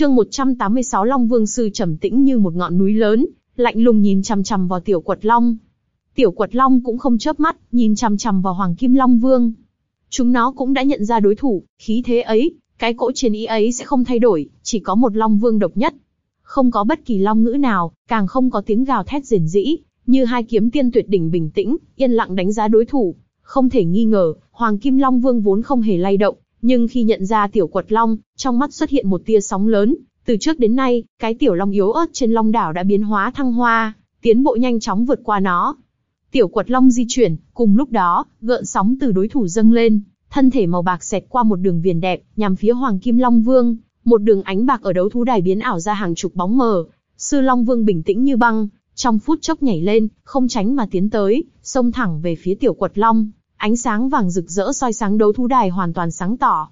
Chương 186 Long Vương sư trầm tĩnh như một ngọn núi lớn, lạnh lùng nhìn chằm chằm vào Tiểu Quật Long. Tiểu Quật Long cũng không chớp mắt, nhìn chằm chằm vào Hoàng Kim Long Vương. Chúng nó cũng đã nhận ra đối thủ, khí thế ấy, cái cỗ chiến ý ấy sẽ không thay đổi, chỉ có một Long Vương độc nhất. Không có bất kỳ long ngữ nào, càng không có tiếng gào thét rền rĩ, như hai kiếm tiên tuyệt đỉnh bình tĩnh, yên lặng đánh giá đối thủ. Không thể nghi ngờ, Hoàng Kim Long Vương vốn không hề lay động, nhưng khi nhận ra tiểu quật long, trong mắt xuất hiện một tia sóng lớn. Từ trước đến nay, cái tiểu long yếu ớt trên long đảo đã biến hóa thăng hoa, tiến bộ nhanh chóng vượt qua nó. Tiểu quật long di chuyển, cùng lúc đó, gợn sóng từ đối thủ dâng lên, thân thể màu bạc xẹt qua một đường viền đẹp, nhằm phía Hoàng Kim Long Vương, một đường ánh bạc ở đấu thú đài biến ảo ra hàng chục bóng mờ. Sư Long Vương bình tĩnh như băng, trong phút chốc nhảy lên, không tránh mà tiến tới, xông thẳng về phía tiểu quật long. Ánh sáng vàng rực rỡ soi sáng đấu thú đài hoàn toàn sáng tỏ.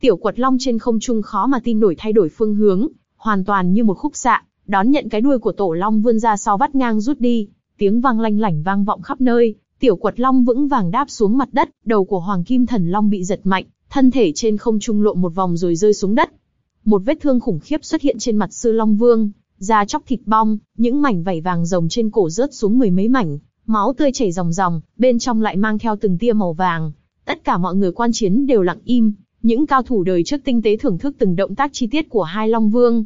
Tiểu quật long trên không trung khó mà tin nổi thay đổi phương hướng, hoàn toàn như một khúc xạ, đón nhận cái đuôi của tổ long vươn ra sau vắt ngang rút đi. Tiếng vang lanh lảnh vang vọng khắp nơi, tiểu quật long vững vàng đáp xuống mặt đất, đầu của hoàng kim thần long bị giật mạnh, thân thể trên không trung lộ một vòng rồi rơi xuống đất. Một vết thương khủng khiếp xuất hiện trên mặt sư long vương, da chóc thịt bong, những mảnh vảy vàng rồng trên cổ rớt xuống mười mấy mảnh, máu tươi chảy ròng ròng, bên trong lại mang theo từng tia màu vàng. Tất cả mọi người quan chiến đều lặng im, những cao thủ đời trước tinh tế thưởng thức từng động tác chi tiết của hai Long Vương.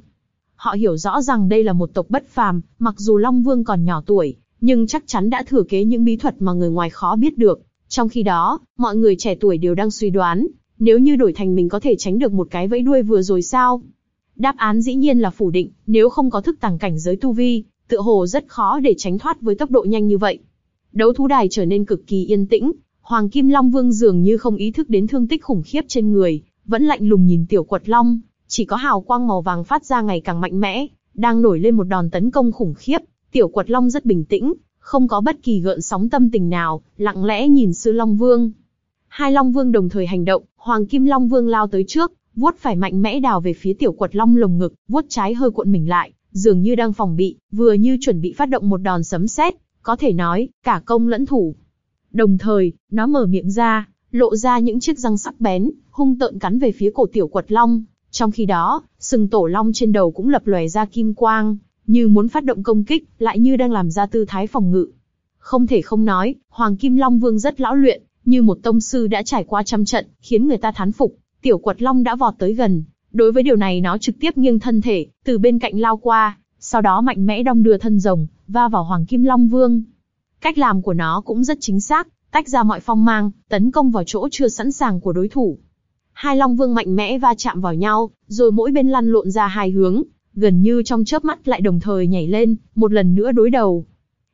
Họ hiểu rõ rằng đây là một tộc bất phàm, mặc dù Long Vương còn nhỏ tuổi, nhưng chắc chắn đã thừa kế những bí thuật mà người ngoài khó biết được. Trong khi đó, mọi người trẻ tuổi đều đang suy đoán, nếu như đổi thành mình có thể tránh được một cái vẫy đuôi vừa rồi sao? Đáp án dĩ nhiên là phủ định, nếu không có thức tàng cảnh giới tu vi, tựa hồ rất khó để tránh thoát với tốc độ nhanh như vậy. Đấu thú đài trở nên cực kỳ yên tĩnh, Hoàng Kim Long Vương dường như không ý thức đến thương tích khủng khiếp trên người, vẫn lạnh lùng nhìn tiểu quật long, chỉ có hào quang màu vàng phát ra ngày càng mạnh mẽ, đang nổi lên một đòn tấn công khủng khiếp. Tiểu quật long rất bình tĩnh, không có bất kỳ gợn sóng tâm tình nào, lặng lẽ nhìn sư Long Vương. Hai Long Vương đồng thời hành động, Hoàng Kim Long Vương lao tới trước, vuốt phải mạnh mẽ đào về phía tiểu quật long lồng ngực, vuốt trái hơi cuộn mình lại, dường như đang phòng bị, vừa như chuẩn bị phát động một đòn sấm sét, có thể nói, cả công lẫn thủ. Đồng thời, nó mở miệng ra, lộ ra những chiếc răng sắc bén, hung tợn cắn về phía cổ tiểu quật long. Trong khi đó, sừng tổ long trên đầu cũng lập lòe ra kim quang, như muốn phát động công kích, lại như đang làm ra tư thái phòng ngự. Không thể không nói, Hoàng Kim Long Vương rất lão luyện, như một tông sư đã trải qua trăm trận, khiến người ta thán phục. Tiểu quật long đã vọt tới gần, đối với điều này nó trực tiếp nghiêng thân thể, từ bên cạnh lao qua, sau đó mạnh mẽ đong đưa thân rồng, va vào Hoàng Kim Long Vương. Cách làm của nó cũng rất chính xác, tách ra mọi phong mang, tấn công vào chỗ chưa sẵn sàng của đối thủ. Hai Long Vương mạnh mẽ va chạm vào nhau, rồi mỗi bên lăn lộn ra hai hướng, gần như trong chớp mắt lại đồng thời nhảy lên, một lần nữa đối đầu.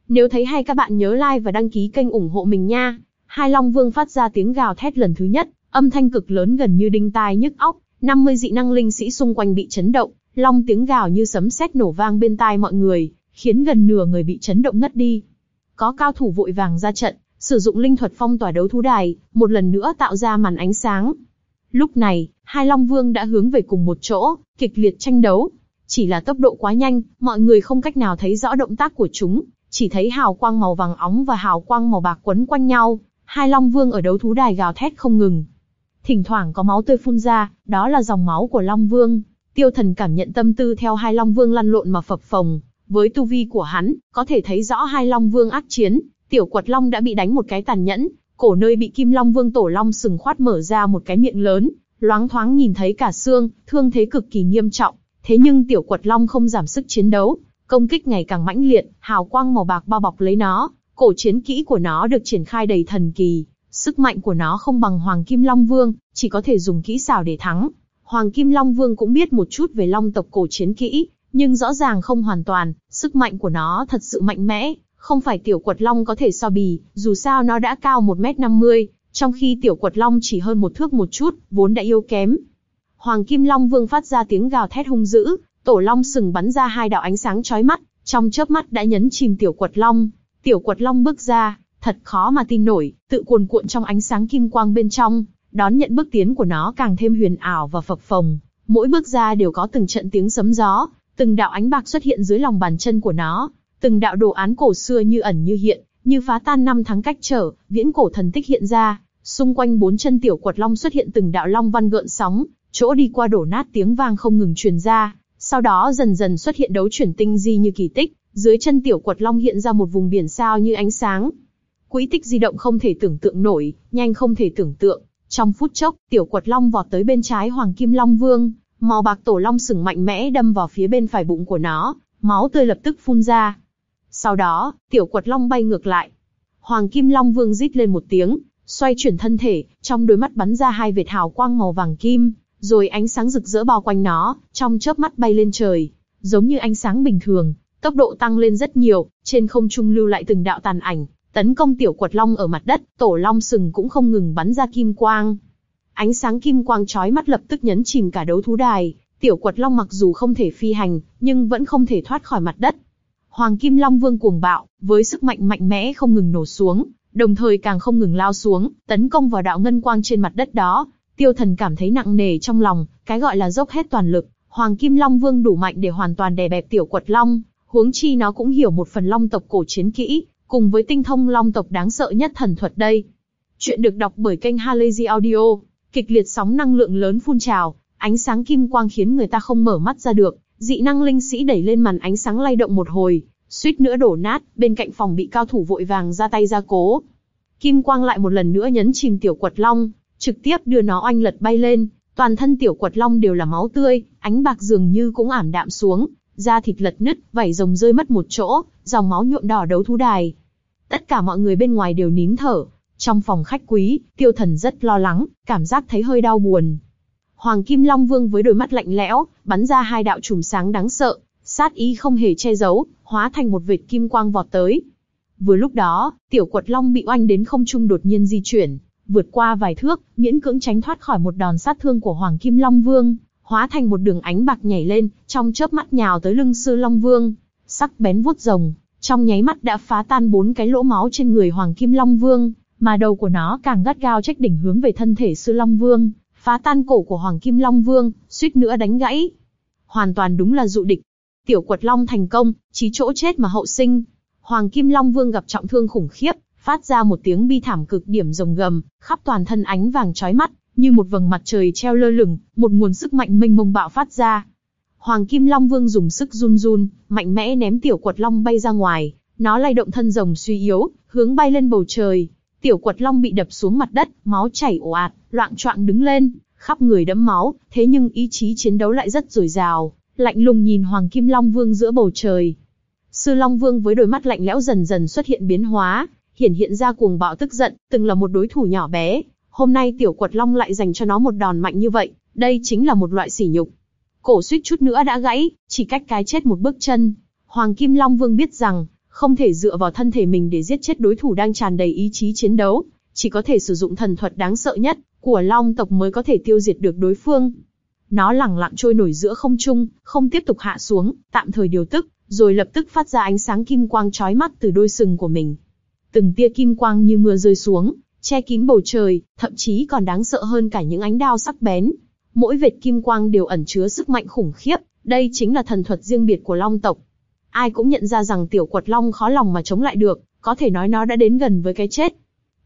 Nếu thấy hay các bạn nhớ like và đăng ký kênh ủng hộ mình nha. Hai Long Vương phát ra tiếng gào thét lần thứ nhất, âm thanh cực lớn gần như đinh tai nhức óc, 50 dị năng linh sĩ xung quanh bị chấn động, long tiếng gào như sấm sét nổ vang bên tai mọi người, khiến gần nửa người bị chấn động ngất đi. Có cao thủ vội vàng ra trận, sử dụng linh thuật phong tỏa đấu thú đài, một lần nữa tạo ra màn ánh sáng. Lúc này, hai Long Vương đã hướng về cùng một chỗ, kịch liệt tranh đấu. Chỉ là tốc độ quá nhanh, mọi người không cách nào thấy rõ động tác của chúng, chỉ thấy hào quang màu vàng óng và hào quang màu bạc quấn quanh nhau. Hai Long Vương ở đấu thú đài gào thét không ngừng. Thỉnh thoảng có máu tươi phun ra, đó là dòng máu của Long Vương. Tiêu thần cảm nhận tâm tư theo hai Long Vương lăn lộn mà phập phồng. Với tu vi của hắn, có thể thấy rõ hai Long Vương ác chiến, Tiểu quật long đã bị đánh một cái tàn nhẫn, cổ nơi bị kim long vương tổ long sừng khoát mở ra một cái miệng lớn, loáng thoáng nhìn thấy cả xương, thương thế cực kỳ nghiêm trọng. Thế nhưng tiểu quật long không giảm sức chiến đấu, công kích ngày càng mãnh liệt, hào quang màu bạc bao bọc lấy nó, cổ chiến kỹ của nó được triển khai đầy thần kỳ, sức mạnh của nó không bằng Hoàng Kim Long Vương, chỉ có thể dùng kỹ xảo để thắng. Hoàng Kim Long Vương cũng biết một chút về long tộc cổ chiến kỹ, nhưng rõ ràng không hoàn toàn, sức mạnh của nó thật sự mạnh mẽ, không phải tiểu quật long có thể so bì, dù sao nó đã cao 1m50, trong khi tiểu quật long chỉ hơn một thước một chút, vốn đã yếu kém. Hoàng Kim Long Vương phát ra tiếng gào thét hung dữ, tổ long sừng bắn ra hai đạo ánh sáng chói mắt, trong chớp mắt đã nhấn chìm tiểu quật long. Tiểu quật long bước ra, thật khó mà tin nổi, tự cuồn cuộn trong ánh sáng kim quang bên trong, đón nhận bước tiến của nó càng thêm huyền ảo và phập phồng. Mỗi bước ra đều có từng trận tiếng sấm gió, từng đạo ánh bạc xuất hiện dưới lòng bàn chân của nó, Từng đạo đồ án cổ xưa như ẩn như hiện, như phá tan năm tháng cách trở, viễn cổ thần tích hiện ra, xung quanh bốn chân tiểu quật long xuất hiện từng đạo long văn gợn sóng, chỗ đi qua đổ nát tiếng vang không ngừng truyền ra, Sau đó dần dần xuất hiện đấu chuyển tinh di như kỳ tích, dưới chân tiểu quật long hiện ra một vùng biển sao như ánh sáng. Quỹ tích di động không thể tưởng tượng nổi, nhanh không thể tưởng tượng. Trong phút chốc, tiểu quật long vọt tới bên trái Hoàng Kim Long Vương, màu bạc tổ long sừng mạnh mẽ đâm vào phía bên phải bụng của nó, máu tươi lập tức phun ra. Sau đó, tiểu quật long bay ngược lại. Hoàng Kim Long Vương rít lên một tiếng, xoay chuyển thân thể, trong đôi mắt bắn ra hai vệt hào quang màu vàng kim, rồi ánh sáng rực rỡ bao quanh nó, trong chớp mắt bay lên trời, giống như ánh sáng bình thường, tốc độ tăng lên rất nhiều, trên không trung lưu lại từng đạo tàn ảnh, tấn công tiểu quật long ở mặt đất, tổ long sừng cũng không ngừng bắn ra kim quang. Ánh sáng kim quang chói mắt lập tức nhấn chìm cả đấu thú đài, tiểu quật long mặc dù không thể phi hành, nhưng vẫn không thể thoát khỏi mặt đất. Hoàng Kim Long Vương cuồng bạo, với sức mạnh mạnh mẽ không ngừng nổ xuống, đồng thời càng không ngừng lao xuống, tấn công vào đạo ngân quang trên mặt đất đó. Tiêu Thần cảm thấy nặng nề trong lòng, cái gọi là dốc hết toàn lực, Hoàng Kim Long Vương đủ mạnh để hoàn toàn đè bẹp tiểu quật long, huống chi nó cũng hiểu một phần long tộc cổ chiến kỹ, cùng với tinh thông long tộc đáng sợ nhất thần thuật đây. Chuyện được đọc bởi kênh Halazy Audio, kịch liệt sóng năng lượng lớn phun trào, ánh sáng kim quang khiến người ta không mở mắt ra được, dị năng linh sĩ đẩy lên màn ánh sáng lay động một hồi, suýt nữa đổ nát, bên cạnh phòng bị cao thủ vội vàng ra tay ra cố. Kim quang lại một lần nữa nhấn chìm tiểu quật long, trực tiếp đưa nó oanh lật bay lên, toàn thân tiểu quật long đều là máu tươi, ánh bạc dường như cũng ảm đạm xuống, da thịt lật nứt, vảy rồng rơi mất một chỗ, dòng máu nhuộm đỏ đấu thú đài. Tất cả mọi người bên ngoài đều nín thở. Trong phòng khách quý, tiêu thần rất lo lắng, cảm giác thấy hơi đau buồn. Hoàng Kim Long Vương với đôi mắt lạnh lẽo, bắn ra hai đạo chùm sáng đáng sợ, sát ý không hề che giấu, hóa thành một vệt kim quang vọt tới. Vừa lúc đó, tiểu quật long bị oanh đến không trung đột nhiên di chuyển, vượt qua vài thước, miễn cưỡng tránh thoát khỏi một đòn sát thương của Hoàng Kim Long Vương, hóa thành một đường ánh bạc nhảy lên, trong chớp mắt nhào tới lưng sư Long Vương, sắc bén vuốt rồng, trong nháy mắt đã phá tan bốn cái lỗ máu trên người Hoàng Kim Long Vương, mà đầu của nó càng gắt gao trách đỉnh hướng về thân thể sư Long Vương, phá tan cổ của Hoàng Kim Long Vương, suýt nữa đánh gãy. Hoàn toàn đúng là dụ địch. Tiểu quật long thành công, chí chỗ chết mà hậu sinh. Hoàng Kim Long Vương gặp trọng thương khủng khiếp, phát ra một tiếng bi thảm cực điểm rồng gầm, khắp toàn thân ánh vàng chói mắt, như một vầng mặt trời treo lơ lửng, một nguồn sức mạnh mênh mông bạo phát ra. Hoàng Kim Long Vương dùng sức run run, mạnh mẽ ném tiểu quật long bay ra ngoài, nó lay động thân rồng suy yếu, hướng bay lên bầu trời. Tiểu quật long bị đập xuống mặt đất, máu chảy ồ ạt, loạn choạng đứng lên, khắp người đẫm máu, thế nhưng ý chí chiến đấu lại rất dồi dào, lạnh lùng nhìn Hoàng Kim Long Vương giữa bầu trời. Sư Long Vương với đôi mắt lạnh lẽo dần dần xuất hiện biến hóa, hiển hiện ra cuồng bạo tức giận, từng là một đối thủ nhỏ bé, hôm nay tiểu quật long lại dành cho nó một đòn mạnh như vậy, đây chính là một loại sỉ nhục. Cổ suýt chút nữa đã gãy, chỉ cách cái chết một bước chân. Hoàng Kim Long Vương biết rằng, không thể dựa vào thân thể mình để giết chết đối thủ đang tràn đầy ý chí chiến đấu, chỉ có thể sử dụng thần thuật đáng sợ nhất của Long tộc mới có thể tiêu diệt được đối phương. Nó lẳng lặng trôi nổi giữa không trung, không tiếp tục hạ xuống, tạm thời điều tức, rồi lập tức phát ra ánh sáng kim quang chói mắt từ đôi sừng của mình. Từng tia kim quang như mưa rơi xuống, che kín bầu trời, thậm chí còn đáng sợ hơn cả những ánh đao sắc bén. Mỗi vệt kim quang đều ẩn chứa sức mạnh khủng khiếp, đây chính là thần thuật riêng biệt của Long tộc. Ai cũng nhận ra rằng tiểu quật Long khó lòng mà chống lại được, có thể nói nó đã đến gần với cái chết.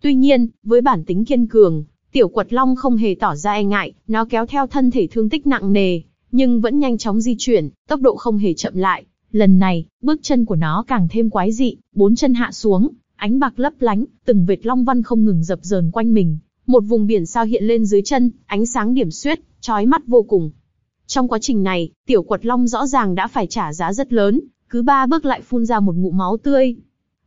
Tuy nhiên, với bản tính kiên cường, tiểu quật Long không hề tỏ ra e ngại, nó kéo theo thân thể thương tích nặng nề, nhưng vẫn nhanh chóng di chuyển, tốc độ không hề chậm lại. Lần này, bước chân của nó càng thêm quái dị, bốn chân hạ xuống, ánh bạc lấp lánh, từng vệt long văn không ngừng dập dờn quanh mình. Một vùng biển sao hiện lên dưới chân, ánh sáng điểm xuyết, chói mắt vô cùng. Trong quá trình này, tiểu quật long rõ ràng đã phải trả giá rất lớn, cứ ba bước lại phun ra một ngụm máu tươi.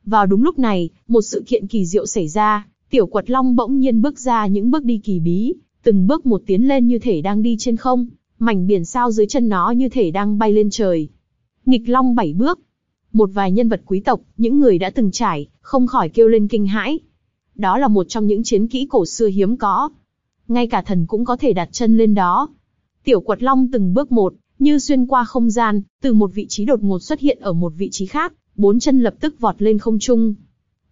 Vào đúng lúc này, một sự kiện kỳ diệu xảy ra, tiểu quật long bỗng nhiên bước ra những bước đi kỳ bí, từng bước một tiến lên như thể đang đi trên không, mảnh biển sao dưới chân nó như thể đang bay lên trời. Nghịch long bảy bước, một vài nhân vật quý tộc, những người đã từng trải, không khỏi kêu lên kinh hãi. Đó là một trong những chiến kỹ cổ xưa hiếm có. Ngay cả thần cũng có thể đặt chân lên đó. Tiểu quật long từng bước một, như xuyên qua không gian, từ một vị trí đột ngột xuất hiện ở một vị trí khác, bốn chân lập tức vọt lên không trung.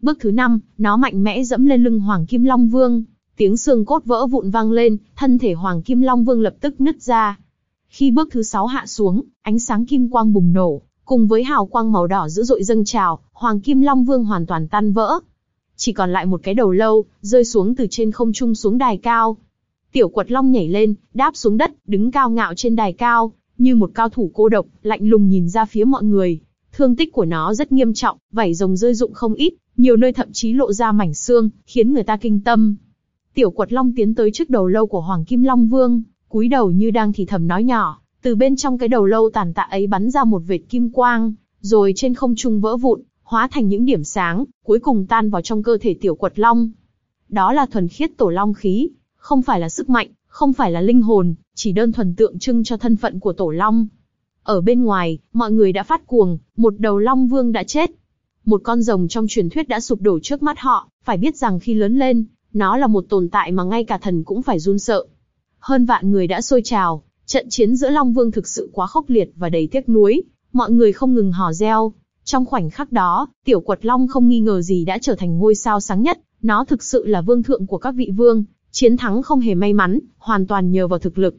Bước thứ năm, nó mạnh mẽ dẫm lên lưng Hoàng Kim Long Vương, tiếng xương cốt vỡ vụn vang lên, thân thể Hoàng Kim Long Vương lập tức nứt ra. Khi bước thứ sáu hạ xuống, ánh sáng kim quang bùng nổ, Cùng với hào quang màu đỏ dữ dội dâng trào, Hoàng Kim Long Vương hoàn toàn tan vỡ. Chỉ còn lại một cái đầu lâu, rơi xuống từ trên không trung xuống đài cao. Tiểu quật long nhảy lên, đáp xuống đất, đứng cao ngạo trên đài cao, như một cao thủ cô độc, lạnh lùng nhìn ra phía mọi người. Thương tích của nó rất nghiêm trọng, vảy rồng rơi rụng không ít, nhiều nơi thậm chí lộ ra mảnh xương, khiến người ta kinh tâm. Tiểu quật long tiến tới trước đầu lâu của Hoàng Kim Long Vương, cúi đầu như đang thì thầm nói nhỏ, từ bên trong cái đầu lâu tàn tạ ấy bắn ra một vệt kim quang, rồi trên không trung vỡ vụn, hóa thành những điểm sáng, cuối cùng tan vào trong cơ thể tiểu quật long. Đó là thuần khiết tổ long khí, không phải là sức mạnh, không phải là linh hồn, chỉ đơn thuần tượng trưng cho thân phận của tổ long. Ở bên ngoài, mọi người đã phát cuồng, một đầu long vương đã chết. Một con rồng trong truyền thuyết đã sụp đổ trước mắt họ, phải biết rằng khi lớn lên, nó là một tồn tại mà ngay cả thần cũng phải run sợ. Hơn vạn người đã sôi trào, trận chiến giữa Long Vương thực sự quá khốc liệt và đầy tiếc nuối, mọi người không ngừng hò reo. Trong khoảnh khắc đó, tiểu quật Long không nghi ngờ gì đã trở thành ngôi sao sáng nhất, nó thực sự là vương thượng của các vị vương, chiến thắng không hề may mắn, hoàn toàn nhờ vào thực lực.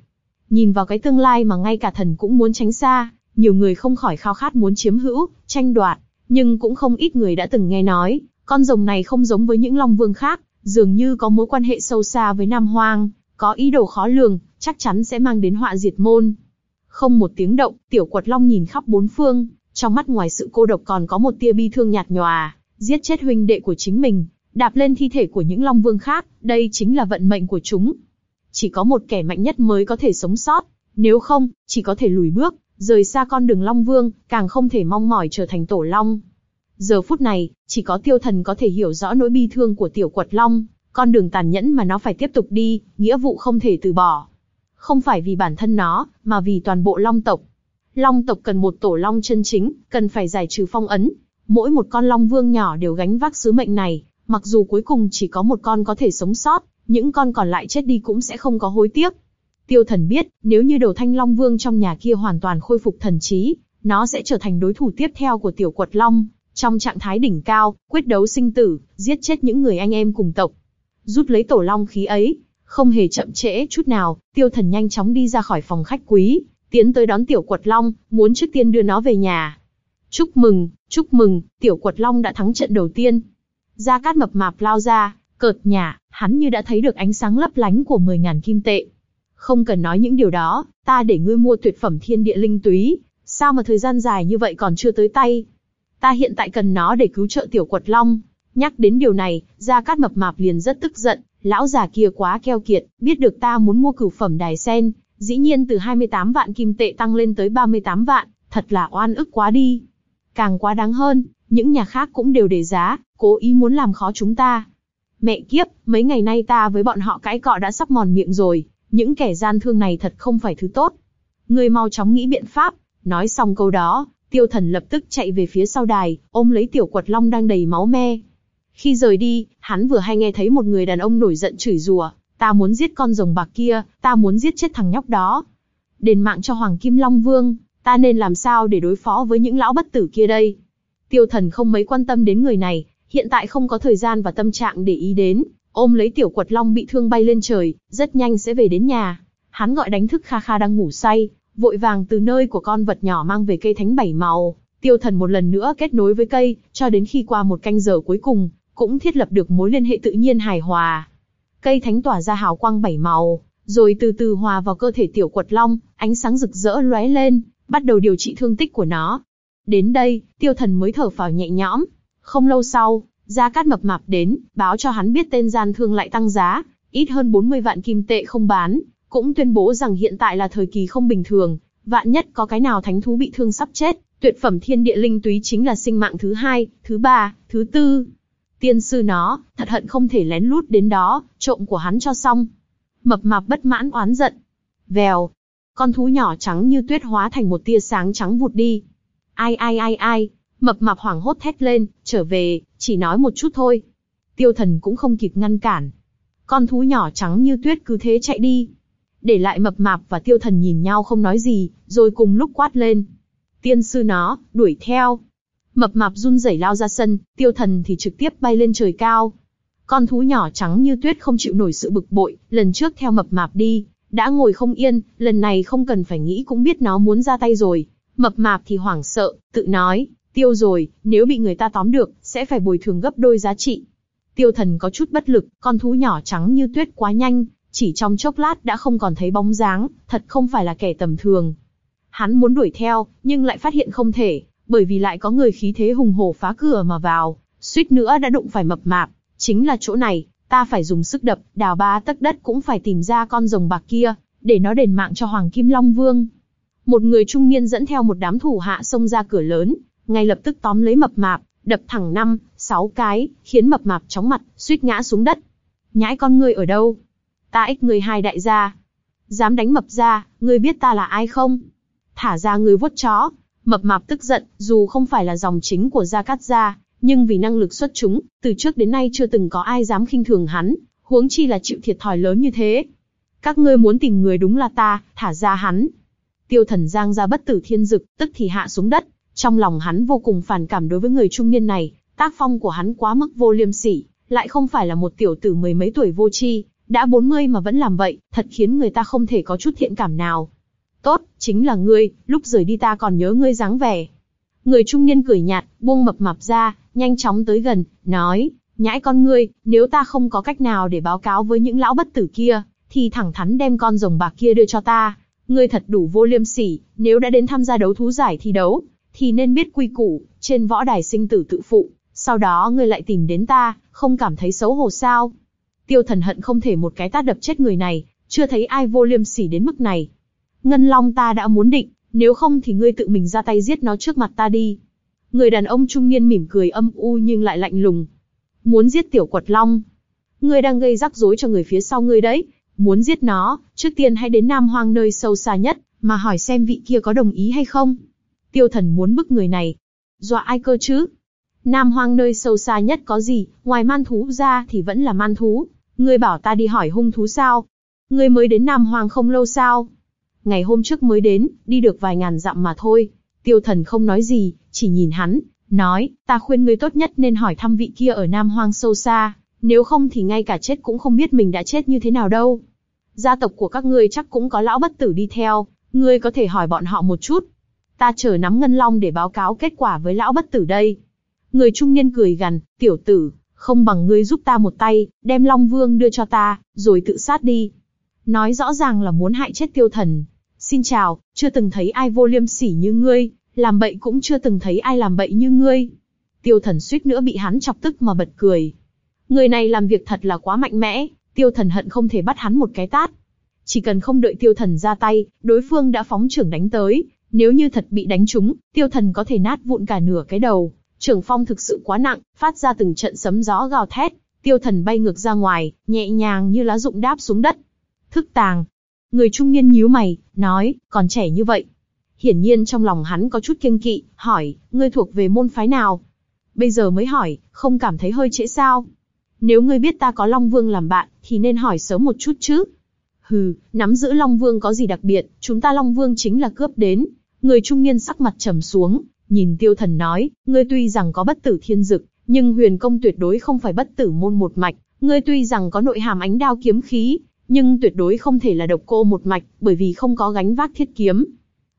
Nhìn vào cái tương lai mà ngay cả thần cũng muốn tránh xa, nhiều người không khỏi khao khát muốn chiếm hữu, tranh đoạt, nhưng cũng không ít người đã từng nghe nói, con rồng này không giống với những long vương khác, dường như có mối quan hệ sâu xa với Nam Hoang, có ý đồ khó lường, chắc chắn sẽ mang đến họa diệt môn. Không một tiếng động, tiểu quật long nhìn khắp bốn phương, trong mắt ngoài sự cô độc còn có một tia bi thương nhạt nhòa, giết chết huynh đệ của chính mình, đạp lên thi thể của những long vương khác, đây chính là vận mệnh của chúng. Chỉ có một kẻ mạnh nhất mới có thể sống sót, nếu không, chỉ có thể lùi bước, rời xa con đường long vương, càng không thể mong mỏi trở thành tổ long. Giờ phút này, chỉ có tiêu thần có thể hiểu rõ nỗi bi thương của tiểu quật long, con đường tàn nhẫn mà nó phải tiếp tục đi, nghĩa vụ không thể từ bỏ. Không phải vì bản thân nó, mà vì toàn bộ long tộc. Long tộc cần một tổ long chân chính, cần phải giải trừ phong ấn. Mỗi một con long vương nhỏ đều gánh vác sứ mệnh này, mặc dù cuối cùng chỉ có một con có thể sống sót, những con còn lại chết đi cũng sẽ không có hối tiếc. Tiêu thần biết, nếu như đầu thanh long vương trong nhà kia hoàn toàn khôi phục thần trí, nó sẽ trở thành đối thủ tiếp theo của tiểu quật long, trong trạng thái đỉnh cao, quyết đấu sinh tử, giết chết những người anh em cùng tộc. Rút lấy tổ long khí ấy, không hề chậm trễ chút nào, tiêu thần nhanh chóng đi ra khỏi phòng khách quý, tiến tới đón tiểu quật long, muốn trước tiên đưa nó về nhà. Chúc mừng, chúc mừng, tiểu quật long đã thắng trận đầu tiên. Gia Cát mập mạp lao ra, cợt nhả, hắn như đã thấy được ánh sáng lấp lánh của 10.000 kim tệ. Không cần nói những điều đó, ta để ngươi mua tuyệt phẩm thiên địa linh túy, sao mà thời gian dài như vậy còn chưa tới tay. Ta hiện tại cần nó để cứu trợ tiểu quật long. Nhắc đến điều này, Gia Cát mập mạp liền rất tức giận, lão già kia quá keo kiệt, biết được ta muốn mua cửu phẩm đài sen, dĩ nhiên từ 28 vạn kim tệ tăng lên tới 38 vạn, thật là oan ức quá đi. Càng quá đáng hơn, những nhà khác cũng đều để giá, cố ý muốn làm khó chúng ta. Mẹ kiếp, mấy ngày nay ta với bọn họ cãi cọ đã sắp mòn miệng rồi, những kẻ gian thương này thật không phải thứ tốt. Người mau chóng nghĩ biện pháp, nói xong câu đó, tiêu thần lập tức chạy về phía sau đài, ôm lấy tiểu quật long đang đầy máu me. Khi rời đi, hắn vừa hay nghe thấy một người đàn ông nổi giận chửi rủa, ta muốn giết con rồng bạc kia, ta muốn giết chết thằng nhóc đó. Đền mạng cho Hoàng Kim Long Vương, ta nên làm sao để đối phó với những lão bất tử kia đây? Tiêu thần không mấy quan tâm đến người này, hiện tại không có thời gian và tâm trạng để ý đến, ôm lấy tiểu quật long bị thương bay lên trời, rất nhanh sẽ về đến nhà. Hắn gọi đánh thức Kha Kha đang ngủ say, vội vàng từ nơi của con vật nhỏ mang về cây thánh bảy màu. Tiêu thần một lần nữa kết nối với cây, cho đến khi qua một canh giờ cuối cùng, cũng thiết lập được mối liên hệ tự nhiên hài hòa. Cây thánh tỏa ra hào quang bảy màu, rồi từ từ hòa vào cơ thể tiểu quật long, ánh sáng rực rỡ lóe lên, bắt đầu điều trị thương tích của nó. Đến đây, tiêu thần mới thở phào nhẹ nhõm. Không lâu sau, Gia Cát mập mạp đến, báo cho hắn biết tên gian thương lại tăng giá, ít hơn 40 vạn kim tệ không bán, cũng tuyên bố rằng hiện tại là thời kỳ không bình thường, vạn nhất có cái nào thánh thú bị thương sắp chết, tuyệt phẩm thiên địa linh túy chính là sinh mạng thứ hai, thứ ba, thứ tư. Tiên sư nó, thật hận không thể lén lút đến đó, trộm của hắn cho xong. Mập mạp bất mãn oán giận. Vèo. Con thú nhỏ trắng như tuyết hóa thành một tia sáng trắng vụt đi. Ai ai ai ai, mập mạp hoảng hốt thét lên, trở về, chỉ nói một chút thôi. Tiêu thần cũng không kịp ngăn cản. Con thú nhỏ trắng như tuyết cứ thế chạy đi. Để lại mập mạp và tiêu thần nhìn nhau không nói gì, rồi cùng lúc quát lên. Tiên sư nó, đuổi theo. Mập mạp run rẩy lao ra sân, tiêu thần thì trực tiếp bay lên trời cao. Con thú nhỏ trắng như tuyết không chịu nổi sự bực bội, lần trước theo mập mạp đi, đã ngồi không yên, lần này không cần phải nghĩ cũng biết nó muốn ra tay rồi. Mập mạp thì hoảng sợ, tự nói, tiêu rồi, nếu bị người ta tóm được, sẽ phải bồi thường gấp đôi giá trị. Tiêu thần có chút bất lực, con thú nhỏ trắng như tuyết quá nhanh, chỉ trong chốc lát đã không còn thấy bóng dáng, thật không phải là kẻ tầm thường. Hắn muốn đuổi theo, nhưng lại phát hiện không thể, bởi vì lại có người khí thế hùng hổ phá cửa mà vào, suýt nữa đã đụng phải mập mạp. Chính là chỗ này, ta phải dùng sức đập, đào ba tấc đất cũng phải tìm ra con rồng bạc kia, để nó đền mạng cho Hoàng Kim Long Vương. Một người trung niên dẫn theo một đám thủ hạ xông ra cửa lớn, ngay lập tức tóm lấy mập mạp, đập thẳng năm, sáu cái, khiến mập mạp chóng mặt, suýt ngã xuống đất. Nhãi con ngươi ở đâu? Ta ích ngươi hai đại gia. Dám đánh mập ra, ngươi biết ta là ai không? Thả ra người vuốt chó. Mập mạp tức giận, dù không phải là dòng chính của Gia Cát Gia, nhưng vì năng lực xuất chúng, từ trước đến nay chưa từng có ai dám khinh thường hắn, huống chi là chịu thiệt thòi lớn như thế. Các ngươi muốn tìm người đúng là ta, thả ra hắn. Tiêu thần giang ra bất tử thiên dực, tức thì hạ xuống đất. Trong lòng hắn vô cùng phản cảm đối với người trung niên này, tác phong của hắn quá mức vô liêm sỉ, lại không phải là một tiểu tử mười mấy tuổi vô tri, đã 40 mà vẫn làm vậy, thật khiến người ta không thể có chút thiện cảm nào. Tốt, chính là ngươi, lúc rời đi ta còn nhớ ngươi dáng vẻ. Người trung niên cười nhạt, buông mập mạp ra, nhanh chóng tới gần, nói, nhãi con ngươi, nếu ta không có cách nào để báo cáo với những lão bất tử kia, thì thẳng thắn đem con rồng bạc kia đưa cho ta. Ngươi thật đủ vô liêm sỉ, nếu đã đến tham gia đấu thú giải thi đấu, thì nên biết quy củ, trên võ đài sinh tử tự phụ, sau đó ngươi lại tìm đến ta, không cảm thấy xấu hổ sao? Tiêu thần hận không thể một cái tát đập chết người này, chưa thấy ai vô liêm sỉ đến mức này. Ngân Long ta đã muốn định, nếu không thì ngươi tự mình ra tay giết nó trước mặt ta đi. Người đàn ông trung niên mỉm cười âm u nhưng lại lạnh lùng. Muốn giết tiểu quật long. Ngươi đang gây rắc rối cho người phía sau ngươi đấy. Muốn giết nó, trước tiên hãy đến Nam Hoang nơi sâu xa nhất, mà hỏi xem vị kia có đồng ý hay không. Tiêu thần muốn bức người này. Dọa ai cơ chứ? Nam Hoang nơi sâu xa nhất có gì, ngoài man thú ra thì vẫn là man thú. Ngươi bảo ta đi hỏi hung thú sao? Ngươi mới đến Nam Hoang không lâu sao? Ngày hôm trước mới đến, đi được vài ngàn dặm mà thôi. Tiêu thần không nói gì, chỉ nhìn hắn, nói, ta khuyên ngươi tốt nhất nên hỏi thăm vị kia ở Nam Hoang sâu xa, nếu không thì ngay cả chết cũng không biết mình đã chết như thế nào đâu. Gia tộc của các ngươi chắc cũng có lão bất tử đi theo, ngươi có thể hỏi bọn họ một chút. Ta chờ nắm ngân long để báo cáo kết quả với lão bất tử đây. Người trung niên cười gằn, tiểu tử, không bằng ngươi giúp ta một tay, đem Long Vương đưa cho ta, rồi tự sát đi. Nói rõ ràng là muốn hại chết tiêu thần. Xin chào, chưa từng thấy ai vô liêm sỉ như ngươi, làm bậy cũng chưa từng thấy ai làm bậy như ngươi. Tiêu thần suýt nữa bị hắn chọc tức mà bật cười. Người này làm việc thật là quá mạnh mẽ, tiêu thần hận không thể bắt hắn một cái tát. Chỉ cần không đợi tiêu thần ra tay, đối phương đã phóng trưởng đánh tới. Nếu như thật bị đánh trúng, tiêu thần có thể nát vụn cả nửa cái đầu. Trưởng phong thực sự quá nặng, phát ra từng trận sấm gió gào thét. Tiêu thần bay ngược ra ngoài, nhẹ nhàng như lá rụng đáp xuống đất. Thức tàng. Người trung niên nhíu mày, nói, còn trẻ như vậy. Hiển nhiên trong lòng hắn có chút kiêng kỵ, hỏi, ngươi thuộc về môn phái nào? Bây giờ mới hỏi, không cảm thấy hơi trễ sao? Nếu ngươi biết ta có Long Vương làm bạn, thì nên hỏi sớm một chút chứ. Hừ, nắm giữ Long Vương có gì đặc biệt, chúng ta Long Vương chính là cướp đến. Người trung niên sắc mặt trầm xuống, nhìn tiêu thần nói, ngươi tuy rằng có bất tử thiên dực, nhưng huyền công tuyệt đối không phải bất tử môn một mạch, ngươi tuy rằng có nội hàm ánh đao kiếm khí, nhưng tuyệt đối không thể là độc cô một mạch, bởi vì không có gánh vác thiết kiếm.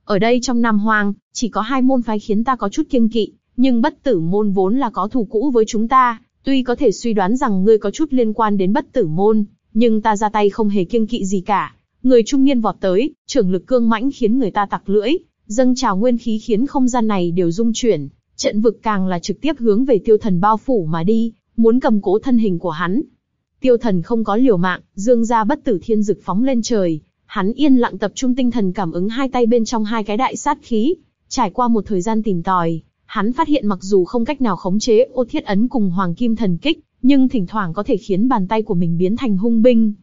Ở đây trong Nam Hoang, chỉ có hai môn phái khiến ta có chút kiêng kỵ, nhưng bất tử môn vốn là có thù cũ với chúng ta, tuy có thể suy đoán rằng ngươi có chút liên quan đến bất tử môn, nhưng ta ra tay không hề kiêng kỵ gì cả. Người trung niên vọt tới, trưởng lực cương mãnh khiến người ta tặc lưỡi, dâng trào nguyên khí khiến không gian này đều rung chuyển, trận vực càng là trực tiếp hướng về tiêu thần bao phủ mà đi, muốn cầm cố thân hình của hắn. Tiêu thần không có liều mạng, dương ra bất tử thiên dực phóng lên trời, hắn yên lặng tập trung tinh thần cảm ứng hai tay bên trong hai cái đại sát khí. Trải qua một thời gian tìm tòi, hắn phát hiện mặc dù không cách nào khống chế ô thiết ấn cùng hoàng kim thần kích, nhưng thỉnh thoảng có thể khiến bàn tay của mình biến thành hung binh.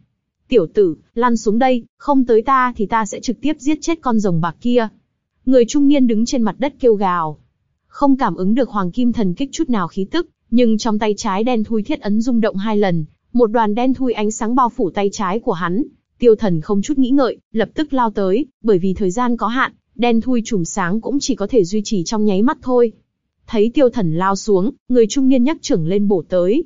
Tiểu tử, lăn xuống đây, không tới ta thì ta sẽ trực tiếp giết chết con rồng bạc kia. Người trung niên đứng trên mặt đất kêu gào. Không cảm ứng được hoàng kim thần kích chút nào khí tức, nhưng trong tay trái đen thui thiết ấn rung động hai lần, một đoàn đen thui ánh sáng bao phủ tay trái của hắn. Tiêu thần không chút nghĩ ngợi, lập tức lao tới, bởi vì thời gian có hạn, đen thui trùm sáng cũng chỉ có thể duy trì trong nháy mắt thôi. Thấy tiêu thần lao xuống, người trung niên nhắc trưởng lên bổ tới.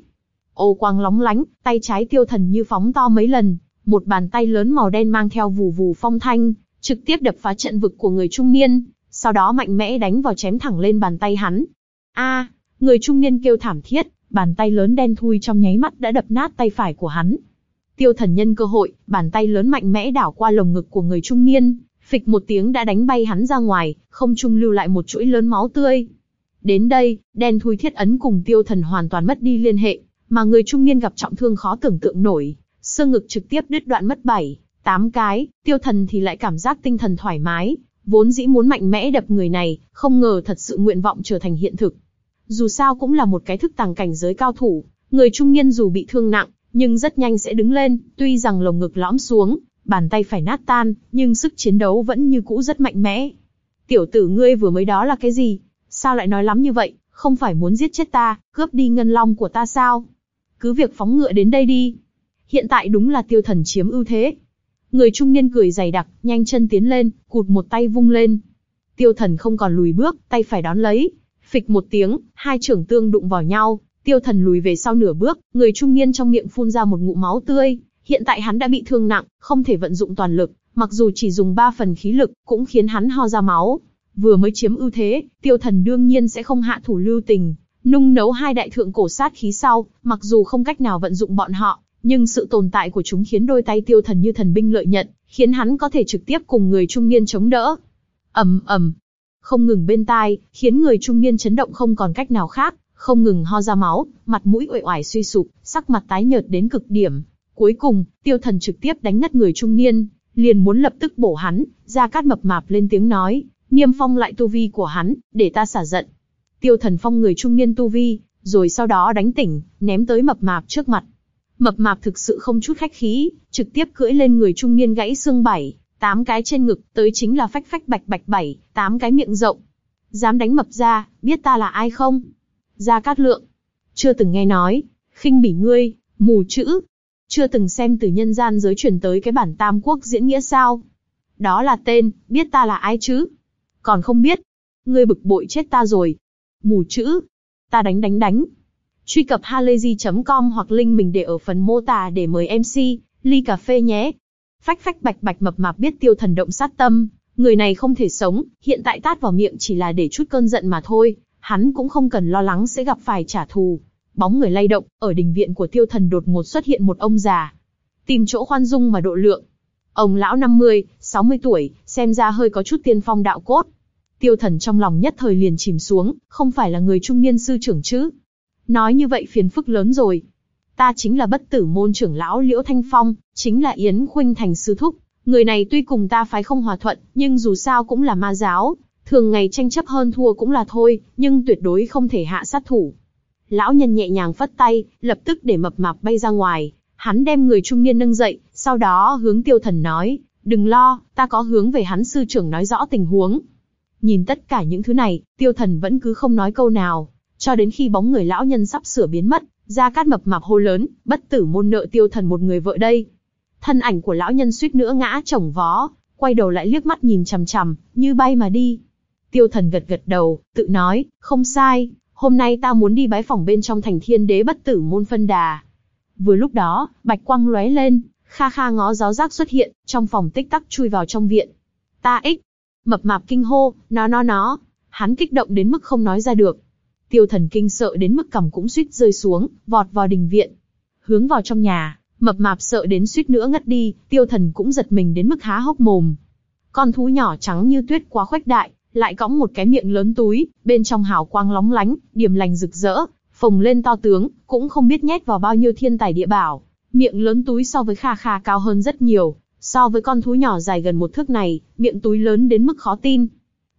Ô quang lóng lánh, tay trái tiêu thần như phóng to mấy lần, một bàn tay lớn màu đen mang theo vù vù phong thanh, trực tiếp đập phá trận vực của người trung niên, sau đó mạnh mẽ đánh vào chém thẳng lên bàn tay hắn. A, người trung niên kêu thảm thiết, bàn tay lớn đen thui trong nháy mắt đã đập nát tay phải của hắn. Tiêu thần nhân cơ hội, bàn tay lớn mạnh mẽ đảo qua lồng ngực của người trung niên, phịch một tiếng đã đánh bay hắn ra ngoài, không trung lưu lại một chuỗi lớn máu tươi. Đến đây, đen thui thiết ấn cùng tiêu thần hoàn toàn mất đi liên hệ, mà người trung niên gặp trọng thương khó tưởng tượng nổi, xương ngực trực tiếp đứt đoạn mất bảy, tám cái, tiêu thần thì lại cảm giác tinh thần thoải mái, vốn dĩ muốn mạnh mẽ đập người này, không ngờ thật sự nguyện vọng trở thành hiện thực. Dù sao cũng là một cái thức tàng cảnh giới cao thủ, người trung niên dù bị thương nặng, nhưng rất nhanh sẽ đứng lên, tuy rằng lồng ngực lõm xuống, bàn tay phải nát tan, nhưng sức chiến đấu vẫn như cũ rất mạnh mẽ. Tiểu tử ngươi vừa mới đó là cái gì? Sao lại nói lắm như vậy, không phải muốn giết chết ta, cướp đi ngân long của ta sao? Cứ việc phóng ngựa đến đây đi. Hiện tại đúng là tiêu thần chiếm ưu thế. Người trung niên cười dày đặc, nhanh chân tiến lên, cụt một tay vung lên. Tiêu thần không còn lùi bước, tay phải đón lấy. Phịch một tiếng, hai trưởng tương đụng vào nhau, tiêu thần lùi về sau nửa bước, người trung niên trong miệng phun ra một ngụm máu tươi. Hiện tại hắn đã bị thương nặng, không thể vận dụng toàn lực, mặc dù chỉ dùng ba phần khí lực, cũng khiến hắn ho ra máu. Vừa mới chiếm ưu thế, tiêu thần đương nhiên sẽ không hạ thủ lưu tình, nung nấu hai đại thượng cổ sát khí sau, mặc dù không cách nào vận dụng bọn họ, nhưng sự tồn tại của chúng khiến đôi tay tiêu thần như thần binh lợi nhận, khiến hắn có thể trực tiếp cùng người trung niên chống đỡ. ầm ầm, không ngừng bên tai, khiến người trung niên chấn động không còn cách nào khác, không ngừng ho ra máu, mặt mũi uể oải suy sụp, sắc mặt tái nhợt đến cực điểm. Cuối cùng, tiêu thần trực tiếp đánh ngất người trung niên, liền muốn lập tức bổ hắn, ra cát mập mạp lên tiếng nói, niêm phong lại tu vi của hắn, để ta xả giận. Tiêu thần phong người trung niên tu vi, rồi sau đó đánh tỉnh, ném tới mập mạp trước mặt. Mập mạp thực sự không chút khách khí, trực tiếp cưỡi lên người trung niên gãy xương bảy, tám cái trên ngực, tới chính là phách phách bạch bạch bảy, tám cái miệng rộng. Dám đánh mập ra, biết ta là ai không? Gia Cát Lượng. Chưa từng nghe nói, khinh bỉ ngươi, mù chữ. Chưa từng xem từ nhân gian giới truyền tới cái bản tam quốc diễn nghĩa sao? Đó là tên, biết ta là ai chứ? Còn không biết. Ngươi bực bội chết ta rồi. Mù chữ. Ta đánh đánh đánh. Truy cập halayzi.com hoặc link mình để ở phần mô tả để mời MC, ly cà phê nhé. Phách phách bạch bạch mập mạp biết tiêu thần động sát tâm, người này không thể sống, hiện tại tát vào miệng chỉ là để chút cơn giận mà thôi, hắn cũng không cần lo lắng sẽ gặp phải trả thù. Bóng người lay động, ở đình viện của tiêu thần đột ngột xuất hiện một ông già. Tìm chỗ khoan dung mà độ lượng. Ông lão 50, 60 tuổi, xem ra hơi có chút tiên phong đạo cốt. Tiêu thần trong lòng nhất thời liền chìm xuống, không phải là người trung niên sư trưởng chứ. Nói như vậy phiền phức lớn rồi. Ta chính là bất tử môn trưởng lão Liễu Thanh Phong, chính là Yến Khuynh Thành sư thúc. Người này tuy cùng ta phái không hòa thuận, nhưng dù sao cũng là ma giáo. Thường ngày tranh chấp hơn thua cũng là thôi, nhưng tuyệt đối không thể hạ sát thủ. Lão nhân nhẹ nhàng phất tay, lập tức để mập mạp bay ra ngoài. Hắn đem người trung niên nâng dậy, sau đó hướng tiêu thần nói, đừng lo, ta có hướng về hắn sư trưởng nói rõ tình huống. Nhìn tất cả những thứ này, tiêu thần vẫn cứ không nói câu nào, cho đến khi bóng người lão nhân sắp sửa biến mất, Gia Cát mập mạp hô lớn, bất tử môn nợ tiêu thần một người vợ đây. Thân ảnh của lão nhân suýt nữa ngã chồng vó, quay đầu lại liếc mắt nhìn chằm chằm, như bay mà đi. Tiêu thần gật gật đầu, tự nói, không sai, hôm nay ta muốn đi bái phòng bên trong thành thiên đế bất tử môn phân đà. Vừa lúc đó, bạch quang lóe lên, kha kha ngó giáo giác xuất hiện, trong phòng tích tắc chui vào trong viện. Ta ích, mập mạp kinh hô, nó nó nó, hắn kích động đến mức không nói ra được, Tiêu thần kinh sợ đến mức cầm cũng suýt rơi xuống, vọt vào đình viện. Hướng vào trong nhà, mập mạp sợ đến suýt nữa ngất đi, tiêu thần cũng giật mình đến mức há hốc mồm. Con thú nhỏ trắng như tuyết quá khoách đại, lại cõng một cái miệng lớn túi, bên trong hào quang lóng lánh, điểm lành rực rỡ, phồng lên to tướng, cũng không biết nhét vào bao nhiêu thiên tài địa bảo. Miệng lớn túi so với kha kha cao hơn rất nhiều, so với con thú nhỏ dài gần một thước này, miệng túi lớn đến mức khó tin.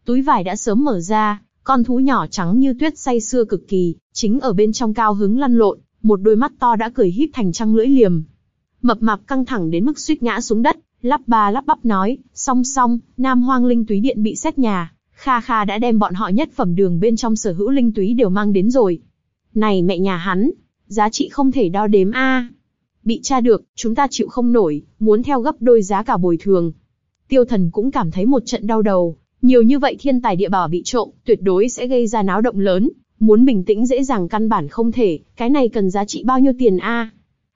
Túi vải đã sớm mở ra, con thú nhỏ trắng như tuyết say sưa cực kỳ, chính ở bên trong cao hứng lăn lộn, một đôi mắt to đã cười híp thành trăng lưỡi liềm. Mập mạp căng thẳng đến mức suýt ngã xuống đất, lắp ba lắp bắp nói, song song, Nam Hoang Linh Túy Điện bị xét nhà, Kha Kha đã đem bọn họ nhất phẩm đường bên trong sở hữu linh túy đều mang đến rồi. Này mẹ nhà hắn, giá trị không thể đo đếm a. Bị tra được, chúng ta chịu không nổi, muốn theo gấp đôi giá cả bồi thường. Tiêu thần cũng cảm thấy một trận đau đầu, nhiều như vậy thiên tài địa bảo bị trộm, tuyệt đối sẽ gây ra náo động lớn, muốn bình tĩnh dễ dàng căn bản không thể, cái này cần giá trị bao nhiêu tiền a?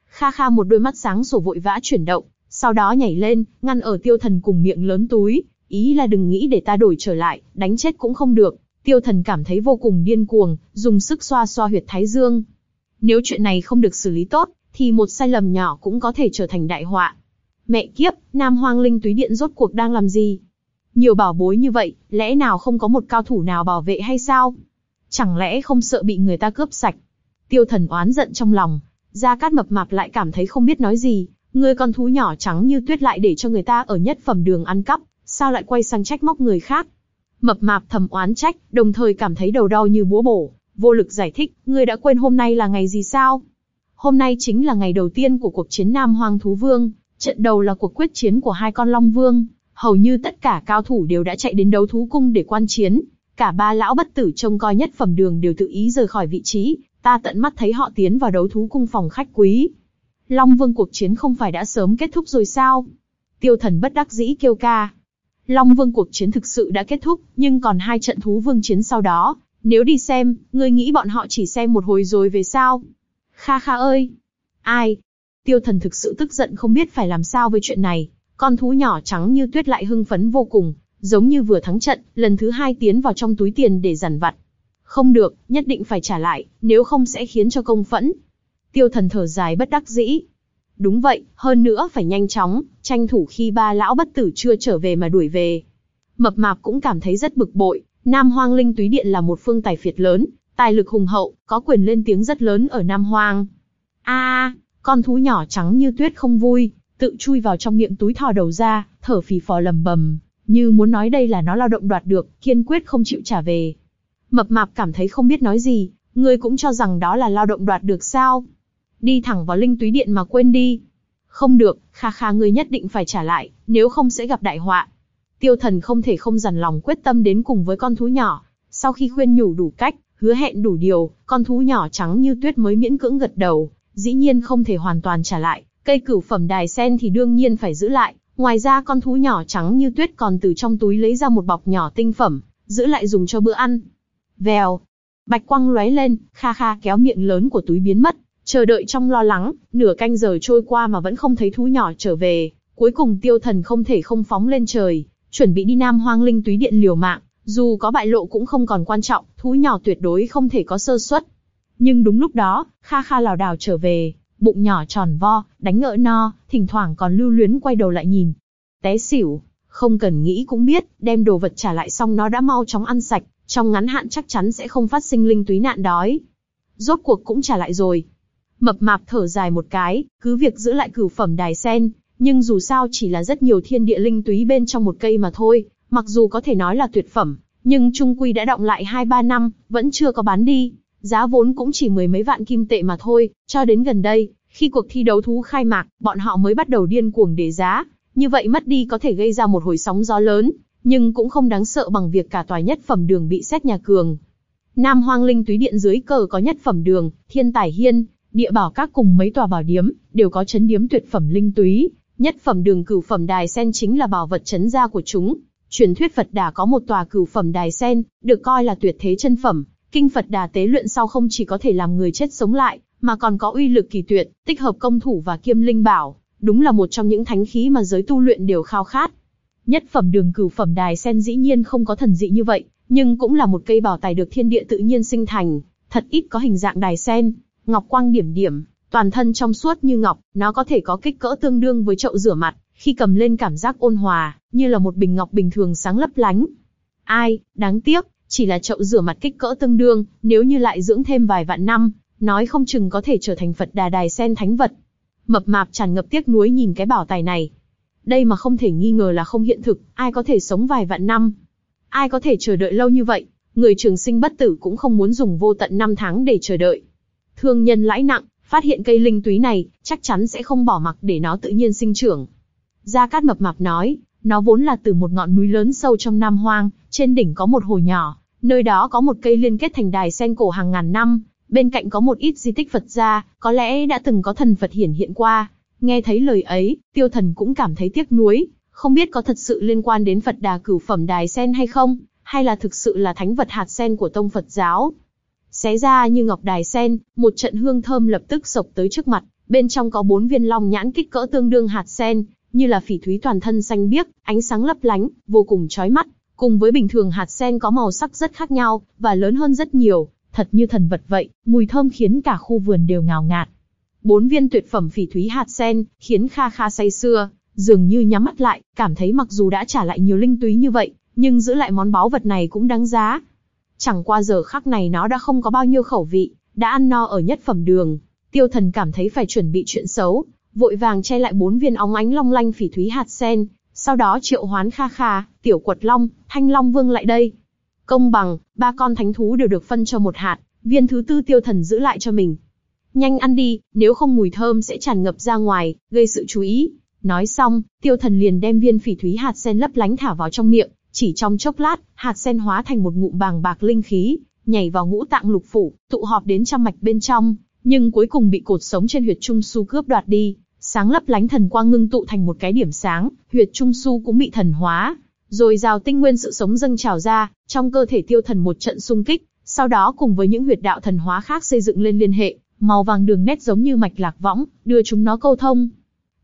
Kha Kha một đôi mắt sáng sổ vội vã chuyển động, sau đó nhảy lên, ngăn ở tiêu thần cùng miệng lớn túi, ý là đừng nghĩ để ta đổi trở lại, đánh chết cũng không được. Tiêu thần cảm thấy vô cùng điên cuồng, dùng sức xoa xoa huyệt thái dương. Nếu chuyện này không được xử lý tốt, thì một sai lầm nhỏ cũng có thể trở thành đại họa. Mẹ kiếp, Nam Hoang Linh túy điện rốt cuộc đang làm gì? Nhiều bảo bối như vậy, lẽ nào không có một cao thủ nào bảo vệ hay sao? Chẳng lẽ không sợ bị người ta cướp sạch? Tiêu thần oán giận trong lòng, Gia Cát mập mạp lại cảm thấy không biết nói gì, người con thú nhỏ trắng như tuyết lại để cho người ta ở nhất phẩm đường ăn cắp, sao lại quay sang trách móc người khác? Mập mạp thầm oán trách, đồng thời cảm thấy đầu đau như búa bổ, vô lực giải thích, ngươi đã quên hôm nay là ngày gì sao? Hôm nay chính là ngày đầu tiên của cuộc chiến Nam Hoang Thú Vương, trận đầu là cuộc quyết chiến của hai con Long Vương, hầu như tất cả cao thủ đều đã chạy đến đấu thú cung để quan chiến, cả ba lão bất tử trông coi nhất phẩm đường đều tự ý rời khỏi vị trí, ta tận mắt thấy họ tiến vào đấu thú cung phòng khách quý. Long Vương cuộc chiến không phải đã sớm kết thúc rồi sao? Tiêu thần bất đắc dĩ kêu ca. Long Vương cuộc chiến thực sự đã kết thúc, nhưng còn hai trận thú vương chiến sau đó. Nếu đi xem, ngươi nghĩ bọn họ chỉ xem một hồi rồi về sao? Kha kha ơi! Ai? Tiêu thần thực sự tức giận không biết phải làm sao với chuyện này. Con thú nhỏ trắng như tuyết lại hưng phấn vô cùng, giống như vừa thắng trận, lần thứ hai tiến vào trong túi tiền để giàn vặt. Không được, nhất định phải trả lại, nếu không sẽ khiến cho công phẫn. Tiêu thần thở dài bất đắc dĩ. Đúng vậy, hơn nữa phải nhanh chóng, tranh thủ khi ba lão bất tử chưa trở về mà đuổi về. Mập mạp cũng cảm thấy rất bực bội, Nam Hoang Linh Túy Điện là một phương tài phiệt lớn, tài lực hùng hậu, có quyền lên tiếng rất lớn ở Nam Hoang. A, con thú nhỏ trắng như tuyết không vui, tự chui vào trong miệng túi thò đầu ra, thở phì phò lầm bầm, như muốn nói đây là nó lao động đoạt được, kiên quyết không chịu trả về. Mập mạp cảm thấy không biết nói gì, ngươi cũng cho rằng đó là lao động đoạt được sao? Đi thẳng vào linh túy điện mà quên đi. Không được, kha kha ngươi nhất định phải trả lại, nếu không sẽ gặp đại họa. Tiêu thần không thể không dằn lòng quyết tâm đến cùng với con thú nhỏ. Sau khi khuyên nhủ đủ cách, hứa hẹn đủ điều, con thú nhỏ trắng như tuyết mới miễn cưỡng gật đầu. Dĩ nhiên không thể hoàn toàn trả lại, cây cửu phẩm đài sen thì đương nhiên phải giữ lại. Ngoài ra con thú nhỏ trắng như tuyết còn từ trong túi lấy ra một bọc nhỏ tinh phẩm, giữ lại dùng cho bữa ăn. Vèo, bạch quang lóe lên, kha kha kéo miệng lớn của túi biến mất, chờ đợi trong lo lắng, nửa canh giờ trôi qua mà vẫn không thấy thú nhỏ trở về. Cuối cùng tiêu thần không thể không phóng lên trời, chuẩn bị đi Nam Hoang Linh túy điện liều mạng, dù có bại lộ cũng không còn quan trọng, thú nhỏ tuyệt đối không thể có sơ suất. Nhưng đúng lúc đó, Kha Kha lảo đảo trở về, bụng nhỏ tròn vo, đánh ngỡ no, thỉnh thoảng còn lưu luyến quay đầu lại nhìn. Té xỉu, không cần nghĩ cũng biết, đem đồ vật trả lại xong nó đã mau chóng ăn sạch, trong ngắn hạn chắc chắn sẽ không phát sinh linh túy nạn đói. Rốt cuộc cũng trả lại rồi. Mập mạp thở dài một cái, cứ việc giữ lại cửu phẩm đài sen, nhưng dù sao chỉ là rất nhiều thiên địa linh túy bên trong một cây mà thôi, mặc dù có thể nói là tuyệt phẩm, nhưng trung quy đã động lại 2-3 năm, vẫn chưa có bán đi, giá vốn cũng chỉ mười mấy vạn kim tệ mà thôi, cho đến gần đây, khi cuộc thi đấu thú khai mạc, bọn họ mới bắt đầu điên cuồng để giá, như vậy mất đi có thể gây ra một hồi sóng gió lớn, nhưng cũng không đáng sợ bằng việc cả tòa nhất phẩm đường bị xét nhà cường. Nam Hoang Linh túy điện dưới cờ có nhất phẩm đường, thiên tài hiên, địa bảo các cùng mấy tòa bảo điếm, đều có chấn điếm tuyệt phẩm linh túy, nhất phẩm đường cửu phẩm đài sen chính là bảo vật chấn gia của chúng. Truyền thuyết Phật Đà có một tòa cửu phẩm đài sen, được coi là tuyệt thế chân phẩm, kinh Phật Đà tế luyện sau không chỉ có thể làm người chết sống lại, mà còn có uy lực kỳ tuyệt, tích hợp công thủ và kiêm linh bảo, đúng là một trong những thánh khí mà giới tu luyện đều khao khát. Nhất phẩm đường cửu phẩm đài sen dĩ nhiên không có thần dị như vậy, nhưng cũng là một cây bảo tài được thiên địa tự nhiên sinh thành, thật ít có hình dạng đài sen, ngọc quang điểm điểm, toàn thân trong suốt như ngọc, nó có thể có kích cỡ tương đương với chậu rửa mặt, khi cầm lên cảm giác ôn hòa, như là một bình ngọc bình thường sáng lấp lánh. Ai, đáng tiếc, chỉ là chậu rửa mặt kích cỡ tương đương, nếu như lại dưỡng thêm vài vạn năm, nói không chừng có thể trở thành Phật đà đài sen thánh vật. Mập mạp tràn ngập tiếc nuối nhìn cái bảo tài này. Đây mà không thể nghi ngờ là không hiện thực, ai có thể sống vài vạn năm. Ai có thể chờ đợi lâu như vậy, người trường sinh bất tử cũng không muốn dùng vô tận năm tháng để chờ đợi. Thương nhân lãi nặng, phát hiện cây linh túy này, chắc chắn sẽ không bỏ mặc để nó tự nhiên sinh trưởng. Gia Cát mập mạp nói, nó vốn là từ một ngọn núi lớn sâu trong Nam Hoang, trên đỉnh có một hồ nhỏ, nơi đó có một cây liên kết thành đài sen cổ hàng ngàn năm, bên cạnh có một ít di tích Phật gia, có lẽ đã từng có thần Phật hiển hiện qua. Nghe thấy lời ấy, tiêu thần cũng cảm thấy tiếc nuối, không biết có thật sự liên quan đến Phật đà cửu phẩm đài sen hay không, hay là thực sự là thánh vật hạt sen của tông Phật giáo. Xé ra như ngọc đài sen, một trận hương thơm lập tức sộc tới trước mặt, bên trong có bốn viên long nhãn kích cỡ tương đương hạt sen, như là phỉ thúy toàn thân xanh biếc, ánh sáng lấp lánh, vô cùng chói mắt, cùng với bình thường hạt sen có màu sắc rất khác nhau, và lớn hơn rất nhiều, thật như thần vật vậy, mùi thơm khiến cả khu vườn đều ngào ngạt. Bốn viên tuyệt phẩm phỉ thúy hạt sen, khiến Kha Kha say sưa, dường như nhắm mắt lại, cảm thấy mặc dù đã trả lại nhiều linh túy như vậy, nhưng giữ lại món báu vật này cũng đáng giá. Chẳng qua giờ khắc này nó đã không có bao nhiêu khẩu vị, đã ăn no ở nhất phẩm đường. Tiêu thần cảm thấy phải chuẩn bị chuyện xấu, vội vàng che lại bốn viên óng ánh long lanh phỉ thúy hạt sen, sau đó triệu hoán kha kha, tiểu quật long, thanh long vương lại đây. Công bằng, ba con thánh thú đều được phân cho một hạt, viên thứ tư tiêu thần giữ lại cho mình. Nhanh ăn đi, nếu không mùi thơm sẽ tràn ngập ra ngoài, gây sự chú ý. Nói xong, tiêu thần liền đem viên phỉ thúy hạt sen lấp lánh thả vào trong miệng, chỉ trong chốc lát, hạt sen hóa thành một ngụm bàng bạc linh khí, nhảy vào ngũ tạng lục phủ, tụ họp đến trăm mạch bên trong, nhưng cuối cùng bị cột sống trên huyệt trung su cướp đoạt đi, sáng lấp lánh thần quang ngưng tụ thành một cái điểm sáng, huyệt trung su cũng bị thần hóa, rồi rào tinh nguyên sự sống dâng trào ra, trong cơ thể tiêu thần một trận xung kích, sau đó cùng với những huyệt đạo thần hóa khác xây dựng lên liên hệ, màu vàng đường nét giống như mạch lạc võng, đưa chúng nó câu thông.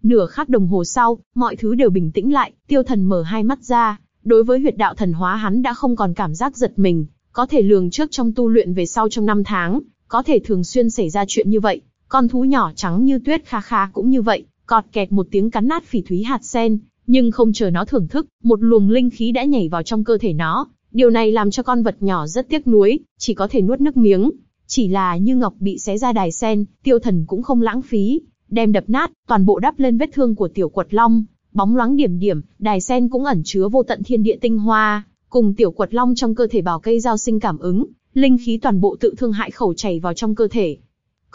Nửa khắc đồng hồ sau, mọi thứ đều bình tĩnh lại, tiêu thần mở hai mắt ra, đối với huyệt đạo thần hóa hắn đã không còn cảm giác giật mình, có thể lường trước trong tu luyện về sau trong năm tháng, có thể thường xuyên xảy ra chuyện như vậy. Con thú nhỏ trắng như tuyết kha kha cũng như vậy, cọt kẹt một tiếng cắn nát phỉ thúy hạt sen, nhưng không chờ nó thưởng thức, một luồng linh khí đã nhảy vào trong cơ thể nó. Điều này làm cho con vật nhỏ rất tiếc nuối, chỉ có thể nuốt nước miếng. Chỉ là như ngọc bị xé ra đài sen, tiêu thần cũng không lãng phí, đem đập nát, toàn bộ đắp lên vết thương của tiểu quật long, bóng loáng điểm điểm, đài sen cũng ẩn chứa vô tận thiên địa tinh hoa, cùng tiểu quật long trong cơ thể bảo cây giao sinh cảm ứng, linh khí toàn bộ tự thương hại khẩu chảy vào trong cơ thể.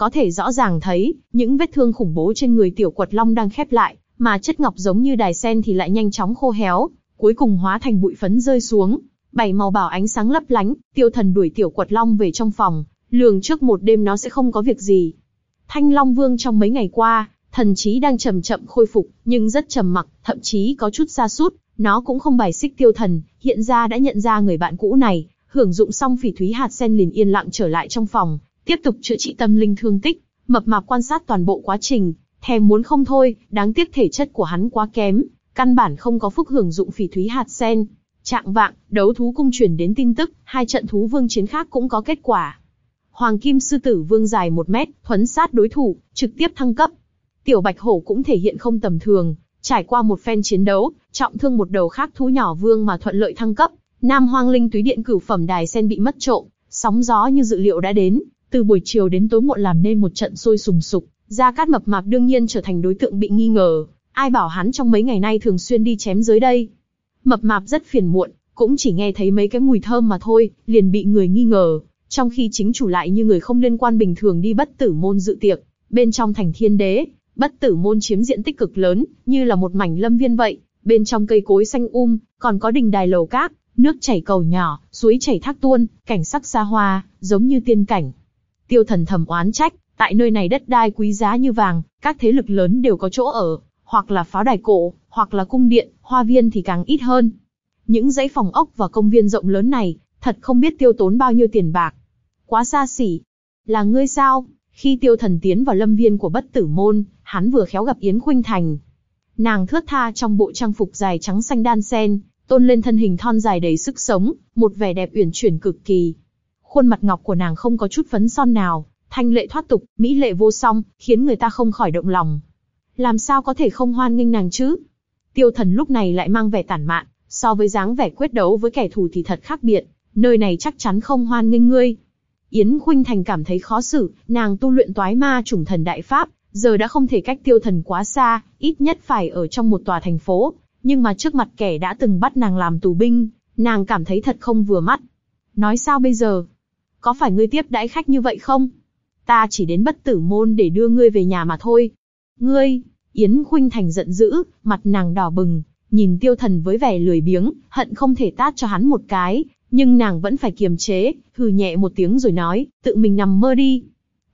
Có thể rõ ràng thấy, những vết thương khủng bố trên người tiểu quật long đang khép lại, mà chất ngọc giống như đài sen thì lại nhanh chóng khô héo, cuối cùng hóa thành bụi phấn rơi xuống. Bảy màu bảo ánh sáng lấp lánh, tiêu thần đuổi tiểu quật long về trong phòng, lường trước một đêm nó sẽ không có việc gì. Thanh Long Vương trong mấy ngày qua, thần trí đang chậm chậm khôi phục, nhưng rất trầm mặc, thậm chí có chút xa sút nó cũng không bài xích tiêu thần, hiện ra đã nhận ra người bạn cũ này, hưởng dụng xong phỉ thúy hạt sen liền yên lặng trở lại trong phòng, tiếp tục chữa trị tâm linh thương tích, mập mạp quan sát toàn bộ quá trình, thèm muốn không thôi, đáng tiếc thể chất của hắn quá kém, căn bản không có phúc hưởng dụng phỉ thúy hạt sen. Trạng vạng, đấu thú cung truyền đến tin tức, hai trận thú vương chiến khác cũng có kết quả. Hoàng kim sư tử vương dài một mét, thuấn sát đối thủ, trực tiếp thăng cấp. Tiểu bạch hổ cũng thể hiện không tầm thường, trải qua một phen chiến đấu, trọng thương một đầu khác thú nhỏ vương mà thuận lợi thăng cấp. Nam Hoang Linh túy điện cửu phẩm đài sen bị mất trộm, sóng gió như dự liệu đã đến, từ buổi chiều đến tối muộn làm nên một trận sôi sùng sục, Gia Cát mập mạp đương nhiên trở thành đối tượng bị nghi ngờ, ai bảo hắn trong mấy ngày nay thường xuyên đi chém dưới đây. Mập mạp rất phiền muộn, cũng chỉ nghe thấy mấy cái mùi thơm mà thôi, liền bị người nghi ngờ, trong khi chính chủ lại như người không liên quan bình thường đi bất tử môn dự tiệc, bên trong thành thiên đế, bất tử môn chiếm diện tích cực lớn, như là một mảnh lâm viên vậy, bên trong cây cối xanh um, còn có đình đài lầu cát, nước chảy cầu nhỏ, suối chảy thác tuôn, cảnh sắc xa hoa, giống như tiên cảnh. Tiêu thần thầm oán trách, tại nơi này đất đai quý giá như vàng, các thế lực lớn đều có chỗ ở, hoặc là pháo đài cổ, hoặc là cung điện, hoa viên thì càng ít hơn. Những dãy phòng ốc và công viên rộng lớn này, thật không biết tiêu tốn bao nhiêu tiền bạc. Quá xa xỉ. Là ngươi sao? Khi tiêu thần tiến vào lâm viên của bất tử môn, hắn vừa khéo gặp Yến Khuynh Thành. Nàng thướt tha trong bộ trang phục dài trắng xanh đan sen, tôn lên thân hình thon dài đầy sức sống, một vẻ đẹp uyển chuyển cực kỳ. Khuôn mặt ngọc của nàng không có chút phấn son nào, thanh lệ thoát tục, mỹ lệ vô song, khiến người ta không khỏi động lòng. Làm sao có thể không hoan nghênh nàng chứ? Tiêu thần lúc này lại mang vẻ tản mạn, so với dáng vẻ quyết đấu với kẻ thù thì thật khác biệt, nơi này chắc chắn không hoan nghênh ngươi. Yến Khuynh Thành cảm thấy khó xử, nàng tu luyện toái ma chủng thần đại pháp, giờ đã không thể cách tiêu thần quá xa, ít nhất phải ở trong một tòa thành phố, nhưng mà trước mặt kẻ đã từng bắt nàng làm tù binh, nàng cảm thấy thật không vừa mắt. Nói sao bây giờ? Có phải ngươi tiếp đãi khách như vậy không? Ta chỉ đến bất tử môn để đưa ngươi về nhà mà thôi. Ngươi, Yến Khuynh Thành giận dữ, mặt nàng đỏ bừng, nhìn tiêu thần với vẻ lười biếng, hận không thể tát cho hắn một cái, nhưng nàng vẫn phải kiềm chế, hừ nhẹ một tiếng rồi nói, tự mình nằm mơ đi.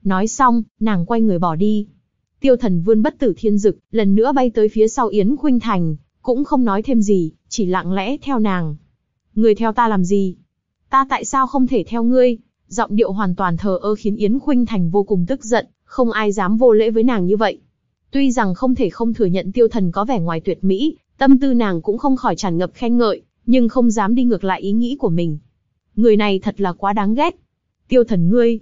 Nói xong, nàng quay người bỏ đi. Tiêu thần vươn bất tử thiên dực, lần nữa bay tới phía sau Yến Khuynh Thành, cũng không nói thêm gì, chỉ lặng lẽ theo nàng. Người theo ta làm gì? Ta tại sao không thể theo ngươi? Giọng điệu hoàn toàn thờ ơ khiến Yến Khuynh Thành vô cùng tức giận, không ai dám vô lễ với nàng như vậy. Tuy rằng không thể không thừa nhận tiêu thần có vẻ ngoài tuyệt mỹ, tâm tư nàng cũng không khỏi tràn ngập khen ngợi, nhưng không dám đi ngược lại ý nghĩ của mình. Người này thật là quá đáng ghét. Tiêu thần ngươi.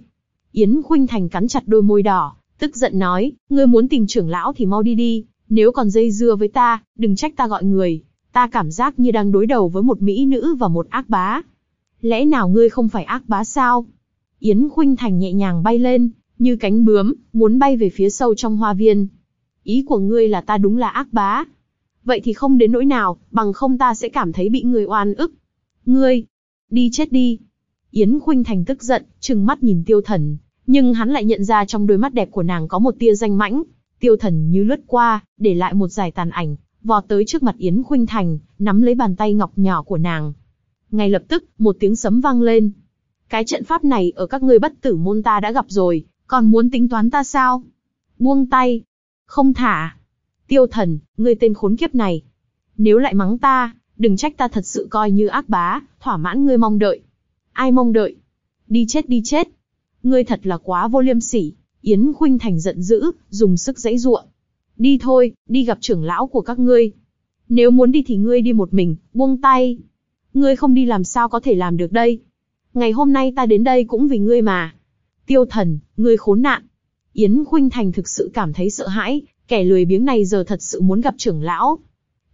Yến Khuynh Thành cắn chặt đôi môi đỏ, tức giận nói, ngươi muốn tìm trưởng lão thì mau đi đi, Nếu còn dây dưa với ta, đừng trách ta gọi người, ta cảm giác như đang đối đầu với một mỹ nữ và một ác bá. Lẽ nào ngươi không phải ác bá sao? Yến Khuynh Thành nhẹ nhàng bay lên, như cánh bướm, muốn bay về phía sâu trong hoa viên. Ý của ngươi là ta đúng là ác bá. Vậy thì không đến nỗi nào, bằng không ta sẽ cảm thấy bị người oan ức. Ngươi, đi chết đi. Yến Khuynh Thành tức giận, trừng mắt nhìn tiêu thần, nhưng hắn lại nhận ra trong đôi mắt đẹp của nàng có một tia danh mãnh. Tiêu thần như lướt qua, để lại một dài tàn ảnh, vọt tới trước mặt Yến Khuynh Thành, nắm lấy bàn tay ngọc nhỏ của nàng. Ngay lập tức, một tiếng sấm vang lên. Cái trận pháp này ở các ngươi bất tử môn ta đã gặp rồi, còn muốn tính toán ta sao? Buông tay. Không thả. Tiêu thần, ngươi tên khốn kiếp này. Nếu lại mắng ta, đừng trách ta thật sự coi như ác bá, thỏa mãn ngươi mong đợi. Ai mong đợi? Đi chết đi chết. Ngươi thật là quá vô liêm sỉ. Yến Khuynh Thành giận dữ, dùng sức dãy ruộng. Đi thôi, đi gặp trưởng lão của các ngươi. Nếu muốn đi thì ngươi đi một mình, buông tay. Ngươi không đi làm sao có thể làm được đây. Ngày hôm nay ta đến đây cũng vì ngươi mà. Tiêu thần, ngươi khốn nạn. Yến Khuynh Thành thực sự cảm thấy sợ hãi, kẻ lười biếng này giờ thật sự muốn gặp trưởng lão.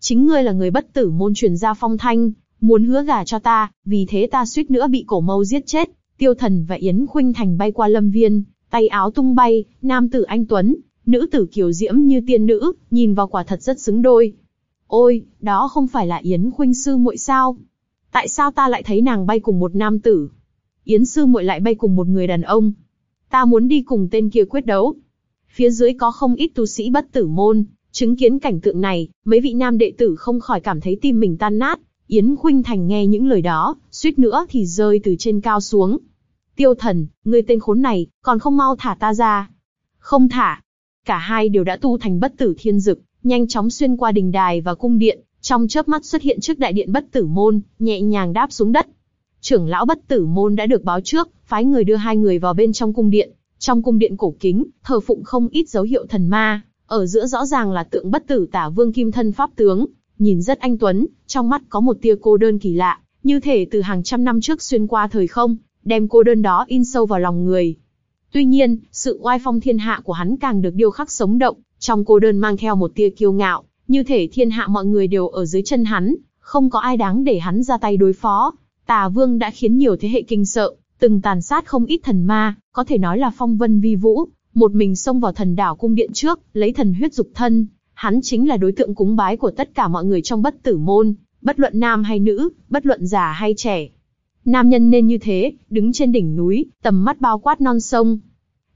Chính ngươi là người bất tử môn truyền gia phong thanh, muốn hứa gả cho ta, vì thế ta suýt nữa bị cổ mâu giết chết. Tiêu thần và Yến Khuynh Thành bay qua lâm viên, tay áo tung bay, nam tử anh Tuấn, nữ tử kiều diễm như tiên nữ, nhìn vào quả thật rất xứng đôi. Ôi, đó không phải là Yến Khuynh sư muội sao? Tại sao ta lại thấy nàng bay cùng một nam tử? Yến sư muội lại bay cùng một người đàn ông. Ta muốn đi cùng tên kia quyết đấu. Phía dưới có không ít tu sĩ bất tử môn, chứng kiến cảnh tượng này, mấy vị nam đệ tử không khỏi cảm thấy tim mình tan nát. Yến Khuynh Thành nghe những lời đó, suýt nữa thì rơi từ trên cao xuống. Tiêu thần, ngươi tên khốn này, còn không mau thả ta ra. Không thả. Cả hai đều đã tu thành bất tử thiên dực, nhanh chóng xuyên qua đình đài và cung điện, trong chớp mắt xuất hiện trước đại điện bất tử môn, nhẹ nhàng đáp xuống đất. Trưởng lão bất tử môn đã được báo trước, phái người đưa hai người vào bên trong cung điện. Trong cung điện cổ kính, thờ phụng không ít dấu hiệu thần ma, ở giữa rõ ràng là tượng bất tử tả vương kim thân pháp tướng, nhìn rất anh tuấn, trong mắt có một tia cô đơn kỳ lạ, như thể từ hàng trăm năm trước xuyên qua thời không, đem cô đơn đó in sâu vào lòng người. Tuy nhiên, sự oai phong thiên hạ của hắn càng được điêu khắc sống động, trong cô đơn mang theo một tia kiêu ngạo, như thể thiên hạ mọi người đều ở dưới chân hắn, không có ai đáng để hắn ra tay đối phó. Tà Vương đã khiến nhiều thế hệ kinh sợ, từng tàn sát không ít thần ma, có thể nói là phong vân vi vũ, một mình xông vào thần đảo cung điện trước, lấy thần huyết dục thân, hắn chính là đối tượng cúng bái của tất cả mọi người trong bất tử môn, bất luận nam hay nữ, bất luận già hay trẻ. Nam nhân nên như thế, đứng trên đỉnh núi, tầm mắt bao quát non sông.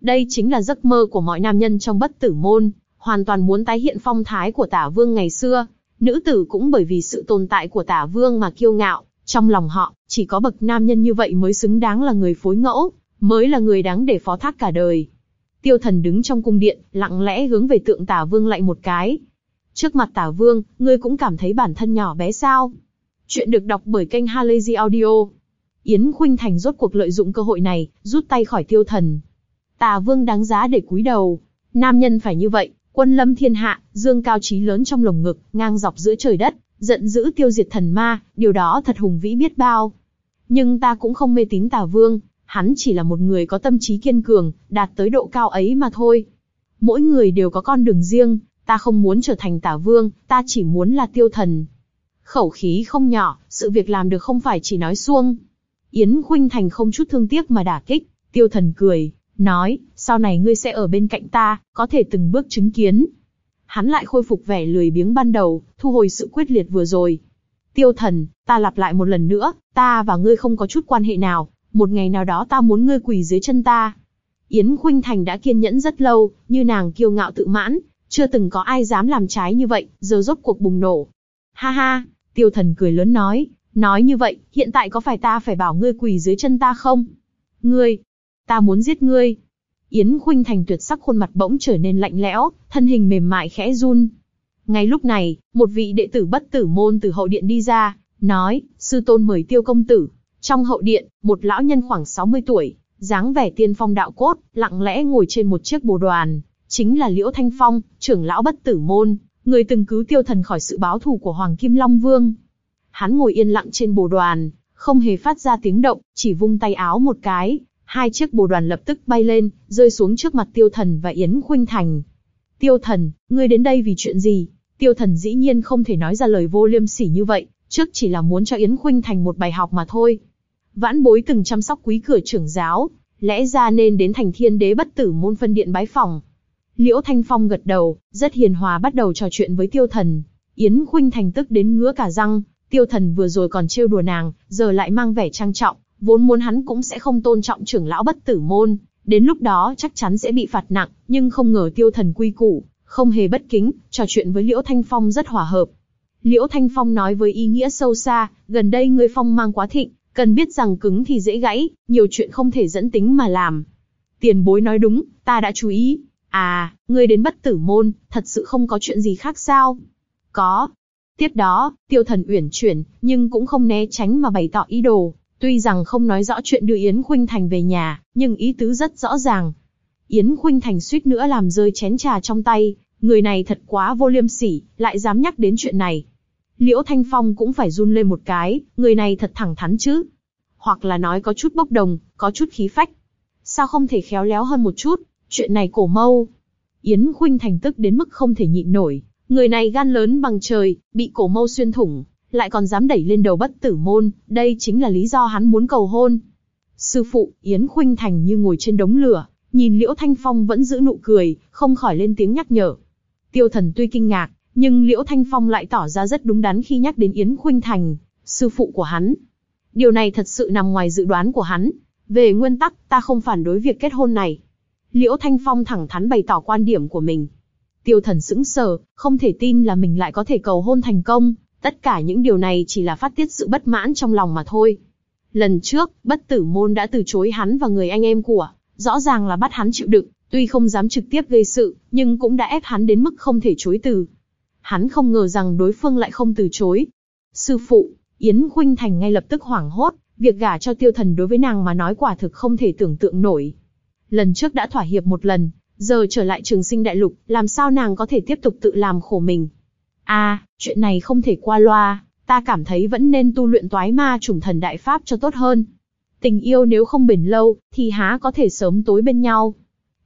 Đây chính là giấc mơ của mọi nam nhân trong bất tử môn, hoàn toàn muốn tái hiện phong thái của tả vương ngày xưa. Nữ tử cũng bởi vì sự tồn tại của tả vương mà kiêu ngạo, trong lòng họ, chỉ có bậc nam nhân như vậy mới xứng đáng là người phối ngẫu, mới là người đáng để phó thác cả đời. Tiêu thần đứng trong cung điện, lặng lẽ hướng về tượng tả vương lại một cái. Trước mặt tả vương, ngươi cũng cảm thấy bản thân nhỏ bé sao? Chuyện được đọc bởi kênh Halazy Audio. Yến Khuynh Thành rốt cuộc lợi dụng cơ hội này, rút tay khỏi tiêu thần. Tà vương đáng giá để cúi đầu. Nam nhân phải như vậy, quân lâm thiên hạ, dương cao trí lớn trong lồng ngực, ngang dọc giữa trời đất, giận dữ tiêu diệt thần ma, điều đó thật hùng vĩ biết bao. Nhưng ta cũng không mê tín tà vương, hắn chỉ là một người có tâm trí kiên cường, đạt tới độ cao ấy mà thôi. Mỗi người đều có con đường riêng, ta không muốn trở thành tà vương, ta chỉ muốn là tiêu thần. Khẩu khí không nhỏ, sự việc làm được không phải chỉ nói xuông. Yến Khuynh Thành không chút thương tiếc mà đả kích, tiêu thần cười, nói, sau này ngươi sẽ ở bên cạnh ta, có thể từng bước chứng kiến. Hắn lại khôi phục vẻ lười biếng ban đầu, thu hồi sự quyết liệt vừa rồi. Tiêu thần, ta lặp lại một lần nữa, ta và ngươi không có chút quan hệ nào, một ngày nào đó ta muốn ngươi quỳ dưới chân ta. Yến Khuynh Thành đã kiên nhẫn rất lâu, như nàng kiêu ngạo tự mãn, chưa từng có ai dám làm trái như vậy, giờ rốt cuộc bùng nổ. Ha ha, tiêu thần cười lớn nói, nói như vậy, hiện tại có phải ta phải bảo ngươi quỳ dưới chân ta không? Ngươi, ta muốn giết ngươi. Yến Khuynh Thành tuyệt sắc khuôn mặt bỗng trở nên lạnh lẽo, thân hình mềm mại khẽ run. Ngay lúc này, một vị đệ tử bất tử môn từ hậu điện đi ra, nói, sư tôn mời tiêu công tử. Trong hậu điện, một lão nhân khoảng 60 tuổi, dáng vẻ tiên phong đạo cốt, lặng lẽ ngồi trên một chiếc bồ đoàn, chính là Liễu Thanh Phong, trưởng lão bất tử môn, người từng cứu tiêu thần khỏi sự báo thù của Hoàng Kim Long Vương. Hắn ngồi yên lặng trên bồ đoàn, không hề phát ra tiếng động, chỉ vung tay áo một cái, hai chiếc bồ đoàn lập tức bay lên, rơi xuống trước mặt tiêu thần và Yến Khuynh Thành. Tiêu thần, ngươi đến đây vì chuyện gì? Tiêu thần dĩ nhiên không thể nói ra lời vô liêm sỉ như vậy, trước chỉ là muốn cho Yến Khuynh thành một bài học mà thôi. Vãn bối từng chăm sóc quý cửa trưởng giáo, lẽ ra nên đến thành thiên đế bất tử môn phân điện bái phòng. Liễu Thanh Phong gật đầu, rất hiền hòa bắt đầu trò chuyện với tiêu thần. Yến Khuynh thành tức đến ngứa cả răng, tiêu thần vừa rồi còn trêu đùa nàng, giờ lại mang vẻ trang trọng, vốn muốn hắn cũng sẽ không tôn trọng trưởng lão bất tử môn, đến lúc đó chắc chắn sẽ bị phạt nặng, nhưng không ngờ tiêu thần quy củ, không hề bất kính, trò chuyện với Liễu Thanh Phong rất hòa hợp. Liễu Thanh Phong nói với ý nghĩa sâu xa, gần đây ngươi phong mang quá thịnh, cần biết rằng cứng thì dễ gãy, nhiều chuyện không thể dẫn tính mà làm. Tiền bối nói đúng, ta đã chú ý. À, ngươi đến bất tử môn, thật sự không có chuyện gì khác sao? Có. Tiếp đó, tiêu thần uyển chuyển, nhưng cũng không né tránh mà bày tỏ ý đồ. Tuy rằng không nói rõ chuyện đưa Yến Khuynh Thành về nhà, nhưng ý tứ rất rõ ràng. Yến Khuynh Thành suýt nữa làm rơi chén trà trong tay, người này thật quá vô liêm sỉ, lại dám nhắc đến chuyện này. Liễu Thanh Phong cũng phải run lên một cái, người này thật thẳng thắn chứ. Hoặc là nói có chút bốc đồng, có chút khí phách. Sao không thể khéo léo hơn một chút, chuyện này cổ mâu. Yến Khuynh Thành tức đến mức không thể nhịn nổi, người này gan lớn bằng trời, bị cổ mâu xuyên thủng, lại còn dám đẩy lên đầu bất tử môn, đây chính là lý do hắn muốn cầu hôn. Sư phụ, Yến Khuynh Thành như ngồi trên đống lửa, nhìn Liễu Thanh Phong vẫn giữ nụ cười, không khỏi lên tiếng nhắc nhở. Tiêu thần tuy kinh ngạc, nhưng Liễu Thanh Phong lại tỏ ra rất đúng đắn khi nhắc đến Yến Khuynh Thành, sư phụ của hắn. Điều này thật sự nằm ngoài dự đoán của hắn. Về nguyên tắc, ta không phản đối việc kết hôn này. Liễu Thanh Phong thẳng thắn bày tỏ quan điểm của mình. Tiêu thần sững sờ, không thể tin là mình lại có thể cầu hôn thành công, tất cả những điều này chỉ là phát tiết sự bất mãn trong lòng mà thôi. Lần trước, bất tử môn đã từ chối hắn và người anh em của, rõ ràng là bắt hắn chịu đựng, tuy không dám trực tiếp gây sự, nhưng cũng đã ép hắn đến mức không thể chối từ. Hắn không ngờ rằng đối phương lại không từ chối. Sư phụ, Yến Khuynh Thành ngay lập tức hoảng hốt, việc gả cho tiêu thần đối với nàng mà nói quả thực không thể tưởng tượng nổi. Lần trước đã thỏa hiệp một lần, giờ trở lại trường sinh đại lục, làm sao nàng có thể tiếp tục tự làm khổ mình. À, chuyện này không thể qua loa, ta cảm thấy vẫn nên tu luyện toái ma trùng thần đại pháp cho tốt hơn. Tình yêu nếu không bền lâu, thì há có thể sớm tối bên nhau.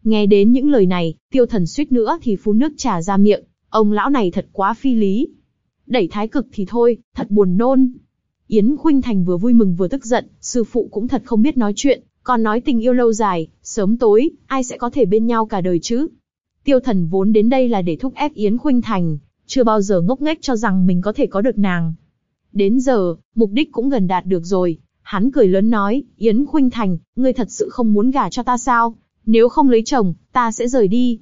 Nghe đến những lời này, tiêu thần suýt nữa thì phun nước trà ra miệng, ông lão này thật quá phi lý. Đẩy thái cực thì thôi, thật buồn nôn. Yến Khuynh Thành vừa vui mừng vừa tức giận, sư phụ cũng thật không biết nói chuyện, còn nói tình yêu lâu dài, sớm tối, ai sẽ có thể bên nhau cả đời chứ? Tiêu thần vốn đến đây là để thúc ép Yến Khuynh Thành, chưa bao giờ ngốc nghếch cho rằng mình có thể có được nàng. Đến giờ, mục đích cũng gần đạt được rồi, hắn cười lớn nói, Yến Khuynh Thành, ngươi thật sự không muốn gả cho ta sao? Nếu không lấy chồng, ta sẽ rời đi.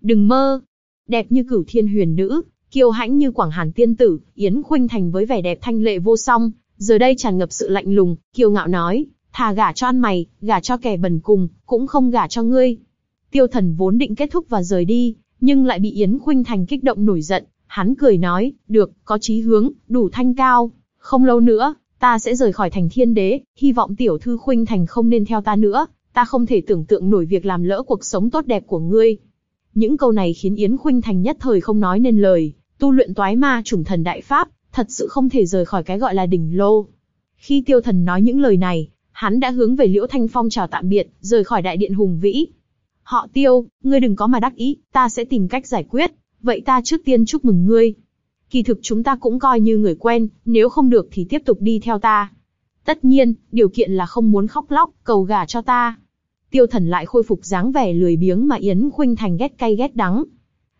Đừng mơ. Đẹp như cửu thiên huyền nữ, kiêu hãnh như quảng hàn tiên tử, Yến Khuynh Thành với vẻ đẹp thanh lệ vô song, giờ đây tràn ngập sự lạnh lùng, kiêu ngạo nói, thà gả cho ăn mày, gả cho kẻ bần cùng, cũng không gả cho ngươi. Tiêu thần vốn định kết thúc và rời đi, nhưng lại bị Yến Khuynh Thành kích động nổi giận, hắn cười nói, được, có chí hướng, đủ thanh cao, không lâu nữa, ta sẽ rời khỏi thành thiên đế, hy vọng tiểu thư Khuynh Thành không nên theo ta nữa, ta không thể tưởng tượng nổi việc làm lỡ cuộc sống tốt đẹp của ngươi. Những câu này khiến Yến Khuynh Thành nhất thời không nói nên lời, tu luyện toái ma chủng thần đại pháp, thật sự không thể rời khỏi cái gọi là đỉnh lô. Khi tiêu thần nói những lời này, hắn đã hướng về Liễu Thanh Phong chào tạm biệt, rời khỏi đại điện hùng vĩ. Họ tiêu, ngươi đừng có mà đắc ý, ta sẽ tìm cách giải quyết, vậy ta trước tiên chúc mừng ngươi. Kỳ thực chúng ta cũng coi như người quen, nếu không được thì tiếp tục đi theo ta. Tất nhiên, điều kiện là không muốn khóc lóc, cầu gả cho ta. Tiêu thần lại khôi phục dáng vẻ lười biếng mà Yến Khuynh Thành ghét cay ghét đắng.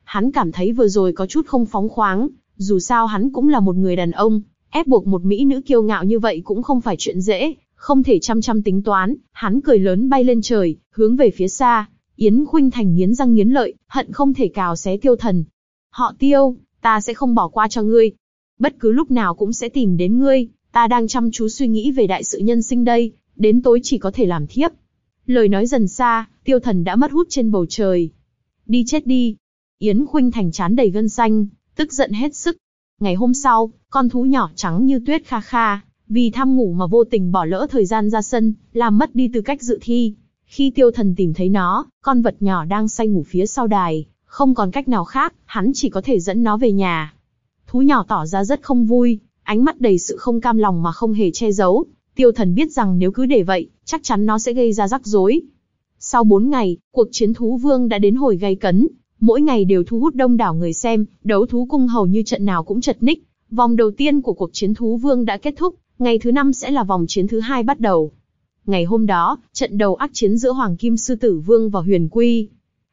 Hắn cảm thấy vừa rồi có chút không phóng khoáng, dù sao hắn cũng là một người đàn ông, ép buộc một mỹ nữ kiêu ngạo như vậy cũng không phải chuyện dễ, không thể chăm chăm tính toán, hắn cười lớn bay lên trời, hướng về phía xa. Yến Khuynh Thành nghiến răng nghiến lợi, hận không thể cào xé tiêu thần. Họ tiêu, ta sẽ không bỏ qua cho ngươi. Bất cứ lúc nào cũng sẽ tìm đến ngươi, ta đang chăm chú suy nghĩ về đại sự nhân sinh đây, đến tối chỉ có thể làm thiếp. Lời nói dần xa, tiêu thần đã mất hút trên bầu trời. Đi chết đi. Yến Khuynh Thành chán đầy gân xanh, tức giận hết sức. Ngày hôm sau, con thú nhỏ trắng như tuyết kha kha, vì tham ngủ mà vô tình bỏ lỡ thời gian ra sân, làm mất đi tư cách dự thi. Khi tiêu thần tìm thấy nó, con vật nhỏ đang say ngủ phía sau đài, không còn cách nào khác, hắn chỉ có thể dẫn nó về nhà. Thú nhỏ tỏ ra rất không vui, ánh mắt đầy sự không cam lòng mà không hề che giấu. Tiêu thần biết rằng nếu cứ để vậy, chắc chắn nó sẽ gây ra rắc rối. Sau 4 ngày, cuộc chiến thú vương đã đến hồi gay cấn, mỗi ngày đều thu hút đông đảo người xem, đấu thú cung hầu như trận nào cũng chật ních. Vòng đầu tiên của cuộc chiến thú vương đã kết thúc, ngày thứ năm sẽ là vòng chiến thứ hai bắt đầu. Ngày hôm đó, trận đầu ác chiến giữa Hoàng Kim Sư Tử Vương và Huyền Quy.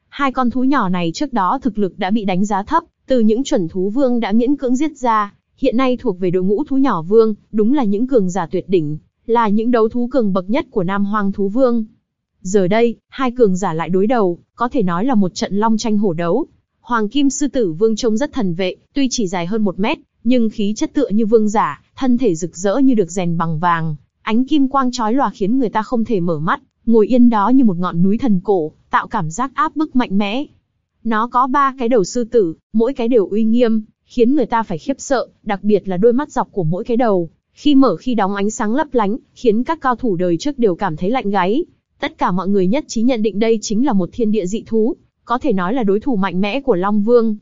Hai con thú nhỏ này trước đó thực lực đã bị đánh giá thấp, từ những chuẩn thú vương đã miễn cưỡng giết ra, hiện nay thuộc về đội ngũ thú nhỏ vương, đúng là những cường giả tuyệt đỉnh, là những đấu thú cường bậc nhất của Nam Hoang thú vương. Giờ đây, hai cường giả lại đối đầu, có thể nói là một trận long tranh hổ đấu. Hoàng Kim Sư Tử Vương trông rất thần vệ, tuy chỉ dài hơn một mét, nhưng khí chất tựa như vương giả, thân thể rực rỡ như được rèn bằng vàng, ánh kim quang chói lòa khiến người ta không thể mở mắt, ngồi yên đó như một ngọn núi thần cổ, tạo cảm giác áp bức mạnh mẽ. Nó có ba cái đầu sư tử, mỗi cái đều uy nghiêm, khiến người ta phải khiếp sợ, đặc biệt là đôi mắt dọc của mỗi cái đầu, khi mở khi đóng ánh sáng lấp lánh, khiến các cao thủ đời trước đều cảm thấy lạnh gáy. Tất cả mọi người nhất trí nhận định đây chính là một thiên địa dị thú, có thể nói là đối thủ mạnh mẽ của Long Vương.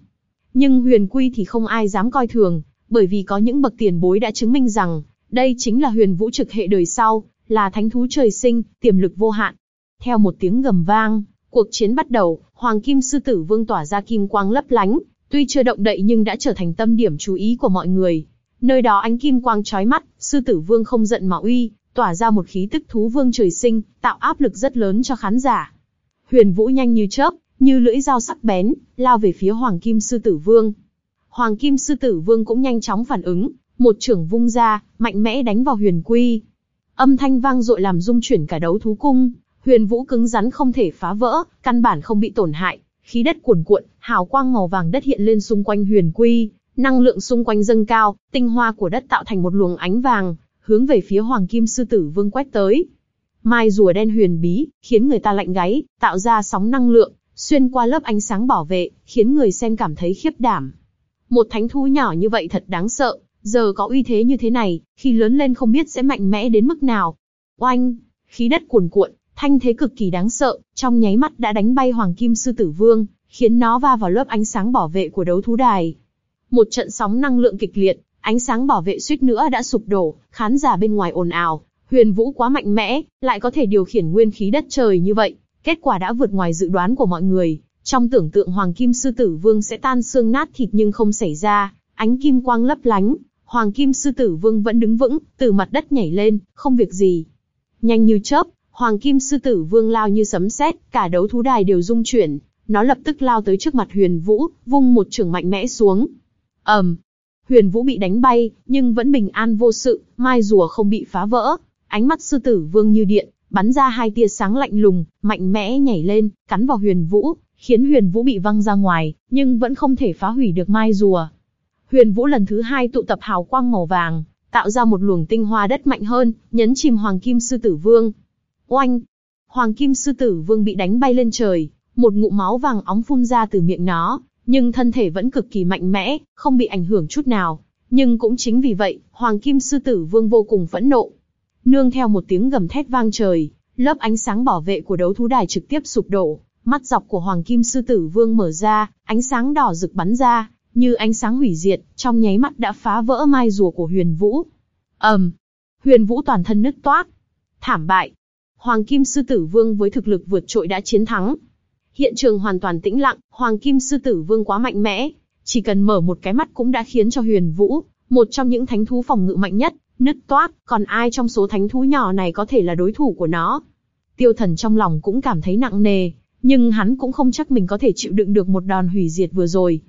Nhưng huyền quy thì không ai dám coi thường, bởi vì có những bậc tiền bối đã chứng minh rằng, đây chính là huyền vũ trực hệ đời sau, là thánh thú trời sinh, tiềm lực vô hạn. Theo một tiếng gầm vang, cuộc chiến bắt đầu, Hoàng Kim Sư Tử Vương tỏa ra kim quang lấp lánh, tuy chưa động đậy nhưng đã trở thành tâm điểm chú ý của mọi người. Nơi đó ánh kim quang chói mắt, Sư Tử Vương không giận mà uy, tỏa ra một khí tức thú vương trời sinh, tạo áp lực rất lớn cho khán giả. Huyền Vũ nhanh như chớp, như lưỡi dao sắc bén, lao về phía Hoàng Kim Sư Tử Vương. Hoàng Kim Sư Tử Vương cũng nhanh chóng phản ứng, một trưởng vung ra, mạnh mẽ đánh vào Huyền Quy. Âm thanh vang dội làm rung chuyển cả đấu thú cung, Huyền Vũ cứng rắn không thể phá vỡ, căn bản không bị tổn hại, khí đất cuồn cuộn, hào quang màu vàng đất hiện lên xung quanh Huyền Quy, năng lượng xung quanh dâng cao, tinh hoa của đất tạo thành một luồng ánh vàng, hướng về phía Hoàng Kim Sư Tử Vương quét tới. Mai rùa đen huyền bí, khiến người ta lạnh gáy, tạo ra sóng năng lượng, xuyên qua lớp ánh sáng bảo vệ, khiến người xem cảm thấy khiếp đảm. Một thánh thú nhỏ như vậy thật đáng sợ, giờ có uy thế như thế này, khi lớn lên không biết sẽ mạnh mẽ đến mức nào. Oanh, khí đất cuồn cuộn, thanh thế cực kỳ đáng sợ, trong nháy mắt đã đánh bay Hoàng Kim Sư Tử Vương, khiến nó va vào lớp ánh sáng bảo vệ của đấu thú đài. Một trận sóng năng lượng kịch liệt, ánh sáng bảo vệ suýt nữa đã sụp đổ, khán giả bên ngoài ồn ào, Huyền Vũ quá mạnh mẽ, lại có thể điều khiển nguyên khí đất trời như vậy, kết quả đã vượt ngoài dự đoán của mọi người. Trong tưởng tượng Hoàng Kim Sư Tử Vương sẽ tan xương nát thịt nhưng không xảy ra, ánh kim quang lấp lánh, Hoàng Kim Sư Tử Vương vẫn đứng vững, từ mặt đất nhảy lên, không việc gì. Nhanh như chớp, Hoàng Kim Sư Tử Vương lao như sấm sét, cả đấu thú đài đều rung chuyển, nó lập tức lao tới trước mặt Huyền Vũ, vung một trường mạnh mẽ xuống. ầm, um, Huyền Vũ bị đánh bay, nhưng vẫn bình an vô sự, mai rùa không bị phá vỡ. Ánh mắt Sư Tử Vương như điện, bắn ra hai tia sáng lạnh lùng, mạnh mẽ nhảy lên, cắn vào Huyền Vũ, khiến Huyền Vũ bị văng ra ngoài, nhưng vẫn không thể phá hủy được mai rùa. Huyền Vũ lần thứ hai tụ tập hào quang màu vàng, tạo ra một luồng tinh hoa đất mạnh hơn, nhấn chìm Hoàng Kim Sư Tử Vương. Oanh! Hoàng Kim Sư Tử Vương bị đánh bay lên trời, một ngụm máu vàng óng phun ra từ miệng nó, nhưng thân thể vẫn cực kỳ mạnh mẽ, không bị ảnh hưởng chút nào. Nhưng cũng chính vì vậy, Hoàng Kim Sư Tử Vương vô cùng phẫn nộ. Nương theo một tiếng gầm thét vang trời, lớp ánh sáng bảo vệ của đấu thú đài trực tiếp sụp đổ, mắt dọc của Hoàng Kim Sư Tử Vương mở ra, ánh sáng đỏ rực bắn ra, như ánh sáng hủy diệt, trong nháy mắt đã phá vỡ mai rùa của Huyền Vũ. ầm, um, Huyền Vũ toàn thân nứt toát, thảm bại. Hoàng Kim Sư Tử Vương với thực lực vượt trội đã chiến thắng. Hiện trường hoàn toàn tĩnh lặng, Hoàng Kim Sư Tử Vương quá mạnh mẽ, chỉ cần mở một cái mắt cũng đã khiến cho Huyền Vũ, một trong những thánh thú phòng ngự mạnh nhất, nứt toát, còn ai trong số thánh thú nhỏ này có thể là đối thủ của nó. Tiêu thần trong lòng cũng cảm thấy nặng nề, nhưng hắn cũng không chắc mình có thể chịu đựng được một đòn hủy diệt vừa rồi.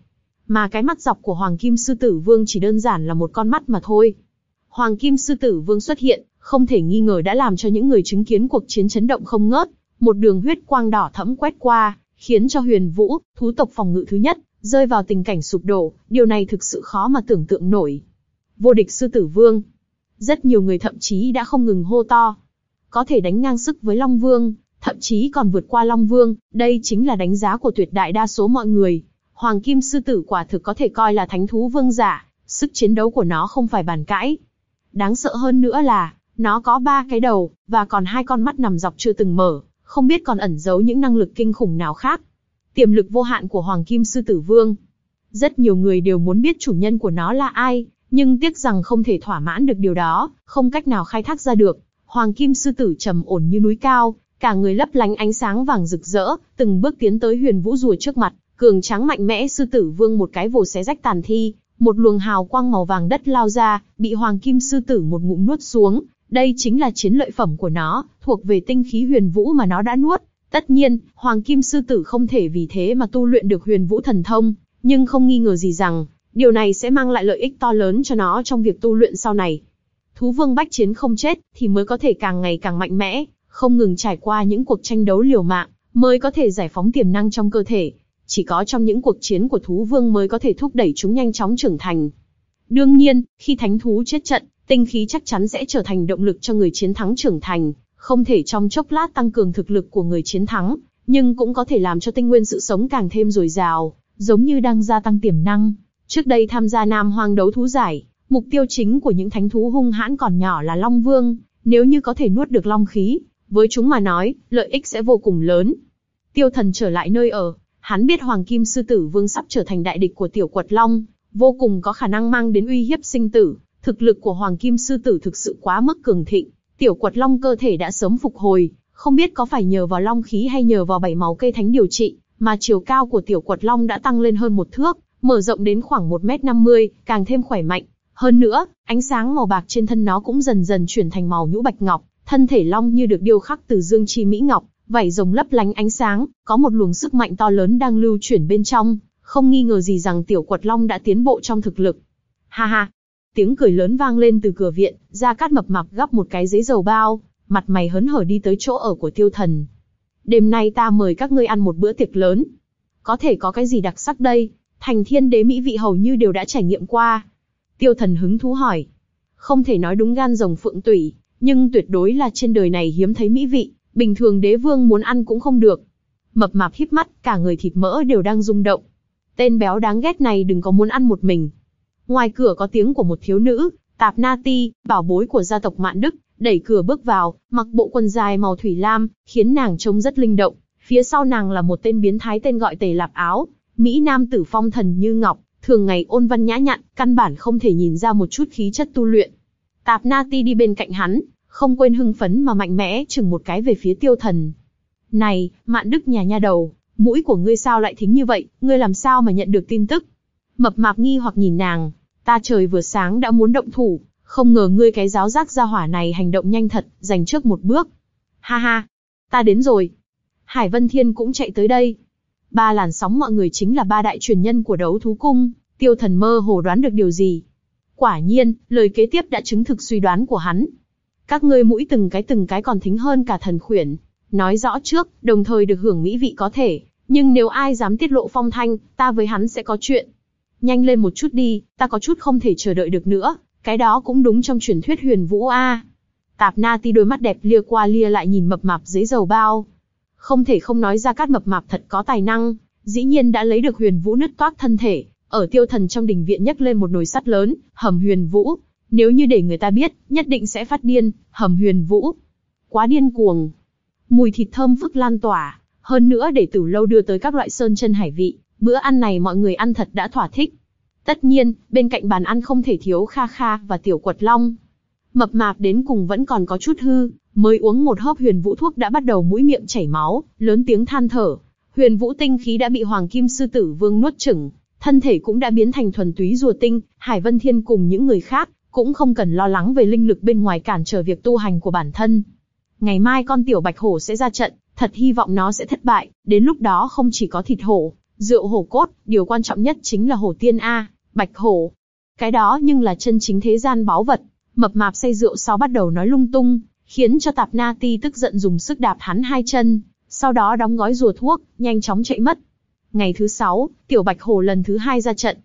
Mà cái mắt dọc của Hoàng Kim Sư Tử Vương chỉ đơn giản là một con mắt mà thôi. Hoàng Kim Sư Tử Vương xuất hiện, không thể nghi ngờ đã làm cho những người chứng kiến cuộc chiến chấn động không ngớt, một đường huyết quang đỏ thẫm quét qua, khiến cho Huyền Vũ, thú tộc phòng ngự thứ nhất, rơi vào tình cảnh sụp đổ, điều này thực sự khó mà tưởng tượng nổi. Vô địch sư tử vương. Rất nhiều người thậm chí đã không ngừng hô to. Có thể đánh ngang sức với Long Vương, thậm chí còn vượt qua Long Vương, đây chính là đánh giá của tuyệt đại đa số mọi người. Hoàng Kim Sư Tử quả thực có thể coi là thánh thú vương giả, sức chiến đấu của nó không phải bàn cãi. Đáng sợ hơn nữa là, nó có ba cái đầu, và còn hai con mắt nằm dọc chưa từng mở, không biết còn ẩn giấu những năng lực kinh khủng nào khác. Tiềm lực vô hạn của Hoàng Kim Sư Tử Vương. Rất nhiều người đều muốn biết chủ nhân của nó là ai, nhưng tiếc rằng không thể thỏa mãn được điều đó, không cách nào khai thác ra được. Hoàng Kim Sư Tử trầm ổn như núi cao, cả người lấp lánh ánh sáng vàng rực rỡ, từng bước tiến tới Huyền Vũ rùa trước mặt, cường tráng mạnh mẽ sư tử vương một cái vồ xé rách tàn thi, một luồng hào quang màu vàng đất lao ra, bị hoàng kim sư tử một ngụm nuốt xuống. Đây chính là chiến lợi phẩm của nó, thuộc về tinh khí huyền vũ mà nó đã nuốt. Tất nhiên, hoàng kim sư tử không thể vì thế mà tu luyện được huyền vũ thần thông, nhưng không nghi ngờ gì rằng, điều này sẽ mang lại lợi ích to lớn cho nó trong việc tu luyện sau này. Thú vương bách chiến không chết, thì mới có thể càng ngày càng mạnh mẽ, không ngừng trải qua những cuộc tranh đấu liều mạng, mới có thể giải phóng tiềm năng trong cơ thể. Chỉ có trong những cuộc chiến của thú vương mới có thể thúc đẩy chúng nhanh chóng trưởng thành. Đương nhiên, khi thánh thú chết trận, tinh khí chắc chắn sẽ trở thành động lực cho người chiến thắng trưởng thành, không thể trong chốc lát tăng cường thực lực của người chiến thắng, nhưng cũng có thể làm cho tinh nguyên sự sống càng thêm dồi dào, giống như đang gia tăng tiềm năng. Trước đây tham gia Nam Hoang đấu thú giải, mục tiêu chính của những thánh thú hung hãn còn nhỏ là Long Vương, nếu như có thể nuốt được long khí, với chúng mà nói, lợi ích sẽ vô cùng lớn. Tiêu thần trở lại nơi ở, hắn biết Hoàng Kim Sư Tử Vương sắp trở thành đại địch của Tiểu Quật Long, vô cùng có khả năng mang đến uy hiếp sinh tử. Thực lực của Hoàng Kim Sư Tử thực sự quá mức cường thịnh, Tiểu Quật Long cơ thể đã sớm phục hồi, không biết có phải nhờ vào long khí hay nhờ vào bảy máu cây thánh điều trị, mà chiều cao của Tiểu Quật Long đã tăng lên hơn một thước, mở rộng đến khoảng 1m50, càng thêm khỏe mạnh. Hơn nữa, ánh sáng màu bạc trên thân nó cũng dần dần chuyển thành màu nhũ bạch ngọc, thân thể long như được điêu khắc từ dương chi mỹ ngọc, vảy rồng lấp lánh ánh sáng, có một luồng sức mạnh to lớn đang lưu chuyển bên trong, không nghi ngờ gì rằng tiểu quật long đã tiến bộ trong thực lực. Ha ha! Tiếng cười lớn vang lên từ cửa viện, Gia Cát mập mạp gắp một cái giấy dầu bao, mặt mày hớn hở đi tới chỗ ở của tiêu thần. Đêm nay ta mời các ngươi ăn một bữa tiệc lớn. Có thể có cái gì đặc sắc đây? Thành thiên đế mỹ vị hầu như đều đã trải nghiệm qua. Tiêu thần hứng thú hỏi. Không thể nói đúng gan rồng phượng tủy, nhưng tuyệt đối là trên đời này hiếm thấy mỹ vị, bình thường đế vương muốn ăn cũng không được. Mập mạp híp mắt, cả người thịt mỡ đều đang rung động. Tên béo đáng ghét này đừng có muốn ăn một mình. Ngoài cửa có tiếng của một thiếu nữ, Tạp Na Ti, bảo bối của gia tộc Mạn Đức, đẩy cửa bước vào, mặc bộ quần dài màu thủy lam, khiến nàng trông rất linh động. Phía sau nàng là một tên biến thái tên gọi Tề Lạp Áo, Mỹ Nam tử phong thần như ngọc, thường ngày ôn văn nhã nhặn, căn bản không thể nhìn ra một chút khí chất tu luyện. Tạp Na Ti đi bên cạnh hắn, không quên hưng phấn mà mạnh mẽ chừng một cái về phía tiêu thần. Này, mạn đức nhà nha đầu, mũi của ngươi sao lại thính như vậy, ngươi làm sao mà nhận được tin tức? Mập mạp nghi hoặc nhìn nàng, ta trời vừa sáng đã muốn động thủ, không ngờ ngươi cái giáo giác gia hỏa này hành động nhanh thật, giành trước một bước. Ha ha, ta đến rồi. Hải Vân Thiên cũng chạy tới đây. Ba làn sóng mọi người chính là ba đại truyền nhân của đấu thú cung, tiêu thần mơ hồ đoán được điều gì. Quả nhiên, lời kế tiếp đã chứng thực suy đoán của hắn. Các ngươi mũi từng cái từng cái còn thính hơn cả thần khuyển. Nói rõ trước, đồng thời được hưởng mỹ vị có thể, nhưng nếu ai dám tiết lộ phong thanh, ta với hắn sẽ có chuyện. Nhanh lên một chút đi, ta có chút không thể chờ đợi được nữa, cái đó cũng đúng trong truyền thuyết huyền vũ a. Tạp Na Ti đôi mắt đẹp lia qua lia lại nhìn mập mạp dưới dầu bao. Không thể không nói ra cát mập mạp thật có tài năng, dĩ nhiên đã lấy được huyền vũ nứt toác thân thể, ở tiêu thần trong đình viện nhấc lên một nồi sắt lớn, hầm huyền vũ, nếu như để người ta biết, nhất định sẽ phát điên, hầm huyền vũ. Quá điên cuồng. Mùi thịt thơm phức lan tỏa, hơn nữa để tử lâu đưa tới các loại sơn chân hải vị, bữa ăn này mọi người ăn thật đã thỏa thích. Tất nhiên, bên cạnh bàn ăn không thể thiếu Kha Kha và Tiểu Quật Long. Mập mạp đến cùng vẫn còn có chút hư, mới uống một hớp huyền vũ thuốc đã bắt đầu mũi miệng chảy máu, lớn tiếng than thở. Huyền vũ tinh khí đã bị Hoàng Kim Sư Tử Vương nuốt chửng, thân thể cũng đã biến thành thuần túy rùa tinh, Hải Vân Thiên cùng những người khác, cũng không cần lo lắng về linh lực bên ngoài cản trở việc tu hành của bản thân. Ngày mai con tiểu bạch hổ sẽ ra trận, thật hy vọng nó sẽ thất bại, đến lúc đó không chỉ có thịt hổ, rượu hổ cốt, điều quan trọng nhất chính là hổ tiên A, bạch hổ. Cái đó nhưng là chân chính thế gian báu vật, mập mạp say rượu sau bắt đầu nói lung tung, khiến cho tạp na ti tức giận dùng sức đạp hắn hai chân, sau đó đóng gói rùa thuốc, nhanh chóng chạy mất. Ngày thứ sáu, tiểu bạch hổ lần thứ hai ra trận.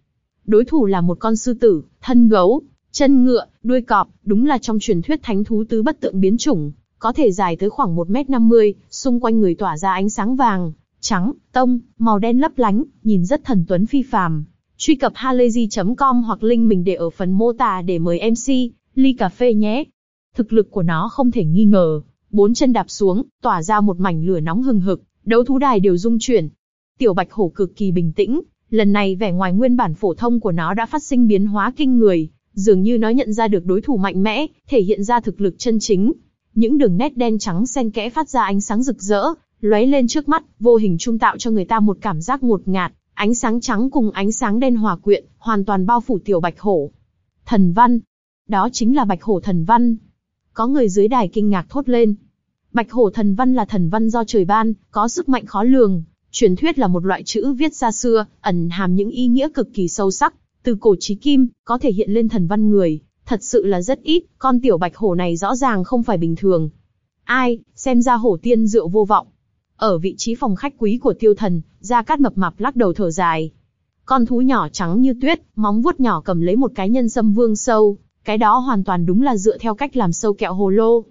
Đối thủ là một con sư tử, thân gấu, Chân ngựa, đuôi cọp, đúng là trong truyền thuyết thánh thú tứ bất tượng biến chủng, có thể dài tới khoảng 1m50, xung quanh người tỏa ra ánh sáng vàng, trắng, tông, màu đen lấp lánh, nhìn rất thần tuấn phi phàm. Truy cập halayzi.com hoặc link mình để ở phần mô tả để mời MC, ly cà phê nhé. Thực lực của nó không thể nghi ngờ, bốn chân đạp xuống, tỏa ra một mảnh lửa nóng hừng hực, đấu thú đài đều rung chuyển. Tiểu Bạch Hổ cực kỳ bình tĩnh, lần này vẻ ngoài nguyên bản phổ thông của nó đã phát sinh biến hóa kinh người, Dường như nó nhận ra được đối thủ mạnh mẽ, thể hiện ra thực lực chân chính. Những đường nét đen trắng xen kẽ phát ra ánh sáng rực rỡ, lóe lên trước mắt, vô hình trung tạo cho người ta một cảm giác ngột ngạt, Ánh sáng trắng cùng ánh sáng đen hòa quyện, hoàn toàn bao phủ tiểu bạch hổ. Thần văn. Đó chính là bạch hổ thần văn. Có người dưới đài kinh ngạc thốt lên. Bạch hổ thần văn là thần văn do trời ban, có sức mạnh khó lường. Truyền thuyết là một loại chữ viết xa xưa, ẩn hàm những ý nghĩa cực kỳ sâu sắc. Từ cổ chí kim, có thể hiện lên thần văn người, thật sự là rất ít, con tiểu bạch hổ này rõ ràng không phải bình thường. Ai, xem ra hổ tiên rượu vô vọng. Ở vị trí phòng khách quý của tiêu thần, Gia Cát mập mạp lắc đầu thở dài. Con thú nhỏ trắng như tuyết, móng vuốt nhỏ cầm lấy một cái nhân sâm vương sâu, cái đó hoàn toàn đúng là dựa theo cách làm sâu kẹo hồ lô.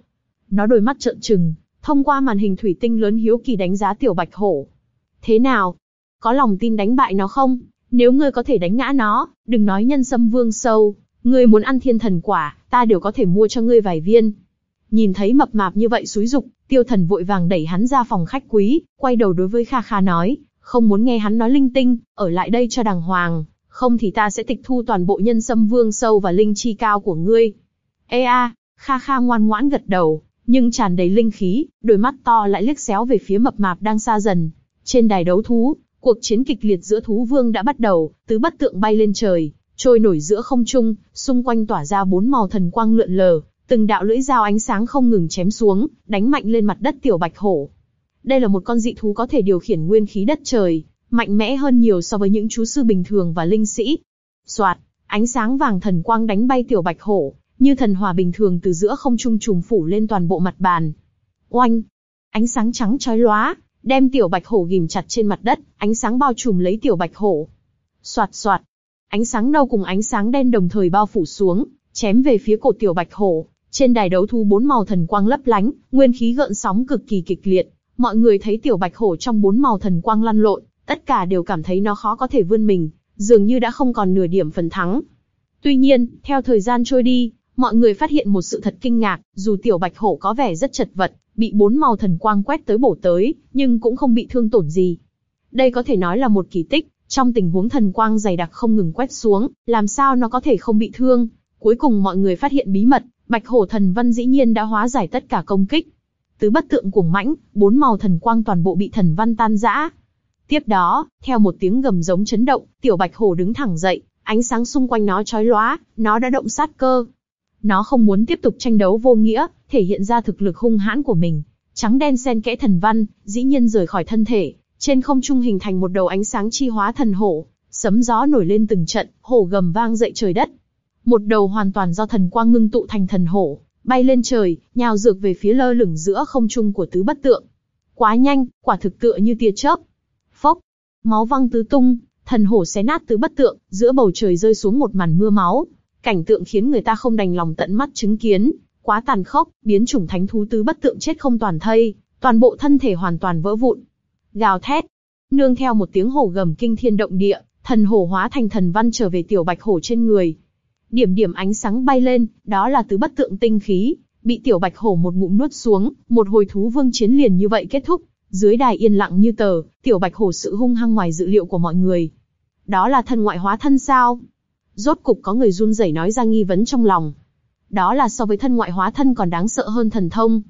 Nó đôi mắt trợn trừng, thông qua màn hình thủy tinh lớn hiếu kỳ đánh giá tiểu bạch hổ. Thế nào? Có lòng tin đánh bại nó không? Nếu ngươi có thể đánh ngã nó, đừng nói nhân sâm vương sâu, ngươi muốn ăn thiên thần quả, ta đều có thể mua cho ngươi vài viên. Nhìn thấy mập mạp như vậy xúi dục, tiêu thần vội vàng đẩy hắn ra phòng khách quý, quay đầu đối với Kha Kha nói, không muốn nghe hắn nói linh tinh, ở lại đây cho đàng hoàng, không thì ta sẽ tịch thu toàn bộ nhân sâm vương sâu và linh chi cao của ngươi. Ê a, Kha Kha ngoan ngoãn gật đầu, nhưng tràn đầy linh khí, đôi mắt to lại liếc xéo về phía mập mạp đang xa dần. Trên đài đấu thú, cuộc chiến kịch liệt giữa thú vương đã bắt đầu, tứ bất tượng bay lên trời, trôi nổi giữa không trung, xung quanh tỏa ra bốn màu thần quang lượn lờ, từng đạo lưỡi dao ánh sáng không ngừng chém xuống, đánh mạnh lên mặt đất tiểu bạch hổ. Đây là một con dị thú có thể điều khiển nguyên khí đất trời, mạnh mẽ hơn nhiều so với những chú sư bình thường và linh sĩ. Soạt, ánh sáng vàng thần quang đánh bay tiểu bạch hổ, như thần hòa bình thường từ giữa không trung trùng phủ lên toàn bộ mặt bàn. Oanh, ánh sáng trắng chói lóa, đem tiểu bạch hổ ghim chặt trên mặt đất, ánh sáng bao trùm lấy tiểu bạch hổ. Soạt soạt, ánh sáng nâu cùng ánh sáng đen đồng thời bao phủ xuống, chém về phía cổ tiểu bạch hổ. Trên đài đấu thú bốn màu thần quang lấp lánh, nguyên khí gợn sóng cực kỳ kịch liệt. Mọi người thấy tiểu bạch hổ trong bốn màu thần quang lăn lộn, tất cả đều cảm thấy nó khó có thể vươn mình, dường như đã không còn nửa điểm phần thắng. Tuy nhiên, theo thời gian trôi đi, mọi người phát hiện một sự thật kinh ngạc, dù tiểu bạch hổ có vẻ rất chật vật, bị bốn màu thần quang quét tới bổ tới, nhưng cũng không bị thương tổn gì. Đây có thể nói là một kỳ tích, trong tình huống thần quang dày đặc không ngừng quét xuống, làm sao nó có thể không bị thương. Cuối cùng mọi người phát hiện bí mật, bạch hổ thần văn dĩ nhiên đã hóa giải tất cả công kích. Tứ bất tượng cuồng mãnh, bốn màu thần quang toàn bộ bị thần văn tan rã. Tiếp đó, theo một tiếng gầm giống chấn động, tiểu bạch hổ đứng thẳng dậy, ánh sáng xung quanh nó chói lóa, nó đã động sát cơ, nó không muốn tiếp tục tranh đấu vô nghĩa, thể hiện ra thực lực hung hãn của mình. Trắng đen xen kẽ thần văn, dĩ nhiên rời khỏi thân thể, trên không trung hình thành một đầu ánh sáng chi hóa thần hổ, sấm gió nổi lên từng trận, hổ gầm vang dậy trời đất. Một đầu hoàn toàn do thần quang ngưng tụ thành thần hổ, bay lên trời, nhào dược về phía lơ lửng giữa không trung của tứ bất tượng. Quá nhanh, quả thực tựa như tia chớp. Phốc, máu văng tứ tung, thần hổ xé nát tứ bất tượng, giữa bầu trời rơi xuống một màn mưa máu, Cảnh tượng khiến người ta không đành lòng tận mắt chứng kiến, quá tàn khốc, biến chủng thánh thú tứ bất tượng chết không toàn thây, toàn bộ thân thể hoàn toàn vỡ vụn. Gào thét, nương theo một tiếng hổ gầm kinh thiên động địa, thần hổ hóa thành thần văn trở về tiểu bạch hổ trên người. Điểm điểm ánh sáng bay lên, đó là tứ bất tượng tinh khí, bị tiểu bạch hổ một ngụm nuốt xuống, một hồi thú vương chiến liền như vậy kết thúc. Dưới đài yên lặng như tờ, tiểu bạch hổ sự hung hăng ngoài dự liệu của mọi người. Đó là thần ngoại hóa thân sao? Rốt cục có người run rẩy nói ra nghi vấn trong lòng. Đó là so với thân ngoại hóa thân còn đáng sợ hơn thần thông.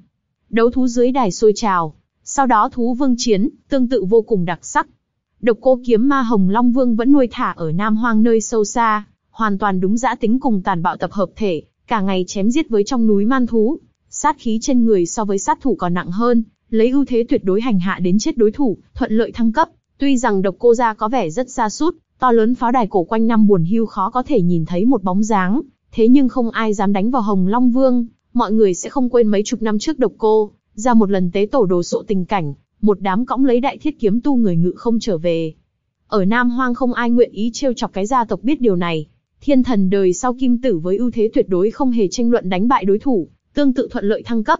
Đấu thú dưới đài sôi trào. Sau đó thú vương chiến, tương tự vô cùng đặc sắc. Độc cô kiếm ma hồng long vương vẫn nuôi thả ở Nam Hoang nơi sâu xa, hoàn toàn đúng dã tính cùng tàn bạo tập hợp thể, cả ngày chém giết với trong núi man thú. Sát khí trên người so với sát thủ còn nặng hơn, lấy ưu thế tuyệt đối hành hạ đến chết đối thủ, thuận lợi thăng cấp. Tuy rằng độc cô gia có vẻ rất xa sút To lớn pháo đài cổ quanh năm buồn hưu khó có thể nhìn thấy một bóng dáng, thế nhưng không ai dám đánh vào Hồng Long Vương, mọi người sẽ không quên mấy chục năm trước độc cô, ra một lần tế tổ đồ sộ tình cảnh, một đám cõng lấy đại thiết kiếm tu người ngự không trở về. Ở Nam Hoang không ai nguyện ý trêu chọc cái gia tộc biết điều này. Thiên thần đời sau kim tử với ưu thế tuyệt đối không hề tranh luận đánh bại đối thủ, tương tự thuận lợi thăng cấp.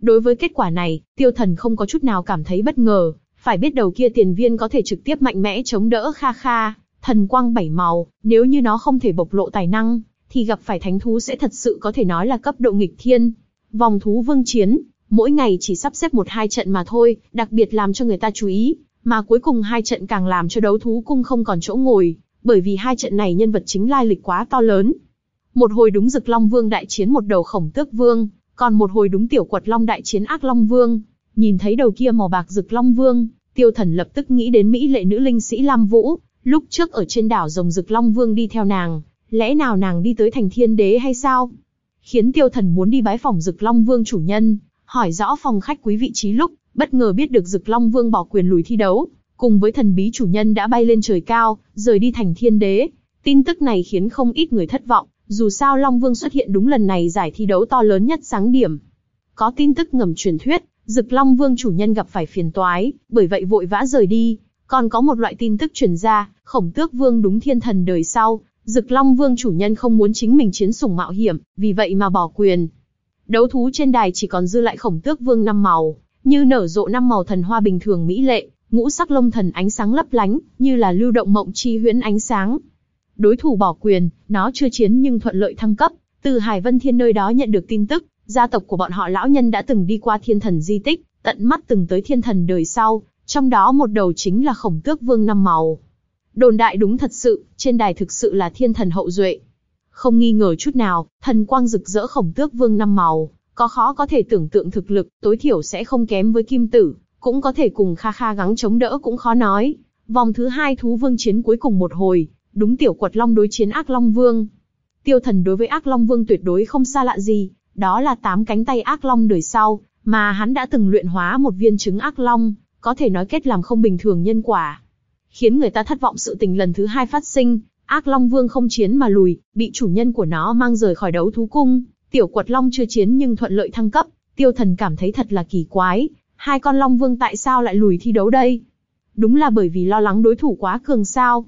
Đối với kết quả này, tiêu thần không có chút nào cảm thấy bất ngờ, phải biết đầu kia tiền viên có thể trực tiếp mạnh mẽ chống đỡ Kha Kha, Thần quang bảy màu, nếu như nó không thể bộc lộ tài năng, thì gặp phải thánh thú sẽ thật sự có thể nói là cấp độ nghịch thiên. Vòng thú vương chiến, mỗi ngày chỉ sắp xếp một hai trận mà thôi, đặc biệt làm cho người ta chú ý, mà cuối cùng hai trận càng làm cho đấu thú cung không còn chỗ ngồi, bởi vì hai trận này nhân vật chính lai lịch quá to lớn. Một hồi đúng rực Long Vương đại chiến một đầu khổng tước vương, còn một hồi đúng tiểu quật Long đại chiến ác Long Vương. Nhìn thấy đầu kia màu bạc rực Long Vương, tiêu thần lập tức nghĩ đến Mỹ lệ nữ linh sĩ Lam Vũ, Lúc trước ở trên đảo rồng rực Long Vương đi theo nàng, lẽ nào nàng đi tới thành thiên đế hay sao? Khiến tiêu thần muốn đi bái phòng rực Long Vương chủ nhân, hỏi rõ phòng khách quý vị trí lúc, bất ngờ biết được rực Long Vương bỏ quyền lùi thi đấu, cùng với thần bí chủ nhân đã bay lên trời cao, rời đi thành thiên đế. Tin tức này khiến không ít người thất vọng, dù sao Long Vương xuất hiện đúng lần này giải thi đấu to lớn nhất sáng điểm. Có tin tức ngầm truyền thuyết, Dực Long Vương chủ nhân gặp phải phiền toái, bởi vậy vội vã rời đi. Còn có một loại tin tức truyền ra, Khổng Tước Vương đúng thiên thần đời sau, Dực Long Vương chủ nhân không muốn chính mình chiến sủng mạo hiểm, vì vậy mà bỏ quyền. Đấu thú trên đài chỉ còn dư lại Khổng Tước Vương năm màu, như nở rộ năm màu thần hoa bình thường mỹ lệ, ngũ sắc lông thần ánh sáng lấp lánh, như là lưu động mộng chi huyễn ánh sáng. Đối thủ bỏ quyền, nó chưa chiến nhưng thuận lợi thăng cấp, từ Hải Vân Thiên nơi đó nhận được tin tức, gia tộc của bọn họ lão nhân đã từng đi qua thiên thần di tích, tận mắt từng tới thiên thần đời sau, trong đó một đầu chính là khổng tước vương năm màu. Đồn đại đúng thật sự, trên đài thực sự là thiên thần hậu duệ. Không nghi ngờ chút nào, thần quang rực rỡ khổng tước vương năm màu, có khó có thể tưởng tượng thực lực, tối thiểu sẽ không kém với kim tử, cũng có thể cùng Kha Kha gắng chống đỡ cũng khó nói. Vòng thứ hai thú vương chiến cuối cùng một hồi, đúng tiểu quật long đối chiến ác long vương. Tiêu thần đối với ác long vương tuyệt đối không xa lạ gì, đó là tám cánh tay ác long đời sau, mà hắn đã từng luyện hóa một viên trứng ác long, có thể nói kết làm không bình thường nhân quả. Khiến người ta thất vọng sự tình lần thứ hai phát sinh, ác long vương không chiến mà lùi, bị chủ nhân của nó mang rời khỏi đấu thú cung, tiểu quật long chưa chiến nhưng thuận lợi thăng cấp, tiêu thần cảm thấy thật là kỳ quái, hai con long vương tại sao lại lùi thi đấu đây? Đúng là bởi vì lo lắng đối thủ quá cường sao?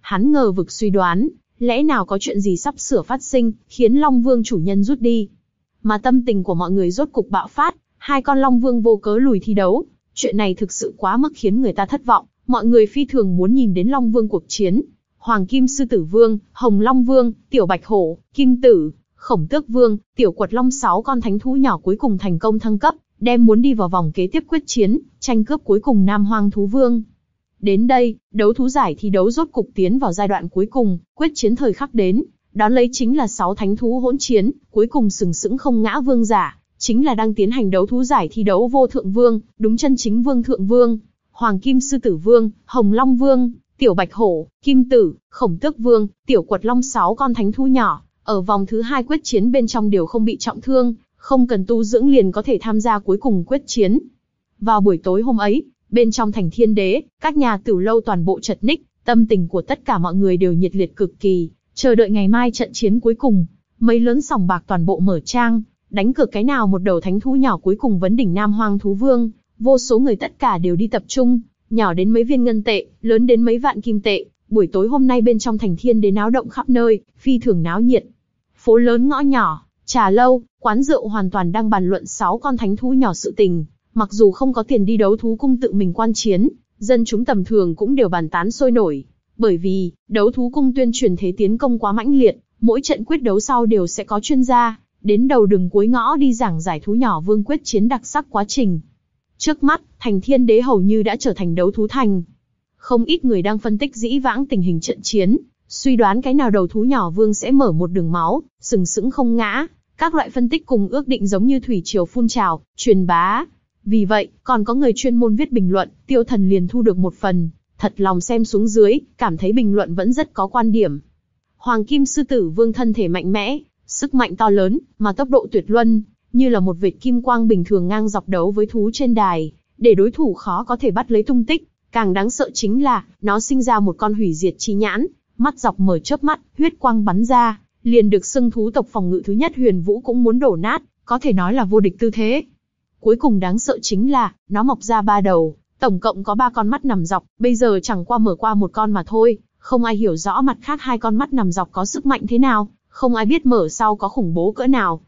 Hắn ngờ vực suy đoán, lẽ nào có chuyện gì sắp sửa phát sinh, khiến long vương chủ nhân rút đi? Mà tâm tình của mọi người rốt cục bạo phát, hai con long vương vô cớ lùi thi đấu. Chuyện này thực sự quá mức khiến người ta thất vọng, mọi người phi thường muốn nhìn đến long vương cuộc chiến. Hoàng Kim Sư Tử Vương, Hồng Long Vương, Tiểu Bạch Hổ, Kim Tử, Khổng Tước Vương, Tiểu Quật Long sáu con thánh thú nhỏ cuối cùng thành công thăng cấp, đem muốn đi vào vòng kế tiếp quyết chiến, tranh cướp cuối cùng Nam Hoang Thú Vương. Đến đây, đấu thú giải thi đấu rốt cục tiến vào giai đoạn cuối cùng, quyết chiến thời khắc đến, đón lấy chính là sáu thánh thú hỗn chiến, cuối cùng sừng sững không ngã vương giả, chính là đang tiến hành đấu thú giải thi đấu vô thượng vương, đúng chân chính vương thượng vương, Hoàng Kim Sư Tử Vương, Hồng Long Vương, Tiểu Bạch Hổ, Kim Tử, Khổng Tước Vương, Tiểu Quật Long sáu con thánh thú nhỏ, ở vòng thứ hai quyết chiến bên trong đều không bị trọng thương, không cần tu dưỡng liền có thể tham gia cuối cùng quyết chiến. Vào buổi tối hôm ấy, bên trong thành thiên đế, các nhà tử lâu toàn bộ chật ních, tâm tình của tất cả mọi người đều nhiệt liệt cực kỳ, chờ đợi ngày mai trận chiến cuối cùng. Mấy lớn sòng bạc toàn bộ mở trang, đánh cược cái nào một đầu thánh thú nhỏ cuối cùng vấn đỉnh Nam Hoang Thú Vương, vô số người tất cả đều đi tập trung, nhỏ đến mấy viên ngân tệ, lớn đến mấy vạn kim tệ. Buổi tối hôm nay bên trong thành thiên đến náo động khắp nơi, phi thường náo nhiệt. Phố lớn ngõ nhỏ, trà lâu, quán rượu hoàn toàn đang bàn luận sáu con thánh thú nhỏ sự tình. Mặc dù không có tiền đi đấu thú cung tự mình quan chiến, dân chúng tầm thường cũng đều bàn tán sôi nổi. Bởi vì, đấu thú cung tuyên truyền thế tiến công quá mãnh liệt, mỗi trận quyết đấu sau đều sẽ có chuyên gia, đến đầu đường cuối ngõ đi giảng giải thú nhỏ vương quyết chiến đặc sắc quá trình. Trước mắt, thành thiên đế hầu như đã trở thành đấu thú thành. Không ít người đang phân tích dĩ vãng tình hình trận chiến, suy đoán cái nào đầu thú nhỏ vương sẽ mở một đường máu, sừng sững không ngã. Các loại phân tích cùng ước định giống như thủy triều phun trào, truyền bá. Vì vậy, còn có người chuyên môn viết bình luận, tiêu thần liền thu được một phần, thật lòng xem xuống dưới, cảm thấy bình luận vẫn rất có quan điểm. Hoàng Kim Sư Tử Vương thân thể mạnh mẽ, sức mạnh to lớn, mà tốc độ tuyệt luân, như là một vệt kim quang bình thường ngang dọc đấu với thú trên đài, để đối thủ khó có thể bắt lấy tung tích. Càng đáng sợ chính là, nó sinh ra một con hủy diệt chi nhãn, mắt dọc mở chớp mắt, huyết quang bắn ra, liền được xưng thú tộc phòng ngự thứ nhất huyền vũ cũng muốn đổ nát, có thể nói là vô địch tư thế. Cuối cùng đáng sợ chính là, nó mọc ra ba đầu, tổng cộng có ba con mắt nằm dọc, bây giờ chẳng qua mở qua một con mà thôi, không ai hiểu rõ mặt khác hai con mắt nằm dọc có sức mạnh thế nào, không ai biết mở sau có khủng bố cỡ nào.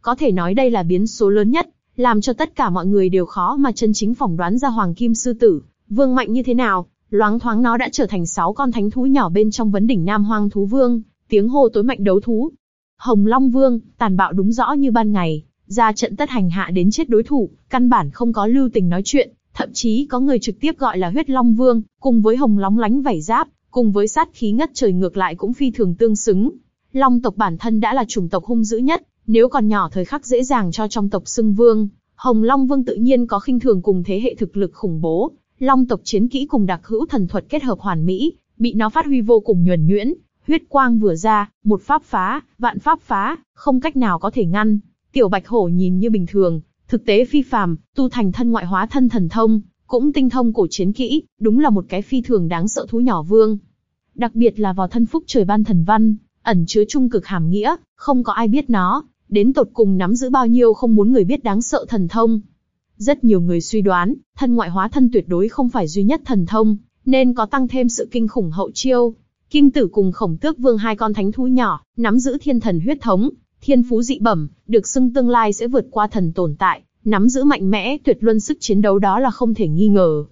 Có thể nói đây là biến số lớn nhất, làm cho tất cả mọi người đều khó mà chân chính phỏng đoán ra Hoàng Kim Sư Tử, vương mạnh như thế nào, loáng thoáng nó đã trở thành sáu con thánh thú nhỏ bên trong vấn đỉnh Nam Hoang Thú Vương, tiếng hô tối mạnh đấu thú. Hồng Long Vương, tàn bạo đúng rõ như ban ngày, ra trận tất hành hạ đến chết đối thủ, căn bản không có lưu tình nói chuyện, thậm chí có người trực tiếp gọi là huyết Long Vương, cùng với hồng lóng lánh vảy giáp, cùng với sát khí ngất trời ngược lại cũng phi thường tương xứng. Long tộc bản thân đã là chủng tộc hung dữ nhất, nếu còn nhỏ thời khắc dễ dàng cho trong tộc xưng vương, Hồng Long Vương tự nhiên có khinh thường cùng thế hệ thực lực khủng bố, Long tộc chiến kỹ cùng đặc hữu thần thuật kết hợp hoàn mỹ, bị nó phát huy vô cùng nhuần nhuyễn, huyết quang vừa ra, một pháp phá, vạn pháp phá, không cách nào có thể ngăn. Tiểu Bạch Hổ nhìn như bình thường, thực tế phi phàm, tu thành thân ngoại hóa thân thần thông, cũng tinh thông cổ chiến kỹ, đúng là một cái phi thường đáng sợ thú nhỏ vương. Đặc biệt là vào thân phúc trời ban thần văn, ẩn chứa trung cực hàm nghĩa, không có ai biết nó, đến tột cùng nắm giữ bao nhiêu không muốn người biết đáng sợ thần thông. Rất nhiều người suy đoán, thân ngoại hóa thân tuyệt đối không phải duy nhất thần thông, nên có tăng thêm sự kinh khủng hậu chiêu. Kim Tử cùng Khổng Tước Vương hai con thánh thú nhỏ, nắm giữ thiên thần huyết thống, thiên phú dị bẩm, được xưng tương lai sẽ vượt qua thần tồn tại, nắm giữ mạnh mẽ, tuyệt luân sức chiến đấu đó là không thể nghi ngờ.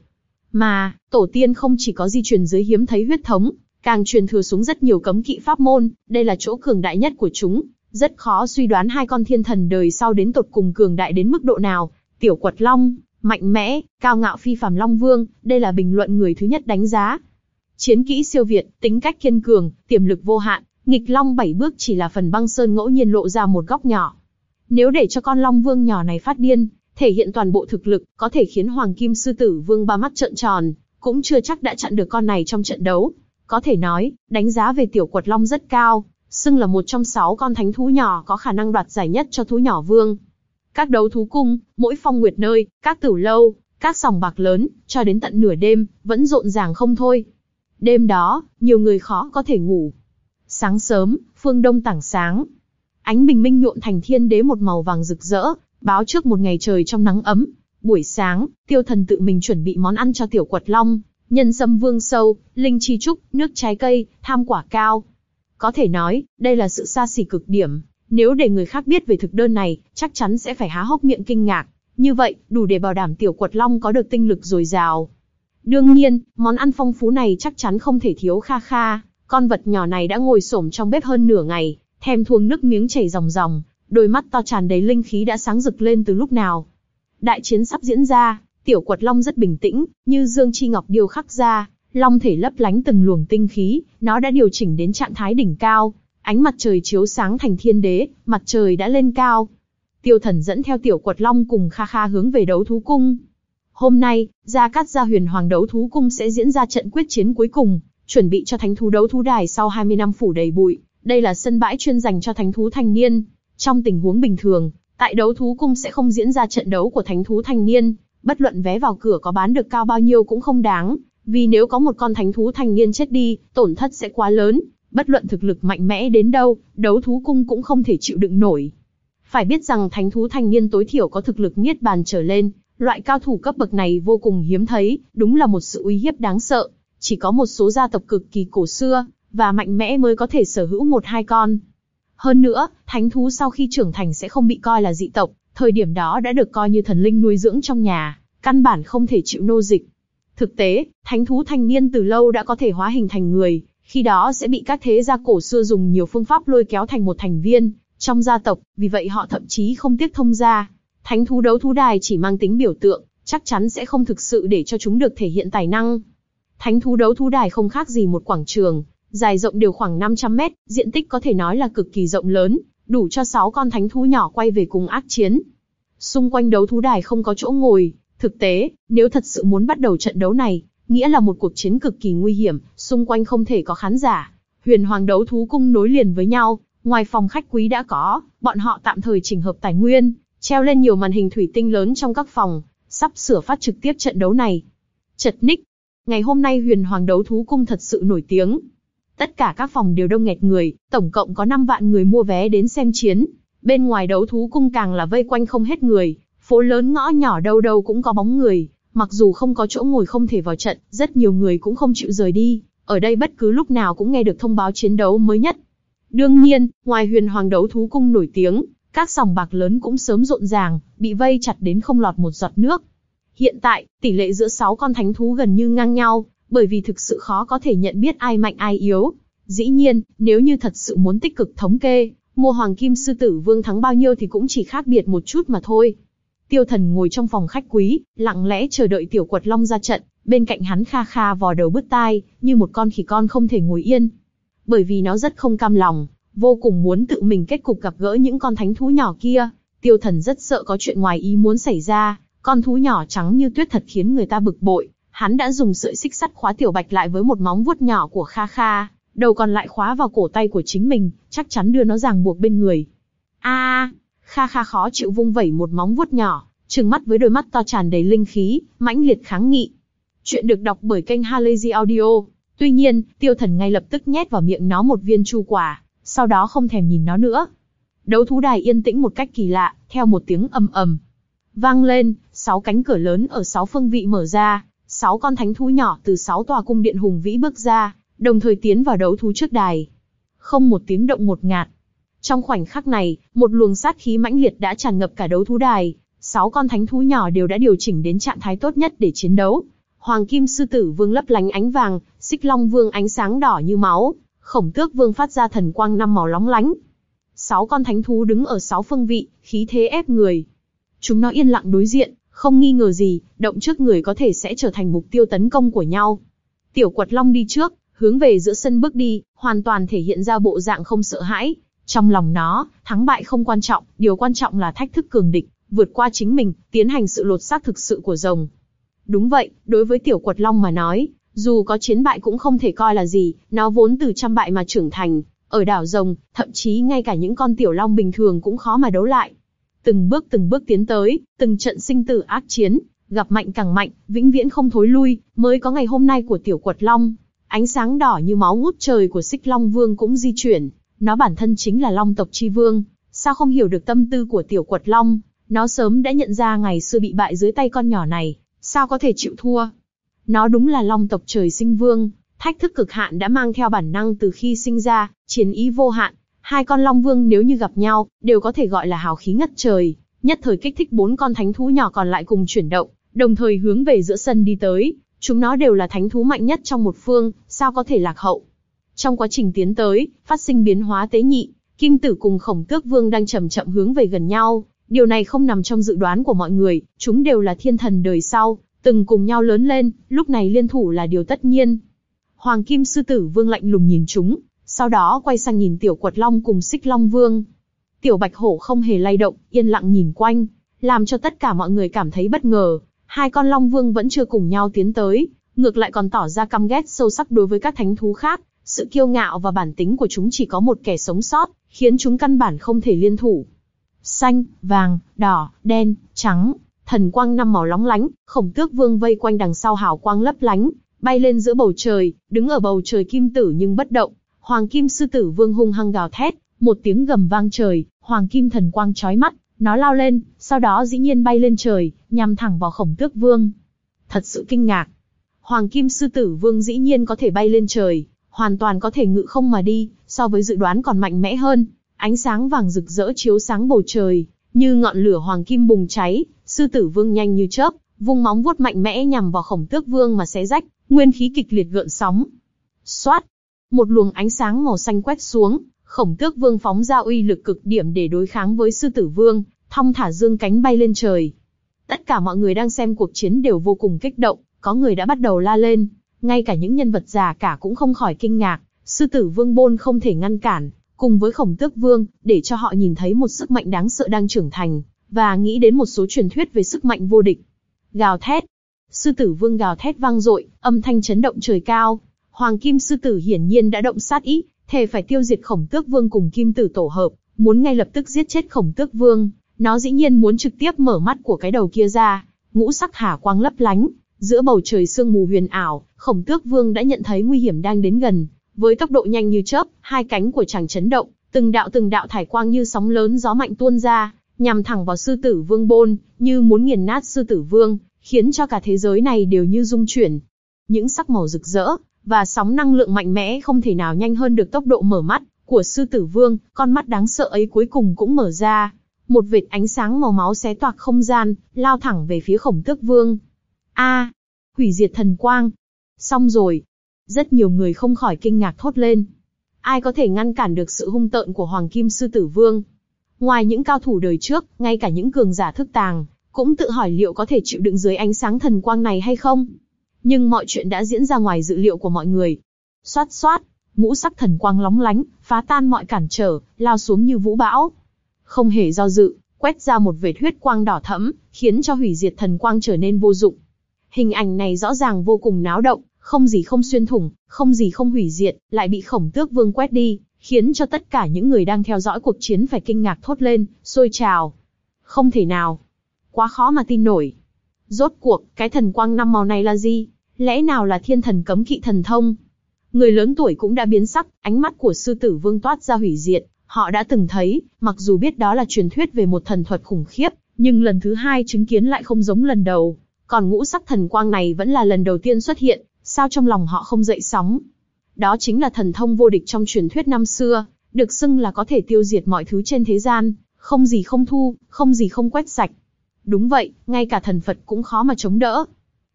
Mà, tổ tiên không chỉ có di truyền dưới hiếm thấy huyết thống, càng truyền thừa xuống rất nhiều cấm kỵ pháp môn, đây là chỗ cường đại nhất của chúng, rất khó suy đoán hai con thiên thần đời sau đến tột cùng cường đại đến mức độ nào. Tiểu Quật Long, mạnh mẽ, cao ngạo phi phàm Long Vương, đây là bình luận người thứ nhất đánh giá. Chiến kỹ siêu việt, tính cách kiên cường, tiềm lực vô hạn, nghịch Long bảy bước chỉ là phần băng sơn ngẫu nhiên lộ ra một góc nhỏ. Nếu để cho con Long Vương nhỏ này phát điên, thể hiện toàn bộ thực lực, có thể khiến Hoàng Kim Sư Tử Vương ba mắt trợn tròn, cũng chưa chắc đã chặn được con này trong trận đấu. Có thể nói, đánh giá về tiểu quật long rất cao, xưng là một trong sáu con thánh thú nhỏ có khả năng đoạt giải nhất cho thú nhỏ vương. Các đấu thú cung, mỗi phong nguyệt nơi, các tử lâu, các sòng bạc lớn, cho đến tận nửa đêm, vẫn rộn ràng không thôi. Đêm đó, nhiều người khó có thể ngủ. Sáng sớm, phương đông tảng sáng. Ánh bình minh nhuộm thành thiên đế một màu vàng rực rỡ, báo trước một ngày trời trong nắng ấm. Buổi sáng, tiêu thần tự mình chuẩn bị món ăn cho tiểu quật long, nhân sâm vương sâu, linh chi trúc, nước trái cây, tham quả cao. Có thể nói, đây là sự xa xỉ cực điểm. Nếu để người khác biết về thực đơn này, chắc chắn sẽ phải há hốc miệng kinh ngạc. Như vậy, đủ để bảo đảm tiểu quật long có được tinh lực dồi dào. Đương nhiên, món ăn phong phú này chắc chắn không thể thiếu kha kha. Con vật nhỏ này đã ngồi xổm trong bếp hơn nửa ngày, thèm thuồng nước miếng chảy ròng ròng, đôi mắt to tràn đầy linh khí đã sáng rực lên từ lúc nào. Đại chiến sắp diễn ra, Tiểu quật long rất bình tĩnh, như dương chi ngọc điêu khắc ra, long thể lấp lánh từng luồng tinh khí, nó đã điều chỉnh đến trạng thái đỉnh cao. Ánh mặt trời chiếu sáng thành thiên đế, mặt trời đã lên cao. Tiêu thần dẫn theo tiểu quật long cùng kha kha hướng về đấu thú cung. Hôm nay, Gia Cát Gia huyền hoàng đấu thú cung sẽ diễn ra trận quyết chiến cuối cùng, chuẩn bị cho thánh thú đấu thú đài sau 20 năm phủ đầy bụi. Đây là sân bãi chuyên dành cho thánh thú thanh niên. Trong tình huống bình thường, tại đấu thú cung sẽ không diễn ra trận đấu của thánh thú thanh niên, bất luận vé vào cửa có bán được cao bao nhiêu cũng không đáng, vì nếu có một con thánh thú thành niên chết đi, tổn thất sẽ quá lớn, bất luận thực lực mạnh mẽ đến đâu, đấu thú cung cũng không thể chịu đựng nổi. Phải biết rằng thánh thú thành niên tối thiểu có thực lực niết bàn trở lên, loại cao thủ cấp bậc này vô cùng hiếm thấy, đúng là một sự uy hiếp đáng sợ. Chỉ có một số gia tộc cực kỳ cổ xưa và mạnh mẽ mới có thể sở hữu một hai con. Hơn nữa, thánh thú sau khi trưởng thành sẽ không bị coi là dị tộc, thời điểm đó đã được coi như thần linh nuôi dưỡng trong nhà, căn bản không thể chịu nô dịch. Thực tế, thánh thú thanh niên từ lâu đã có thể hóa hình thành người, khi đó sẽ bị các thế gia cổ xưa dùng nhiều phương pháp lôi kéo thành một thành viên trong gia tộc, vì vậy họ thậm chí không tiếc thông gia. Thánh thú đấu thú đài chỉ mang tính biểu tượng, chắc chắn sẽ không thực sự để cho chúng được thể hiện tài năng. Thánh thú đấu thú đài không khác gì một quảng trường, dài rộng đều khoảng 500 mét, diện tích có thể nói là cực kỳ rộng lớn, đủ cho sáu con thánh thú nhỏ quay về cùng ác chiến. Xung quanh đấu thú đài không có chỗ ngồi, thực tế, nếu thật sự muốn bắt đầu trận đấu này, nghĩa là một cuộc chiến cực kỳ nguy hiểm, xung quanh không thể có khán giả. Huyền Hoàng đấu thú cung nối liền với nhau, ngoài phòng khách quý đã có, bọn họ tạm thời chỉnh hợp tài nguyên, treo lên nhiều màn hình thủy tinh lớn trong các phòng, sắp sửa phát trực tiếp trận đấu này. Chật ních. Ngày hôm nay Huyền Hoàng đấu thú cung thật sự nổi tiếng, Tất cả các phòng đều đông nghẹt người, tổng cộng có 5 vạn người mua vé đến xem chiến. Bên ngoài đấu thú cung càng là vây quanh không hết người, phố lớn ngõ nhỏ đâu đâu cũng có bóng người. Mặc dù không có chỗ ngồi không thể vào trận, rất nhiều người cũng không chịu rời đi. Ở đây bất cứ lúc nào cũng nghe được thông báo chiến đấu mới nhất. Đương nhiên, ngoài huyền hoàng đấu thú cung nổi tiếng, các sòng bạc lớn cũng sớm rộn ràng, bị vây chặt đến không lọt một giọt nước. Hiện tại, tỷ lệ giữa 6 con thánh thú gần như ngang nhau, bởi vì thực sự khó có thể nhận biết ai mạnh ai yếu. Dĩ nhiên, nếu như thật sự muốn tích cực thống kê, mua Hoàng Kim Sư Tử Vương thắng bao nhiêu thì cũng chỉ khác biệt một chút mà thôi. Tiêu thần ngồi trong phòng khách quý, lặng lẽ chờ đợi tiểu quật long ra trận, bên cạnh hắn kha kha vò đầu bứt tai, như một con khỉ con không thể ngồi yên. Bởi vì nó rất không cam lòng, vô cùng muốn tự mình kết cục gặp gỡ những con thánh thú nhỏ kia. Tiêu thần rất sợ có chuyện ngoài ý muốn xảy ra, con thú nhỏ trắng như tuyết thật khiến người ta bực bội, hắn đã dùng sợi xích sắt khóa tiểu bạch lại với một móng vuốt nhỏ của Kha Kha, đầu còn lại khóa vào cổ tay của chính mình, chắc chắn đưa nó ràng buộc bên người. A, Kha Kha khó chịu vung vẩy một móng vuốt nhỏ, trừng mắt với đôi mắt to tràn đầy linh khí, mãnh liệt kháng nghị. Chuyện được đọc bởi kênh Halazy Audio. Tuy nhiên, tiêu thần ngay lập tức nhét vào miệng nó một viên chu quả, sau đó không thèm nhìn nó nữa. Đấu thú đài yên tĩnh một cách kỳ lạ, theo một tiếng ầm ầm. Vang lên, sáu cánh cửa lớn ở sáu phương vị mở ra, sáu con thánh thú nhỏ từ sáu tòa cung điện hùng vĩ bước ra, đồng thời tiến vào đấu thú trước đài. Không một tiếng động một ngạt. Trong khoảnh khắc này, một luồng sát khí mãnh liệt đã tràn ngập cả đấu thú đài, sáu con thánh thú nhỏ đều đã điều chỉnh đến trạng thái tốt nhất để chiến đấu. Hoàng Kim Sư Tử Vương lấp lánh ánh vàng, Xích Long Vương ánh sáng đỏ như máu, Khổng Tước Vương phát ra thần quang năm màu lóng lánh. Sáu con thánh thú đứng ở sáu phương vị, khí thế ép người. Chúng nó yên lặng đối diện, không nghi ngờ gì, động trước người có thể sẽ trở thành mục tiêu tấn công của nhau. Tiểu Quật Long đi trước, hướng về giữa sân bước đi, hoàn toàn thể hiện ra bộ dạng không sợ hãi. Trong lòng nó, thắng bại không quan trọng, điều quan trọng là thách thức cường địch, vượt qua chính mình, tiến hành sự lột xác thực sự của rồng. Đúng vậy, đối với tiểu quật long mà nói, dù có chiến bại cũng không thể coi là gì, nó vốn từ trăm bại mà trưởng thành, ở đảo rồng, thậm chí ngay cả những con tiểu long bình thường cũng khó mà đấu lại. Từng bước từng bước tiến tới, từng trận sinh tử ác chiến, gặp mạnh càng mạnh, vĩnh viễn không thối lui, mới có ngày hôm nay của tiểu quật long. Ánh sáng đỏ như máu ngút trời của xích long vương cũng di chuyển, nó bản thân chính là long tộc chi vương, sao không hiểu được tâm tư của tiểu quật long, nó sớm đã nhận ra ngày xưa bị bại dưới tay con nhỏ này, sao có thể chịu thua. Nó đúng là long tộc trời sinh vương, thách thức cực hạn đã mang theo bản năng từ khi sinh ra, chiến ý vô hạn. Hai con long vương nếu như gặp nhau, đều có thể gọi là hào khí ngất trời, nhất thời kích thích bốn con thánh thú nhỏ còn lại cùng chuyển động, đồng thời hướng về giữa sân đi tới. Chúng nó đều là thánh thú mạnh nhất trong một phương, sao có thể lạc hậu. Trong quá trình tiến tới, phát sinh biến hóa tế nhị, Kim Tử cùng Khổng Tước Vương đang chậm chậm hướng về gần nhau, Điều này không nằm trong dự đoán của mọi người, chúng đều là thiên thần đời sau, từng cùng nhau lớn lên, lúc này liên thủ là điều tất nhiên. Hoàng Kim Sư Tử Vương lạnh lùng nhìn chúng, sau đó quay sang nhìn Tiểu Quật Long cùng Xích Long Vương. Tiểu Bạch Hổ không hề lay động, yên lặng nhìn quanh, làm cho tất cả mọi người cảm thấy bất ngờ. Hai con Long Vương vẫn chưa cùng nhau tiến tới, ngược lại còn tỏ ra căm ghét sâu sắc đối với các thánh thú khác. Sự kiêu ngạo và bản tính của chúng chỉ có một kẻ sống sót, khiến chúng căn bản không thể liên thủ xanh, vàng, đỏ, đen, trắng, thần quang năm màu lóng lánh, khổng tước vương vây quanh đằng sau hào quang lấp lánh, bay lên giữa bầu trời, đứng ở bầu trời kim tử nhưng bất động. Hoàng kim sư tử vương hung hăng gào thét, một tiếng gầm vang trời, hoàng kim thần quang chói mắt, nó lao lên, sau đó dĩ nhiên bay lên trời, nhằm thẳng vào khổng tước vương. Thật sự kinh ngạc. Hoàng kim sư tử vương dĩ nhiên có thể bay lên trời, hoàn toàn có thể ngự không mà đi, so với dự đoán còn mạnh mẽ hơn. Ánh sáng vàng rực rỡ chiếu sáng bầu trời, như ngọn lửa hoàng kim bùng cháy, sư tử vương nhanh như chớp, vung móng vuốt mạnh mẽ nhằm vào khổng tước vương mà xé rách, nguyên khí kịch liệt gợn sóng. Xoát! Một luồng ánh sáng màu xanh quét xuống, khổng tước vương phóng ra uy lực cực điểm để đối kháng với sư tử vương, thong thả dương cánh bay lên trời. Tất cả mọi người đang xem cuộc chiến đều vô cùng kích động, có người đã bắt đầu la lên, ngay cả những nhân vật già cả cũng không khỏi kinh ngạc, sư tử vương bôn không thể ngăn cản, cùng với khổng tước vương, để cho họ nhìn thấy một sức mạnh đáng sợ đang trưởng thành, và nghĩ đến một số truyền thuyết về sức mạnh vô địch. Gào thét. Sư tử vương gào thét vang dội, âm thanh chấn động trời cao. Hoàng kim sư tử hiển nhiên đã động sát ý, thề phải tiêu diệt khổng tước vương cùng kim tử tổ hợp, muốn ngay lập tức giết chết khổng tước vương. Nó dĩ nhiên muốn trực tiếp mở mắt của cái đầu kia ra, ngũ sắc hà quang lấp lánh, giữa bầu trời sương mù huyền ảo, khổng tước vương đã nhận thấy nguy hiểm đang đến gần, với tốc độ nhanh như chớp, hai cánh của chàng chấn động, từng đạo từng đạo thải quang như sóng lớn gió mạnh tuôn ra, nhằm thẳng vào sư tử vương bôn, như muốn nghiền nát sư tử vương, khiến cho cả thế giới này đều như rung chuyển. Những sắc màu rực rỡ, và sóng năng lượng mạnh mẽ không thể nào nhanh hơn được tốc độ mở mắt của sư tử vương, con mắt đáng sợ ấy cuối cùng cũng mở ra. Một vệt ánh sáng màu máu xé toạc không gian, lao thẳng về phía khổng tước vương. A, hủy diệt thần quang. Xong rồi, rất nhiều người không khỏi kinh ngạc thốt lên. Ai có thể ngăn cản được sự hung tợn của Hoàng Kim Sư Tử Vương? Ngoài những cao thủ đời trước, ngay cả những cường giả thức tàng, cũng tự hỏi liệu có thể chịu đựng dưới ánh sáng thần quang này hay không? Nhưng mọi chuyện đã diễn ra ngoài dự liệu của mọi người. Xoát xoát, ngũ sắc thần quang lóng lánh, phá tan mọi cản trở, lao xuống như vũ bão. Không hề do dự, quét ra một vệt huyết quang đỏ thẫm, khiến cho hủy diệt thần quang trở nên vô dụng. Hình ảnh này rõ ràng vô cùng náo động, không gì không xuyên thủng, không gì không hủy diệt, lại bị khổng tước vương quét đi, khiến cho tất cả những người đang theo dõi cuộc chiến phải kinh ngạc thốt lên, sôi trào. Không thể nào. Quá khó mà tin nổi. Rốt cuộc, cái thần quang năm màu này là gì? Lẽ nào là thiên thần cấm kỵ thần thông? Người lớn tuổi cũng đã biến sắc, ánh mắt của sư tử vương toát ra hủy diệt. Họ đã từng thấy, mặc dù biết đó là truyền thuyết về một thần thuật khủng khiếp, nhưng lần thứ hai chứng kiến lại không giống lần đầu. Còn ngũ sắc thần quang này vẫn là lần đầu tiên xuất hiện, sao trong lòng họ không dậy sóng? Đó chính là thần thông vô địch trong truyền thuyết năm xưa, được xưng là có thể tiêu diệt mọi thứ trên thế gian, không gì không thu, không gì không quét sạch. Đúng vậy, ngay cả thần Phật cũng khó mà chống đỡ.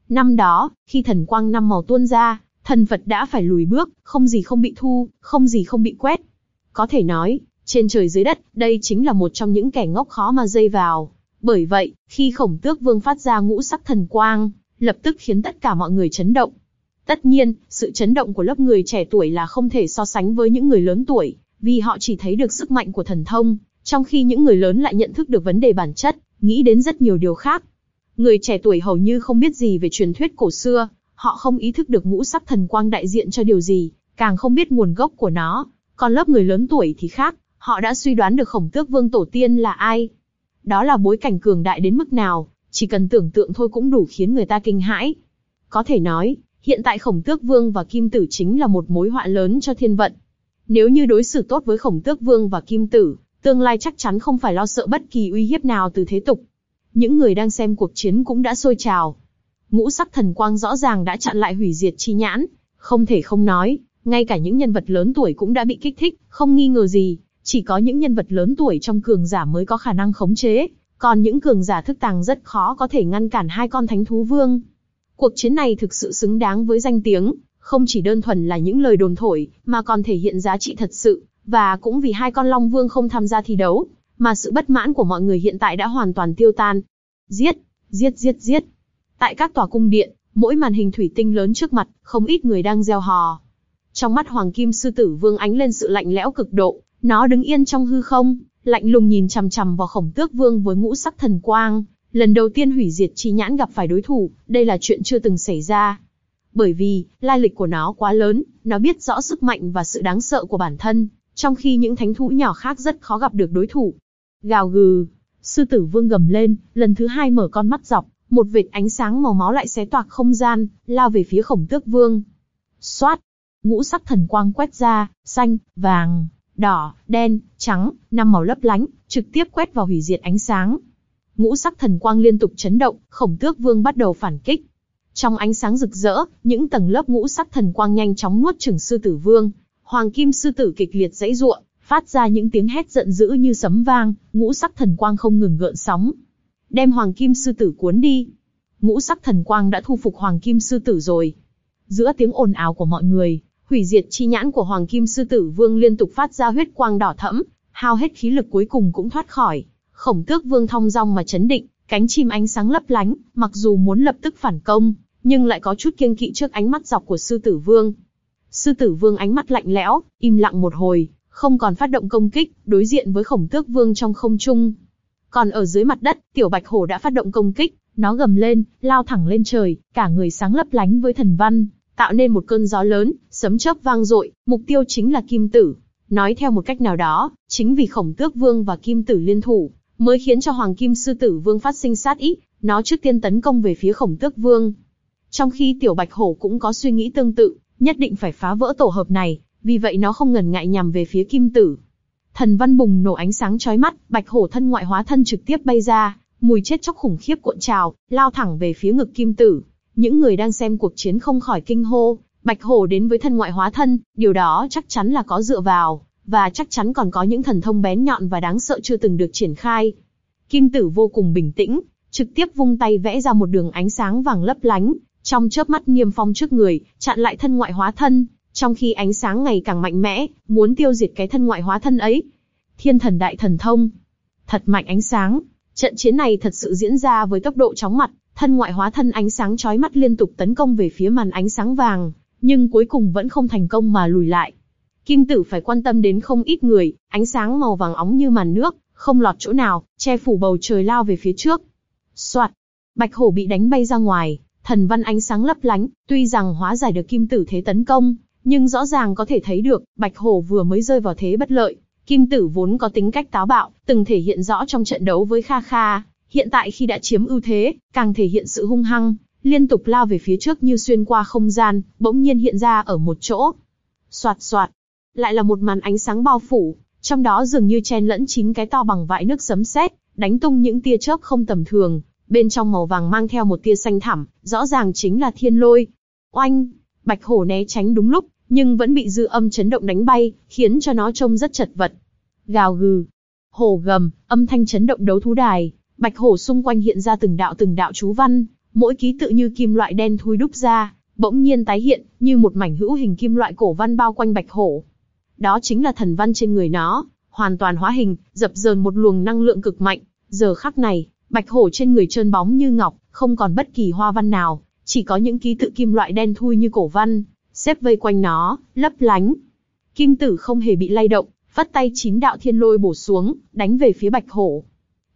Năm đó, khi thần quang năm màu tuôn ra, thần Phật đã phải lùi bước, không gì không bị thu, không gì không bị quét. Có thể nói, trên trời dưới đất, đây chính là một trong những kẻ ngốc khó mà dây vào. Bởi vậy, khi khổng tước vương phát ra ngũ sắc thần quang, lập tức khiến tất cả mọi người chấn động. Tất nhiên, sự chấn động của lớp người trẻ tuổi là không thể so sánh với những người lớn tuổi, vì họ chỉ thấy được sức mạnh của thần thông, trong khi những người lớn lại nhận thức được vấn đề bản chất, nghĩ đến rất nhiều điều khác. Người trẻ tuổi hầu như không biết gì về truyền thuyết cổ xưa, họ không ý thức được ngũ sắc thần quang đại diện cho điều gì, càng không biết nguồn gốc của nó. Còn lớp người lớn tuổi thì khác, họ đã suy đoán được khổng tước vương tổ tiên là ai. Đó là bối cảnh cường đại đến mức nào, chỉ cần tưởng tượng thôi cũng đủ khiến người ta kinh hãi. Có thể nói, hiện tại khổng tước vương và kim tử chính là một mối họa lớn cho thiên vận. Nếu như đối xử tốt với khổng tước vương và kim tử, tương lai chắc chắn không phải lo sợ bất kỳ uy hiếp nào từ thế tục. Những người đang xem cuộc chiến cũng đã sôi trào. Ngũ sắc thần quang rõ ràng đã chặn lại hủy diệt chi nhãn, không thể không nói, ngay cả những nhân vật lớn tuổi cũng đã bị kích thích, không nghi ngờ gì, chỉ có những nhân vật lớn tuổi trong cường giả mới có khả năng khống chế, còn những cường giả thức tàng rất khó có thể ngăn cản hai con thánh thú vương. Cuộc chiến này thực sự xứng đáng với danh tiếng, không chỉ đơn thuần là những lời đồn thổi, mà còn thể hiện giá trị thật sự, và cũng vì hai con Long Vương không tham gia thi đấu, mà sự bất mãn của mọi người hiện tại đã hoàn toàn tiêu tan. Giết, giết giết giết. Tại các tòa cung điện, mỗi màn hình thủy tinh lớn trước mặt, không ít người đang gieo hò. Trong mắt Hoàng Kim Sư Tử Vương ánh lên sự lạnh lẽo cực độ, nó đứng yên trong hư không, lạnh lùng nhìn chằm chằm vào khổng tước vương với ngũ sắc thần quang. Lần đầu tiên hủy diệt chi nhãn gặp phải đối thủ, đây là chuyện chưa từng xảy ra. Bởi vì, lai lịch của nó quá lớn, nó biết rõ sức mạnh và sự đáng sợ của bản thân, trong khi những thánh thú nhỏ khác rất khó gặp được đối thủ. Gào gừ, sư tử vương gầm lên, lần thứ hai mở con mắt dọc, một vệt ánh sáng màu máu lại xé toạc không gian, lao về phía khổng tước vương. Xoát, ngũ sắc thần quang quét ra, xanh, vàng, đỏ, đen, trắng, năm màu lấp lánh, trực tiếp quét vào hủy diệt ánh sáng. Ngũ sắc thần quang liên tục chấn động, khổng tước vương bắt đầu phản kích. Trong ánh sáng rực rỡ, những tầng lớp ngũ sắc thần quang nhanh chóng nuốt chửng sư tử vương. Hoàng kim sư tử kịch liệt dãy ruộng, phát ra những tiếng hét giận dữ như sấm vang, ngũ sắc thần quang không ngừng gợn sóng. Đem hoàng kim sư tử cuốn đi. Ngũ sắc thần quang đã thu phục hoàng kim sư tử rồi. Giữa tiếng ồn ào của mọi người, hủy diệt chi nhãn của Hoàng Kim Sư Tử Vương liên tục phát ra huyết quang đỏ thẫm, hao hết khí lực cuối cùng cũng thoát khỏi. Khổng Tước Vương thong dong mà chấn định, cánh chim ánh sáng lấp lánh, mặc dù muốn lập tức phản công, nhưng lại có chút kiêng kỵ trước ánh mắt dọc của Sư Tử Vương. Sư Tử Vương ánh mắt lạnh lẽo, im lặng một hồi, không còn phát động công kích, đối diện với Khổng Tước Vương trong không trung. Còn ở dưới mặt đất, Tiểu Bạch Hổ đã phát động công kích, nó gầm lên, lao thẳng lên trời, cả người sáng lấp lánh với thần văn, tạo nên một cơn gió lớn, sấm chớp vang dội, mục tiêu chính là Kim Tử. Nói theo một cách nào đó, chính vì Khổng Tước Vương và Kim Tử liên thủ, mới khiến cho Hoàng Kim Sư Tử Vương phát sinh sát ý, nó trước tiên tấn công về phía Khổng Tước Vương. Trong khi Tiểu Bạch Hổ cũng có suy nghĩ tương tự, nhất định phải phá vỡ tổ hợp này, vì vậy nó không ngần ngại nhằm về phía Kim Tử. Thần văn bùng nổ ánh sáng chói mắt, Bạch Hổ thân ngoại hóa thân trực tiếp bay ra, mùi chết chóc khủng khiếp cuộn trào, lao thẳng về phía ngực Kim Tử. Những người đang xem cuộc chiến không khỏi kinh hô, Bạch Hổ đến với thân ngoại hóa thân, điều đó chắc chắn là có dựa vào, và chắc chắn còn có những thần thông bén nhọn và đáng sợ chưa từng được triển khai. Kim Tử vô cùng bình tĩnh, trực tiếp vung tay vẽ ra một đường ánh sáng vàng lấp lánh, trong chớp mắt niêm phong trước người, chặn lại thân ngoại hóa thân, trong khi ánh sáng ngày càng mạnh mẽ, muốn tiêu diệt cái thân ngoại hóa thân ấy. Thiên thần đại thần thông. Thật mạnh ánh sáng. Trận chiến này thật sự diễn ra với tốc độ chóng mặt, thân ngoại hóa thân ánh sáng chói mắt liên tục tấn công về phía màn ánh sáng vàng, nhưng cuối cùng vẫn không thành công mà lùi lại. Kim tử phải quan tâm đến không ít người, ánh sáng màu vàng óng như màn nước, không lọt chỗ nào, che phủ bầu trời lao về phía trước. Soạt, bạch hổ bị đánh bay ra ngoài, thần văn ánh sáng lấp lánh, tuy rằng hóa giải được kim tử thế tấn công, nhưng rõ ràng có thể thấy được, Bạch Hổ vừa mới rơi vào thế bất lợi. Kim tử vốn có tính cách táo bạo, từng thể hiện rõ trong trận đấu với Kha Kha, hiện tại khi đã chiếm ưu thế, càng thể hiện sự hung hăng, liên tục lao về phía trước như xuyên qua không gian, bỗng nhiên hiện ra ở một chỗ. Soạt soạt, lại là một màn ánh sáng bao phủ, trong đó dường như chen lẫn chín cái to bằng vại nước sấm sét, đánh tung những tia chớp không tầm thường, bên trong màu vàng mang theo một tia xanh thẳm, rõ ràng chính là thiên lôi. Oanh, bạch hổ né tránh đúng lúc, nhưng vẫn bị dư âm chấn động đánh bay, khiến cho nó trông rất chật vật. Gào gừ, hổ gầm, âm thanh chấn động đấu thú đài, bạch hổ xung quanh hiện ra từng đạo từng đạo chú văn, mỗi ký tự như kim loại đen thui đúc ra, bỗng nhiên tái hiện, như một mảnh hữu hình kim loại cổ văn bao quanh bạch hổ. Đó chính là thần văn trên người nó, hoàn toàn hóa hình, dập dờn một luồng năng lượng cực mạnh. Giờ khắc này, bạch hổ trên người trơn bóng như ngọc, không còn bất kỳ hoa văn nào, chỉ có những ký tự kim loại đen thui như cổ văn, xếp vây quanh nó, lấp lánh. Kim tử không hề bị lay động, vắt tay chín đạo thiên lôi bổ xuống, đánh về phía bạch hổ.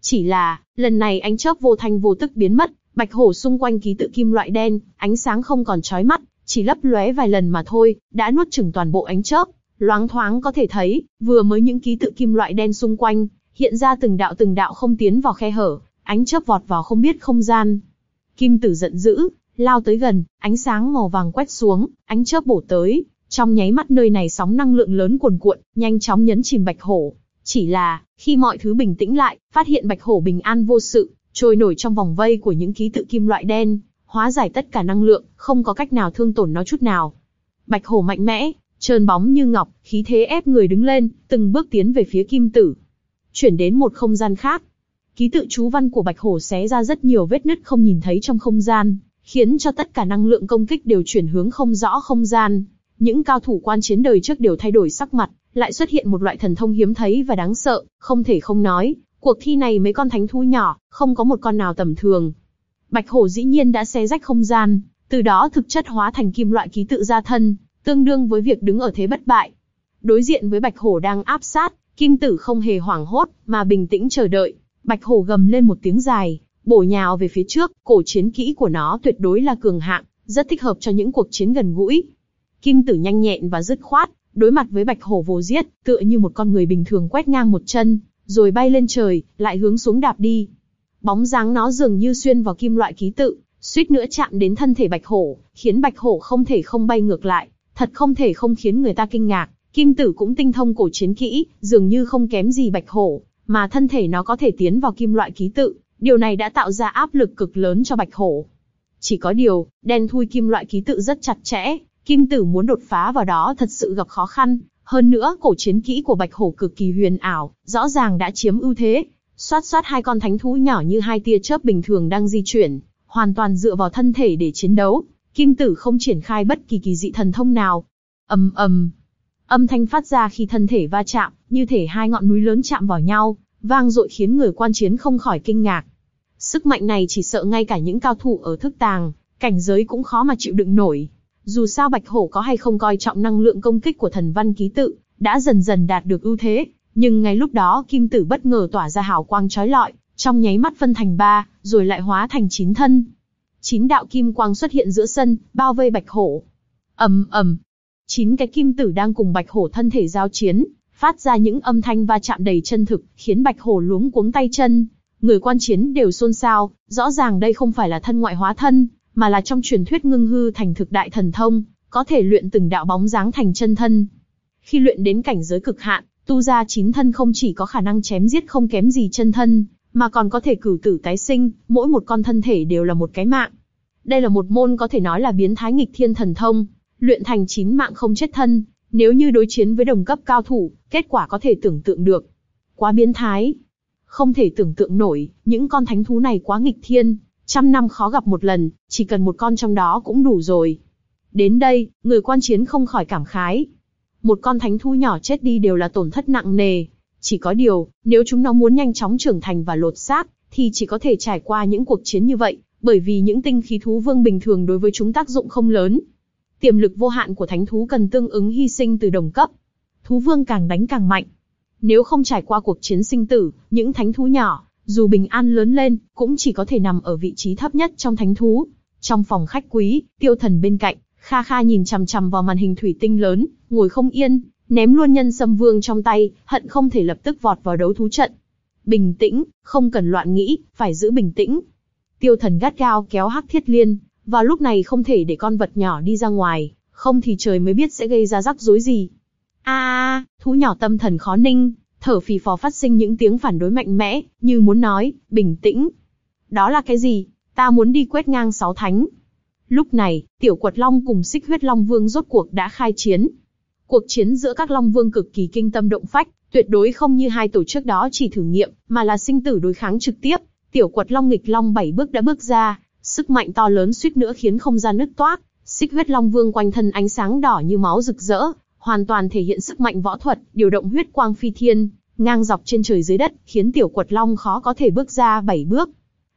Chỉ là, lần này ánh chớp vô thanh vô tức biến mất, bạch hổ xung quanh ký tự kim loại đen, ánh sáng không còn chói mắt, chỉ lấp lóe vài lần mà thôi, đã nuốt chửng toàn bộ ánh chớp. Loáng thoáng có thể thấy, vừa mới những ký tự kim loại đen xung quanh, hiện ra từng đạo từng đạo không tiến vào khe hở, ánh chớp vọt vào không biết không gian. Kim tử giận dữ, lao tới gần, ánh sáng màu vàng quét xuống, ánh chớp bổ tới, trong nháy mắt nơi này sóng năng lượng lớn cuồn cuộn, nhanh chóng nhấn chìm bạch hổ. Chỉ là, khi mọi thứ bình tĩnh lại, phát hiện bạch hổ bình an vô sự, trôi nổi trong vòng vây của những ký tự kim loại đen, hóa giải tất cả năng lượng, không có cách nào thương tổn nó chút nào. Bạch hổ mạnh mẽ, trơn bóng như ngọc, khí thế ép người đứng lên, từng bước tiến về phía kim tử. Chuyển đến một không gian khác. Ký tự chú văn của bạch hổ xé ra rất nhiều vết nứt không nhìn thấy trong không gian, khiến cho tất cả năng lượng công kích đều chuyển hướng không rõ không gian. Những cao thủ quan chiến đời trước đều thay đổi sắc mặt, lại xuất hiện một loại thần thông hiếm thấy và đáng sợ, không thể không nói, cuộc thi này mấy con thánh thú nhỏ, không có một con nào tầm thường. Bạch hổ dĩ nhiên đã xé rách không gian, từ đó thực chất hóa thành kim loại ký tự gia thân, tương đương với việc đứng ở thế bất bại. Đối diện với bạch hổ đang áp sát, kim tử không hề hoảng hốt, mà bình tĩnh chờ đợi. Bạch hổ gầm lên một tiếng dài, bổ nhào về phía trước, cổ chiến kỹ của nó tuyệt đối là cường hạng, rất thích hợp cho những cuộc chiến gần gũi. Kim tử nhanh nhẹn và dứt khoát, đối mặt với bạch hổ vô giết, tựa như một con người bình thường quét ngang một chân, rồi bay lên trời, lại hướng xuống đạp đi. Bóng dáng nó dường như xuyên vào kim loại ký tự, suýt nữa chạm đến thân thể bạch hổ, khiến bạch hổ không thể không bay ngược lại, thật không thể không khiến người ta kinh ngạc. Kim tử cũng tinh thông cổ chiến kỹ, dường như không kém gì bạch hổ, mà thân thể nó có thể tiến vào kim loại ký tự, điều này đã tạo ra áp lực cực lớn cho bạch hổ. Chỉ có điều, đen thui kim loại ký tự rất chặt chẽ, kim tử muốn đột phá vào đó thật sự gặp khó khăn, hơn nữa cổ chiến kỹ của bạch hổ cực kỳ huyền ảo, rõ ràng đã chiếm ưu thế. Xoát xoát hai con thánh thú nhỏ như hai tia chớp bình thường đang di chuyển, hoàn toàn dựa vào thân thể để chiến đấu. Kim tử không triển khai bất kỳ kỳ dị thần thông nào. ầm ầm, âm thanh phát ra khi thân thể va chạm, như thể hai ngọn núi lớn chạm vào nhau, vang dội khiến người quan chiến không khỏi kinh ngạc. Sức mạnh này chỉ sợ ngay cả những cao thủ ở thức tàng, cảnh giới cũng khó mà chịu đựng nổi. Dù sao Bạch Hổ có hay không coi trọng năng lượng công kích của thần văn ký tự, đã dần dần đạt được ưu thế, nhưng ngay lúc đó kim tử bất ngờ tỏa ra hào quang chói lọi, trong nháy mắt phân thành ba, rồi lại hóa thành chín thân. Chín đạo kim quang xuất hiện giữa sân, bao vây Bạch Hổ. ầm ầm, chín cái kim tử đang cùng Bạch Hổ thân thể giao chiến, phát ra những âm thanh va chạm đầy chân thực, khiến Bạch Hổ luống cuống tay chân. Người quan chiến đều xôn xao, rõ ràng đây không phải là thân ngoại hóa thân, mà là trong truyền thuyết ngưng hư thành thực đại thần thông, có thể luyện từng đạo bóng dáng thành chân thân. Khi luyện đến cảnh giới cực hạn, tu ra chín thân không chỉ có khả năng chém giết không kém gì chân thân, mà còn có thể cửu tử tái sinh, mỗi một con thân thể đều là một cái mạng. Đây là một môn có thể nói là biến thái nghịch thiên thần thông, luyện thành chín mạng không chết thân, nếu như đối chiến với đồng cấp cao thủ, kết quả có thể tưởng tượng được. Quá biến thái. Không thể tưởng tượng nổi, những con thánh thú này quá nghịch thiên, Trăm năm khó gặp một lần, chỉ cần một con trong đó cũng đủ rồi. Đến đây, người quan chiến không khỏi cảm khái. Một con thánh thú nhỏ chết đi đều là tổn thất nặng nề. Chỉ có điều, nếu chúng nó muốn nhanh chóng trưởng thành và lột xác, thì chỉ có thể trải qua những cuộc chiến như vậy, bởi vì những tinh khí thú vương bình thường đối với chúng tác dụng không lớn. Tiềm lực vô hạn của thánh thú cần tương ứng hy sinh từ đồng cấp. Thú vương càng đánh càng mạnh. Nếu không trải qua cuộc chiến sinh tử, những thánh thú nhỏ dù bình an lớn lên, cũng chỉ có thể nằm ở vị trí thấp nhất trong thánh thú. Trong phòng khách quý, tiêu thần bên cạnh, Kha Kha nhìn chằm chằm vào màn hình thủy tinh lớn, ngồi không yên, ném luôn nhân sâm vương trong tay, hận không thể lập tức vọt vào đấu thú trận. Bình tĩnh, không cần loạn nghĩ, phải giữ bình tĩnh. Tiêu thần gắt gao kéo hắc thiết liên, vào lúc này không thể để con vật nhỏ đi ra ngoài, không thì trời mới biết sẽ gây ra rắc rối gì. A, thú nhỏ tâm thần khó ninh, thở phì phò phát sinh những tiếng phản đối mạnh mẽ, như muốn nói, bình tĩnh. Đó là cái gì? Ta muốn đi quét ngang sáu thánh. Lúc này, tiểu quật long cùng xích huyết long vương rốt cuộc đã khai chiến. Cuộc chiến giữa các long vương cực kỳ kinh tâm động phách, tuyệt đối không như hai tổ trước đó chỉ thử nghiệm, mà là sinh tử đối kháng trực tiếp. Tiểu quật long nghịch long bảy bước đã bước ra, sức mạnh to lớn suýt nữa khiến không gian nứt toác. Xích huyết long vương quanh thân ánh sáng đỏ như máu rực rỡ, hoàn toàn thể hiện sức mạnh võ thuật, điều động huyết quang phi thiên, ngang dọc trên trời dưới đất, khiến tiểu quật long khó có thể bước ra bảy bước.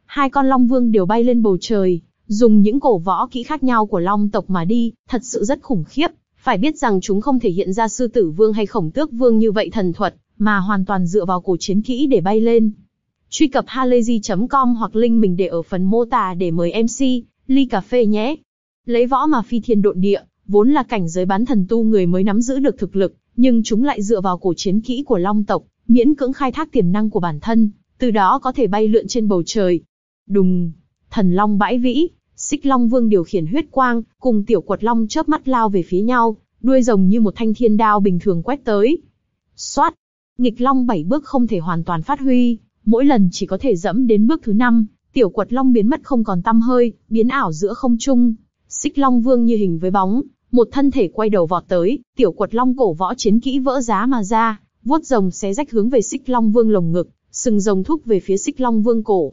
Hai con long vương đều bay lên bầu trời, dùng những cổ võ kỹ khác nhau của long tộc mà đi, thật sự rất khủng khiếp. Phải biết rằng chúng không thể hiện ra sư tử vương hay khổng tước vương như vậy thần thuật, mà hoàn toàn dựa vào cổ chiến kỹ để bay lên. Truy cập halayzi.com hoặc link mình để ở phần mô tả để mời MC, ly cà phê nhé. Lấy võ mà phi thiên độn địa, vốn là cảnh giới bán thần tu người mới nắm giữ được thực lực, nhưng chúng lại dựa vào cổ chiến kỹ của long tộc, miễn cưỡng khai thác tiềm năng của bản thân, từ đó có thể bay lượn trên bầu trời. Đùng, thần long bãi vĩ, xích long vương điều khiển huyết quang, cùng tiểu quật long chớp mắt lao về phía nhau, đuôi rồng như một thanh thiên đao bình thường quét tới. Xoát, nghịch long bảy bước không thể hoàn toàn phát huy, mỗi lần chỉ có thể dẫm đến bước thứ năm, tiểu quật long biến mất không còn tăm hơi, biến ảo giữa không trung. Xích long vương như hình với bóng, một thân thể quay đầu vọt tới, tiểu quật long cổ võ chiến kỹ vỡ giá mà ra, vuốt rồng xé rách hướng về xích long vương lồng ngực, sừng rồng thúc về phía xích long vương cổ.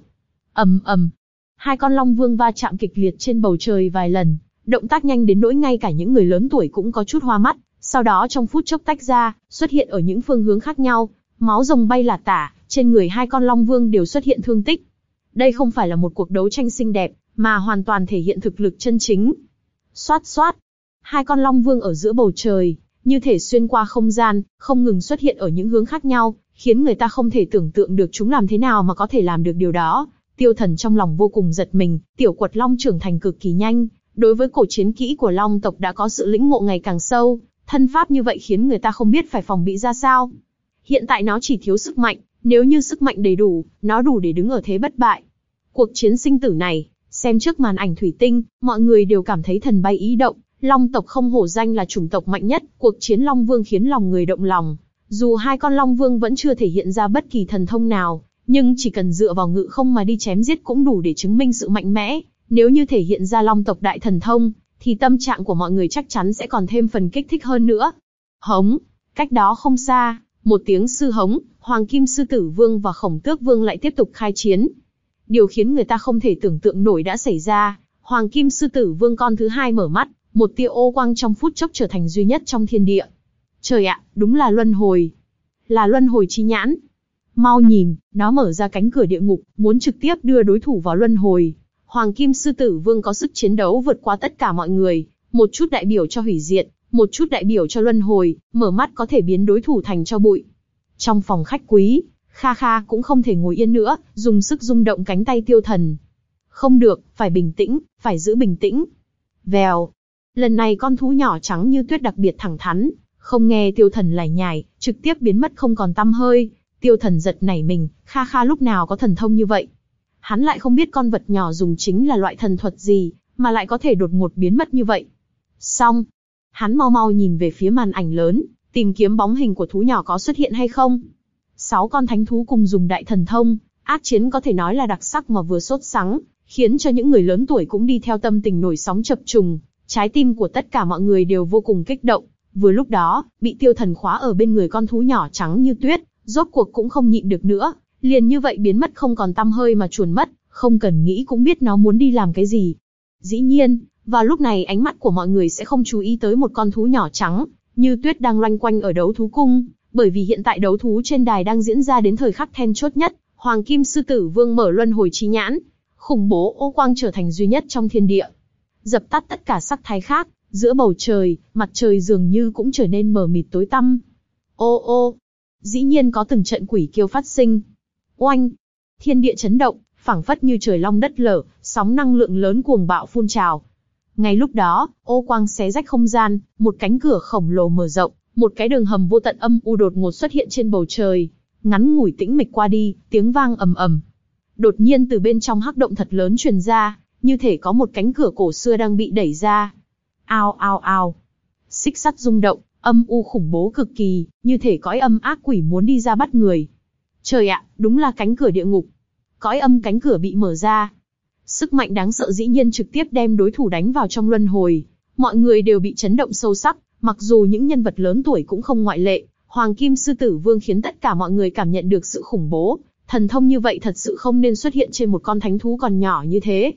ầm ầm, hai con long vương va chạm kịch liệt trên bầu trời vài lần, động tác nhanh đến nỗi ngay cả những người lớn tuổi cũng có chút hoa mắt. Sau đó trong phút chốc tách ra, xuất hiện ở những phương hướng khác nhau, máu rồng bay là tả, trên người hai con long vương đều xuất hiện thương tích. Đây không phải là một cuộc đấu tranh xinh đẹp, mà hoàn toàn thể hiện thực lực chân chính. Xoát xoát, hai con long vương ở giữa bầu trời, như thể xuyên qua không gian, không ngừng xuất hiện ở những hướng khác nhau, khiến người ta không thể tưởng tượng được chúng làm thế nào mà có thể làm được điều đó. Tiêu thần trong lòng vô cùng giật mình, tiểu quật long trưởng thành cực kỳ nhanh, đối với cổ chiến kỹ của long tộc đã có sự lĩnh ngộ ngày càng sâu, thân pháp như vậy khiến người ta không biết phải phòng bị ra sao. Hiện tại nó chỉ thiếu sức mạnh, nếu như sức mạnh đầy đủ, nó đủ để đứng ở thế bất bại. Cuộc chiến sinh tử này, xem trước màn ảnh thủy tinh, mọi người đều cảm thấy thần bay ý động, Long tộc không hổ danh là chủng tộc mạnh nhất, cuộc chiến Long Vương khiến lòng người động lòng. Dù hai con Long Vương vẫn chưa thể hiện ra bất kỳ thần thông nào, nhưng chỉ cần dựa vào ngự không mà đi chém giết cũng đủ để chứng minh sự mạnh mẽ. Nếu như thể hiện ra Long tộc đại thần thông, thì tâm trạng của mọi người chắc chắn sẽ còn thêm phần kích thích hơn nữa. Hống, cách đó không xa, một tiếng sư hống, Hoàng Kim Sư Tử Vương và Khổng Tước Vương lại tiếp tục khai chiến. Điều khiến người ta không thể tưởng tượng nổi đã xảy ra, Hoàng Kim Sư Tử Vương con thứ hai mở mắt, một tia ô quang trong phút chốc trở thành duy nhất trong thiên địa. Trời ạ, đúng là luân hồi. Là luân hồi chi nhãn. Mau nhìn, nó mở ra cánh cửa địa ngục, muốn trực tiếp đưa đối thủ vào luân hồi. Hoàng Kim Sư Tử Vương có sức chiến đấu vượt qua tất cả mọi người, một chút đại biểu cho hủy diệt, một chút đại biểu cho luân hồi, mở mắt có thể biến đối thủ thành cho bụi. Trong phòng khách quý, Kha Kha cũng không thể ngồi yên nữa, dùng sức rung động cánh tay tiêu thần. Không được, phải bình tĩnh, phải giữ bình tĩnh. Vèo, Lần này con thú nhỏ trắng như tuyết đặc biệt thẳng thắn, không nghe tiêu thần lải nhải, trực tiếp biến mất không còn tăm hơi. Tiêu thần giật nảy mình, kha kha lúc nào có thần thông như vậy. Hắn lại không biết con vật nhỏ dùng chính là loại thần thuật gì, mà lại có thể đột ngột biến mất như vậy. Xong, hắn mau mau nhìn về phía màn ảnh lớn, tìm kiếm bóng hình của thú nhỏ có xuất hiện hay không. Sáu con thánh thú cùng dùng đại thần thông, ác chiến có thể nói là đặc sắc mà vừa sốt sắng, khiến cho những người lớn tuổi cũng đi theo tâm tình nổi sóng chập trùng, Trái tim của tất cả mọi người đều vô cùng kích động. Vừa lúc đó, bị tiêu thần khóa ở bên người con thú nhỏ trắng như tuyết, rốt cuộc cũng không nhịn được nữa, liền như vậy biến mất không còn tăm hơi mà chuồn mất, không cần nghĩ cũng biết nó muốn đi làm cái gì. Dĩ nhiên, vào lúc này ánh mắt của mọi người sẽ không chú ý tới một con thú nhỏ trắng, như tuyết đang loanh quanh ở đấu thú cung, bởi vì hiện tại đấu thú trên đài đang diễn ra đến thời khắc then chốt nhất, Hoàng Kim Sư Tử Vương mở luân hồi trí nhãn, khủng bố ô quang trở thành duy nhất trong thiên địa dập tắt tất cả sắc thái khác, giữa bầu trời, mặt trời dường như cũng trở nên mờ mịt tối tăm. Ô ô, dĩ nhiên có từng trận quỷ kiêu phát sinh. Oanh, thiên địa chấn động, phảng phất như trời long đất lở, sóng năng lượng lớn cuồng bạo phun trào. Ngay lúc đó, ô quang xé rách không gian, một cánh cửa khổng lồ mở rộng, một cái đường hầm vô tận âm u đột ngột xuất hiện trên bầu trời. Ngắn ngủi tĩnh mịch qua đi, tiếng vang ầm ầm. Đột nhiên từ bên trong hắc động thật lớn truyền ra, như thể có một cánh cửa cổ xưa đang bị đẩy ra. Ao ao ao. Xích sắt rung động, âm u khủng bố cực kỳ, như thể cõi âm ác quỷ muốn đi ra bắt người. Trời ạ, đúng là cánh cửa địa ngục. Cõi âm cánh cửa bị mở ra. Sức mạnh đáng sợ dĩ nhiên trực tiếp đem đối thủ đánh vào trong luân hồi. Mọi người đều bị chấn động sâu sắc, mặc dù những nhân vật lớn tuổi cũng không ngoại lệ. Hoàng Kim Sư Tử Vương khiến tất cả mọi người cảm nhận được sự khủng bố. Thần thông như vậy thật sự không nên xuất hiện trên một con thánh thú còn nhỏ như thế.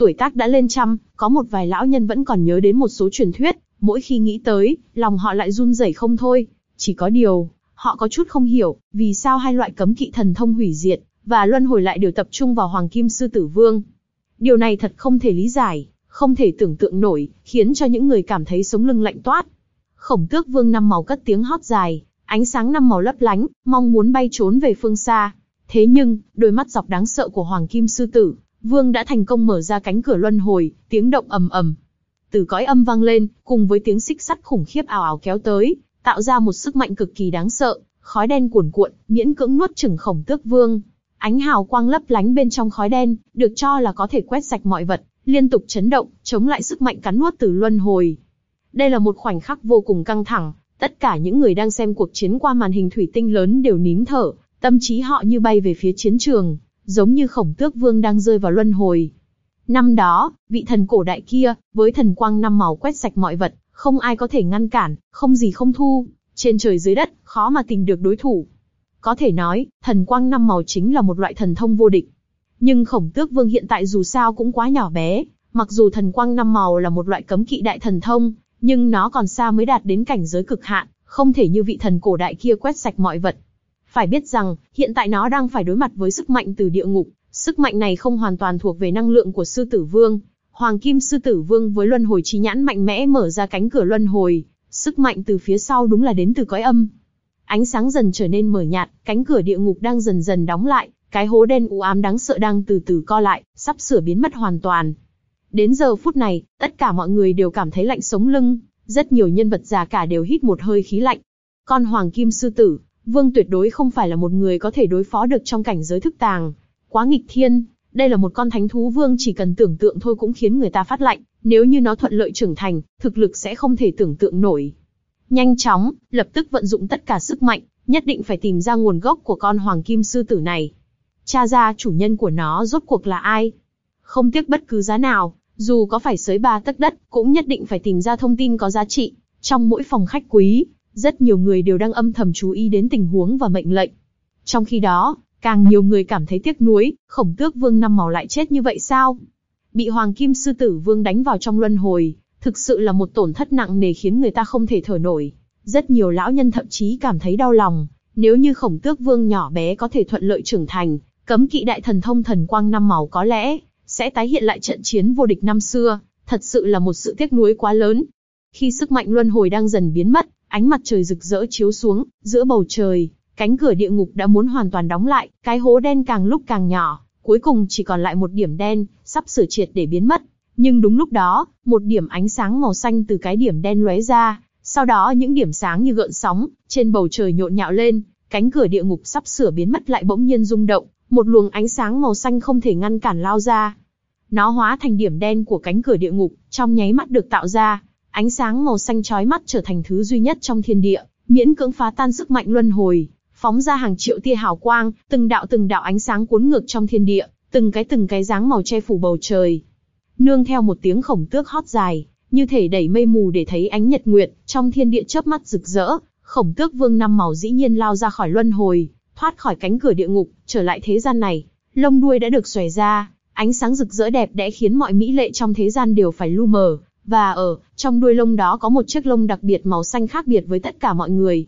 Tuổi tác đã lên trăm, có một vài lão nhân vẫn còn nhớ đến một số truyền thuyết, mỗi khi nghĩ tới, lòng họ lại run rẩy không thôi. Chỉ có điều, họ có chút không hiểu, vì sao hai loại cấm kỵ thần thông hủy diệt, và luân hồi lại đều tập trung vào Hoàng Kim Sư Tử Vương. Điều này thật không thể lý giải, không thể tưởng tượng nổi, khiến cho những người cảm thấy sống lưng lạnh toát. Khổng tước vương năm màu cất tiếng hót dài, ánh sáng năm màu lấp lánh, mong muốn bay trốn về phương xa. Thế nhưng, đôi mắt dọc đáng sợ của Hoàng Kim Sư Tử, Vương đã thành công mở ra cánh cửa luân hồi, tiếng động ầm ầm. Từ cõi âm vang lên, cùng với tiếng xích sắt khủng khiếp ảo ảo kéo tới, tạo ra một sức mạnh cực kỳ đáng sợ, khói đen cuồn cuộn, miễn cưỡng nuốt chửng khổng tước vương. Ánh hào quang lấp lánh bên trong khói đen, được cho là có thể quét sạch mọi vật, liên tục chấn động, chống lại sức mạnh cắn nuốt từ luân hồi. Đây là một khoảnh khắc vô cùng căng thẳng, tất cả những người đang xem cuộc chiến qua màn hình thủy tinh lớn đều nín thở, tâm trí họ như bay về phía chiến trường, giống như khổng tước vương đang rơi vào luân hồi. Năm đó, vị thần cổ đại kia, với thần quang năm màu quét sạch mọi vật, không ai có thể ngăn cản, không gì không thu, trên trời dưới đất, khó mà tìm được đối thủ. Có thể nói, thần quang năm màu chính là một loại thần thông vô địch. Nhưng khổng tước vương hiện tại dù sao cũng quá nhỏ bé, mặc dù thần quang năm màu là một loại cấm kỵ đại thần thông, nhưng nó còn xa mới đạt đến cảnh giới cực hạn, không thể như vị thần cổ đại kia quét sạch mọi vật. Phải biết rằng, hiện tại nó đang phải đối mặt với sức mạnh từ địa ngục, sức mạnh này không hoàn toàn thuộc về năng lượng của sư tử vương. Hoàng kim sư tử vương với luân hồi trí nhãn mạnh mẽ mở ra cánh cửa luân hồi, sức mạnh từ phía sau đúng là đến từ cõi âm. Ánh sáng dần trở nên mờ nhạt, cánh cửa địa ngục đang dần dần đóng lại, cái hố đen u ám đáng sợ đang từ từ co lại, sắp sửa biến mất hoàn toàn. Đến giờ phút này, tất cả mọi người đều cảm thấy lạnh sống lưng, rất nhiều nhân vật già cả đều hít một hơi khí lạnh. Con hoàng kim sư tử, Vương tuyệt đối không phải là một người có thể đối phó được trong cảnh giới thức tàng. Quá nghịch thiên, đây là một con thánh thú vương chỉ cần tưởng tượng thôi cũng khiến người ta phát lạnh, nếu như nó thuận lợi trưởng thành, thực lực sẽ không thể tưởng tượng nổi. Nhanh chóng, lập tức vận dụng tất cả sức mạnh, nhất định phải tìm ra nguồn gốc của con hoàng kim sư tử này. Cha ra chủ nhân của nó rốt cuộc là ai? Không tiếc bất cứ giá nào, dù có phải sới ba tấc đất, cũng nhất định phải tìm ra thông tin có giá trị. Trong mỗi phòng khách quý, rất nhiều người đều đang âm thầm chú ý đến tình huống và mệnh lệnh. Trong khi đó, càng nhiều người cảm thấy tiếc nuối, khổng tước vương năm màu lại chết như vậy sao? Bị hoàng kim sư tử vương đánh vào trong luân hồi, thực sự là một tổn thất nặng nề khiến người ta không thể thở nổi. Rất nhiều lão nhân thậm chí cảm thấy đau lòng, nếu như khổng tước vương nhỏ bé có thể thuận lợi trưởng thành, cấm kỵ đại thần thông thần quang năm màu có lẽ, sẽ tái hiện lại trận chiến vô địch năm xưa, thật sự là một sự tiếc nuối quá lớn. Khi sức mạnh luân hồi đang dần biến mất, Ánh mặt trời rực rỡ chiếu xuống, giữa bầu trời, cánh cửa địa ngục đã muốn hoàn toàn đóng lại, cái hố đen càng lúc càng nhỏ, cuối cùng chỉ còn lại một điểm đen, sắp sửa triệt để biến mất. Nhưng đúng lúc đó, một điểm ánh sáng màu xanh từ cái điểm đen lóe ra, sau đó những điểm sáng như gợn sóng, trên bầu trời nhộn nhạo lên, cánh cửa địa ngục sắp sửa biến mất lại bỗng nhiên rung động, một luồng ánh sáng màu xanh không thể ngăn cản lao ra. Nó hóa thành điểm đen của cánh cửa địa ngục, trong nháy mắt được tạo ra, Ánh sáng màu xanh chói mắt trở thành thứ duy nhất trong thiên địa, miễn cưỡng phá tan sức mạnh luân hồi, phóng ra hàng triệu tia hào quang, từng đạo từng đạo ánh sáng cuốn ngược trong thiên địa, từng cái từng cái dáng màu che phủ bầu trời. Nương theo một tiếng khổng tước hót dài, như thể đẩy mây mù để thấy ánh nhật nguyệt, trong thiên địa chớp mắt rực rỡ, khổng tước vương năm màu dĩ nhiên lao ra khỏi luân hồi, thoát khỏi cánh cửa địa ngục, trở lại thế gian này. Lông đuôi đã được xòe ra, ánh sáng rực rỡ đẹp đẽ khiến mọi mỹ lệ trong thế gian đều phải lu mờ, và ở, trong đuôi lông đó có một chiếc lông đặc biệt màu xanh khác biệt với tất cả mọi người.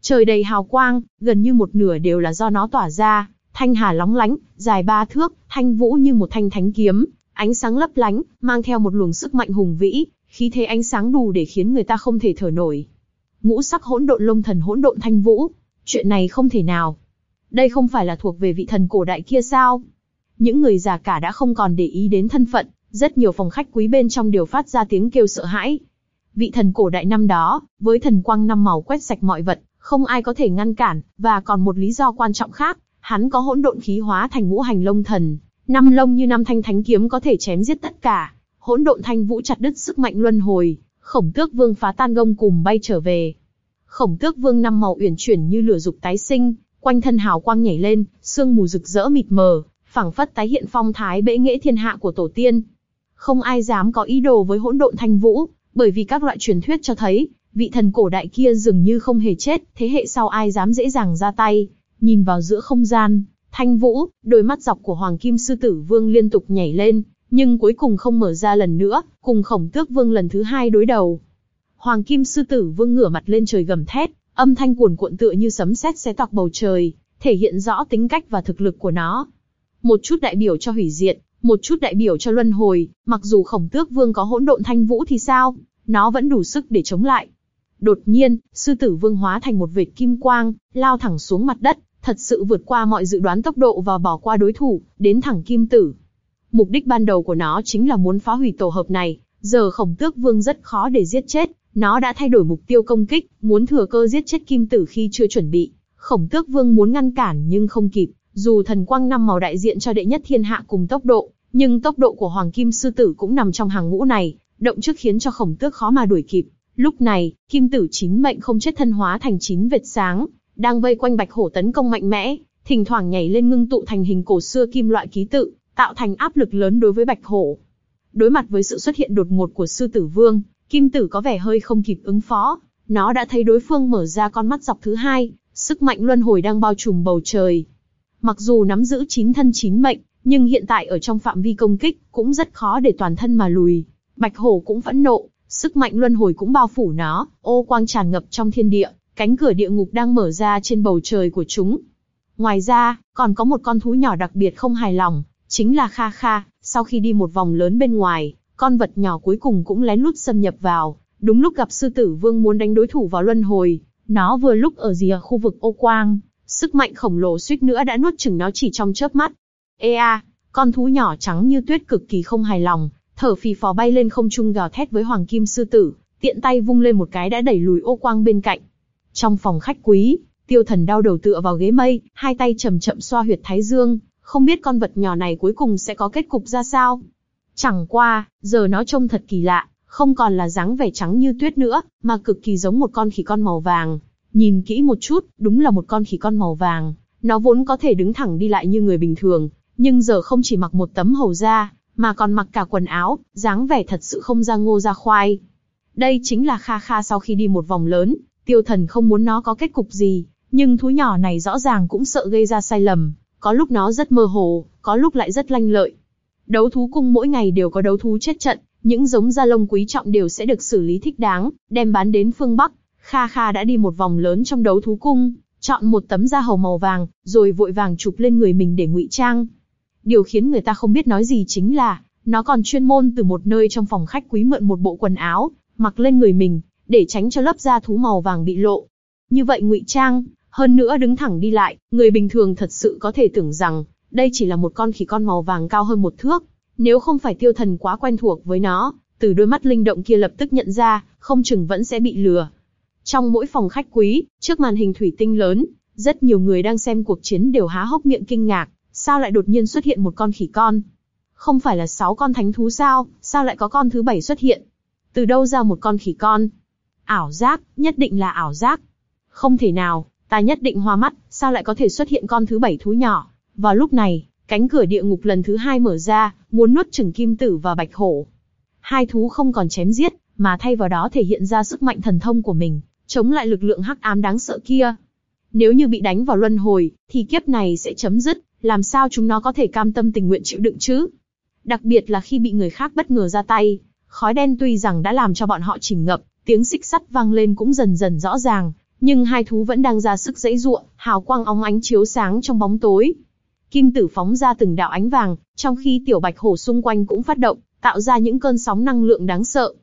Trời đầy hào quang, gần như một nửa đều là do nó tỏa ra, thanh hà lóng lánh, dài ba thước, thanh vũ như một thanh thánh kiếm, ánh sáng lấp lánh, mang theo một luồng sức mạnh hùng vĩ, khí thế ánh sáng đủ để khiến người ta không thể thở nổi. Ngũ sắc hỗn độn lông thần hỗn độn thanh vũ, chuyện này không thể nào. Đây không phải là thuộc về vị thần cổ đại kia sao? những người già cả đã không còn để ý đến thân phận, rất nhiều phòng khách quý bên trong đều phát ra tiếng kêu sợ hãi. Vị thần cổ đại năm đó, với thần quang năm màu quét sạch mọi vật, không ai có thể ngăn cản, và còn một lý do quan trọng khác, hắn có hỗn độn khí hóa thành ngũ hành lông thần, năm lông như năm thanh thánh kiếm có thể chém giết tất cả. Hỗn độn thanh vũ chặt đứt sức mạnh luân hồi, khổng tước vương phá tan gông cùng bay trở về. Khổng tước vương năm màu uyển chuyển như lửa dục tái sinh, quanh thân hào quang nhảy lên, sương mù rực rỡ mịt mờ, phảng phất tái hiện phong thái bệ nghệ thiên hạ của tổ tiên. Không ai dám có ý đồ với hỗn độn thanh vũ, bởi vì các loại truyền thuyết cho thấy, vị thần cổ đại kia dường như không hề chết, thế hệ sau ai dám dễ dàng ra tay. Nhìn vào giữa không gian, thanh vũ, đôi mắt dọc của Hoàng Kim Sư Tử Vương liên tục nhảy lên, nhưng cuối cùng không mở ra lần nữa, cùng khổng tước vương lần thứ hai đối đầu. Hoàng Kim Sư Tử Vương ngửa mặt lên trời gầm thét, âm thanh cuồn cuộn tựa như sấm sét xé toạc bầu trời, thể hiện rõ tính cách và thực lực của nó. Một chút đại biểu cho hủy diệt, một chút đại biểu cho luân hồi, mặc dù khổng tước vương có hỗn độn thanh vũ thì sao, nó vẫn đủ sức để chống lại. Đột nhiên, sư tử vương hóa thành một vệt kim quang, lao thẳng xuống mặt đất, thật sự vượt qua mọi dự đoán tốc độ và bỏ qua đối thủ, đến thẳng kim tử. Mục đích ban đầu của nó chính là muốn phá hủy tổ hợp này, giờ khổng tước vương rất khó để giết chết, nó đã thay đổi mục tiêu công kích, muốn thừa cơ giết chết kim tử khi chưa chuẩn bị. Khổng tước vương muốn ngăn cản nhưng không kịp, dù thần quang năm màu đại diện cho đệ nhất thiên hạ cùng tốc độ, nhưng tốc độ của hoàng kim sư tử cũng nằm trong hàng ngũ này, động trước khiến cho khổng tước khó mà đuổi kịp. Lúc này, kim tử chín mệnh không chết thân hóa thành chín vệt sáng, đang vây quanh bạch hổ tấn công mạnh mẽ, thỉnh thoảng nhảy lên ngưng tụ thành hình cổ xưa kim loại ký tự, tạo thành áp lực lớn đối với bạch hổ. Đối mặt với sự xuất hiện đột ngột của sư tử vương, kim tử có vẻ hơi không kịp ứng phó, nó đã thấy đối phương mở ra con mắt dọc thứ hai, sức mạnh luân hồi đang bao trùm bầu trời. Mặc dù nắm giữ chín thân chín mệnh, nhưng hiện tại ở trong phạm vi công kích, cũng rất khó để toàn thân mà lùi. Bạch hổ cũng phẫn nộ, sức mạnh luân hồi cũng bao phủ nó, ô quang tràn ngập trong thiên địa, cánh cửa địa ngục đang mở ra trên bầu trời của chúng. Ngoài ra, còn có một con thú nhỏ đặc biệt không hài lòng, chính là Kha Kha, sau khi đi một vòng lớn bên ngoài, con vật nhỏ cuối cùng cũng lén lút xâm nhập vào, đúng lúc gặp sư tử vương muốn đánh đối thủ vào luân hồi, nó vừa lúc ở rìa khu vực ô quang, sức mạnh khổng lồ suýt nữa đã nuốt chửng nó chỉ trong chớp mắt. Ê a, con thú nhỏ trắng như tuyết cực kỳ không hài lòng, thở phì phò bay lên không trung gào thét với hoàng kim sư tử, tiện tay vung lên một cái đã đẩy lùi ô quang bên cạnh. Trong phòng khách quý, tiêu thần đau đầu tựa vào ghế mây, hai tay chậm chậm xoa huyệt thái dương, không biết con vật nhỏ này cuối cùng sẽ có kết cục ra sao. Chẳng qua, giờ nó trông thật kỳ lạ, không còn là dáng vẻ trắng như tuyết nữa, mà cực kỳ giống một con khỉ con màu vàng. Nhìn kỹ một chút, đúng là một con khỉ con màu vàng. Nó vốn có thể đứng thẳng đi lại như người bình thường, nhưng giờ không chỉ mặc một tấm hầu da, mà còn mặc cả quần áo, dáng vẻ thật sự không ra ngô ra khoai. Đây chính là Kha Kha sau khi đi một vòng lớn, tiêu thần không muốn nó có kết cục gì, nhưng thú nhỏ này rõ ràng cũng sợ gây ra sai lầm, có lúc nó rất mơ hồ, có lúc lại rất lanh lợi. Đấu thú cung mỗi ngày đều có đấu thú chết trận, những giống da lông quý trọng đều sẽ được xử lý thích đáng, đem bán đến phương Bắc. Kha Kha đã đi một vòng lớn trong đấu thú cung, chọn một tấm da hầu màu vàng, rồi vội vàng chụp lên người mình để ngụy trang. Điều khiến người ta không biết nói gì chính là, nó còn chuyên môn từ một nơi trong phòng khách quý mượn một bộ quần áo, mặc lên người mình, để tránh cho lớp da thú màu vàng bị lộ. Như vậy ngụy trang, hơn nữa đứng thẳng đi lại, người bình thường thật sự có thể tưởng rằng, đây chỉ là một con khỉ con màu vàng cao hơn một thước. Nếu không phải tiêu thần quá quen thuộc với nó, từ đôi mắt linh động kia lập tức nhận ra, không chừng vẫn sẽ bị lừa. Trong mỗi phòng khách quý, trước màn hình thủy tinh lớn, rất nhiều người đang xem cuộc chiến đều há hốc miệng kinh ngạc, sao lại đột nhiên xuất hiện một con khỉ con? Không phải là sáu con thánh thú sao, sao lại có con thứ bảy xuất hiện? Từ đâu ra một con khỉ con? Ảo giác, nhất định là ảo giác. Không thể nào, ta nhất định hoa mắt, sao lại có thể xuất hiện con thứ bảy thú nhỏ? Vào lúc này, cánh cửa địa ngục lần thứ hai mở ra, muốn nuốt chửng kim tử và bạch hổ. Hai thú không còn chém giết, mà thay vào đó thể hiện ra sức mạnh thần thông của mình, chống lại lực lượng hắc ám đáng sợ kia. Nếu như bị đánh vào luân hồi, thì kiếp này sẽ chấm dứt, làm sao chúng nó có thể cam tâm tình nguyện chịu đựng chứ? Đặc biệt là khi bị người khác bất ngờ ra tay, khói đen tuy rằng đã làm cho bọn họ chìm ngập, tiếng xích sắt vang lên cũng dần dần rõ ràng, nhưng hai thú vẫn đang ra sức dãy ruộng, hào quang óng ánh chiếu sáng trong bóng tối. Kim tử phóng ra từng đạo ánh vàng, trong khi tiểu bạch hổ xung quanh cũng phát động, tạo ra những cơn sóng năng lượng đáng sợ.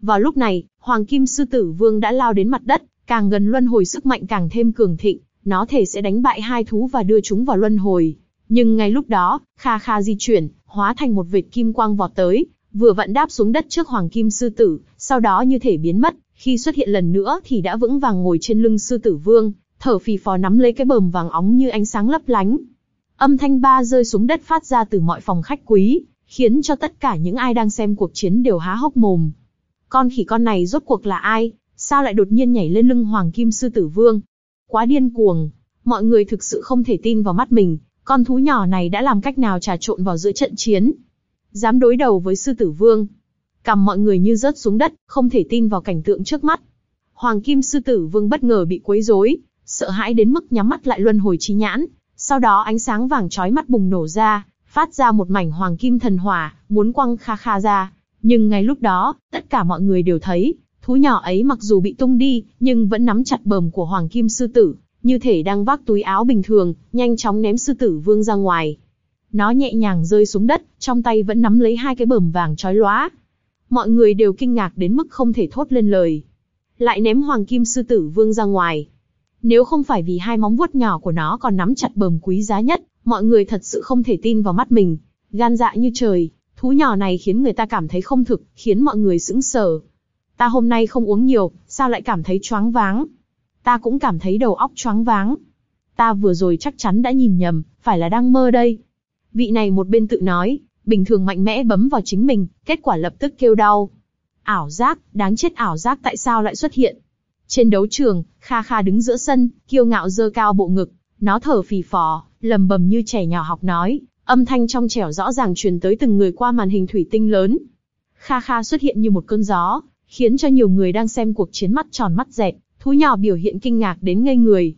Vào lúc này, Hoàng Kim Sư Tử Vương đã lao đến mặt đất, càng gần luân hồi sức mạnh càng thêm cường thịnh, nó thể sẽ đánh bại hai thú và đưa chúng vào luân hồi. Nhưng ngay lúc đó, Kha Kha di chuyển, hóa thành một vệt kim quang vọt tới, vừa vặn đáp xuống đất trước Hoàng Kim Sư Tử, sau đó như thể biến mất, khi xuất hiện lần nữa thì đã vững vàng ngồi trên lưng Sư Tử Vương, thở phì phò nắm lấy cái bờm vàng óng như ánh sáng lấp lánh. Âm thanh ba rơi xuống đất phát ra từ mọi phòng khách quý, khiến cho tất cả những ai đang xem cuộc chiến đều há hốc mồm. Con khỉ con này rốt cuộc là ai, sao lại đột nhiên nhảy lên lưng Hoàng Kim Sư Tử Vương? Quá điên cuồng, mọi người thực sự không thể tin vào mắt mình, con thú nhỏ này đã làm cách nào trà trộn vào giữa trận chiến. Dám đối đầu với Sư Tử Vương. Cầm mọi người như rớt xuống đất, không thể tin vào cảnh tượng trước mắt. Hoàng Kim Sư Tử Vương bất ngờ bị quấy rối, sợ hãi đến mức nhắm mắt lại luân hồi trí nhãn, sau đó ánh sáng vàng chói mắt bùng nổ ra, phát ra một mảnh hoàng kim thần hỏa, muốn quăng Kha Kha ra. Nhưng ngay lúc đó, tất cả mọi người đều thấy, thú nhỏ ấy mặc dù bị tung đi, nhưng vẫn nắm chặt bờm của hoàng kim sư tử, như thể đang vác túi áo bình thường, nhanh chóng ném sư tử vương ra ngoài. Nó nhẹ nhàng rơi xuống đất, trong tay vẫn nắm lấy hai cái bờm vàng chói lóa. Mọi người đều kinh ngạc đến mức không thể thốt lên lời. Lại ném hoàng kim sư tử vương ra ngoài. Nếu không phải vì hai móng vuốt nhỏ của nó còn nắm chặt bờm quý giá nhất, mọi người thật sự không thể tin vào mắt mình. Gan dạ như trời, thú nhỏ này khiến người ta cảm thấy không thực, khiến mọi người sững sờ. Ta hôm nay không uống nhiều, sao lại cảm thấy choáng váng? Ta cũng cảm thấy đầu óc choáng váng. Ta vừa rồi chắc chắn đã nhìn nhầm, phải là đang mơ đây. Vị này một bên tự nói, bình thường mạnh mẽ bấm vào chính mình, kết quả lập tức kêu đau. Ảo giác, đáng chết ảo giác tại sao lại xuất hiện? Trên đấu trường, Kha Kha đứng giữa sân, kiêu ngạo dơ cao bộ ngực, nó thở phì phò, lầm bầm như trẻ nhỏ học nói, âm thanh trong trẻo rõ ràng truyền tới từng người qua màn hình thủy tinh lớn. Kha Kha xuất hiện như một cơn gió, khiến cho nhiều người đang xem cuộc chiến mắt tròn mắt dẹt, thú nhỏ biểu hiện kinh ngạc đến ngây người.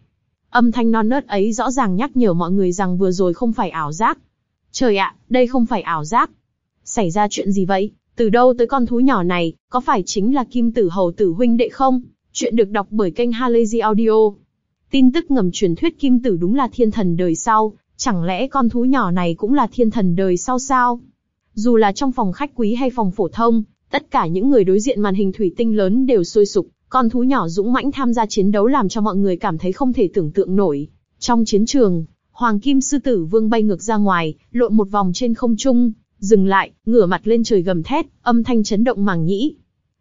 Âm thanh non nớt ấy rõ ràng nhắc nhở mọi người rằng vừa rồi không phải ảo giác. Trời ạ, đây không phải ảo giác. Xảy ra chuyện gì vậy? Từ đâu tới con thú nhỏ này, có phải chính là kim tử hầu tử huynh đệ không? Chuyện được đọc bởi kênh Halazy Audio. Tin tức ngầm truyền thuyết kim tử đúng là thiên thần đời sau, chẳng lẽ con thú nhỏ này cũng là thiên thần đời sau sao? Dù là trong phòng khách quý hay phòng phổ thông, tất cả những người đối diện màn hình thủy tinh lớn đều sôi sục, con thú nhỏ dũng mãnh tham gia chiến đấu làm cho mọi người cảm thấy không thể tưởng tượng nổi. Trong chiến trường, Hoàng Kim Sư Tử Vương bay ngược ra ngoài, lộn một vòng trên không trung, dừng lại, ngửa mặt lên trời gầm thét, âm thanh chấn động màng nhĩ.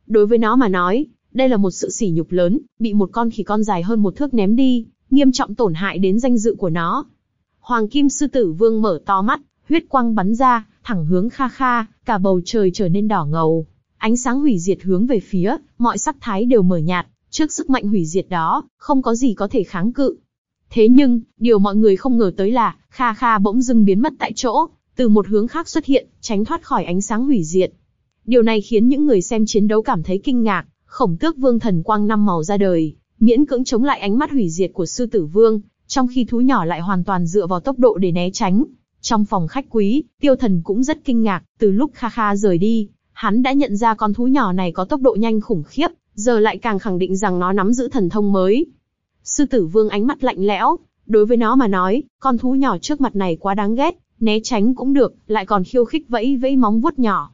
Đối với nó mà nói, đây là một sự sỉ nhục lớn, bị một con khỉ con dài hơn một thước ném đi, nghiêm trọng tổn hại đến danh dự của nó. Hoàng Kim Sư Tử Vương mở to mắt, huyết quang bắn ra, thẳng hướng Kha Kha, cả bầu trời trở nên đỏ ngầu. Ánh sáng hủy diệt hướng về phía, mọi sắc thái đều mở nhạt, trước sức mạnh hủy diệt đó, không có gì có thể kháng cự. Thế nhưng, điều mọi người không ngờ tới là, Kha Kha bỗng dưng biến mất tại chỗ, từ một hướng khác xuất hiện, tránh thoát khỏi ánh sáng hủy diệt. Điều này khiến những người xem chiến đấu cảm thấy kinh ngạc, khổng tước vương thần quang năm màu ra đời, miễn cưỡng chống lại ánh mắt hủy diệt của sư tử vương, trong khi thú nhỏ lại hoàn toàn dựa vào tốc độ để né tránh. Trong phòng khách quý, tiêu thần cũng rất kinh ngạc, từ lúc Kha Kha rời đi, hắn đã nhận ra con thú nhỏ này có tốc độ nhanh khủng khiếp, giờ lại càng khẳng định rằng nó nắm giữ thần thông mới. Sư tử vương ánh mắt lạnh lẽo, đối với nó mà nói, con thú nhỏ trước mặt này quá đáng ghét, né tránh cũng được, lại còn khiêu khích vẫy vẫy móng vuốt nhỏ.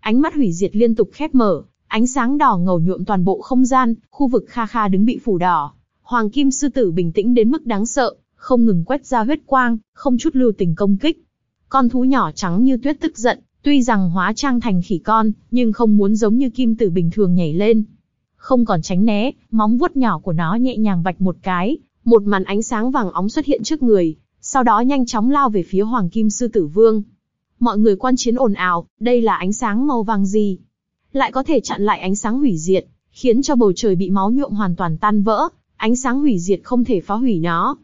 Ánh mắt hủy diệt liên tục khép mở, ánh sáng đỏ ngầu nhuộm toàn bộ không gian, khu vực Kha Kha đứng bị phủ đỏ. Hoàng Kim Sư Tử bình tĩnh đến mức đáng sợ, không ngừng quét ra huyết quang, không chút lưu tình công kích. Con thú nhỏ trắng như tuyết tức giận, tuy rằng hóa trang thành khỉ con, nhưng không muốn giống như kim tử bình thường nhảy lên. Không còn tránh né, móng vuốt nhỏ của nó nhẹ nhàng vạch một cái, một màn ánh sáng vàng óng xuất hiện trước người, sau đó nhanh chóng lao về phía Hoàng Kim Sư Tử Vương. Mọi người quan chiến ồn ào, đây là ánh sáng màu vàng gì? Lại có thể chặn lại ánh sáng hủy diệt, khiến cho bầu trời bị máu nhuộm hoàn toàn tan vỡ, ánh sáng hủy diệt không thể phá hủy nó.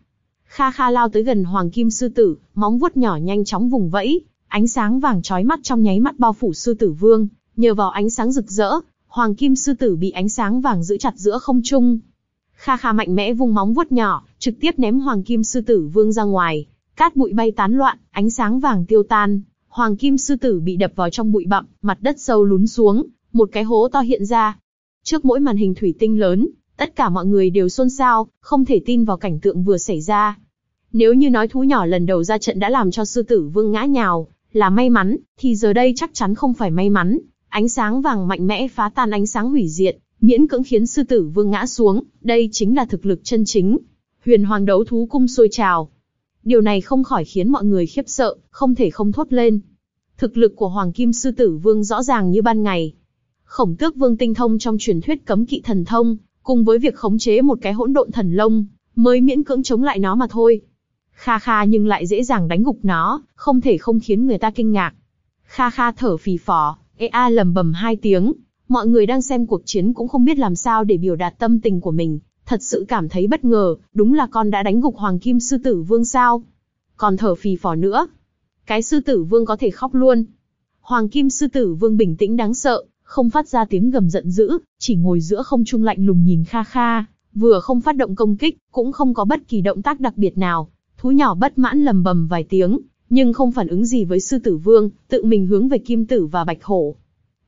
Kha Kha lao tới gần Hoàng Kim Sư Tử, móng vuốt nhỏ nhanh chóng vùng vẫy, ánh sáng vàng chói mắt trong nháy mắt bao phủ Sư Tử Vương, nhờ vào ánh sáng rực rỡ, Hoàng Kim Sư Tử bị ánh sáng vàng giữ chặt giữa không trung. Kha Kha mạnh mẽ vung móng vuốt nhỏ, trực tiếp ném Hoàng Kim Sư Tử Vương ra ngoài, cát bụi bay tán loạn, ánh sáng vàng tiêu tan, Hoàng Kim Sư Tử bị đập vào trong bụi bặm, mặt đất sâu lún xuống, một cái hố to hiện ra. Trước mỗi màn hình thủy tinh lớn, Tất cả mọi người đều xôn xao, không thể tin vào cảnh tượng vừa xảy ra. Nếu như nói thú nhỏ lần đầu ra trận đã làm cho sư tử vương ngã nhào, là may mắn, thì giờ đây chắc chắn không phải may mắn. Ánh sáng vàng mạnh mẽ phá tan ánh sáng hủy diệt, miễn cưỡng khiến sư tử vương ngã xuống, đây chính là thực lực chân chính. Huyền hoàng đấu thú cung sôi trào. Điều này không khỏi khiến mọi người khiếp sợ, không thể không thốt lên. Thực lực của Hoàng Kim Sư Tử Vương rõ ràng như ban ngày. Khổng tước vương tinh thông trong truyền thuyết cấm kỵ thần thông, cùng với việc khống chế một cái hỗn độn thần lông, mới miễn cưỡng chống lại nó mà thôi. Kha kha nhưng lại dễ dàng đánh gục nó, không thể không khiến người ta kinh ngạc. Kha kha thở phì phò, ê a lầm bầm hai tiếng, mọi người đang xem cuộc chiến cũng không biết làm sao để biểu đạt tâm tình của mình, thật sự cảm thấy bất ngờ, đúng là con đã đánh gục Hoàng Kim Sư Tử Vương sao? Còn thở phì phò nữa. Cái Sư Tử Vương có thể khóc luôn. Hoàng Kim Sư Tử Vương bình tĩnh đáng sợ, không phát ra tiếng gầm giận dữ, chỉ ngồi giữa không trung lạnh lùng nhìn Kha Kha, vừa không phát động công kích, cũng không có bất kỳ động tác đặc biệt nào. Thú nhỏ bất mãn lầm bầm vài tiếng, nhưng không phản ứng gì với sư tử vương, tự mình hướng về kim tử và bạch hổ.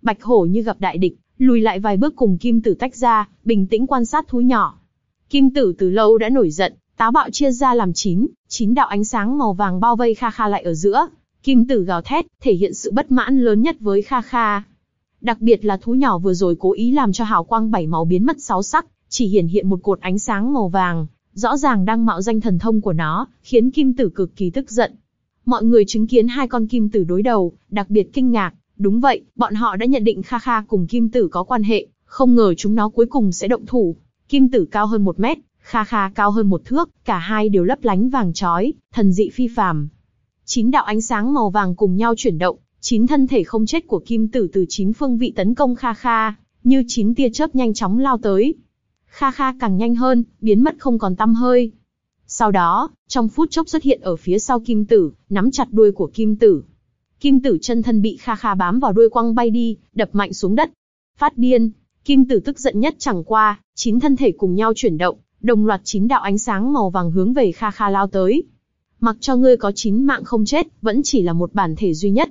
Bạch hổ như gặp đại địch, lùi lại vài bước cùng kim tử tách ra, bình tĩnh quan sát thú nhỏ. Kim tử từ lâu đã nổi giận, táo bạo chia ra làm chín, chín đạo ánh sáng màu vàng bao vây Kha Kha lại ở giữa. Kim tử gào thét, thể hiện sự bất mãn lớn nhất với Kha Kha. Đặc biệt là thú nhỏ vừa rồi cố ý làm cho hào quang bảy màu biến mất sáu sắc, chỉ hiển hiện một cột ánh sáng màu vàng, rõ ràng đang mạo danh thần thông của nó, khiến kim tử cực kỳ tức giận. Mọi người chứng kiến hai con kim tử đối đầu, đặc biệt kinh ngạc, đúng vậy, bọn họ đã nhận định Kha Kha cùng kim tử có quan hệ, không ngờ chúng nó cuối cùng sẽ động thủ. Kim tử cao hơn một mét, Kha Kha cao hơn một thước, cả hai đều lấp lánh vàng chói, thần dị phi phàm. Chín đạo ánh sáng màu vàng cùng nhau chuyển động, chín thân thể không chết của kim tử từ chín phương vị tấn công Kha Kha, như chín tia chớp nhanh chóng lao tới. Kha Kha càng nhanh hơn, biến mất không còn tăm hơi. Sau đó, trong phút chốc xuất hiện ở phía sau kim tử, nắm chặt đuôi của kim tử. Kim tử chân thân bị Kha Kha bám vào đuôi quăng bay đi, đập mạnh xuống đất. Phát điên, kim tử tức giận nhất chẳng qua, chín thân thể cùng nhau chuyển động, đồng loạt chín đạo ánh sáng màu vàng hướng về Kha Kha lao tới. Mặc cho ngươi có chín mạng không chết, vẫn chỉ là một bản thể duy nhất.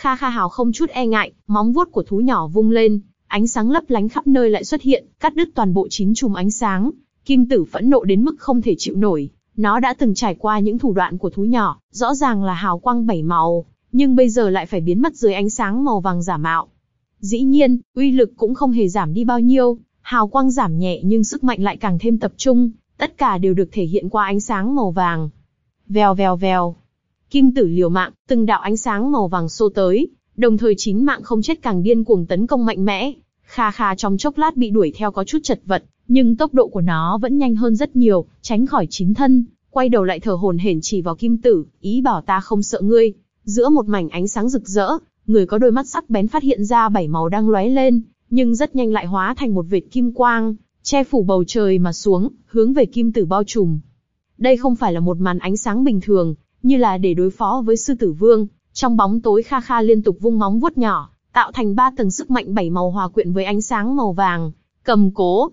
Kha Kha hào không chút e ngại, móng vuốt của thú nhỏ vung lên, ánh sáng lấp lánh khắp nơi lại xuất hiện, cắt đứt toàn bộ chín chùm ánh sáng. Kim tử phẫn nộ đến mức không thể chịu nổi, nó đã từng trải qua những thủ đoạn của thú nhỏ, rõ ràng là hào quang bảy màu, nhưng bây giờ lại phải biến mất dưới ánh sáng màu vàng giả mạo. Dĩ nhiên, uy lực cũng không hề giảm đi bao nhiêu, hào quang giảm nhẹ nhưng sức mạnh lại càng thêm tập trung, tất cả đều được thể hiện qua ánh sáng màu vàng. Vèo vèo vèo. Kim tử liều mạng, từng đạo ánh sáng màu vàng xô tới, đồng thời chín mạng không chết càng điên cuồng tấn công mạnh mẽ. Kha Kha trong chốc lát bị đuổi theo có chút chật vật, nhưng tốc độ của nó vẫn nhanh hơn rất nhiều, tránh khỏi chín thân, quay đầu lại thở hồn hển chỉ vào kim tử, ý bảo ta không sợ ngươi. Giữa một mảnh ánh sáng rực rỡ, người có đôi mắt sắc bén phát hiện ra bảy màu đang lóe lên, nhưng rất nhanh lại hóa thành một vệt kim quang, che phủ bầu trời mà xuống, hướng về kim tử bao trùm. Đây không phải là một màn ánh sáng bình thường, như là để đối phó với sư tử vương. Trong bóng tối Kha Kha liên tục vung móng vuốt nhỏ, tạo thành ba tầng sức mạnh bảy màu hòa quyện với ánh sáng màu vàng, cầm cố.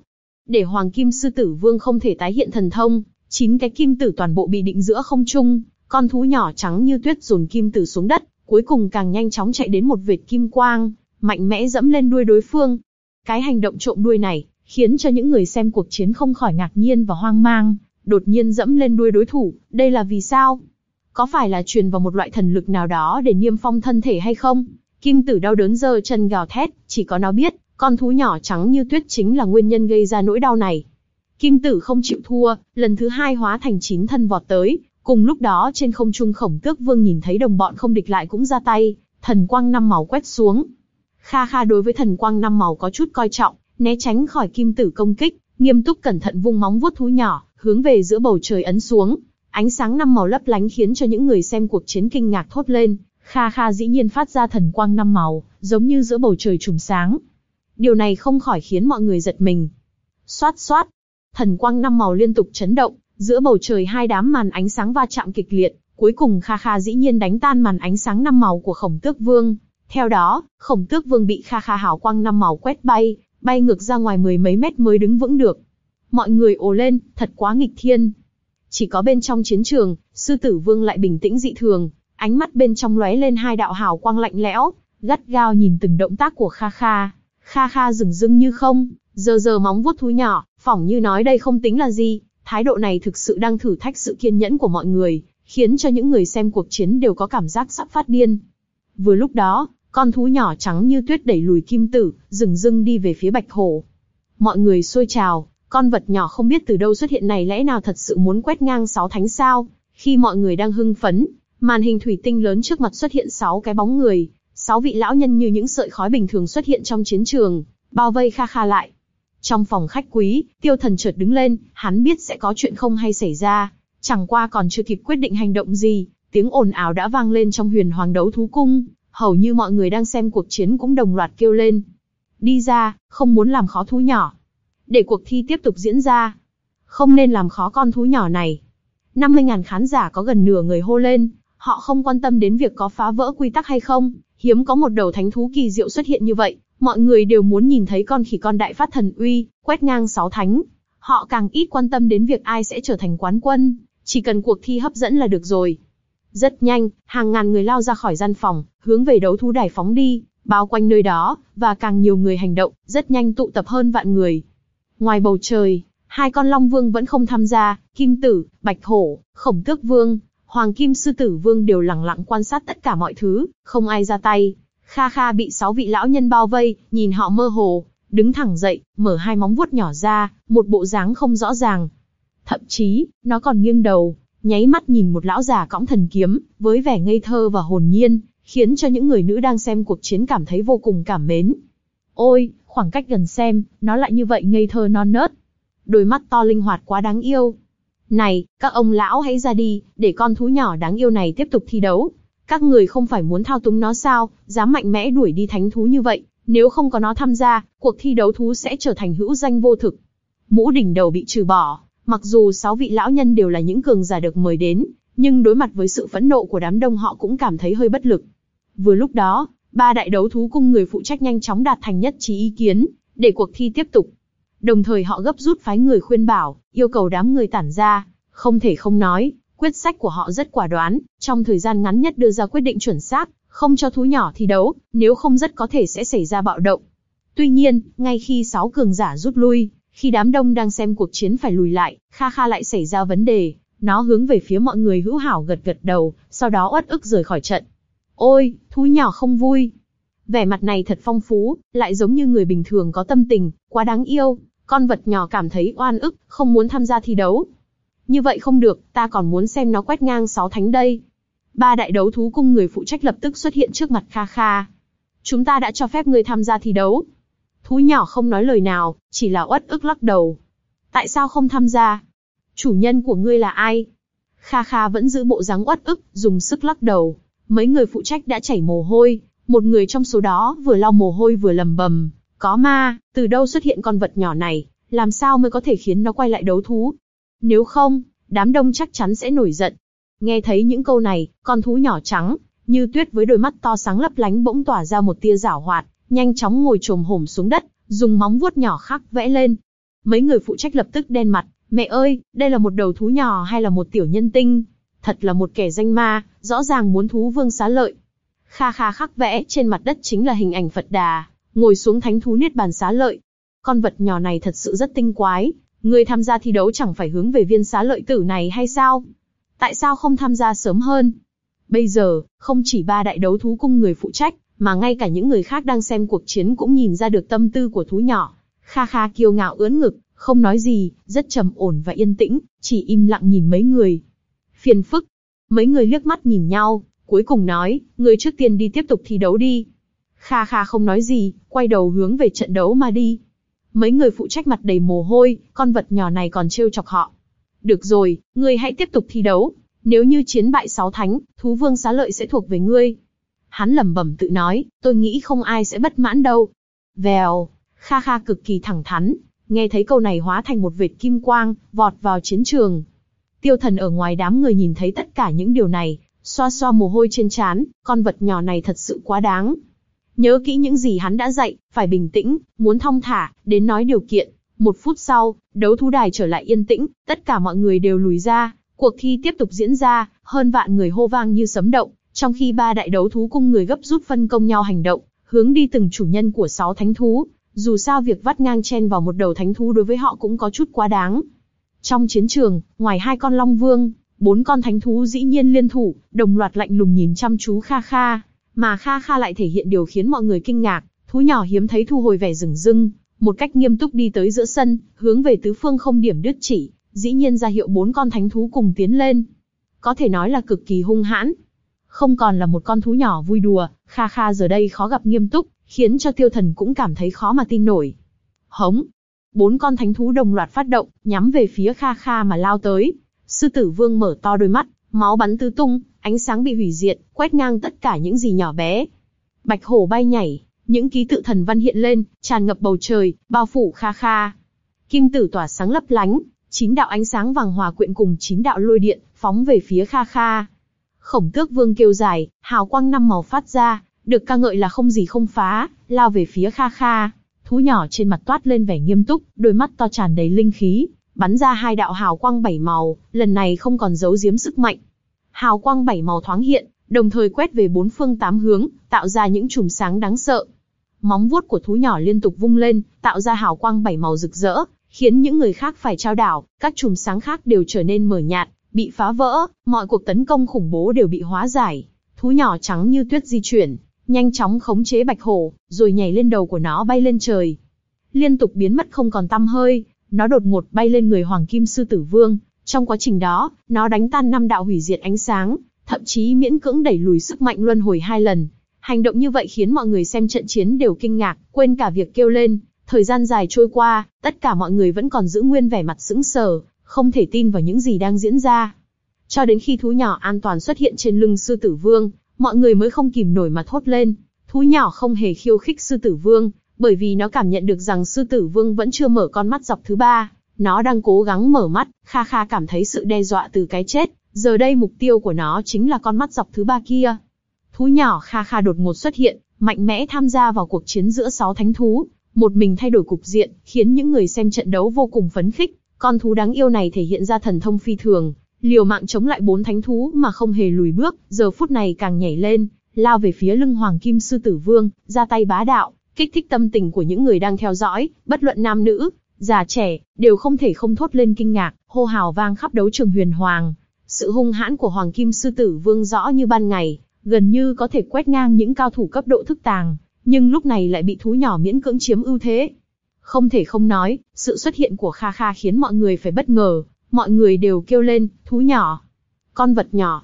Để Hoàng Kim Sư Tử Vương không thể tái hiện thần thông, chín cái kim tử toàn bộ bị định giữa không trung, con thú nhỏ trắng như tuyết dồn kim tử xuống đất, cuối cùng càng nhanh chóng chạy đến một vệt kim quang, mạnh mẽ dẫm lên đuôi đối phương. Cái hành động trộm đuôi này, khiến cho những người xem cuộc chiến không khỏi ngạc nhiên và hoang mang, đột nhiên dẫm lên đuôi đối thủ, đây là vì sao? Có phải là truyền vào một loại thần lực nào đó để niêm phong thân thể hay không? Kim tử đau đớn giơ chân gào thét, chỉ có nó biết, con thú nhỏ trắng như tuyết chính là nguyên nhân gây ra nỗi đau này. Kim tử không chịu thua, lần thứ hai hóa thành chín thân vọt tới, cùng lúc đó trên không trung khổng tước vương nhìn thấy đồng bọn không địch lại cũng ra tay, thần quang năm màu quét xuống. Kha Kha đối với thần quang năm màu có chút coi trọng, né tránh khỏi kim tử công kích, nghiêm túc cẩn thận vung móng vuốt thú nhỏ, hướng về giữa bầu trời ấn xuống. Ánh sáng năm màu lấp lánh khiến cho những người xem cuộc chiến kinh ngạc thốt lên, Kha Kha dĩ nhiên phát ra thần quang năm màu, giống như giữa bầu trời trùm sáng. Điều này không khỏi khiến mọi người giật mình. Xoát xoát, thần quang năm màu liên tục chấn động, giữa bầu trời hai đám màn ánh sáng va chạm kịch liệt, cuối cùng Kha Kha dĩ nhiên đánh tan màn ánh sáng năm màu của Khổng Tước Vương. Theo đó, Khổng Tước Vương bị Kha Kha hào quang năm màu quét bay, bay ngược ra ngoài mười mấy mét mới đứng vững được. Mọi người ồ lên, thật quá nghịch thiên. Chỉ có bên trong chiến trường, Sư Tử Vương lại bình tĩnh dị thường, ánh mắt bên trong lóe lên hai đạo hào quang lạnh lẽo, gắt gao nhìn từng động tác của Kha Kha. Kha Kha dừng rưng như không, giờ giờ móng vuốt thú nhỏ, phỏng như nói đây không tính là gì, thái độ này thực sự đang thử thách sự kiên nhẫn của mọi người, khiến cho những người xem cuộc chiến đều có cảm giác sắp phát điên. Vừa lúc đó, con thú nhỏ trắng như tuyết đẩy lùi kim tử, dừng rưng đi về phía bạch hổ. Mọi người xôi trào, con vật nhỏ không biết từ đâu xuất hiện này lẽ nào thật sự muốn quét ngang sáu thánh sao, Khi mọi người đang hưng phấn, màn hình thủy tinh lớn trước mặt xuất hiện sáu cái bóng người, sáu vị lão nhân như những sợi khói bình thường xuất hiện trong chiến trường, bao vây Kha Kha lại. Trong phòng khách quý, tiêu thần chợt đứng lên, hắn biết sẽ có chuyện không hay xảy ra, chẳng qua còn chưa kịp quyết định hành động gì, tiếng ồn ào đã vang lên trong huyền hoàng đấu thú cung, hầu như mọi người đang xem cuộc chiến cũng đồng loạt kêu lên. Đi ra, không muốn làm khó thú nhỏ. Để cuộc thi tiếp tục diễn ra. Không nên làm khó con thú nhỏ này. 50.000 khán giả có gần nửa người hô lên, họ không quan tâm đến việc có phá vỡ quy tắc hay không, hiếm có một đầu thánh thú kỳ diệu xuất hiện như vậy, mọi người đều muốn nhìn thấy con khỉ con đại phát thần uy, quét ngang sáu thánh. Họ càng ít quan tâm đến việc ai sẽ trở thành quán quân, chỉ cần cuộc thi hấp dẫn là được rồi. Rất nhanh, hàng ngàn người lao ra khỏi gian phòng, hướng về đấu thú đài phóng đi, bao quanh nơi đó, và càng nhiều người hành động, rất nhanh tụ tập hơn vạn người. Ngoài bầu trời, hai con long vương vẫn không tham gia, kim tử, bạch hổ, khổng tước vương, hoàng kim sư tử vương đều lặng lặng quan sát tất cả mọi thứ, không ai ra tay. Kha Kha bị sáu vị lão nhân bao vây, nhìn họ mơ hồ, đứng thẳng dậy, mở hai móng vuốt nhỏ ra, một bộ dáng không rõ ràng. Thậm chí, nó còn nghiêng đầu, nháy mắt nhìn một lão già cõng thần kiếm, với vẻ ngây thơ và hồn nhiên, khiến cho những người nữ đang xem cuộc chiến cảm thấy vô cùng cảm mến. Ôi, khoảng cách gần xem, nó lại như vậy ngây thơ non nớt. Đôi mắt to linh hoạt quá đáng yêu. Này, các ông lão hãy ra đi, để con thú nhỏ đáng yêu này tiếp tục thi đấu. Các người không phải muốn thao túng nó sao, dám mạnh mẽ đuổi đi thánh thú như vậy, nếu không có nó tham gia, cuộc thi đấu thú sẽ trở thành hữu danh vô thực. Mũ đỉnh đầu bị trừ bỏ, mặc dù sáu vị lão nhân đều là những cường giả được mời đến, nhưng đối mặt với sự phẫn nộ của đám đông họ cũng cảm thấy hơi bất lực. Vừa lúc đó, ba đại đấu thú cung người phụ trách nhanh chóng đạt thành nhất trí ý kiến, để cuộc thi tiếp tục. Đồng thời họ gấp rút phái người khuyên bảo, yêu cầu đám người tản ra, không thể không nói, quyết sách của họ rất quả đoán, trong thời gian ngắn nhất đưa ra quyết định chuẩn xác, không cho thú nhỏ thi đấu, nếu không rất có thể sẽ xảy ra bạo động. Tuy nhiên, ngay khi sáu cường giả rút lui, khi đám đông đang xem cuộc chiến phải lùi lại, Kha Kha lại xảy ra vấn đề, nó hướng về phía mọi người hữu hảo gật gật đầu, sau đó uất ức rời khỏi trận. Ôi, thú nhỏ không vui. Vẻ mặt này thật phong phú, lại giống như người bình thường có tâm tình, quá đáng yêu. Con vật nhỏ cảm thấy oan ức, không muốn tham gia thi đấu. Như vậy không được, ta còn muốn xem nó quét ngang sáu thánh đây. Ba đại đấu thú cung người phụ trách lập tức xuất hiện trước mặt Kha Kha. Chúng ta đã cho phép ngươi tham gia thi đấu. Thú nhỏ không nói lời nào, chỉ là uất ức lắc đầu. Tại sao không tham gia? Chủ nhân của ngươi là ai? Kha Kha vẫn giữ bộ dáng uất ức, dùng sức lắc đầu. Mấy người phụ trách đã chảy mồ hôi, một người trong số đó vừa lau mồ hôi vừa lầm bầm. Có ma, từ đâu xuất hiện con vật nhỏ này, làm sao mới có thể khiến nó quay lại đấu thú? Nếu không, đám đông chắc chắn sẽ nổi giận. Nghe thấy những câu này, con thú nhỏ trắng, như tuyết với đôi mắt to sáng lấp lánh bỗng tỏa ra một tia giảo hoạt, nhanh chóng ngồi trồm hổm xuống đất, dùng móng vuốt nhỏ khắc vẽ lên. Mấy người phụ trách lập tức đen mặt, mẹ ơi, đây là một đầu thú nhỏ hay là một tiểu nhân tinh? Thật là một kẻ danh ma, rõ ràng muốn thú vương xá lợi. Kha kha khắc vẽ trên mặt đất chính là hình ảnh Phật Đà, ngồi xuống thánh thú niết bàn xá lợi. Con vật nhỏ này thật sự rất tinh quái, người tham gia thi đấu chẳng phải hướng về viên xá lợi tử này hay sao? Tại sao không tham gia sớm hơn? Bây giờ, không chỉ ba đại đấu thú cung người phụ trách, mà ngay cả những người khác đang xem cuộc chiến cũng nhìn ra được tâm tư của thú nhỏ. Kha kha kiêu ngạo ưỡn ngực, không nói gì, rất trầm ổn và yên tĩnh, chỉ im lặng nhìn mấy người. Phiền phức. Mấy người liếc mắt nhìn nhau, cuối cùng nói, người trước tiên đi tiếp tục thi đấu đi. Kha Kha không nói gì, quay đầu hướng về trận đấu mà đi. Mấy người phụ trách mặt đầy mồ hôi, con vật nhỏ này còn trêu chọc họ. Được rồi, ngươi hãy tiếp tục thi đấu. Nếu như chiến bại sáu thánh, thú vương xá lợi sẽ thuộc về ngươi. Hắn lẩm bẩm tự nói, tôi nghĩ không ai sẽ bất mãn đâu. Vèo, Kha Kha cực kỳ thẳng thắn, nghe thấy câu này hóa thành một vệt kim quang, vọt vào chiến trường. Tiêu thần ở ngoài đám người nhìn thấy tất cả những điều này, xoa xoa mồ hôi trên trán, con vật nhỏ này thật sự quá đáng. Nhớ kỹ những gì hắn đã dạy, phải bình tĩnh, muốn thong thả, đến nói điều kiện. Một phút sau, đấu thú đài trở lại yên tĩnh, tất cả mọi người đều lùi ra, cuộc thi tiếp tục diễn ra, hơn vạn người hô vang như sấm động, trong khi ba đại đấu thú cung người gấp rút phân công nhau hành động, hướng đi từng chủ nhân của sáu thánh thú. Dù sao việc vắt ngang chen vào một đầu thánh thú đối với họ cũng có chút quá đáng. Trong chiến trường, ngoài hai con long vương, bốn con thánh thú dĩ nhiên liên thủ, đồng loạt lạnh lùng nhìn chăm chú Kha Kha, mà Kha Kha lại thể hiện điều khiến mọi người kinh ngạc, thú nhỏ hiếm thấy thu hồi vẻ rừng rưng, một cách nghiêm túc đi tới giữa sân, hướng về tứ phương không điểm đứt chỉ, dĩ nhiên ra hiệu bốn con thánh thú cùng tiến lên. có thể nói là cực kỳ hung hãn. Không còn là một con thú nhỏ vui đùa, Kha Kha giờ đây khó gặp nghiêm túc, khiến cho tiêu thần cũng cảm thấy khó mà tin nổi. Hống! Bốn con thánh thú đồng loạt phát động, nhắm về phía Kha Kha mà lao tới. Sư tử vương mở to đôi mắt, máu bắn tứ tung, ánh sáng bị hủy diệt, quét ngang tất cả những gì nhỏ bé. Bạch hổ bay nhảy, những ký tự thần văn hiện lên, tràn ngập bầu trời, bao phủ Kha Kha. Kim tử tỏa sáng lấp lánh, chín đạo ánh sáng vàng hòa quyện cùng chín đạo lôi điện, phóng về phía Kha Kha. Khổng tước vương kêu dài, hào quang năm màu phát ra, được ca ngợi là không gì không phá, lao về phía Kha Kha. Thú nhỏ trên mặt toát lên vẻ nghiêm túc, đôi mắt to tràn đầy linh khí, bắn ra hai đạo hào quang bảy màu, lần này không còn giấu giếm sức mạnh. Hào quang bảy màu thoáng hiện, đồng thời quét về bốn phương tám hướng, tạo ra những chùm sáng đáng sợ. Móng vuốt của thú nhỏ liên tục vung lên, tạo ra hào quang bảy màu rực rỡ, khiến những người khác phải trao đảo, các chùm sáng khác đều trở nên mờ nhạt, bị phá vỡ, mọi cuộc tấn công khủng bố đều bị hóa giải. Thú nhỏ trắng như tuyết di chuyển, nhanh chóng khống chế bạch hổ, rồi nhảy lên đầu của nó bay lên trời. Liên tục biến mất không còn tăm hơi, nó đột ngột bay lên người Hoàng Kim Sư Tử Vương. Trong quá trình đó, nó đánh tan năm đạo hủy diệt ánh sáng, thậm chí miễn cưỡng đẩy lùi sức mạnh luân hồi hai lần. Hành động như vậy khiến mọi người xem trận chiến đều kinh ngạc, quên cả việc kêu lên. Thời gian dài trôi qua, tất cả mọi người vẫn còn giữ nguyên vẻ mặt sững sờ, không thể tin vào những gì đang diễn ra. Cho đến khi thú nhỏ an toàn xuất hiện trên lưng sư tử vương, mọi người mới không kìm nổi mà thốt lên. Thú nhỏ không hề khiêu khích sư tử vương, bởi vì nó cảm nhận được rằng sư tử vương vẫn chưa mở con mắt dọc thứ ba. Nó đang cố gắng mở mắt, Kha Kha cảm thấy sự đe dọa từ cái chết, giờ đây mục tiêu của nó chính là con mắt dọc thứ ba kia. Thú nhỏ Kha Kha đột ngột xuất hiện, mạnh mẽ tham gia vào cuộc chiến giữa sáu thánh thú, một mình thay đổi cục diện, khiến những người xem trận đấu vô cùng phấn khích. Con thú đáng yêu này thể hiện ra thần thông phi thường, liều mạng chống lại bốn thánh thú mà không hề lùi bước, giờ phút này càng nhảy lên, lao về phía lưng Hoàng Kim Sư Tử Vương, ra tay bá đạo, kích thích tâm tình của những người đang theo dõi, bất luận nam nữ, già trẻ, đều không thể không thốt lên kinh ngạc, hô hào vang khắp đấu trường huyền hoàng. Sự hung hãn của Hoàng Kim Sư Tử Vương rõ như ban ngày, gần như có thể quét ngang những cao thủ cấp độ thức tàng, nhưng lúc này lại bị thú nhỏ miễn cưỡng chiếm ưu thế. Không thể không nói, sự xuất hiện của Kha Kha khiến mọi người phải bất ngờ, mọi người đều kêu lên, thú nhỏ, con vật nhỏ.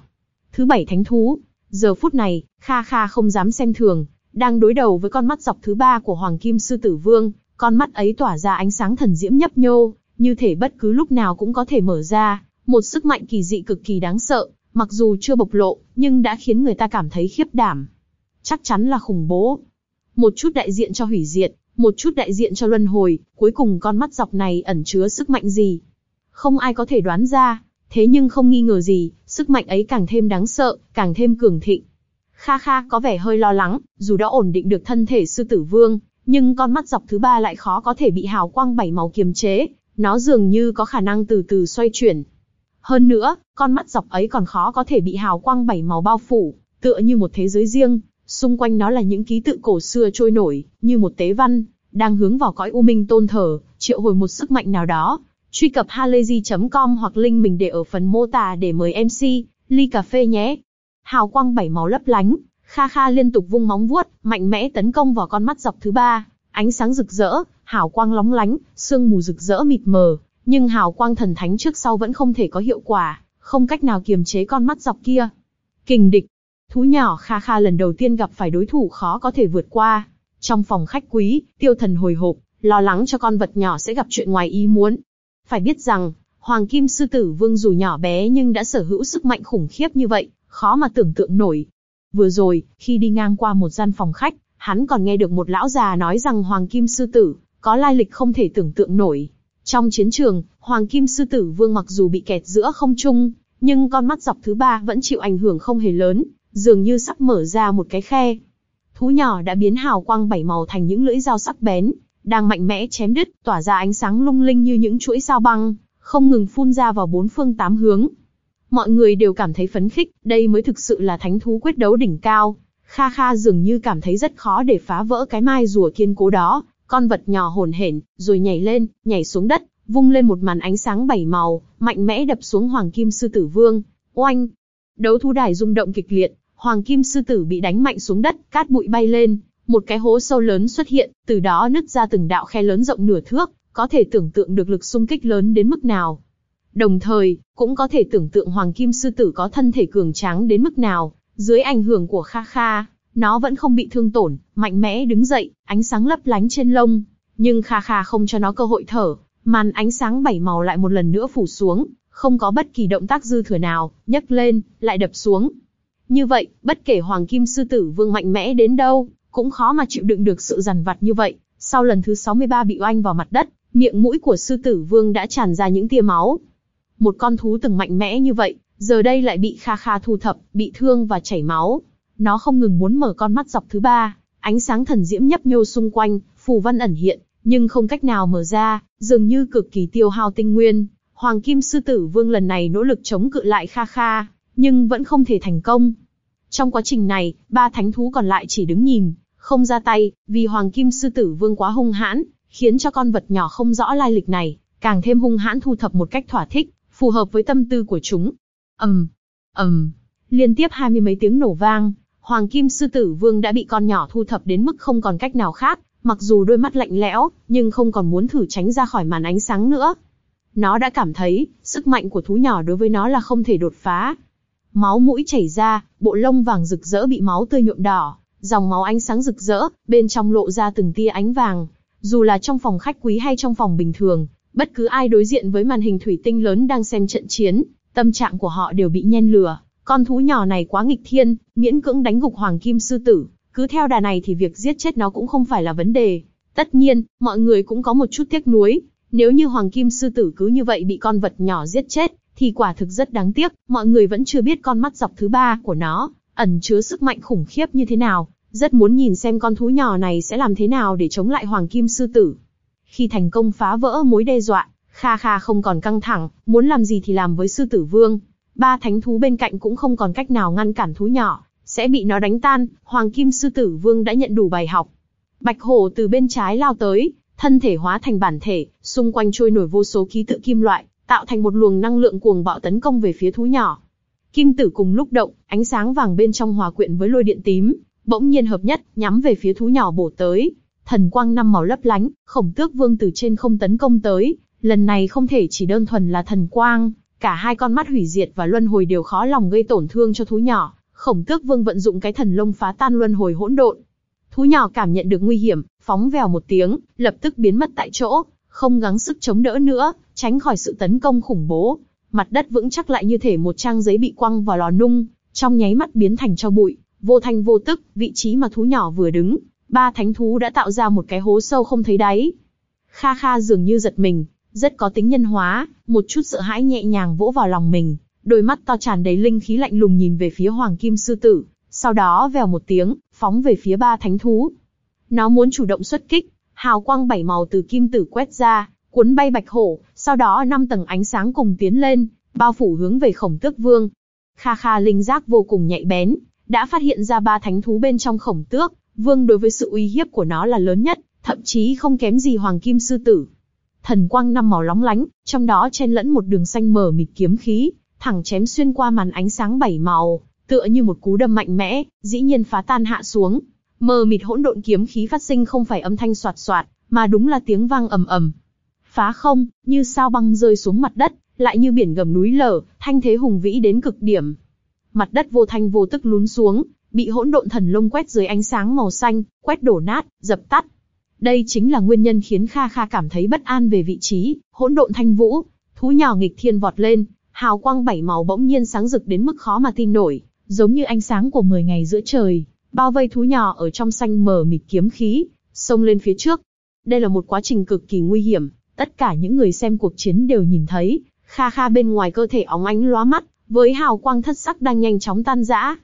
Thứ bảy thánh thú, giờ phút này, Kha Kha không dám xem thường, đang đối đầu với con mắt dọc thứ ba của Hoàng Kim Sư Tử Vương, con mắt ấy tỏa ra ánh sáng thần diễm nhấp nhô, như thể bất cứ lúc nào cũng có thể mở ra, một sức mạnh kỳ dị cực kỳ đáng sợ, mặc dù chưa bộc lộ, nhưng đã khiến người ta cảm thấy khiếp đảm. Chắc chắn là khủng bố. Một chút đại diện cho hủy diệt, một chút đại diện cho luân hồi, cuối cùng con mắt dọc này ẩn chứa sức mạnh gì? Không ai có thể đoán ra, thế nhưng không nghi ngờ gì, sức mạnh ấy càng thêm đáng sợ, càng thêm cường thịnh. Kha Kha có vẻ hơi lo lắng, dù đã ổn định được thân thể sư tử vương, nhưng con mắt dọc thứ ba lại khó có thể bị hào quang bảy màu kiềm chế, nó dường như có khả năng từ từ xoay chuyển. Hơn nữa, con mắt dọc ấy còn khó có thể bị hào quang bảy màu bao phủ, tựa như một thế giới riêng, xung quanh nó là những ký tự cổ xưa trôi nổi, như một tế văn, đang hướng vào cõi u minh tôn thờ, triệu hồi một sức mạnh nào đó. Truy cập halayzi.com hoặc link mình để ở phần mô tả để mời MC, ly cà phê nhé. Hào quang bảy màu lấp lánh, Kha Kha liên tục vung móng vuốt, mạnh mẽ tấn công vào con mắt dọc thứ ba. Ánh sáng rực rỡ, hào quang lóng lánh, sương mù rực rỡ mịt mờ, nhưng hào quang thần thánh trước sau vẫn không thể có hiệu quả, không cách nào kiềm chế con mắt dọc kia. Kình địch, thú nhỏ Kha Kha lần đầu tiên gặp phải đối thủ khó có thể vượt qua. Trong phòng khách quý, tiêu thần hồi hộp, lo lắng cho con vật nhỏ sẽ gặp chuyện ngoài ý muốn. Phải biết rằng, Hoàng Kim Sư Tử Vương dù nhỏ bé nhưng đã sở hữu sức mạnh khủng khiếp như vậy, khó mà tưởng tượng nổi. Vừa rồi, khi đi ngang qua một gian phòng khách, hắn còn nghe được một lão già nói rằng Hoàng Kim Sư Tử có lai lịch không thể tưởng tượng nổi. Trong chiến trường, Hoàng Kim Sư Tử Vương mặc dù bị kẹt giữa không trung, nhưng con mắt dọc thứ ba vẫn chịu ảnh hưởng không hề lớn, dường như sắp mở ra một cái khe. Thú nhỏ đã biến hào quang bảy màu thành những lưỡi dao sắc bén, đang mạnh mẽ chém đứt, tỏa ra ánh sáng lung linh như những chuỗi sao băng, không ngừng phun ra vào bốn phương tám hướng. Mọi người đều cảm thấy phấn khích, đây mới thực sự là thánh thú quyết đấu đỉnh cao. Kha Kha dường như cảm thấy rất khó để phá vỡ cái mai rùa kiên cố đó, con vật nhỏ hồn hển, rồi nhảy lên, nhảy xuống đất, vung lên một màn ánh sáng bảy màu, mạnh mẽ đập xuống Hoàng Kim Sư Tử Vương. Oanh! Đấu thú đài rung động kịch liệt, Hoàng Kim Sư Tử bị đánh mạnh xuống đất, cát bụi bay lên, một cái hố sâu lớn xuất hiện, từ đó nứt ra từng đạo khe lớn rộng nửa thước, có thể tưởng tượng được lực xung kích lớn đến mức nào. Đồng thời, cũng có thể tưởng tượng Hoàng Kim Sư Tử có thân thể cường tráng đến mức nào, dưới ảnh hưởng của Kha Kha, nó vẫn không bị thương tổn, mạnh mẽ đứng dậy, ánh sáng lấp lánh trên lông. Nhưng Kha Kha không cho nó cơ hội thở, màn ánh sáng bảy màu lại một lần nữa phủ xuống, không có bất kỳ động tác dư thừa nào, nhấc lên, lại đập xuống. Như vậy, bất kể Hoàng Kim Sư Tử Vương mạnh mẽ đến đâu, cũng khó mà chịu đựng được sự dằn vặt như vậy. Sau lần thứ 63 bị oanh vào mặt đất, miệng mũi của Sư Tử Vương đã tràn ra những tia máu. Một con thú từng mạnh mẽ như vậy, giờ đây lại bị Kha Kha thu thập, bị thương và chảy máu. Nó không ngừng muốn mở con mắt dọc thứ ba, ánh sáng thần diễm nhấp nhô xung quanh, phù văn ẩn hiện, nhưng không cách nào mở ra, dường như cực kỳ tiêu hao tinh nguyên. Hoàng Kim Sư Tử Vương lần này nỗ lực chống cự lại Kha Kha, nhưng vẫn không thể thành công. Trong quá trình này, ba thánh thú còn lại chỉ đứng nhìn, không ra tay, vì Hoàng Kim Sư Tử Vương quá hung hãn, khiến cho con vật nhỏ không rõ lai lịch này, càng thêm hung hãn thu thập một cách thỏa thích, phù hợp với tâm tư của chúng. ầm, um, ầm, um, liên tiếp hai mươi mấy tiếng nổ vang, Hoàng Kim Sư Tử Vương đã bị con nhỏ thu thập đến mức không còn cách nào khác, mặc dù đôi mắt lạnh lẽo, nhưng không còn muốn thử tránh ra khỏi màn ánh sáng nữa. Nó đã cảm thấy, sức mạnh của thú nhỏ đối với nó là không thể đột phá. Máu mũi chảy ra, bộ lông vàng rực rỡ bị máu tươi nhuộm đỏ, dòng máu ánh sáng rực rỡ, bên trong lộ ra từng tia ánh vàng. Dù là trong phòng khách quý hay trong phòng bình thường, bất cứ ai đối diện với màn hình thủy tinh lớn đang xem trận chiến, tâm trạng của họ đều bị nhen lửa. Con thú nhỏ này quá nghịch thiên, miễn cưỡng đánh gục Hoàng Kim Sư Tử, cứ theo đà này thì việc giết chết nó cũng không phải là vấn đề. Tất nhiên, mọi người cũng có một chút tiếc nuối, nếu như Hoàng Kim Sư Tử cứ như vậy bị con vật nhỏ giết chết, thì quả thực rất đáng tiếc, mọi người vẫn chưa biết con mắt dọc thứ ba của nó, ẩn chứa sức mạnh khủng khiếp như thế nào, rất muốn nhìn xem con thú nhỏ này sẽ làm thế nào để chống lại Hoàng Kim Sư Tử. Khi thành công phá vỡ mối đe dọa, Kha Kha không còn căng thẳng, muốn làm gì thì làm với Sư Tử Vương. Ba thánh thú bên cạnh cũng không còn cách nào ngăn cản thú nhỏ, sẽ bị nó đánh tan, Hoàng Kim Sư Tử Vương đã nhận đủ bài học. Bạch Hổ từ bên trái lao tới, thân thể hóa thành bản thể, xung quanh trôi nổi vô số ký tự kim loại, tạo thành một luồng năng lượng cuồng bạo tấn công về phía thú nhỏ. Kim tử cùng lúc động, ánh sáng vàng bên trong hòa quyện với lôi điện tím, bỗng nhiên hợp nhất, nhắm về phía thú nhỏ bổ tới. Thần quang năm màu lấp lánh, khổng tước vương từ trên không tấn công tới, lần này không thể chỉ đơn thuần là thần quang, cả hai con mắt hủy diệt và luân hồi đều khó lòng gây tổn thương cho thú nhỏ. Khổng tước vương vận dụng cái thần lông phá tan luân hồi hỗn độn. Thú nhỏ cảm nhận được nguy hiểm, phóng vèo một tiếng, lập tức biến mất tại chỗ, không gắng sức chống đỡ nữa, tránh khỏi sự tấn công khủng bố. Mặt đất vững chắc lại như thể một trang giấy bị quăng vào lò nung, trong nháy mắt biến thành cho bụi, vô thanh vô tức, vị trí mà thú nhỏ vừa đứng, ba thánh thú đã tạo ra một cái hố sâu không thấy đáy. Kha Kha dường như giật mình, rất có tính nhân hóa, một chút sợ hãi nhẹ nhàng vỗ vào lòng mình, đôi mắt to tràn đầy linh khí lạnh lùng nhìn về phía Hoàng Kim Sư Tử, sau đó vèo một tiếng, phóng về phía ba thánh thú. Nó muốn chủ động xuất kích, hào quang bảy màu từ kim tử quét ra, cuốn bay bạch hổ, sau đó năm tầng ánh sáng cùng tiến lên, bao phủ hướng về khổng tước vương. Kha Kha linh giác vô cùng nhạy bén, đã phát hiện ra ba thánh thú bên trong khổng tước, vương đối với sự uy hiếp của nó là lớn nhất, thậm chí không kém gì hoàng kim sư tử. Thần quang năm màu lóng lánh, trong đó chen lẫn một đường xanh mờ mịt kiếm khí, thẳng chém xuyên qua màn ánh sáng bảy màu, tựa như một cú đâm mạnh mẽ, dĩ nhiên phá tan hạ xuống. Mờ mịt hỗn độn kiếm khí phát sinh không phải âm thanh soạt soạt, mà đúng là tiếng vang ầm ầm. Phá không, như sao băng rơi xuống mặt đất, lại như biển gầm núi lở, thanh thế hùng vĩ đến cực điểm. Mặt đất vô thanh vô tức lún xuống, bị hỗn độn thần lông quét dưới ánh sáng màu xanh, quét đổ nát, dập tắt. Đây chính là nguyên nhân khiến Kha Kha cảm thấy bất an về vị trí, hỗn độn thanh vũ, thú nhỏ nghịch thiên vọt lên, hào quang bảy màu bỗng nhiên sáng rực đến mức khó mà tin nổi, giống như ánh sáng của 10 ngày giữa trời, bao vây thú nhỏ ở trong xanh mờ mịt kiếm khí, xông lên phía trước. Đây là một quá trình cực kỳ nguy hiểm, tất cả những người xem cuộc chiến đều nhìn thấy, Kha Kha bên ngoài cơ thể óng ánh lóa mắt, với hào quang thất sắc đang nhanh chóng tan rã.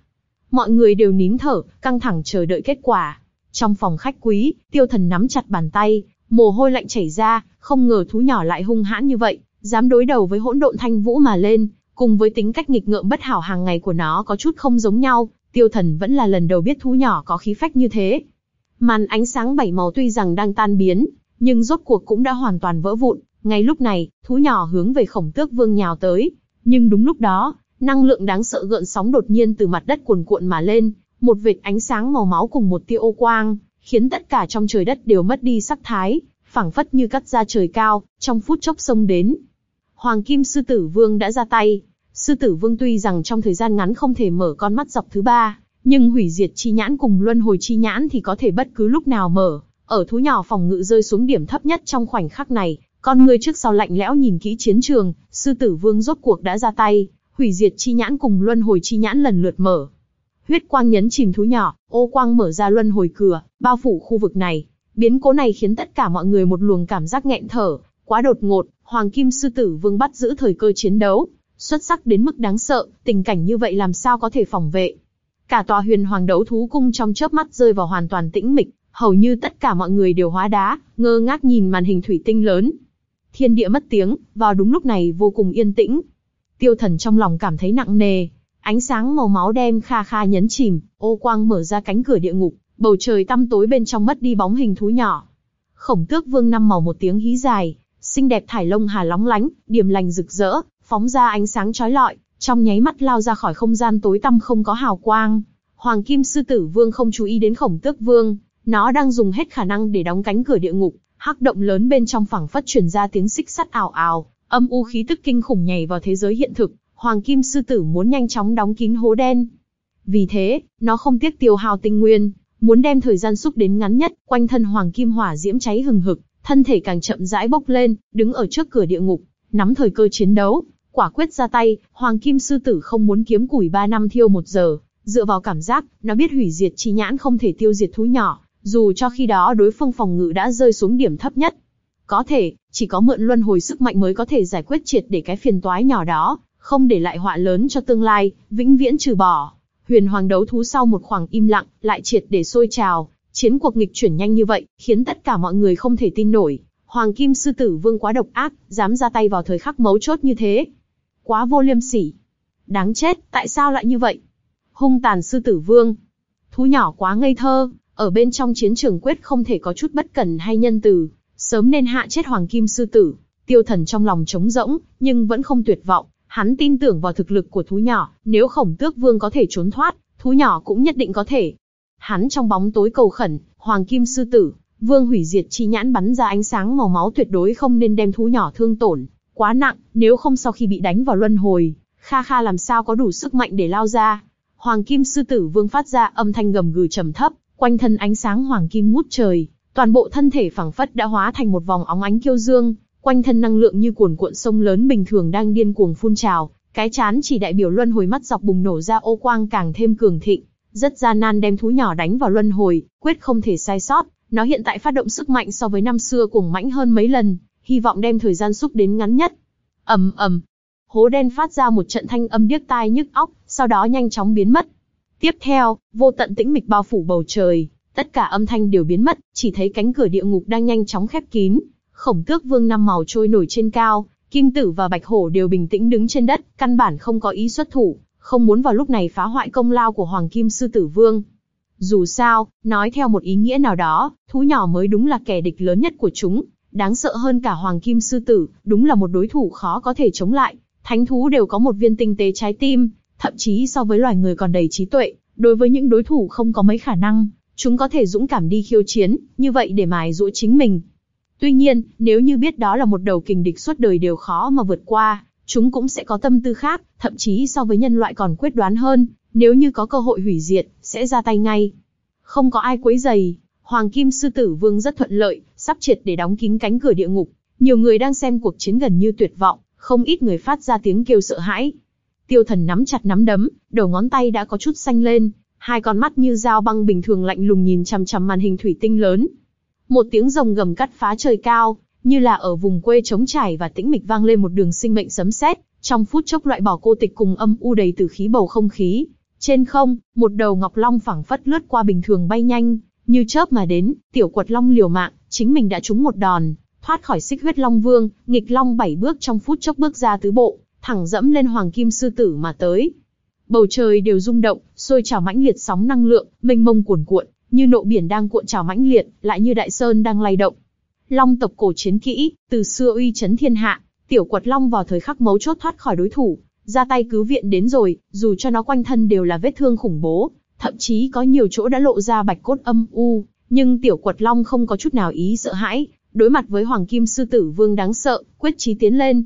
Mọi người đều nín thở, căng thẳng chờ đợi kết quả. Trong phòng khách quý, tiêu thần nắm chặt bàn tay, mồ hôi lạnh chảy ra, không ngờ thú nhỏ lại hung hãn như vậy, dám đối đầu với hỗn độn thanh vũ mà lên, cùng với tính cách nghịch ngợm bất hảo hàng ngày của nó có chút không giống nhau, tiêu thần vẫn là lần đầu biết thú nhỏ có khí phách như thế. Màn ánh sáng bảy màu tuy rằng đang tan biến, nhưng rốt cuộc cũng đã hoàn toàn vỡ vụn. Ngay lúc này, thú nhỏ hướng về khổng tước vương nhào tới. Nhưng đúng lúc đó, năng lượng đáng sợ gợn sóng đột nhiên từ mặt đất cuồn cuộn mà lên, một vệt ánh sáng màu máu cùng một tia ô quang, khiến tất cả trong trời đất đều mất đi sắc thái, phảng phất như cắt ra trời cao, trong phút chốc sông đến. Hoàng Kim Sư Tử Vương đã ra tay. Sư Tử Vương tuy rằng trong thời gian ngắn không thể mở con mắt dọc thứ ba, nhưng hủy diệt chi nhãn cùng luân hồi chi nhãn thì có thể bất cứ lúc nào mở. Ở thú nhỏ phòng ngự rơi xuống điểm thấp nhất trong khoảnh khắc này, con người trước sau lạnh lẽo nhìn kỹ chiến trường, Sư Tử Vương rốt cuộc đã ra tay, hủy diệt chi nhãn cùng luân hồi chi nhãn lần lượt mở. Huyết quang nhấn chìm thú nhỏ, ô quang mở ra luân hồi cửa, bao phủ khu vực này. Biến cố này khiến tất cả mọi người một luồng cảm giác nghẹn thở, quá đột ngột, Hoàng Kim Sư Tử Vương bắt giữ thời cơ chiến đấu, xuất sắc đến mức đáng sợ, tình cảnh như vậy làm sao có thể phòng vệ. Cả tòa huyền hoàng đấu thú cung trong chớp mắt rơi vào hoàn toàn tĩnh mịch, hầu như tất cả mọi người đều hóa đá, ngơ ngác nhìn màn hình thủy tinh lớn. Thiên địa mất tiếng, vào đúng lúc này vô cùng yên tĩnh. Tiêu thần trong lòng cảm thấy nặng nề, ánh sáng màu máu đen kha kha nhấn chìm, ô quang mở ra cánh cửa địa ngục, bầu trời tăm tối bên trong mất đi bóng hình thú nhỏ. Khổng tước vương năm màu một tiếng hí dài, xinh đẹp thải lông hà lóng lánh, điểm lành rực rỡ, phóng ra ánh sáng chói lọi, trong nháy mắt lao ra khỏi không gian tối tăm không có hào quang. Hoàng Kim Sư Tử Vương không chú ý đến Khổng Tước Vương, nó đang dùng hết khả năng để đóng cánh cửa địa ngục, hắc động lớn bên trong phẳng phất truyền ra tiếng xích sắt ảo ảo, âm u khí tức kinh khủng nhảy vào thế giới hiện thực, Hoàng Kim Sư Tử muốn nhanh chóng đóng kín hố đen. Vì thế, nó không tiếc tiêu hao tinh nguyên, muốn đem thời gian xúc đến ngắn nhất, quanh thân Hoàng Kim Hỏa diễm cháy hừng hực, thân thể càng chậm rãi bốc lên, đứng ở trước cửa địa ngục, nắm thời cơ chiến đấu, quả quyết ra tay, Hoàng Kim Sư Tử không muốn kiếm củi ba năm thiêu một giờ, dựa vào cảm giác, nó biết hủy diệt chi nhãn không thể tiêu diệt thú nhỏ, dù cho khi đó đối phương phòng ngự đã rơi xuống điểm thấp nhất. Có thể, chỉ có mượn luân hồi sức mạnh mới có thể giải quyết triệt để cái phiền toái nhỏ đó, không để lại họa lớn cho tương lai, vĩnh viễn trừ bỏ. Huyền Hoàng đấu thú sau một khoảng im lặng, lại triệt để sôi trào, chiến cuộc nghịch chuyển nhanh như vậy, khiến tất cả mọi người không thể tin nổi. Hoàng Kim Sư Tử Vương quá độc ác, dám ra tay vào thời khắc mấu chốt như thế. Quá vô liêm sỉ. Đáng chết, tại sao lại như vậy? Hung tàn Sư Tử Vương. Thú nhỏ quá ngây thơ, ở bên trong chiến trường quyết không thể có chút bất cẩn hay nhân từ, sớm nên hạ chết Hoàng Kim Sư Tử. Tiêu thần trong lòng trống rỗng, nhưng vẫn không tuyệt vọng, hắn tin tưởng vào thực lực của thú nhỏ, nếu khổng tước vương có thể trốn thoát, thú nhỏ cũng nhất định có thể. Hắn trong bóng tối cầu khẩn, Hoàng Kim Sư Tử, Vương hủy diệt chi nhãn bắn ra ánh sáng màu máu tuyệt đối không nên đem thú nhỏ thương tổn, quá nặng, nếu không sau khi bị đánh vào luân hồi, Kha Kha làm sao có đủ sức mạnh để lao ra. Hoàng Kim Sư Tử Vương phát ra âm thanh gầm gừ trầm thấp, quanh thân ánh sáng hoàng kim ngút trời, toàn bộ thân thể phẳng phất đã hóa thành một vòng óng ánh kiêu dương, quanh thân năng lượng như cuồn cuộn sông lớn bình thường đang điên cuồng phun trào, cái chán chỉ đại biểu luân hồi mắt dọc bùng nổ ra ô quang càng thêm cường thịnh, rất gian nan đem thú nhỏ đánh vào luân hồi, quyết không thể sai sót, nó hiện tại phát động sức mạnh so với năm xưa cùng mãnh hơn mấy lần, hy vọng đem thời gian xúc đến ngắn nhất. ầm ầm, hố đen phát ra một trận thanh âm điếc tai nhức óc, sau đó nhanh chóng biến mất. Tiếp theo, vô tận tĩnh mịch bao phủ bầu trời, tất cả âm thanh đều biến mất, chỉ thấy cánh cửa địa ngục đang nhanh chóng khép kín. Khổng tước vương năm màu trôi nổi trên cao, kim tử và bạch hổ đều bình tĩnh đứng trên đất, căn bản không có ý xuất thủ, không muốn vào lúc này phá hoại công lao của hoàng kim sư tử vương. Dù sao, nói theo một ý nghĩa nào đó, thú nhỏ mới đúng là kẻ địch lớn nhất của chúng, đáng sợ hơn cả hoàng kim sư tử, đúng là một đối thủ khó có thể chống lại. Thánh thú đều có một viên tinh tế trái tim, thậm chí so với loài người còn đầy trí tuệ, đối với những đối thủ không có mấy khả năng, chúng có thể dũng cảm đi khiêu chiến, như vậy để mài dũa chính mình. Tuy nhiên, nếu như biết đó là một đầu kình địch suốt đời đều khó mà vượt qua, chúng cũng sẽ có tâm tư khác, thậm chí so với nhân loại còn quyết đoán hơn, nếu như có cơ hội hủy diệt, sẽ ra tay ngay. Không có ai quấy giày, Hoàng Kim Sư Tử Vương rất thuận lợi, sắp triệt để đóng kín cánh cửa địa ngục. Nhiều người đang xem cuộc chiến gần như tuyệt vọng, không ít người phát ra tiếng kêu sợ hãi. Tiêu thần nắm chặt nắm đấm, đầu ngón tay đã có chút xanh lên, hai con mắt như dao băng bình thường lạnh lùng nhìn chằm chằm màn hình thủy tinh lớn. Một tiếng rồng gầm cắt phá trời cao, như là ở vùng quê trống trải và tĩnh mịch vang lên một đường sinh mệnh sấm sét, trong phút chốc loại bỏ cô tịch cùng âm u đầy từ khí bầu không khí. Trên không, một đầu ngọc long phẳng phất lướt qua bình thường bay nhanh, như chớp mà đến, tiểu quật long liều mạng, chính mình đã trúng một đòn, thoát khỏi xích huyết long vương, nghịch long bảy bước trong phút chốc bước ra tứ bộ, thẳng dẫm lên hoàng kim sư tử mà tới. Bầu trời đều rung động, sôi trào mãnh liệt sóng năng lượng, mênh mông cuồn cuộn, như nộ biển đang cuộn trào mãnh liệt, lại như đại sơn đang lay động. Long tộc cổ chiến kỹ, từ xưa uy chấn thiên hạ, tiểu quật long vào thời khắc mấu chốt thoát khỏi đối thủ, ra tay cứu viện đến rồi, dù cho nó quanh thân đều là vết thương khủng bố, thậm chí có nhiều chỗ đã lộ ra bạch cốt âm u, nhưng tiểu quật long không có chút nào ý sợ hãi, đối mặt với hoàng kim sư tử vương đáng sợ, quyết chí tiến lên.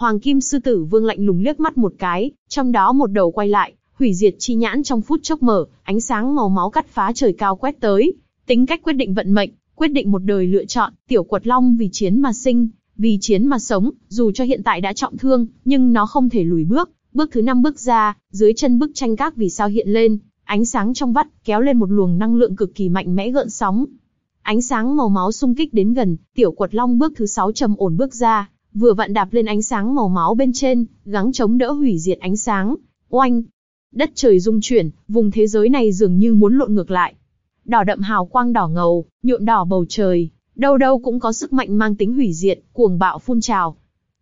Hoàng Kim Sư Tử Vương lạnh lùng liếc mắt một cái, trong đó một đầu quay lại, hủy diệt chi nhãn trong phút chốc mở, ánh sáng màu máu cắt phá trời cao quét tới. Tính cách quyết định vận mệnh, quyết định một đời lựa chọn, tiểu quật long vì chiến mà sinh, vì chiến mà sống, dù cho hiện tại đã trọng thương, nhưng nó không thể lùi bước. Bước thứ năm bước ra, dưới chân bức tranh các vì sao hiện lên, ánh sáng trong vắt kéo lên một luồng năng lượng cực kỳ mạnh mẽ gợn sóng. Ánh sáng màu máu xung kích đến gần, tiểu quật long bước thứ sáu trầm ổn bước ra, vừa vặn đạp lên ánh sáng màu máu bên trên, gắng chống đỡ hủy diệt ánh sáng. Oanh! Đất trời rung chuyển, vùng thế giới này dường như muốn lộn ngược lại. Đỏ đậm hào quang đỏ ngầu, nhuộm đỏ bầu trời, đâu đâu cũng có sức mạnh mang tính hủy diệt, cuồng bạo phun trào.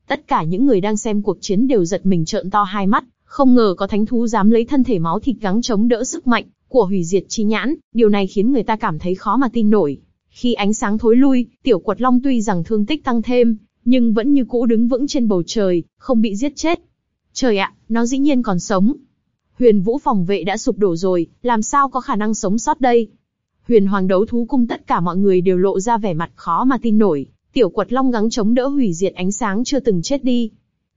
Tất cả những người đang xem cuộc chiến đều giật mình trợn to hai mắt, không ngờ có thánh thú dám lấy thân thể máu thịt gắng chống đỡ sức mạnh của hủy diệt chi nhãn, điều này khiến người ta cảm thấy khó mà tin nổi. Khi ánh sáng thối lui, tiểu quật long tuy rằng thương tích tăng thêm, nhưng vẫn như cũ đứng vững trên bầu trời, không bị giết chết. Trời ạ, nó dĩ nhiên còn sống. Huyền vũ phòng vệ đã sụp đổ rồi, làm sao có khả năng sống sót đây? Huyền hoàng đấu thú cung tất cả mọi người đều lộ ra vẻ mặt khó mà tin nổi, tiểu quật long gắng chống đỡ hủy diệt ánh sáng chưa từng chết đi.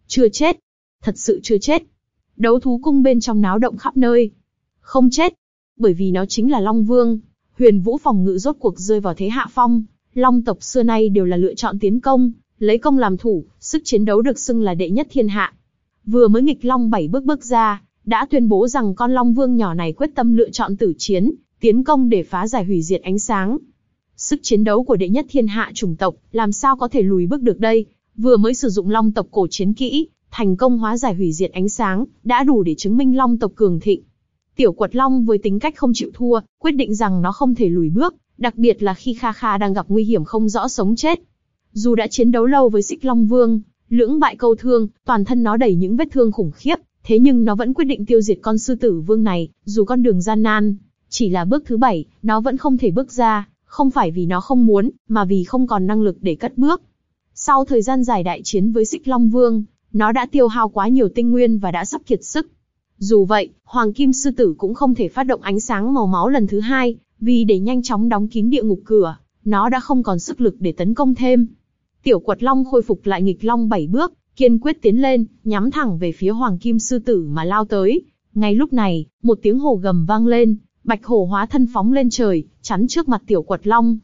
Chưa chết. Thật sự chưa chết. Đấu thú cung bên trong náo động khắp nơi. Không chết. Bởi vì nó chính là Long Vương. Huyền vũ phòng ngự rốt cuộc rơi vào thế hạ phong. Long tộc xưa nay đều là lựa chọn tiến công, lấy công làm thủ, sức chiến đấu được xưng là đệ nhất thiên hạ. Vừa mới nghịch long bảy bước bước ra, đã tuyên bố rằng con long vương nhỏ này quyết tâm lựa chọn tử chiến, tiến công để phá giải hủy diệt ánh sáng. Sức chiến đấu của đệ nhất thiên hạ chủng tộc, làm sao có thể lùi bước được đây? Vừa mới sử dụng long tộc cổ chiến kỹ, thành công hóa giải hủy diệt ánh sáng, đã đủ để chứng minh long tộc cường thịnh. Tiểu quật long với tính cách không chịu thua, quyết định rằng nó không thể lùi bước, đặc biệt là khi Kha Kha đang gặp nguy hiểm không rõ sống chết. Dù đã chiến đấu lâu với Xích Long Vương, lưỡng bại câu thương, toàn thân nó đầy những vết thương khủng khiếp, thế nhưng nó vẫn quyết định tiêu diệt con sư tử vương này, dù con đường gian nan. Chỉ là bước thứ bảy, nó vẫn không thể bước ra, không phải vì nó không muốn, mà vì không còn năng lực để cất bước. Sau thời gian dài đại chiến với Xích Long Vương, nó đã tiêu hao quá nhiều tinh nguyên và đã sắp kiệt sức. Dù vậy, Hoàng Kim Sư Tử cũng không thể phát động ánh sáng màu máu lần thứ hai, vì để nhanh chóng đóng kín địa ngục cửa, nó đã không còn sức lực để tấn công thêm. Tiểu quật long khôi phục lại nghịch long bảy bước, kiên quyết tiến lên, nhắm thẳng về phía Hoàng Kim Sư Tử mà lao tới. Ngay lúc này, một tiếng hồ gầm vang lên, bạch hổ hóa thân phóng lên trời, chắn trước mặt tiểu quật long.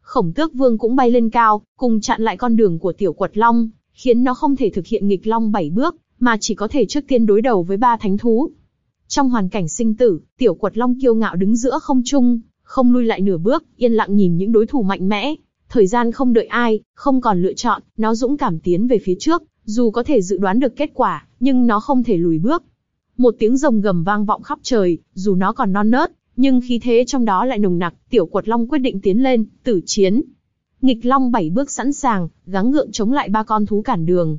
Khổng tước vương cũng bay lên cao, cùng chặn lại con đường của tiểu quật long, khiến nó không thể thực hiện nghịch long bảy bước, mà chỉ có thể trước tiên đối đầu với ba thánh thú. Trong hoàn cảnh sinh tử, tiểu quật long kiêu ngạo đứng giữa không trung, không lui lại nửa bước, yên lặng nhìn những đối thủ mạnh mẽ. Thời gian không đợi ai, không còn lựa chọn, nó dũng cảm tiến về phía trước, dù có thể dự đoán được kết quả, nhưng nó không thể lùi bước. Một tiếng rồng gầm vang vọng khắp trời, dù nó còn non nớt, nhưng khí thế trong đó lại nồng nặc, tiểu quật long quyết định tiến lên, tử chiến. Nghịch long bảy bước sẵn sàng, gắng gượng chống lại ba con thú cản đường.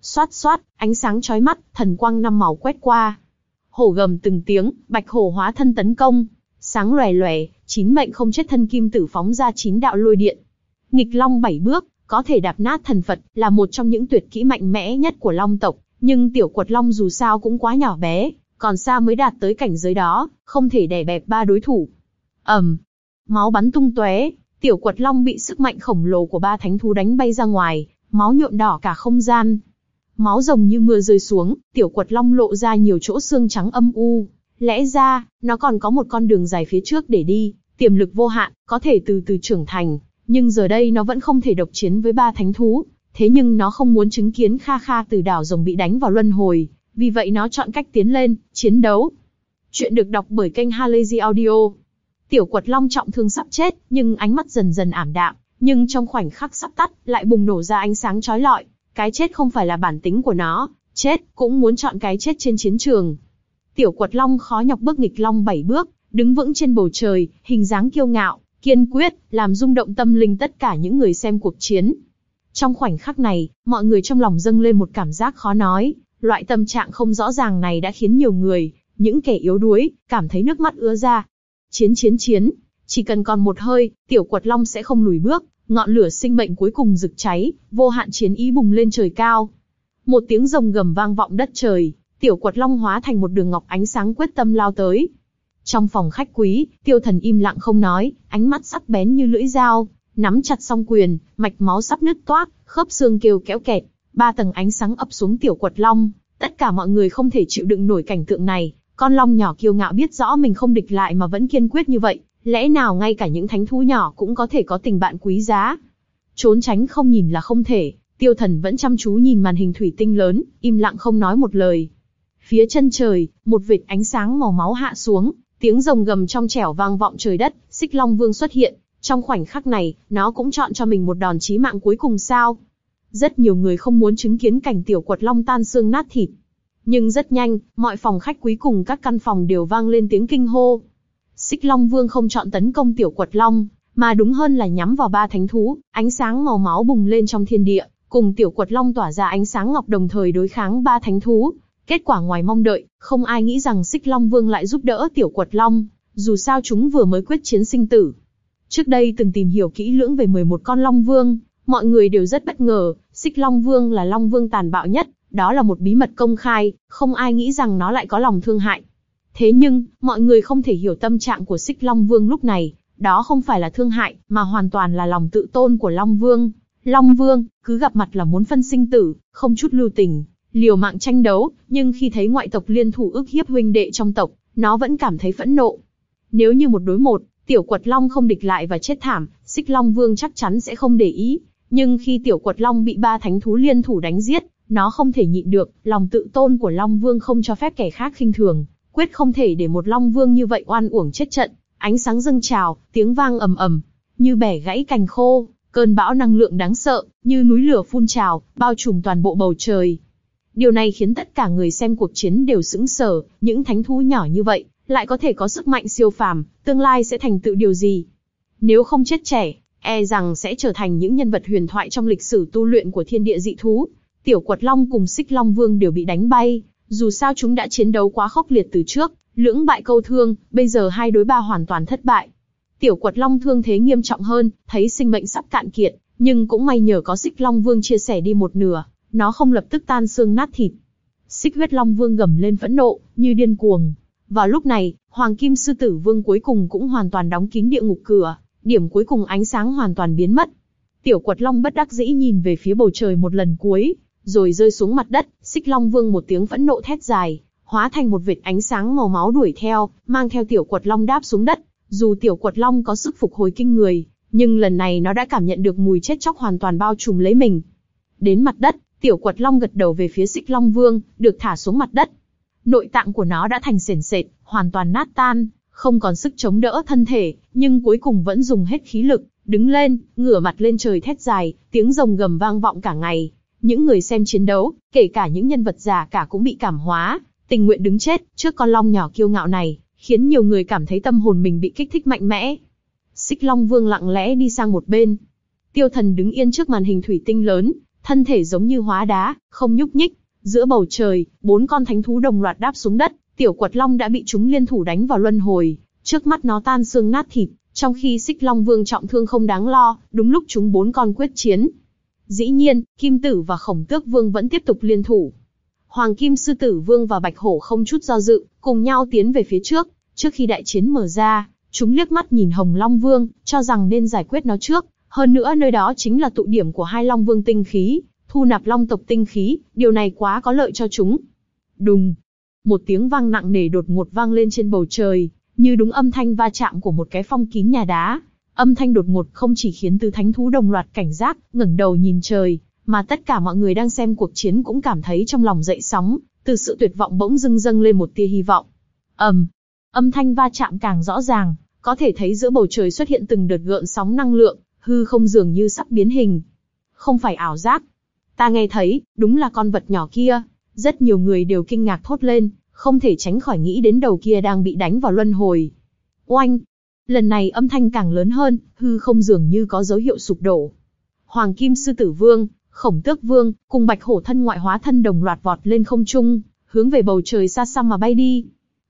Xoát xoát, ánh sáng chói mắt, thần quang năm màu quét qua. Hổ gầm từng tiếng, bạch hổ hóa thân tấn công. Sáng lòe lòe, chín mệnh không chết thân kim tử phóng ra chín đạo lôi điện. Nghịch long bảy bước, có thể đạp nát thần Phật, là một trong những tuyệt kỹ mạnh mẽ nhất của long tộc. Nhưng tiểu quật long dù sao cũng quá nhỏ bé, còn xa mới đạt tới cảnh giới đó, không thể đè bẹp ba đối thủ. ầm, máu bắn tung tóe, tiểu quật long bị sức mạnh khổng lồ của ba thánh thú đánh bay ra ngoài, máu nhuộm đỏ cả không gian. Máu rồng như mưa rơi xuống, tiểu quật long lộ ra nhiều chỗ xương trắng âm u. Lẽ ra, nó còn có một con đường dài phía trước để đi, tiềm lực vô hạn, có thể từ từ trưởng thành. Nhưng giờ đây nó vẫn không thể độc chiến với ba thánh thú. Thế nhưng nó không muốn chứng kiến Kha Kha từ đảo rồng bị đánh vào luân hồi, vì vậy nó chọn cách tiến lên, chiến đấu. Chuyện được đọc bởi kênh Halazy Audio. Tiểu quật long trọng thương sắp chết, nhưng ánh mắt dần dần ảm đạm, nhưng trong khoảnh khắc sắp tắt, lại bùng nổ ra ánh sáng chói lọi. Cái chết không phải là bản tính của nó, chết cũng muốn chọn cái chết trên chiến trường. Tiểu quật long khó nhọc bước nghịch long bảy bước, đứng vững trên bầu trời, hình dáng kiêu ngạo, kiên quyết, làm rung động tâm linh tất cả những người xem cuộc chiến. Trong khoảnh khắc này, mọi người trong lòng dâng lên một cảm giác khó nói, Loại tâm trạng không rõ ràng này đã khiến nhiều người, những kẻ yếu đuối, cảm thấy nước mắt ứa ra. Chiến chiến chiến, chỉ cần còn một hơi, tiểu quật long sẽ không lùi bước, ngọn lửa sinh mệnh cuối cùng rực cháy, vô hạn chiến ý bùng lên trời cao. Một tiếng rồng gầm vang vọng đất trời, tiểu quật long hóa thành một đường ngọc ánh sáng quyết tâm lao tới. Trong phòng khách quý, tiêu thần im lặng không nói, ánh mắt sắc bén như lưỡi dao, nắm chặt song quyền, mạch máu sắp nứt toác, khớp xương kêu kéo kẹt, ba tầng ánh sáng ập xuống tiểu quật long, tất cả mọi người không thể chịu đựng nổi cảnh tượng này, con long nhỏ kiêu ngạo biết rõ mình không địch lại mà vẫn kiên quyết như vậy, lẽ nào ngay cả những thánh thú nhỏ cũng có thể có tình bạn quý giá. Trốn tránh không nhìn là không thể, tiêu thần vẫn chăm chú nhìn màn hình thủy tinh lớn, im lặng không nói một lời. Phía chân trời, một vệt ánh sáng màu máu hạ xuống, tiếng rồng gầm trong trẻo vang vọng trời đất, xích long vương xuất hiện, trong khoảnh khắc này, nó cũng chọn cho mình một đòn chí mạng cuối cùng sao. Rất nhiều người không muốn chứng kiến cảnh tiểu quật long tan xương nát thịt. Nhưng rất nhanh, mọi phòng khách quý cùng các căn phòng đều vang lên tiếng kinh hô. Xích Long Vương không chọn tấn công tiểu quật long, mà đúng hơn là nhắm vào ba thánh thú, ánh sáng màu máu bùng lên trong thiên địa, cùng tiểu quật long tỏa ra ánh sáng ngọc đồng thời đối kháng ba thánh thú. Kết quả ngoài mong đợi, không ai nghĩ rằng Xích Long Vương lại giúp đỡ tiểu quật long, dù sao chúng vừa mới quyết chiến sinh tử. Trước đây từng tìm hiểu kỹ lưỡng về 11 con Long Vương, mọi người đều rất bất ngờ, Xích Long Vương là Long Vương tàn bạo nhất, đó là một bí mật công khai, không ai nghĩ rằng nó lại có lòng thương hại. Thế nhưng, mọi người không thể hiểu tâm trạng của Xích Long Vương lúc này, đó không phải là thương hại, mà hoàn toàn là lòng tự tôn của Long Vương. Long Vương, cứ gặp mặt là muốn phân sinh tử, không chút lưu tình, liều mạng tranh đấu, nhưng khi thấy ngoại tộc liên thủ ức hiếp huynh đệ trong tộc, nó vẫn cảm thấy phẫn nộ. Nếu như một đối một, tiểu quật long không địch lại và chết thảm, xích long vương chắc chắn sẽ không để ý. Nhưng khi tiểu quật long bị ba thánh thú liên thủ đánh giết, nó không thể nhịn được, lòng tự tôn của long vương không cho phép kẻ khác khinh thường, quyết không thể để một long vương như vậy oan uổng chết trận. Ánh sáng dâng trào, tiếng vang ầm ầm, như bẻ gãy cành khô, cơn bão năng lượng đáng sợ, như núi lửa phun trào, bao trùm toàn bộ bầu trời. Điều này khiến tất cả người xem cuộc chiến đều sững sờ, những thánh thú nhỏ như vậy, lại có thể có sức mạnh siêu phàm, tương lai sẽ thành tựu điều gì? Nếu không chết trẻ, e rằng sẽ trở thành những nhân vật huyền thoại trong lịch sử tu luyện của thiên địa dị thú. Tiểu Quật Long cùng Xích Long Vương đều bị đánh bay, dù sao chúng đã chiến đấu quá khốc liệt từ trước, lưỡng bại câu thương, bây giờ hai đối ba hoàn toàn thất bại. Tiểu Quật Long thương thế nghiêm trọng hơn, thấy sinh mệnh sắp cạn kiệt, nhưng cũng may nhờ có Xích Long Vương chia sẻ đi một nửa, nó không lập tức tan xương nát thịt. Xích huyết Long Vương gầm lên phẫn nộ, như điên cuồng, vào lúc này, Hoàng Kim Sư Tử Vương cuối cùng cũng hoàn toàn đóng kín địa ngục cửa, điểm cuối cùng ánh sáng hoàn toàn biến mất. Tiểu Quật Long bất đắc dĩ nhìn về phía bầu trời một lần cuối, rồi rơi xuống mặt đất, Xích Long Vương một tiếng phẫn nộ thét dài, hóa thành một vệt ánh sáng màu máu đuổi theo, mang theo Tiểu Quật Long đáp xuống đất. Dù Tiểu Quật Long có sức phục hồi kinh người, nhưng lần này nó đã cảm nhận được mùi chết chóc hoàn toàn bao trùm lấy mình. Đến mặt đất, Tiểu Quật Long gật đầu về phía Xích Long Vương, được thả xuống mặt đất nội tạng của nó đã thành sền sệt, hoàn toàn nát tan, không còn sức chống đỡ thân thể, nhưng cuối cùng vẫn dùng hết khí lực, đứng lên, ngửa mặt lên trời thét dài, tiếng rồng gầm vang vọng cả ngày. Những người xem chiến đấu, kể cả những nhân vật già cả cũng bị cảm hóa, tình nguyện đứng chết trước con long nhỏ kiêu ngạo này, khiến nhiều người cảm thấy tâm hồn mình bị kích thích mạnh mẽ. Xích Long Vương lặng lẽ đi sang một bên. Tiêu Thần đứng yên trước màn hình thủy tinh lớn, thân thể giống như hóa đá, không nhúc nhích, Giữa bầu trời, bốn con thánh thú đồng loạt đáp xuống đất, tiểu quật long đã bị chúng liên thủ đánh vào luân hồi, trước mắt nó tan xương nát thịt, trong khi xích long vương trọng thương không đáng lo, đúng lúc chúng bốn con quyết chiến. Dĩ nhiên, kim tử và khổng tước vương vẫn tiếp tục liên thủ. Hoàng kim sư tử vương và bạch hổ không chút do dự, cùng nhau tiến về phía trước, trước khi đại chiến mở ra, chúng liếc mắt nhìn hồng long vương, cho rằng nên giải quyết nó trước, hơn nữa nơi đó chính là tụ điểm của hai long vương tinh khí, thu nạp long tộc tinh khí, điều này quá có lợi cho chúng. Đùng, một tiếng vang nặng nề đột ngột vang lên trên bầu trời, như đúng âm thanh va chạm của một cái phong kín nhà đá. Âm thanh đột ngột không chỉ khiến tứ thánh thú đồng loạt cảnh giác, ngẩng đầu nhìn trời, mà tất cả mọi người đang xem cuộc chiến cũng cảm thấy trong lòng dậy sóng, từ sự tuyệt vọng bỗng dưng dâng lên một tia hy vọng. ầm, um, âm thanh va chạm càng rõ ràng, có thể thấy giữa bầu trời xuất hiện từng đợt gợn sóng năng lượng, hư không dường như sắp biến hình. Không phải ảo giác, Ta nghe thấy, đúng là con vật nhỏ kia. Rất nhiều người đều kinh ngạc thốt lên, không thể tránh khỏi nghĩ đến đầu kia đang bị đánh vào luân hồi. Oanh! Lần này âm thanh càng lớn hơn, hư không dường như có dấu hiệu sụp đổ. Hoàng Kim Sư Tử Vương, Khổng Tước Vương, cùng Bạch Hổ thân ngoại hóa thân đồng loạt vọt lên không trung, hướng về bầu trời xa xăm mà bay đi.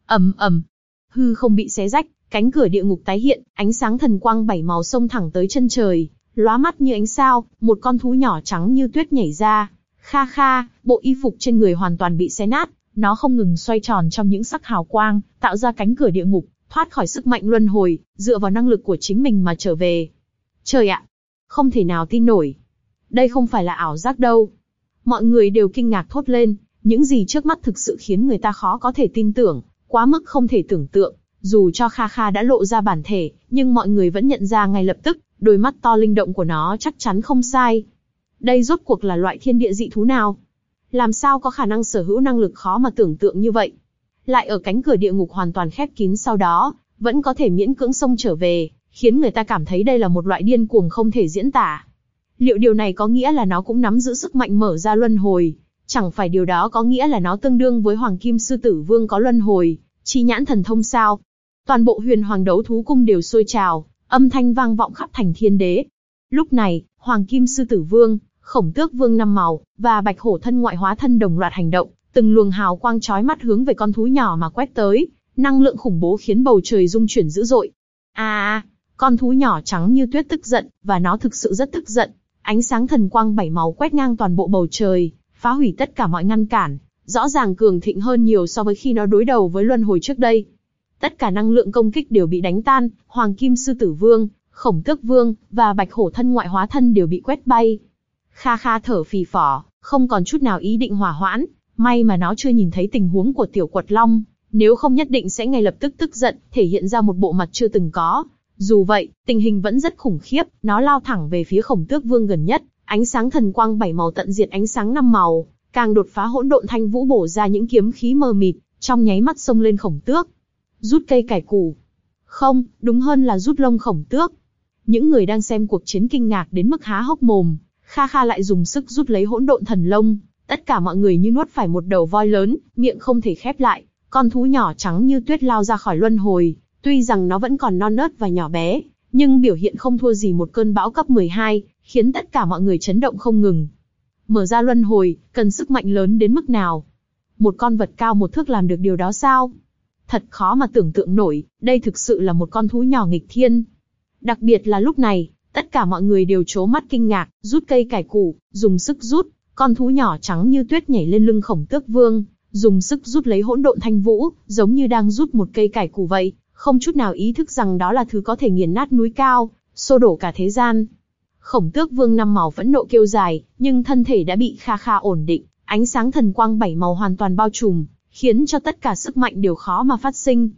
ầm ầm, hư không bị xé rách, cánh cửa địa ngục tái hiện, ánh sáng thần quang bảy màu xông thẳng tới chân trời lóa mắt như ánh sao, một con thú nhỏ trắng như tuyết nhảy ra. Kha kha, bộ y phục trên người hoàn toàn bị xé nát, nó không ngừng xoay tròn trong những sắc hào quang, tạo ra cánh cửa địa ngục, thoát khỏi sức mạnh luân hồi, dựa vào năng lực của chính mình mà trở về. Trời ạ, không thể nào tin nổi. Đây không phải là ảo giác đâu. Mọi người đều kinh ngạc thốt lên, những gì trước mắt thực sự khiến người ta khó có thể tin tưởng, quá mức không thể tưởng tượng. Dù cho Kha Kha đã lộ ra bản thể, nhưng mọi người vẫn nhận ra ngay lập tức, đôi mắt to linh động của nó chắc chắn không sai. Đây rốt cuộc là loại thiên địa dị thú nào? Làm sao có khả năng sở hữu năng lực khó mà tưởng tượng như vậy? Lại ở cánh cửa địa ngục hoàn toàn khép kín sau đó, vẫn có thể miễn cưỡng xông trở về, khiến người ta cảm thấy đây là một loại điên cuồng không thể diễn tả. Liệu điều này có nghĩa là nó cũng nắm giữ sức mạnh mở ra luân hồi? Chẳng phải điều đó có nghĩa là nó tương đương với Hoàng Kim Sư Tử Vương có luân hồi, chi nhãn thần thông sao? Toàn bộ huyền hoàng đấu thú cung đều sôi trào, âm thanh vang vọng khắp thành thiên đế. Lúc này, Hoàng Kim Sư Tử Vương, Khổng Tước Vương năm màu và Bạch Hổ thân ngoại hóa thân đồng loạt hành động, từng luồng hào quang chói mắt hướng về con thú nhỏ mà quét tới, năng lượng khủng bố khiến bầu trời rung chuyển dữ dội. A, con thú nhỏ trắng như tuyết tức giận, và nó thực sự rất tức giận. Ánh sáng thần quang bảy màu quét ngang toàn bộ bầu trời, phá hủy tất cả mọi ngăn cản, rõ ràng cường thịnh hơn nhiều so với khi nó đối đầu với luân hồi trước đây. Tất cả năng lượng công kích đều bị đánh tan, Hoàng Kim Sư Tử Vương, Khổng Tước Vương và Bạch Hổ thân ngoại hóa thân đều bị quét bay. Kha Kha thở phì phò, không còn chút nào ý định hòa hoãn, may mà nó chưa nhìn thấy tình huống của Tiểu Quật Long, nếu không nhất định sẽ ngay lập tức tức giận, thể hiện ra một bộ mặt chưa từng có. Dù vậy, tình hình vẫn rất khủng khiếp, nó lao thẳng về phía Khổng Tước Vương gần nhất, ánh sáng thần quang bảy màu tận diệt ánh sáng năm màu, càng đột phá hỗn độn thanh vũ bổ ra những kiếm khí mờ mịt, trong nháy mắt xông lên Khổng Tước. Rút cây cải củ. Không, đúng hơn là rút lông Khổng Tước. Những người đang xem cuộc chiến kinh ngạc đến mức há hốc mồm, Kha Kha lại dùng sức rút lấy hỗn độn thần lông, tất cả mọi người như nuốt phải một đầu voi lớn, miệng không thể khép lại, con thú nhỏ trắng như tuyết lao ra khỏi luân hồi, tuy rằng nó vẫn còn non nớt và nhỏ bé, nhưng biểu hiện không thua gì một cơn bão cấp 12, khiến tất cả mọi người chấn động không ngừng. Mở ra luân hồi, cần sức mạnh lớn đến mức nào? Một con vật cao một thước làm được điều đó sao? Thật khó mà tưởng tượng nổi, đây thực sự là một con thú nhỏ nghịch thiên. Đặc biệt là lúc này, tất cả mọi người đều trố mắt kinh ngạc, rút cây cải củ, dùng sức rút, con thú nhỏ trắng như tuyết nhảy lên lưng khổng tước vương, dùng sức rút lấy hỗn độn thanh vũ, giống như đang rút một cây cải củ vậy, không chút nào ý thức rằng đó là thứ có thể nghiền nát núi cao, xô đổ cả thế gian. Khổng tước vương năm màu phẫn nộ kêu dài, nhưng thân thể đã bị kha kha ổn định, ánh sáng thần quang bảy màu hoàn toàn bao trùm, khiến cho tất cả sức mạnh đều khó mà phát sinh.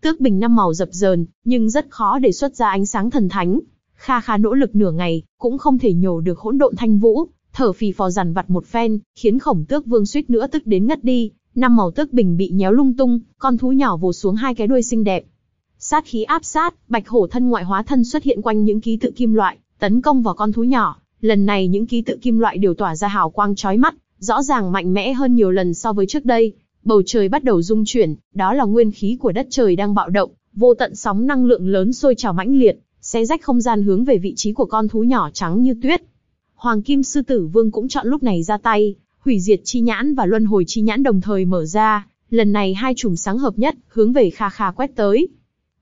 Tước bình năm màu dập dờn, nhưng rất khó để xuất ra ánh sáng thần thánh. Kha kha nỗ lực nửa ngày, cũng không thể nhổ được hỗn độn thanh vũ, thở phì phò dằn vặt một phen, khiến khổng tước vương suýt nữa tức đến ngất đi. Năm màu tước bình bị nhéo lung tung, con thú nhỏ vồ xuống hai cái đuôi xinh đẹp. Sát khí áp sát, bạch hổ thân ngoại hóa thân xuất hiện quanh những ký tự kim loại, tấn công vào con thú nhỏ. Lần này những ký tự kim loại đều tỏa ra hào quang chói mắt, rõ ràng mạnh mẽ hơn nhiều lần so với trước đây. Bầu trời bắt đầu rung chuyển, đó là nguyên khí của đất trời đang bạo động, vô tận sóng năng lượng lớn sôi trào mãnh liệt, xé rách không gian hướng về vị trí của con thú nhỏ trắng như tuyết. Hoàng Kim Sư Tử Vương cũng chọn lúc này ra tay, hủy diệt chi nhãn và luân hồi chi nhãn đồng thời mở ra, lần này hai chùm sáng hợp nhất, hướng về Kha Kha quét tới.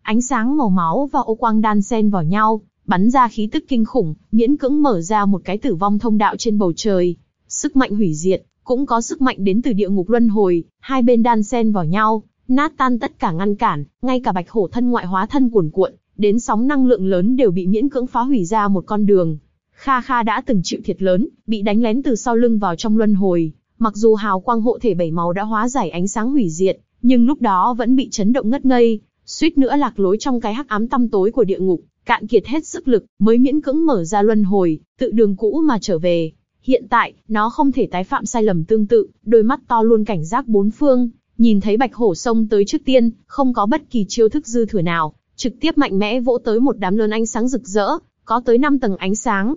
Ánh sáng màu máu và ô quang đan xen vào nhau, bắn ra khí tức kinh khủng, miễn cưỡng mở ra một cái tử vong thông đạo trên bầu trời. Sức mạnh hủy diệt, cũng có sức mạnh đến từ địa ngục luân hồi, hai bên đan xen vào nhau, nát tan tất cả ngăn cản, ngay cả bạch hổ thân ngoại hóa thân cuồn cuộn, đến sóng năng lượng lớn đều bị miễn cưỡng phá hủy ra một con đường. Kha Kha đã từng chịu thiệt lớn, bị đánh lén từ sau lưng vào trong luân hồi, mặc dù hào quang hộ thể bảy màu đã hóa giải ánh sáng hủy diệt, nhưng lúc đó vẫn bị chấn động ngất ngây, suýt nữa lạc lối trong cái hắc ám tăm tối của địa ngục, cạn kiệt hết sức lực, mới miễn cưỡng mở ra luân hồi, tự đường cũ mà trở về. Hiện tại, nó không thể tái phạm sai lầm tương tự, đôi mắt to luôn cảnh giác bốn phương, nhìn thấy bạch hổ sông tới trước tiên, không có bất kỳ chiêu thức dư thừa nào, trực tiếp mạnh mẽ vỗ tới một đám lớn ánh sáng rực rỡ, có tới 5 tầng ánh sáng.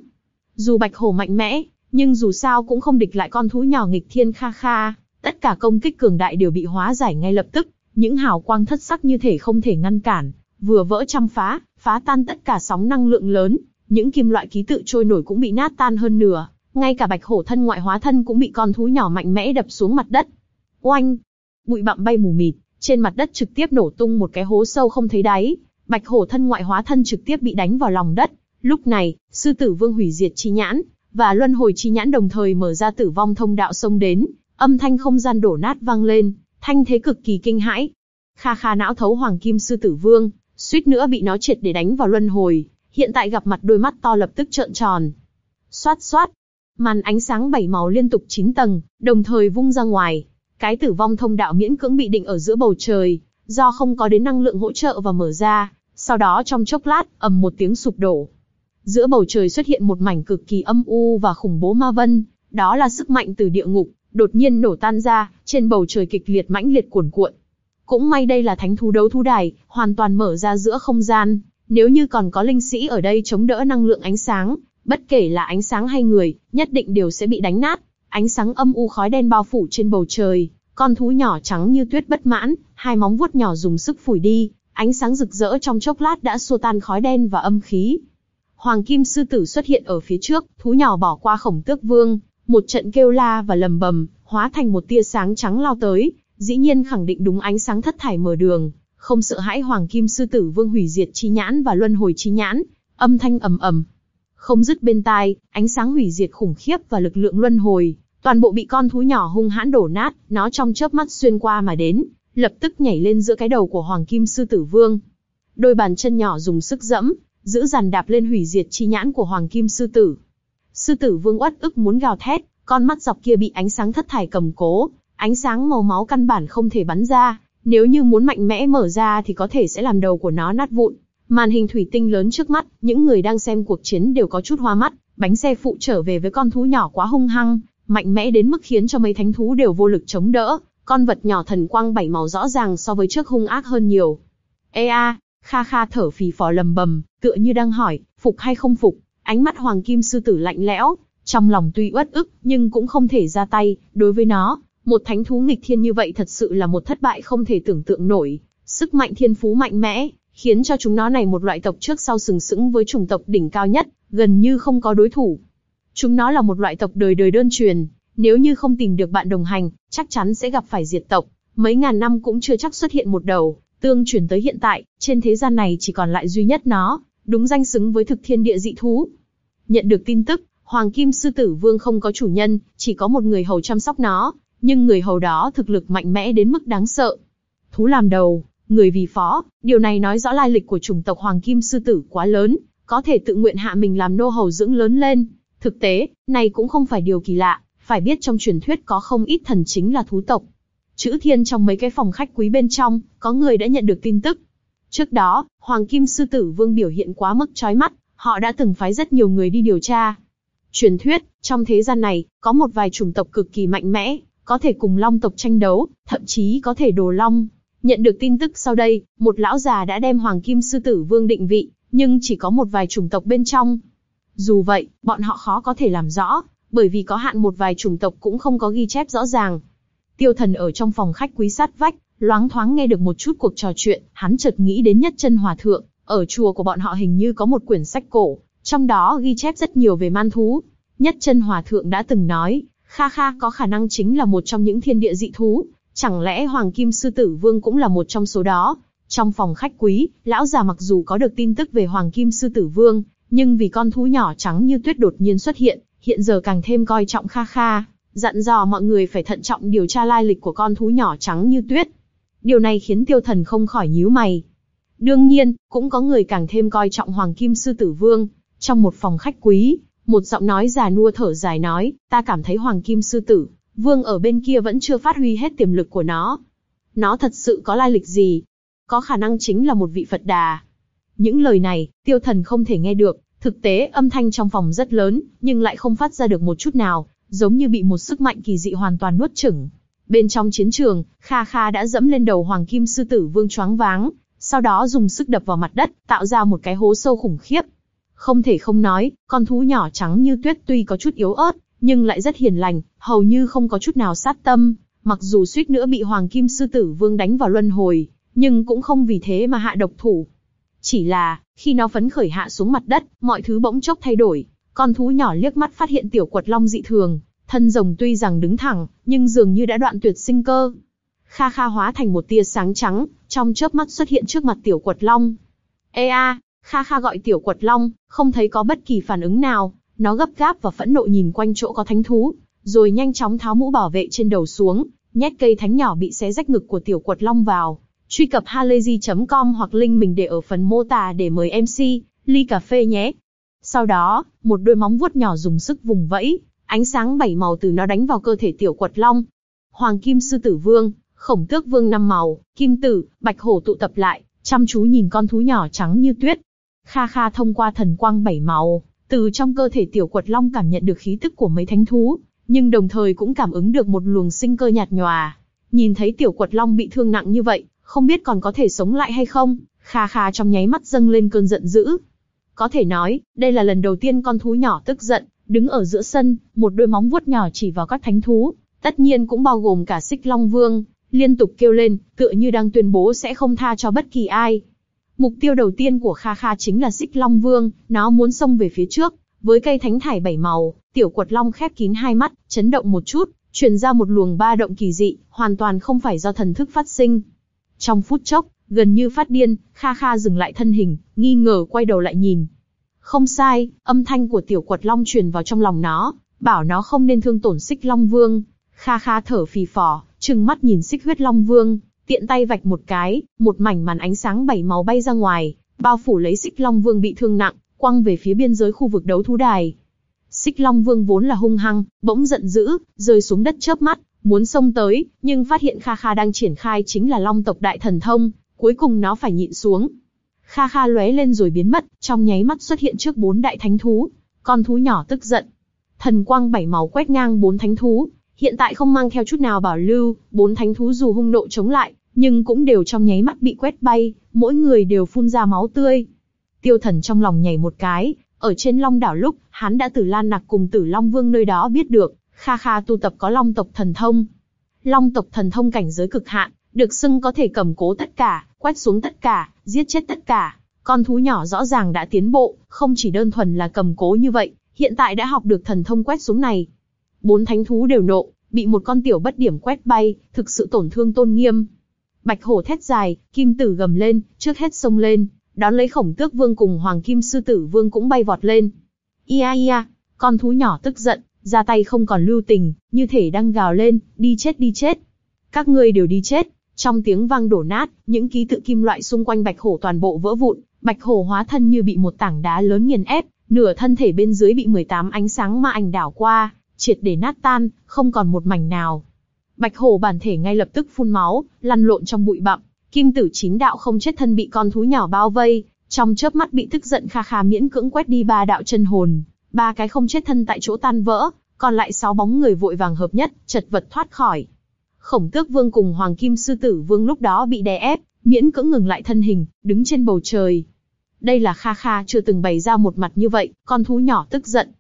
Dù bạch hổ mạnh mẽ, nhưng dù sao cũng không địch lại con thú nhỏ nghịch thiên kha kha, tất cả công kích cường đại đều bị hóa giải ngay lập tức, những hào quang thất sắc như thể không thể ngăn cản, vừa vỡ trăm phá, phá tan tất cả sóng năng lượng lớn, những kim loại ký tự trôi nổi cũng bị nát tan hơn nửa, ngay cả bạch hổ thân ngoại hóa thân cũng bị con thú nhỏ mạnh mẽ đập xuống mặt đất. Oanh! Bụi bặm bay mù mịt, trên mặt đất trực tiếp nổ tung một cái hố sâu không thấy đáy, bạch hổ thân ngoại hóa thân trực tiếp bị đánh vào lòng đất. Lúc này, sư tử vương hủy diệt chi nhãn, và luân hồi chi nhãn đồng thời mở ra tử vong thông đạo sông đến, âm thanh không gian đổ nát vang lên, thanh thế cực kỳ kinh hãi. Kha kha não thấu hoàng kim sư tử vương, suýt nữa bị nó triệt để đánh vào luân hồi, hiện tại gặp mặt đôi mắt to lập tức trợn tròn. Xoát xoát, Màn ánh sáng bảy màu liên tục 9 tầng, đồng thời vung ra ngoài. Cái tử vong thông đạo miễn cưỡng bị định ở giữa bầu trời, do không có đến năng lượng hỗ trợ và mở ra, sau đó trong chốc lát, ầm một tiếng sụp đổ. Giữa bầu trời xuất hiện một mảnh cực kỳ âm u và khủng bố ma vân, đó là sức mạnh từ địa ngục, đột nhiên nổ tan ra, trên bầu trời kịch liệt mãnh liệt cuồn cuộn. Cũng may đây là thánh thú đấu thú đài, hoàn toàn mở ra giữa không gian, nếu như còn có linh sĩ ở đây chống đỡ năng lượng ánh sáng, bất kể là ánh sáng hay người, nhất định đều sẽ bị đánh nát. Ánh sáng âm u khói đen bao phủ trên bầu trời, con thú nhỏ trắng như tuyết bất mãn, hai móng vuốt nhỏ dùng sức phủi đi, ánh sáng rực rỡ trong chốc lát đã xua tan khói đen và âm khí. Hoàng kim sư tử xuất hiện ở phía trước, thú nhỏ bỏ qua khổng tước vương, một trận kêu la và lầm bầm, hóa thành một tia sáng trắng lao tới, dĩ nhiên khẳng định đúng ánh sáng thất thải mở đường, không sợ hãi hoàng kim sư tử vương hủy diệt chi nhãn và luân hồi chi nhãn, âm thanh ầm ầm, không dứt bên tai, ánh sáng hủy diệt khủng khiếp và lực lượng luân hồi, toàn bộ bị con thú nhỏ hung hãn đổ nát, nó trong chớp mắt xuyên qua mà đến, lập tức nhảy lên giữa cái đầu của Hoàng Kim Sư Tử Vương. Đôi bàn chân nhỏ dùng sức dẫm, giữ dàn đạp lên hủy diệt chi nhãn của Hoàng Kim Sư Tử. Sư Tử Vương uất ức muốn gào thét, con mắt dọc kia bị ánh sáng thất thải cầm cố, ánh sáng màu máu căn bản không thể bắn ra, nếu như muốn mạnh mẽ mở ra thì có thể sẽ làm đầu của nó nát vụn. Màn hình thủy tinh lớn trước mắt, những người đang xem cuộc chiến đều có chút hoa mắt, bánh xe phụ trở về với con thú nhỏ quá hung hăng, mạnh mẽ đến mức khiến cho mấy thánh thú đều vô lực chống đỡ, con vật nhỏ thần quang bảy màu rõ ràng so với trước hung ác hơn nhiều. Ê a, Kha Kha thở phì phò lầm bầm, tựa như đang hỏi, phục hay không phục, ánh mắt hoàng kim sư tử lạnh lẽo, trong lòng tuy uất ức, nhưng cũng không thể ra tay, đối với nó, một thánh thú nghịch thiên như vậy thật sự là một thất bại không thể tưởng tượng nổi, sức mạnh thiên phú mạnh mẽ, khiến cho chúng nó này một loại tộc trước sau sừng sững với chủng tộc đỉnh cao nhất, gần như không có đối thủ. Chúng nó là một loại tộc đời đời đơn truyền, nếu như không tìm được bạn đồng hành, chắc chắn sẽ gặp phải diệt tộc. Mấy ngàn năm cũng chưa chắc xuất hiện một đầu, tương truyền tới hiện tại, trên thế gian này chỉ còn lại duy nhất nó, đúng danh xứng với thực thiên địa dị thú. Nhận được tin tức, Hoàng Kim Sư Tử Vương không có chủ nhân, chỉ có một người hầu chăm sóc nó, nhưng người hầu đó thực lực mạnh mẽ đến mức đáng sợ. Thú làm đầu, người vì phó, điều này nói rõ lai lịch của chủng tộc Hoàng Kim Sư Tử quá lớn, có thể tự nguyện hạ mình làm nô hầu dưỡng lớn lên. Thực tế, này cũng không phải điều kỳ lạ, phải biết trong truyền thuyết có không ít thần chính là thú tộc. Chữ thiên trong mấy cái phòng khách quý bên trong, có người đã nhận được tin tức. Trước đó, Hoàng Kim Sư Tử Vương biểu hiện quá mức chói mắt, họ đã từng phái rất nhiều người đi điều tra. Truyền thuyết, trong thế gian này, có một vài chủng tộc cực kỳ mạnh mẽ, có thể cùng long tộc tranh đấu, thậm chí có thể đồ long, Nhận được tin tức sau đây, một lão già đã đem Hoàng Kim Sư Tử Vương định vị, nhưng chỉ có một vài chủng tộc bên trong. Dù vậy, bọn họ khó có thể làm rõ, bởi vì có hạn một vài chủng tộc cũng không có ghi chép rõ ràng. Tiêu thần ở trong phòng khách quý sát vách, loáng thoáng nghe được một chút cuộc trò chuyện, hắn chợt nghĩ đến nhất chân hòa thượng, ở chùa của bọn họ hình như có một quyển sách cổ, trong đó ghi chép rất nhiều về man thú. Nhất chân hòa thượng đã từng nói, Kha Kha có khả năng chính là một trong những thiên địa dị thú, Chẳng lẽ Hoàng Kim Sư Tử Vương cũng là một trong số đó? Trong phòng khách quý, lão già mặc dù có được tin tức về Hoàng Kim Sư Tử Vương, nhưng vì con thú nhỏ trắng như tuyết đột nhiên xuất hiện, hiện giờ càng thêm coi trọng Kha Kha, dặn dò mọi người phải thận trọng điều tra lai lịch của con thú nhỏ trắng như tuyết. Điều này khiến tiêu thần không khỏi nhíu mày. Đương nhiên, cũng có người càng thêm coi trọng Hoàng Kim Sư Tử Vương. Trong một phòng khách quý, một giọng nói già nua thở dài nói, ta cảm thấy Hoàng Kim Sư Tử Vương ở bên kia vẫn chưa phát huy hết tiềm lực của nó. Nó thật sự có lai lịch gì? Có khả năng chính là một vị Phật đà. Những lời này, tiêu thần không thể nghe được, thực tế âm thanh trong phòng rất lớn, nhưng lại không phát ra được một chút nào, giống như bị một sức mạnh kỳ dị hoàn toàn nuốt chửng. Bên trong chiến trường, Kha Kha đã dẫm lên đầu Hoàng Kim Sư Tử Vương choáng váng, sau đó dùng sức đập vào mặt đất, tạo ra một cái hố sâu khủng khiếp. Không thể không nói, con thú nhỏ trắng như tuyết tuy có chút yếu ớt, nhưng lại rất hiền lành, hầu như không có chút nào sát tâm, mặc dù suýt nữa bị Hoàng Kim Sư Tử Vương đánh vào luân hồi, nhưng cũng không vì thế mà hạ độc thủ. Chỉ là, khi nó phấn khởi hạ xuống mặt đất, mọi thứ bỗng chốc thay đổi, con thú nhỏ liếc mắt phát hiện tiểu quật long dị thường, thân rồng tuy rằng đứng thẳng, nhưng dường như đã đoạn tuyệt sinh cơ. Kha kha hóa thành một tia sáng trắng, trong chớp mắt xuất hiện trước mặt tiểu quật long. Ê a, kha kha gọi tiểu quật long, không thấy có bất kỳ phản ứng nào, nó gấp gáp và phẫn nộ nhìn quanh chỗ có thánh thú, rồi nhanh chóng tháo mũ bảo vệ trên đầu xuống, nhét cây thánh nhỏ bị xé rách ngực của tiểu quật long vào. Truy cập halayzi.com hoặc link mình để ở phần mô tả để mời MC, ly cà phê nhé. Sau đó, một đôi móng vuốt nhỏ dùng sức vùng vẫy, ánh sáng bảy màu từ nó đánh vào cơ thể tiểu quật long. Hoàng kim sư tử vương, khổng tước vương năm màu, kim tử, bạch hổ tụ tập lại, chăm chú nhìn con thú nhỏ trắng như tuyết. Kha Kha thông qua thần quang bảy màu, từ trong cơ thể tiểu quật long cảm nhận được khí tức của mấy thánh thú, nhưng đồng thời cũng cảm ứng được một luồng sinh cơ nhạt nhòa. Nhìn thấy tiểu quật long bị thương nặng như vậy, không biết còn có thể sống lại hay không, Kha Kha trong nháy mắt dâng lên cơn giận dữ. Có thể nói, đây là lần đầu tiên con thú nhỏ tức giận, đứng ở giữa sân, một đôi móng vuốt nhỏ chỉ vào các thánh thú, tất nhiên cũng bao gồm cả xích long vương, liên tục kêu lên, tựa như đang tuyên bố sẽ không tha cho bất kỳ ai. Mục tiêu đầu tiên của Kha Kha chính là xích long vương, nó muốn xông về phía trước, với cây thánh thải bảy màu, tiểu quật long khép kín hai mắt, chấn động một chút, truyền ra một luồng ba động kỳ dị, hoàn toàn không phải do thần thức phát sinh. Trong phút chốc, gần như phát điên, Kha Kha dừng lại thân hình, nghi ngờ quay đầu lại nhìn. Không sai, âm thanh của tiểu quật long truyền vào trong lòng nó, bảo nó không nên thương tổn xích long vương. Kha Kha thở phì phò, trừng mắt nhìn xích huyết long vương, tiện tay vạch một cái, một mảnh màn ánh sáng bảy màu bay ra ngoài, bao phủ lấy xích long vương bị thương nặng, quăng về phía biên giới khu vực đấu thú đài. Xích Long Vương vốn là hung hăng, bỗng giận dữ, rơi xuống đất chớp mắt, muốn xông tới, nhưng phát hiện Kha Kha đang triển khai chính là Long tộc đại thần thông, cuối cùng nó phải nhịn xuống. Kha Kha lóe lên rồi biến mất, trong nháy mắt xuất hiện trước bốn đại thánh thú. Con thú nhỏ tức giận. Thần quang bảy màu quét ngang bốn thánh thú, hiện tại không mang theo chút nào bảo lưu, bốn thánh thú dù hung nộ chống lại, nhưng cũng đều trong nháy mắt bị quét bay, mỗi người đều phun ra máu tươi. Tiêu thần trong lòng nhảy một cái, ở trên Long đảo lúc, hắn đã từ Lan Nặc cùng Tử Long Vương nơi đó biết được, Kha Kha tu tập có Long tộc thần thông. Long tộc thần thông cảnh giới cực hạn, được xưng có thể cầm cố tất cả, quét xuống tất cả, giết chết tất cả. Con thú nhỏ rõ ràng đã tiến bộ, không chỉ đơn thuần là cầm cố như vậy, hiện tại đã học được thần thông quét xuống này. Bốn thánh thú đều nộ, bị một con tiểu bất điểm quét bay, thực sự tổn thương tôn nghiêm. Bạch hổ thét dài, kim tử gầm lên, trước hết xông lên, đón lấy khổng tước vương cùng hoàng kim sư tử vương cũng bay vọt lên. Ia ia, con thú nhỏ tức giận, ra tay không còn lưu tình, như thể đang gào lên, đi chết đi chết. Các ngươi đều đi chết. Trong tiếng vang đổ nát, những ký tự kim loại xung quanh bạch hổ toàn bộ vỡ vụn, bạch hổ hóa thân như bị một tảng đá lớn nghiền ép, nửa thân thể bên dưới bị 18 ánh sáng ma ảnh đảo qua, triệt để nát tan, không còn một mảnh nào. Bạch hổ bản thể ngay lập tức phun máu, lăn lộn trong bụi bặm, Kim tử chín đạo không chết thân bị con thú nhỏ bao vây, trong chớp mắt bị tức giận kha kha miễn cưỡng quét đi ba đạo chân hồn, ba cái không chết thân tại chỗ tan vỡ, còn lại sáu bóng người vội vàng hợp nhất, chật vật thoát khỏi. Khổng tước vương cùng hoàng kim sư tử vương lúc đó bị đè ép, miễn cưỡng ngừng lại thân hình, đứng trên bầu trời. Đây là Kha Kha chưa từng bày ra một mặt như vậy, con thú nhỏ tức giận.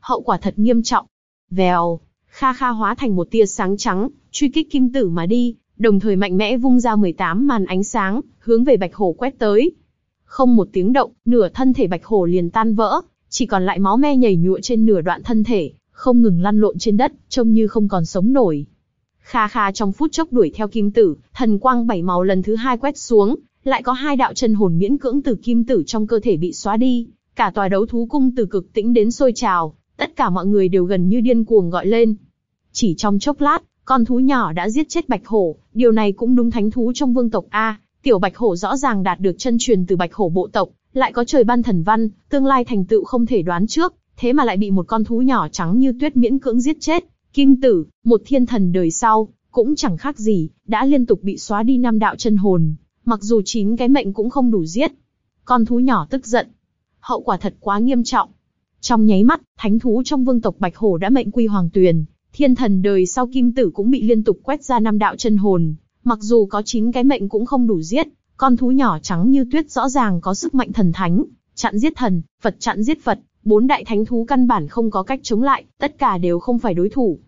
Hậu quả thật nghiêm trọng. Vèo, Kha Kha hóa thành một tia sáng trắng, truy kích kim tử mà đi, đồng thời mạnh mẽ vung ra 18 màn ánh sáng, hướng về bạch hổ quét tới. Không một tiếng động, nửa thân thể bạch hổ liền tan vỡ, chỉ còn lại máu me nhảy nhụa trên nửa đoạn thân thể, không ngừng lăn lộn trên đất, trông như không còn sống nổi. Kha Kha trong phút chốc đuổi theo kim tử, thần quang bảy màu lần thứ hai quét xuống, lại có hai đạo chân hồn miễn cưỡng từ kim tử trong cơ thể bị xóa đi, cả tòa đấu thú cung từ cực tĩnh đến sôi trào, tất cả mọi người đều gần như điên cuồng gọi lên. Chỉ trong chốc lát, con thú nhỏ đã giết chết bạch hổ, điều này cũng đúng thánh thú trong vương tộc A, tiểu bạch hổ rõ ràng đạt được chân truyền từ bạch hổ bộ tộc, lại có trời ban thần văn, tương lai thành tựu không thể đoán trước, thế mà lại bị một con thú nhỏ trắng như tuyết miễn cưỡng giết chết. Kim tử, một thiên thần đời sau, cũng chẳng khác gì, đã liên tục bị xóa đi năm đạo chân hồn, mặc dù chín cái mệnh cũng không đủ giết. Con thú nhỏ tức giận. Hậu quả thật quá nghiêm trọng. Trong nháy mắt, thánh thú trong vương tộc Bạch Hổ đã mệnh quy hoàng tuyền, Thiên thần đời sau kim tử cũng bị liên tục quét ra năm đạo chân hồn, mặc dù có 9 cái mệnh cũng không đủ giết, con thú nhỏ trắng như tuyết rõ ràng có sức mạnh thần thánh, chặn giết thần, Phật chặn giết Phật, bốn đại thánh thú căn bản không có cách chống lại, tất cả đều không phải đối thủ.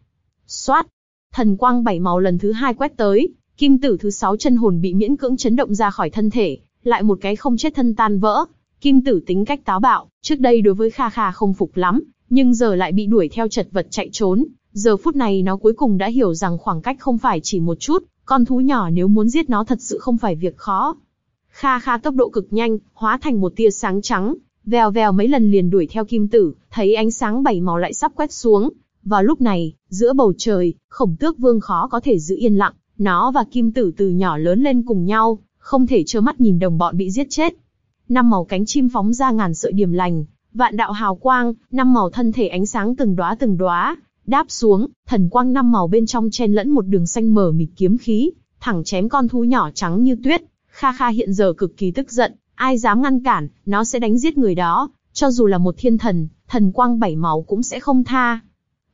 Xoát, thần quang bảy màu lần thứ hai quét tới, kim tử thứ sáu chân hồn bị miễn cưỡng chấn động ra khỏi thân thể, lại một cái không chết thân tan vỡ. Kim tử tính cách táo bạo, trước đây đối với Kha Kha không phục lắm, nhưng giờ lại bị đuổi theo chật vật chạy trốn, Giờ phút này nó cuối cùng đã hiểu rằng khoảng cách không phải chỉ một chút, con thú nhỏ nếu muốn giết nó thật sự không phải việc khó. Kha Kha tốc độ cực nhanh, hóa thành một tia sáng trắng, vèo vèo mấy lần liền đuổi theo kim tử, thấy ánh sáng bảy màu lại sắp quét xuống. Vào lúc này, giữa bầu trời, khổng tước vương khó có thể giữ yên lặng, nó và kim tử từ nhỏ lớn lên cùng nhau, không thể trơ mắt nhìn đồng bọn bị giết chết. Năm màu cánh chim phóng ra ngàn sợi điểm lành, vạn đạo hào quang, năm màu thân thể ánh sáng từng đóa từng đóa, đáp xuống, thần quang năm màu bên trong chen lẫn một đường xanh mờ mịt kiếm khí, thẳng chém con thú nhỏ trắng như tuyết. Kha Kha hiện giờ cực kỳ tức giận, ai dám ngăn cản, nó sẽ đánh giết người đó, cho dù là một thiên thần, thần quang bảy màu cũng sẽ không tha.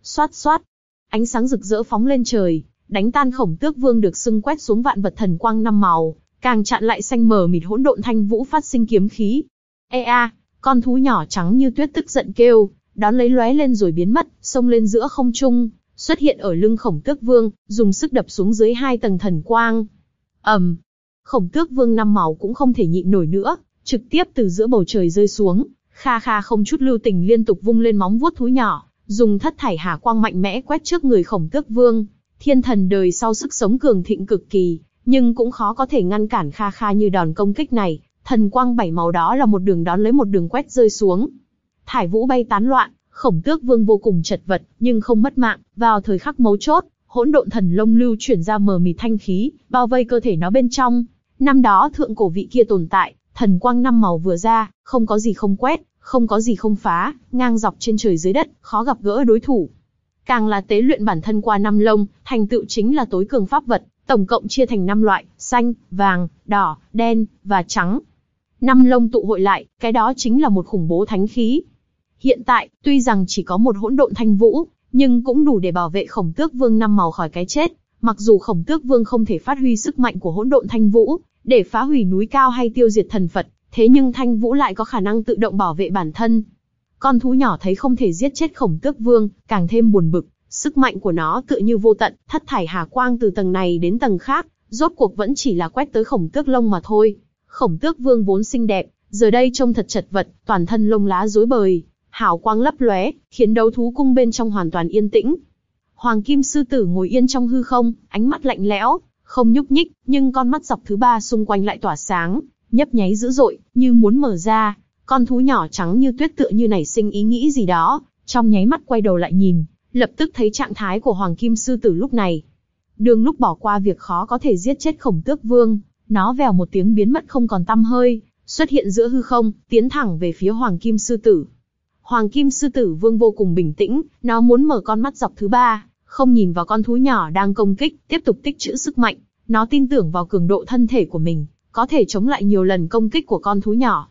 Xoát xoát, ánh sáng rực rỡ phóng lên trời, đánh tan khổng tước vương được xưng quét xuống vạn vật thần quang năm màu, càng chặn lại xanh mờ mịt hỗn độn thanh vũ phát sinh kiếm khí. Ê a, con thú nhỏ trắng như tuyết tức giận kêu, đón lấy lóe lên rồi biến mất, xông lên giữa không trung, xuất hiện ở lưng khổng tước vương, dùng sức đập xuống dưới hai tầng thần quang. ầm, um, khổng tước vương năm màu cũng không thể nhịn nổi nữa, trực tiếp từ giữa bầu trời rơi xuống, kha kha không chút lưu tình liên tục vung lên móng vuốt thú nhỏ, dùng thất thải hà quang mạnh mẽ quét trước người khổng tước vương. Thiên thần đời sau sức sống cường thịnh cực kỳ, nhưng cũng khó có thể ngăn cản kha kha như đòn công kích này. Thần quang bảy màu đó là một đường đón lấy một đường quét rơi xuống. Thải vũ bay tán loạn, khổng tước vương vô cùng chật vật, nhưng không mất mạng. Vào thời khắc mấu chốt, hỗn độn thần lông lưu chuyển ra mờ mịt thanh khí, bao vây cơ thể nó bên trong. Năm đó thượng cổ vị kia tồn tại, thần quang năm màu vừa ra, không có gì không quét, không có gì không phá, ngang dọc trên trời dưới đất, khó gặp gỡ đối thủ. Càng là tế luyện bản thân qua năm lông, thành tựu chính là tối cường pháp vật, tổng cộng chia thành năm loại, xanh, vàng, đỏ, đen, và trắng. Năm lông tụ hội lại, cái đó chính là một khủng bố thánh khí. Hiện tại, tuy rằng chỉ có một hỗn độn thanh vũ, nhưng cũng đủ để bảo vệ khổng tước vương năm màu khỏi cái chết. Mặc dù khổng tước vương không thể phát huy sức mạnh của hỗn độn thanh vũ, để phá hủy núi cao hay tiêu diệt thần Phật, thế nhưng thanh vũ lại có khả năng tự động bảo vệ bản thân. Con thú nhỏ thấy không thể giết chết khổng tước vương, càng thêm buồn bực, sức mạnh của nó tựa như vô tận, thất thải hà quang từ tầng này đến tầng khác, rốt cuộc vẫn chỉ là quét tới khổng tước lông mà thôi. Khổng tước vương vốn xinh đẹp, giờ đây trông thật chật vật, toàn thân lông lá rối bời, hào quang lấp lóe, khiến đấu thú cung bên trong hoàn toàn yên tĩnh. Hoàng kim sư tử ngồi yên trong hư không, ánh mắt lạnh lẽo, không nhúc nhích, nhưng con mắt dọc thứ ba xung quanh lại tỏa sáng, nhấp nháy dữ dội, như muốn mở ra. Con thú nhỏ trắng như tuyết tựa như nảy sinh ý nghĩ gì đó, trong nháy mắt quay đầu lại nhìn, lập tức thấy trạng thái của Hoàng Kim Sư Tử lúc này. Đường lúc bỏ qua việc khó có thể giết chết khổng tước vương, nó vèo một tiếng biến mất không còn tăm hơi, xuất hiện giữa hư không, tiến thẳng về phía Hoàng Kim Sư Tử. Hoàng Kim Sư Tử Vương vô cùng bình tĩnh, nó muốn mở con mắt dọc thứ ba, không nhìn vào con thú nhỏ đang công kích, tiếp tục tích trữ sức mạnh. Nó tin tưởng vào cường độ thân thể của mình, có thể chống lại nhiều lần công kích của con thú nhỏ.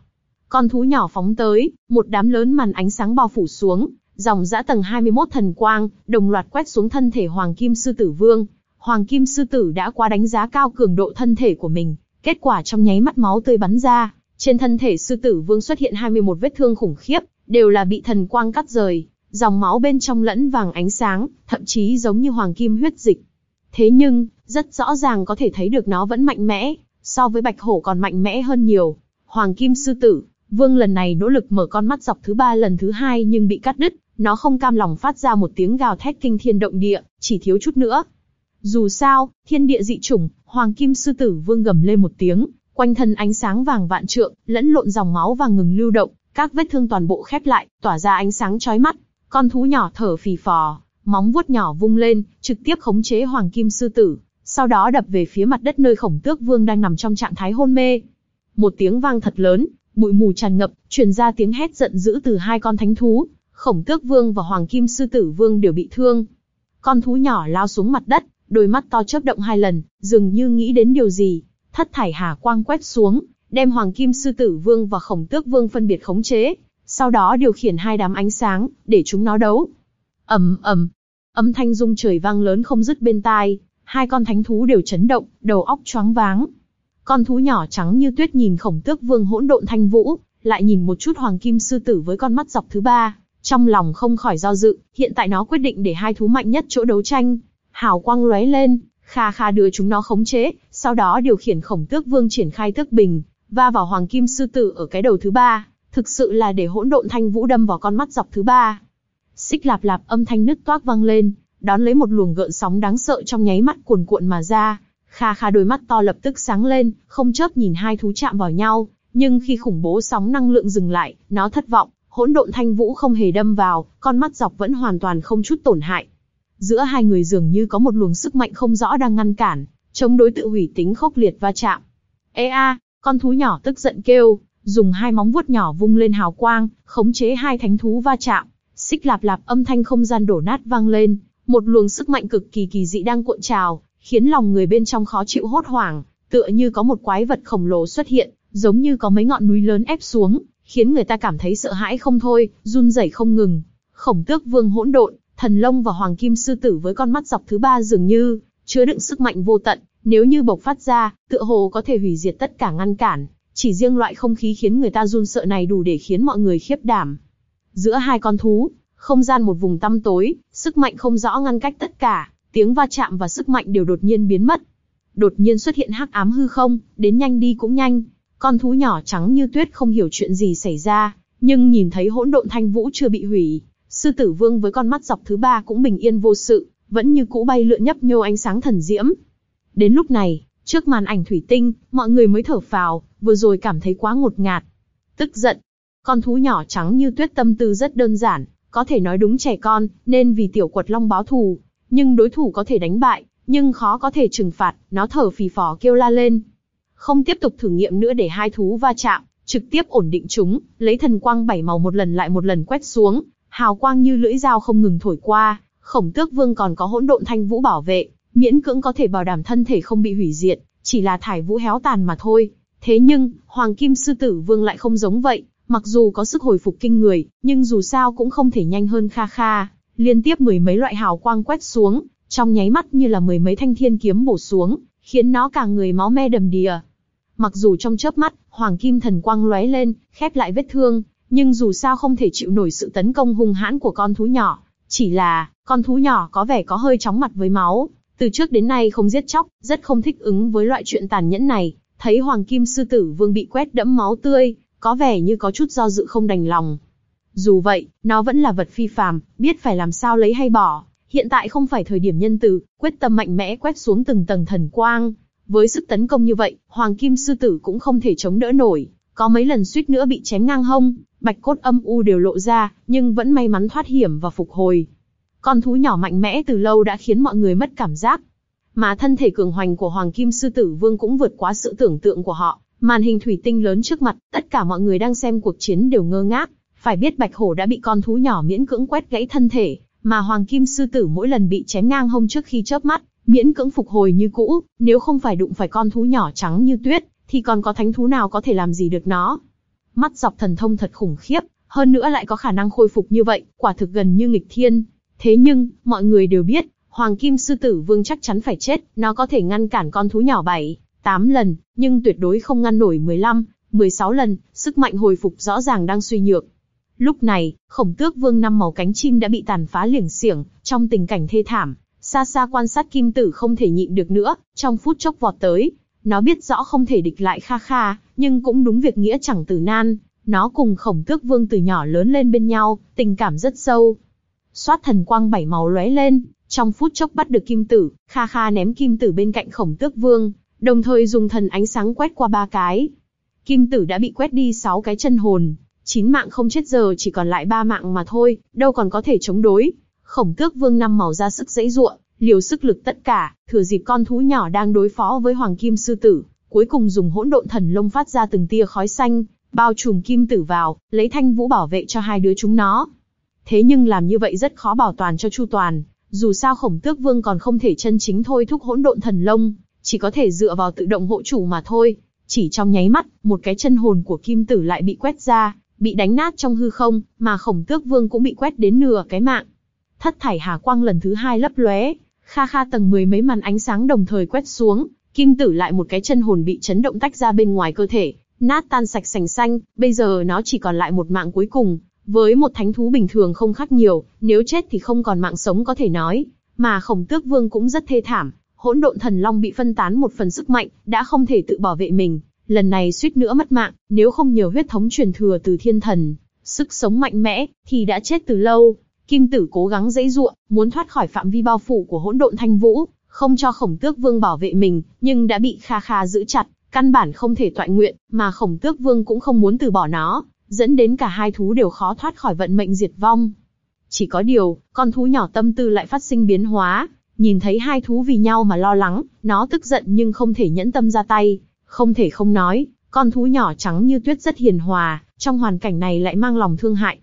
Con thú nhỏ phóng tới, một đám lớn màn ánh sáng bao phủ xuống, dòng dã tầng 21 thần quang, đồng loạt quét xuống thân thể Hoàng Kim Sư Tử Vương. Hoàng Kim Sư Tử đã quá đánh giá cao cường độ thân thể của mình, kết quả trong nháy mắt máu tươi bắn ra, trên thân thể Sư Tử Vương xuất hiện 21 vết thương khủng khiếp, đều là bị thần quang cắt rời, dòng máu bên trong lẫn vàng ánh sáng, thậm chí giống như hoàng kim huyết dịch. Thế nhưng, rất rõ ràng có thể thấy được nó vẫn mạnh mẽ, so với bạch hổ còn mạnh mẽ hơn nhiều. Hoàng kim sư tử, vương lần này nỗ lực mở con mắt dọc thứ ba lần thứ hai nhưng bị cắt đứt, nó không cam lòng phát ra một tiếng gào thét kinh thiên động địa, chỉ thiếu chút nữa. Dù sao, thiên địa dị chủng, hoàng kim sư tử vương gầm lên một tiếng, quanh thân ánh sáng vàng vạn trượng, lẫn lộn dòng máu và ngừng lưu động, các vết thương toàn bộ khép lại, tỏa ra ánh sáng chói mắt. Con thú nhỏ thở phì phò, móng vuốt nhỏ vung lên, trực tiếp khống chế hoàng kim sư tử, sau đó đập về phía mặt đất nơi khổng tước vương đang nằm trong trạng thái hôn mê. Một tiếng vang thật lớn, bụi mù tràn ngập, truyền ra tiếng hét giận dữ từ hai con thánh thú, khổng tước vương và hoàng kim sư tử vương đều bị thương. Con thú nhỏ lao xuống mặt đất, đôi mắt to chớp động hai lần, dường như nghĩ đến điều gì. Thất thải hà quang quét xuống, đem hoàng kim sư tử vương và khổng tước vương phân biệt khống chế, sau đó điều khiển hai đám ánh sáng, để chúng nó đấu. ầm ầm, âm thanh rung trời vang lớn không dứt bên tai, hai con thánh thú đều chấn động, đầu óc choáng váng. Con thú nhỏ trắng như tuyết nhìn khổng tước vương hỗn độn thanh vũ, lại nhìn một chút hoàng kim sư tử với con mắt dọc thứ ba, trong lòng không khỏi do dự, hiện tại nó quyết định để hai thú mạnh nhất chỗ đấu tranh. Hào quang lóe lên, kha kha đưa chúng nó khống chế, sau đó điều khiển khổng tước vương triển khai tước bình, va vào hoàng kim sư tử ở cái đầu thứ ba, thực sự là để hỗn độn thanh vũ đâm vào con mắt dọc thứ ba. Xích lạp lạp âm thanh nứt toác vang lên, đón lấy một luồng gợn sóng đáng sợ trong nháy mắt cuồn cuộn mà ra. Kha kha đôi mắt to lập tức sáng lên, không chớp nhìn hai thú chạm vào nhau, nhưng khi khủng bố sóng năng lượng dừng lại, nó thất vọng, hỗn độn thanh vũ không hề đâm vào, con mắt dọc vẫn hoàn toàn không chút tổn hại. Giữa hai người dường như có một luồng sức mạnh không rõ đang ngăn cản, chống đối tự hủy tính khốc liệt va chạm. Ê a, con thú nhỏ tức giận kêu, dùng hai móng vuốt nhỏ vung lên hào quang, khống chế hai thánh thú va chạm. Xích lạp lạp âm thanh không gian đổ nát vang lên, một luồng sức mạnh cực kỳ kỳ dị đang cuộn trào, khiến lòng người bên trong khó chịu hốt hoảng, tựa như có một quái vật khổng lồ xuất hiện, giống như có mấy ngọn núi lớn ép xuống, khiến người ta cảm thấy sợ hãi không thôi, run rẩy không ngừng. Khổng Tước Vương hỗn độn, Thần Long và Hoàng Kim Sư Tử với con mắt dọc thứ ba dường như chứa đựng sức mạnh vô tận, nếu như bộc phát ra, tựa hồ có thể hủy diệt tất cả ngăn cản. Chỉ riêng loại không khí khiến người ta run sợ này đủ để khiến mọi người khiếp đảm. Giữa hai con thú, không gian một vùng tăm tối, sức mạnh không rõ ngăn cách tất cả, tiếng va chạm và sức mạnh đều đột nhiên biến mất. Đột nhiên xuất hiện hắc ám hư không, đến nhanh đi cũng nhanh. Con thú nhỏ trắng như tuyết không hiểu chuyện gì xảy ra, nhưng nhìn thấy hỗn độn thanh vũ chưa bị hủy, sư tử vương với con mắt dọc thứ ba cũng bình yên vô sự, vẫn như cũ bay lượn nhấp nhô ánh sáng thần diễm. Đến lúc này, trước màn ảnh thủy tinh, mọi người mới thở phào, vừa rồi cảm thấy quá ngột ngạt. Tức giận, con thú nhỏ trắng như tuyết tâm tư rất đơn giản, có thể nói đúng trẻ con, nên vì tiểu quật long báo thù, nhưng đối thủ có thể đánh bại, nhưng khó có thể trừng phạt, nó thở phì phò kêu la lên. Không tiếp tục thử nghiệm nữa để hai thú va chạm, trực tiếp ổn định chúng, lấy thần quang bảy màu một lần lại một lần quét xuống, hào quang như lưỡi dao không ngừng thổi qua, khổng tước vương còn có hỗn độn thanh vũ bảo vệ, miễn cưỡng có thể bảo đảm thân thể không bị hủy diệt, chỉ là thải vũ héo tàn mà thôi. Thế nhưng, Hoàng Kim Sư Tử Vương lại không giống vậy, mặc dù có sức hồi phục kinh người, nhưng dù sao cũng không thể nhanh hơn Kha Kha, liên tiếp mười mấy loại hào quang quét xuống, trong nháy mắt như là mười mấy thanh thiên kiếm bổ xuống, khiến nó cả người máu me đầm đìa. Mặc dù trong chớp mắt, Hoàng Kim Thần Quang lóe lên, khép lại vết thương, nhưng dù sao không thể chịu nổi sự tấn công hung hãn của con thú nhỏ. Chỉ là, con thú nhỏ có vẻ có hơi chóng mặt với máu, từ trước đến nay không giết chóc, rất không thích ứng với loại chuyện tàn nhẫn này. Thấy Hoàng Kim Sư Tử Vương bị quét đẫm máu tươi, có vẻ như có chút do dự không đành lòng. Dù vậy, nó vẫn là vật phi phàm, biết phải làm sao lấy hay bỏ. Hiện tại không phải thời điểm nhân từ, quyết tâm mạnh mẽ quét xuống từng tầng thần quang. Với sức tấn công như vậy, Hoàng Kim Sư Tử cũng không thể chống đỡ nổi. Có mấy lần suýt nữa bị chém ngang hông, bạch cốt âm u đều lộ ra, nhưng vẫn may mắn thoát hiểm và phục hồi. Con thú nhỏ mạnh mẽ từ lâu đã khiến mọi người mất cảm giác. Mà thân thể cường hoành của Hoàng Kim Sư Tử Vương cũng vượt quá sự tưởng tượng của họ. Màn hình thủy tinh lớn trước mặt, tất cả mọi người đang xem cuộc chiến đều ngơ ngác. Phải biết Bạch Hổ đã bị con thú nhỏ miễn cưỡng quét gãy thân thể, mà Hoàng Kim Sư Tử mỗi lần bị chém ngang hông trước khi chớp mắt, miễn cưỡng phục hồi như cũ, nếu không phải đụng phải con thú nhỏ trắng như tuyết, thì còn có thánh thú nào có thể làm gì được nó. Mắt dọc thần thông thật khủng khiếp, hơn nữa lại có khả năng khôi phục như vậy, quả thực gần như nghịch thiên. Thế nhưng, mọi người đều biết, Hoàng Kim Sư Tử Vương chắc chắn phải chết, nó có thể ngăn cản con thú nhỏ bảy, 8 lần, nhưng tuyệt đối không ngăn nổi 15, 16 lần, sức mạnh hồi phục rõ ràng đang suy nhược. Lúc này, khổng tước vương năm màu cánh chim đã bị tàn phá liềng xiểng, trong tình cảnh thê thảm, xa xa quan sát kim tử không thể nhịn được nữa, trong phút chốc vọt tới. Nó biết rõ không thể địch lại kha kha, nhưng cũng đúng việc nghĩa chẳng từ nan. Nó cùng khổng tước vương từ nhỏ lớn lên bên nhau, tình cảm rất sâu. Xoát thần quang bảy màu lóe lên, trong phút chốc bắt được kim tử, kha kha ném kim tử bên cạnh khổng tước vương, đồng thời dùng thần ánh sáng quét qua ba cái. Kim tử đã bị quét đi sáu cái chân hồn, chín mạng không chết giờ chỉ còn lại ba mạng mà thôi, đâu còn có thể chống đối. Khổng tước vương năm màu ra sức dãy ruộng, liều sức lực tất cả, thừa dịp con thú nhỏ đang đối phó với hoàng kim sư tử, cuối cùng dùng hỗn độn thần lông phát ra từng tia khói xanh, bao trùm kim tử vào, lấy thanh vũ bảo vệ cho hai đứa chúng nó. Thế nhưng làm như vậy rất khó bảo toàn cho chu toàn, dù sao khổng tước vương còn không thể chân chính thôi thúc hỗn độn thần lông, chỉ có thể dựa vào tự động hộ chủ mà thôi. Chỉ trong nháy mắt, một cái chân hồn của kim tử lại bị quét ra, bị đánh nát trong hư không, mà khổng tước vương cũng bị quét đến nửa cái mạng. Thất thải hà quang lần thứ hai lấp lóe, kha kha tầng mười mấy màn ánh sáng đồng thời quét xuống, kim tử lại một cái chân hồn bị chấn động tách ra bên ngoài cơ thể, nát tan sạch sành xanh, bây giờ nó chỉ còn lại một mạng cuối cùng, với một thánh thú bình thường không khác nhiều, nếu chết thì không còn mạng sống có thể nói, mà khổng tước vương cũng rất thê thảm, hỗn độn thần long bị phân tán một phần sức mạnh, đã không thể tự bảo vệ mình, lần này suýt nữa mất mạng, nếu không nhờ huyết thống truyền thừa từ thiên thần, sức sống mạnh mẽ, thì đã chết từ lâu. Kim tử cố gắng dãy ruộng, muốn thoát khỏi phạm vi bao phủ của hỗn độn thanh vũ, không cho khổng tước vương bảo vệ mình, nhưng đã bị kha kha giữ chặt, căn bản không thể toại nguyện, mà khổng tước vương cũng không muốn từ bỏ nó, dẫn đến cả hai thú đều khó thoát khỏi vận mệnh diệt vong. Chỉ có điều, con thú nhỏ tâm tư lại phát sinh biến hóa, nhìn thấy hai thú vì nhau mà lo lắng, nó tức giận nhưng không thể nhẫn tâm ra tay, không thể không nói, con thú nhỏ trắng như tuyết rất hiền hòa, trong hoàn cảnh này lại mang lòng thương hại.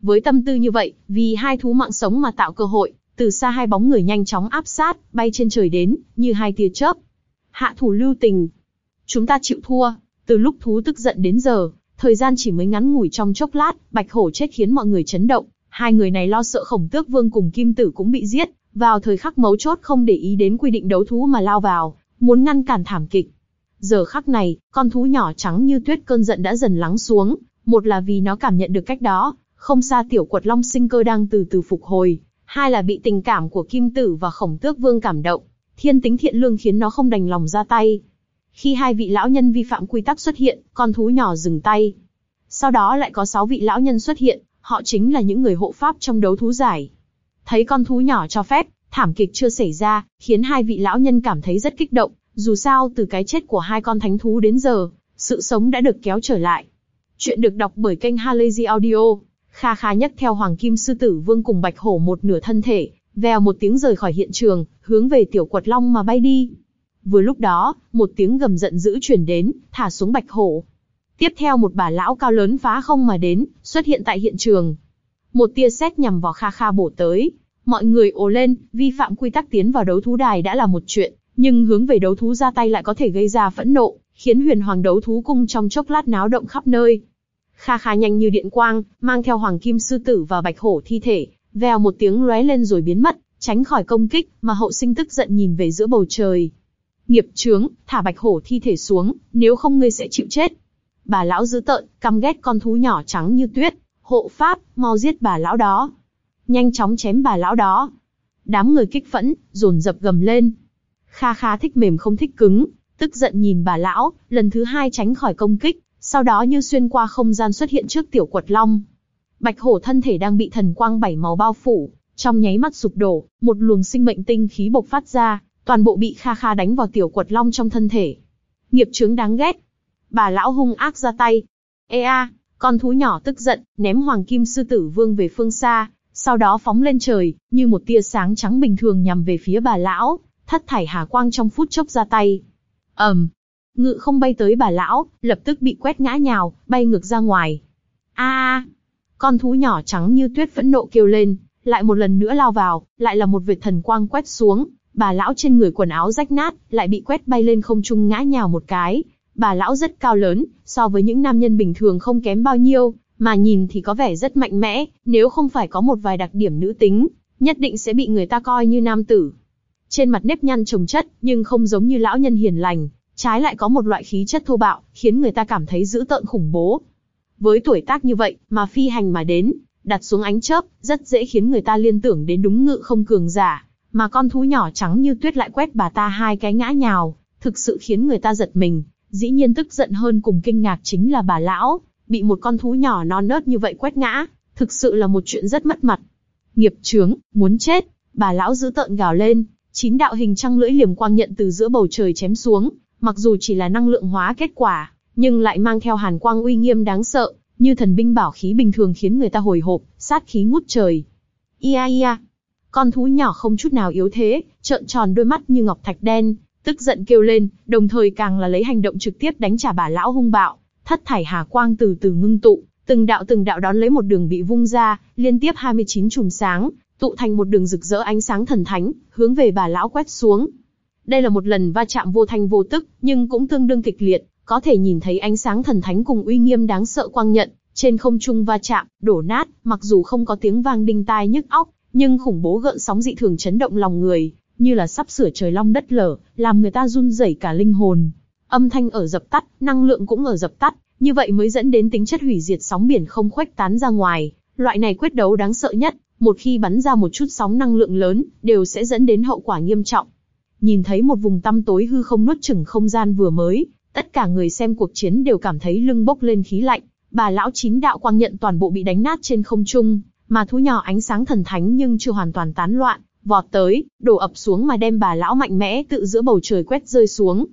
Với tâm tư như vậy, vì hai thú mạng sống mà tạo cơ hội, từ xa hai bóng người nhanh chóng áp sát, bay trên trời đến, như hai tia chớp. Hạ thủ lưu tình. Chúng ta chịu thua, từ lúc thú tức giận đến giờ, thời gian chỉ mới ngắn ngủi trong chốc lát, bạch hổ chết khiến mọi người chấn động, hai người này lo sợ khổng tước vương cùng kim tử cũng bị giết, vào thời khắc mấu chốt không để ý đến quy định đấu thú mà lao vào, muốn ngăn cản thảm kịch. Giờ khắc này, con thú nhỏ trắng như tuyết cơn giận đã dần lắng xuống, một là vì nó cảm nhận được cách đó, không xa tiểu quật long sinh cơ đang từ từ phục hồi, hai là bị tình cảm của kim tử và khổng tước vương cảm động, thiên tính thiện lương khiến nó không đành lòng ra tay. Khi hai vị lão nhân vi phạm quy tắc xuất hiện, con thú nhỏ dừng tay. Sau đó lại có sáu vị lão nhân xuất hiện, họ chính là những người hộ pháp trong đấu thú giải. Thấy con thú nhỏ cho phép, thảm kịch chưa xảy ra, khiến hai vị lão nhân cảm thấy rất kích động, dù sao từ cái chết của hai con thánh thú đến giờ, sự sống đã được kéo trở lại. Chuyện được đọc bởi kênh Halazy Audio. Kha Kha nhấc theo Hoàng Kim Sư Tử Vương cùng Bạch Hổ một nửa thân thể, vèo một tiếng rời khỏi hiện trường, hướng về Tiểu Quật Long mà bay đi. Vừa lúc đó, một tiếng gầm giận dữ truyền đến, thả xuống Bạch Hổ. Tiếp theo một bà lão cao lớn phá không mà đến, xuất hiện tại hiện trường. Một tia sét nhằm vào Kha Kha bổ tới. Mọi người ồ lên, vi phạm quy tắc tiến vào đấu thú đài đã là một chuyện, nhưng hướng về đấu thú ra tay lại có thể gây ra phẫn nộ, khiến huyền hoàng đấu thú cung trong chốc lát náo động khắp nơi. Kha Kha nhanh như điện quang, mang theo hoàng kim sư tử và bạch hổ thi thể, vèo một tiếng lóe lên rồi biến mất, tránh khỏi công kích, mà hậu sinh tức giận nhìn về giữa bầu trời. Nghiệp chướng, thả bạch hổ thi thể xuống, nếu không ngươi sẽ chịu chết. Bà lão dữ tợn, căm ghét con thú nhỏ trắng như tuyết, hộ pháp, mau giết bà lão đó. Nhanh chóng chém bà lão đó. Đám người kích phẫn, dồn dập gầm lên. Kha Kha thích mềm không thích cứng, tức giận nhìn bà lão, lần thứ hai tránh khỏi công kích, sau đó như xuyên qua không gian xuất hiện trước tiểu quật long. Bạch hổ thân thể đang bị thần quang bảy màu bao phủ, trong nháy mắt sụp đổ, một luồng sinh mệnh tinh khí bộc phát ra, toàn bộ bị Kha Kha đánh vào tiểu quật long trong thân thể. Nghiệp chướng đáng ghét. Bà lão hung ác ra tay. Ê a, con thú nhỏ tức giận, ném hoàng kim sư tử vương về phương xa, sau đó phóng lên trời, như một tia sáng trắng bình thường nhằm về phía bà lão, thất thải hà quang trong phút chốc ra tay. ầm, um, ngự không bay tới bà lão, lập tức bị quét ngã nhào, bay ngược ra ngoài. A, con thú nhỏ trắng như tuyết phẫn nộ kêu lên, lại một lần nữa lao vào, lại là một vệt thần quang quét xuống, bà lão trên người quần áo rách nát, lại bị quét bay lên không trung ngã nhào một cái. Bà lão rất cao lớn, so với những nam nhân bình thường không kém bao nhiêu, mà nhìn thì có vẻ rất mạnh mẽ, nếu không phải có một vài đặc điểm nữ tính, nhất định sẽ bị người ta coi như nam tử. Trên mặt nếp nhăn trồng chất, nhưng không giống như lão nhân hiền lành, trái lại có một loại khí chất thô bạo, khiến người ta cảm thấy dữ tợn khủng bố. Với tuổi tác như vậy, mà phi hành mà đến, đặt xuống ánh chớp, rất dễ khiến người ta liên tưởng đến đúng ngự không cường giả, mà con thú nhỏ trắng như tuyết lại quét bà ta hai cái ngã nhào, thực sự khiến người ta giật mình. Dĩ nhiên tức giận hơn cùng kinh ngạc chính là bà lão, bị một con thú nhỏ non nớt như vậy quét ngã, thực sự là một chuyện rất mất mặt. Nghiệp chướng, muốn chết, bà lão giữ tợn gào lên, chín đạo hình trăng lưỡi liềm quang nhận từ giữa bầu trời chém xuống, mặc dù chỉ là năng lượng hóa kết quả, nhưng lại mang theo hàn quang uy nghiêm đáng sợ, như thần binh bảo khí bình thường khiến người ta hồi hộp, sát khí ngút trời. Ia ia, con thú nhỏ không chút nào yếu thế, trợn tròn đôi mắt như ngọc thạch đen, tức giận kêu lên, đồng thời càng là lấy hành động trực tiếp đánh trả bà lão hung bạo, thất thải hà quang từ từ ngưng tụ, từng đạo từng đạo đón lấy một đường bị vung ra, liên tiếp 29 chùm sáng, tụ thành một đường rực rỡ ánh sáng thần thánh, hướng về bà lão quét xuống. Đây là một lần va chạm vô thanh vô tức, nhưng cũng tương đương kịch liệt, có thể nhìn thấy ánh sáng thần thánh cùng uy nghiêm đáng sợ quang nhận, trên không trung va chạm, đổ nát, mặc dù không có tiếng vang đinh tai nhức óc, nhưng khủng bố gợn sóng dị thường chấn động lòng người, như là sắp sửa trời long đất lở, làm người ta run rẩy cả linh hồn. Âm thanh ở dập tắt, năng lượng cũng ở dập tắt, như vậy mới dẫn đến tính chất hủy diệt sóng biển không khuếch tán ra ngoài. Loại này quyết đấu đáng sợ nhất, một khi bắn ra một chút sóng năng lượng lớn, đều sẽ dẫn đến hậu quả nghiêm trọng. Nhìn thấy một vùng tăm tối hư không nuốt chửng không gian vừa mới, tất cả người xem cuộc chiến đều cảm thấy lưng bốc lên khí lạnh. Bà lão chín đạo quang nhận toàn bộ bị đánh nát trên không trung, mà thú nhỏ ánh sáng thần thánh nhưng chưa hoàn toàn tán loạn, vọt tới, đổ ập xuống mà đem bà lão mạnh mẽ tự giữa bầu trời quét rơi xuống.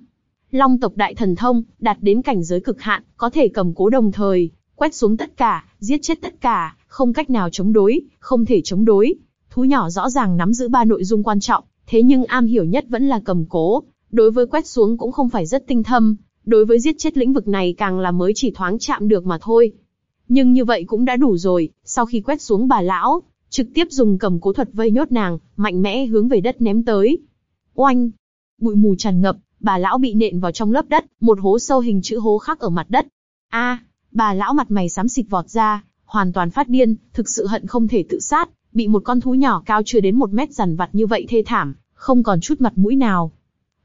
Long tộc đại thần thông, đạt đến cảnh giới cực hạn, có thể cầm cố đồng thời, quét xuống tất cả, giết chết tất cả, không cách nào chống đối, không thể chống đối. Thú nhỏ rõ ràng nắm giữ ba nội dung quan trọng, thế nhưng am hiểu nhất vẫn là cầm cố. Đối với quét xuống cũng không phải rất tinh thâm, đối với giết chết lĩnh vực này càng là mới chỉ thoáng chạm được mà thôi. Nhưng như vậy cũng đã đủ rồi, sau khi quét xuống bà lão, trực tiếp dùng cầm cố thuật vây nhốt nàng, mạnh mẽ hướng về đất ném tới. Oanh! Bụi mù tràn ngập, bà lão bị nện vào trong lớp đất, một hố sâu hình chữ hố khắc ở mặt đất. A, bà lão mặt mày xám xịt vọt ra, hoàn toàn phát điên, thực sự hận không thể tự sát, bị một con thú nhỏ cao chưa đến một mét dằn vặt như vậy thê thảm, không còn chút mặt mũi nào.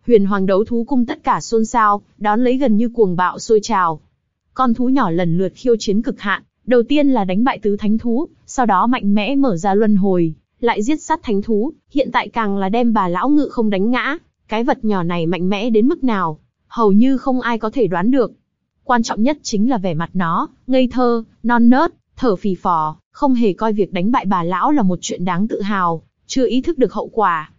Huyền Hoàng đấu thú cung tất cả xôn xao, đón lấy gần như cuồng bạo sôi trào. Con thú nhỏ lần lượt khiêu chiến cực hạn, đầu tiên là đánh bại tứ thánh thú, sau đó mạnh mẽ mở ra luân hồi, lại giết sát thánh thú, hiện tại càng là đem bà lão ngự không đánh ngã, cái vật nhỏ này mạnh mẽ đến mức nào, hầu như không ai có thể đoán được. Quan trọng nhất chính là vẻ mặt nó, ngây thơ, non nớt, thở phì phò, không hề coi việc đánh bại bà lão là một chuyện đáng tự hào, chưa ý thức được hậu quả.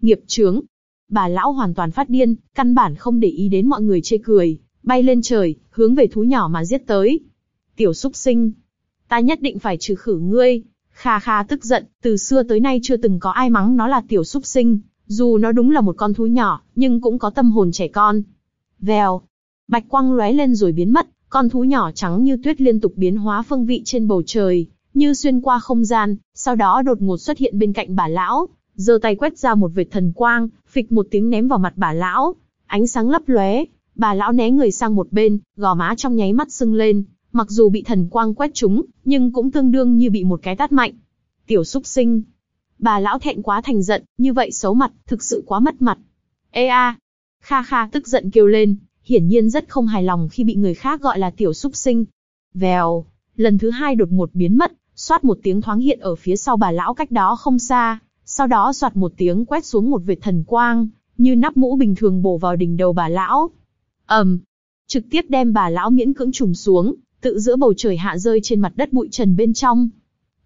Nghiệp chướng. Bà lão hoàn toàn phát điên, căn bản không để ý đến mọi người chê cười, bay lên trời, hướng về thú nhỏ mà giết tới. Tiểu súc sinh. Ta nhất định phải trừ khử ngươi. Kha kha tức giận, từ xưa tới nay chưa từng có ai mắng nó là tiểu súc sinh, dù nó đúng là một con thú nhỏ, nhưng cũng có tâm hồn trẻ con. Vèo. Bạch quang lóe lên rồi biến mất, con thú nhỏ trắng như tuyết liên tục biến hóa phương vị trên bầu trời, như xuyên qua không gian, sau đó đột ngột xuất hiện bên cạnh bà lão, giơ tay quét ra một vệt thần quang, phịch một tiếng ném vào mặt bà lão, ánh sáng lấp lóe, bà lão né người sang một bên, gò má trong nháy mắt sưng lên, mặc dù bị thần quang quét trúng, nhưng cũng tương đương như bị một cái tát mạnh. Tiểu súc sinh, bà lão thẹn quá thành giận, như vậy xấu mặt, thực sự quá mất mặt. Ê a, Kha Kha tức giận kêu lên, hiển nhiên rất không hài lòng khi bị người khác gọi là tiểu súc sinh. Vèo, lần thứ hai đột ngột biến mất, xoát một tiếng thoáng hiện ở phía sau bà lão cách đó không xa, sau đó soạt một tiếng quét xuống một vệt thần quang, như nắp mũ bình thường bổ vào đỉnh đầu bà lão ầm, um, trực tiếp đem bà lão miễn cưỡng trùng xuống, tự giữa bầu trời hạ rơi trên mặt đất bụi trần bên trong.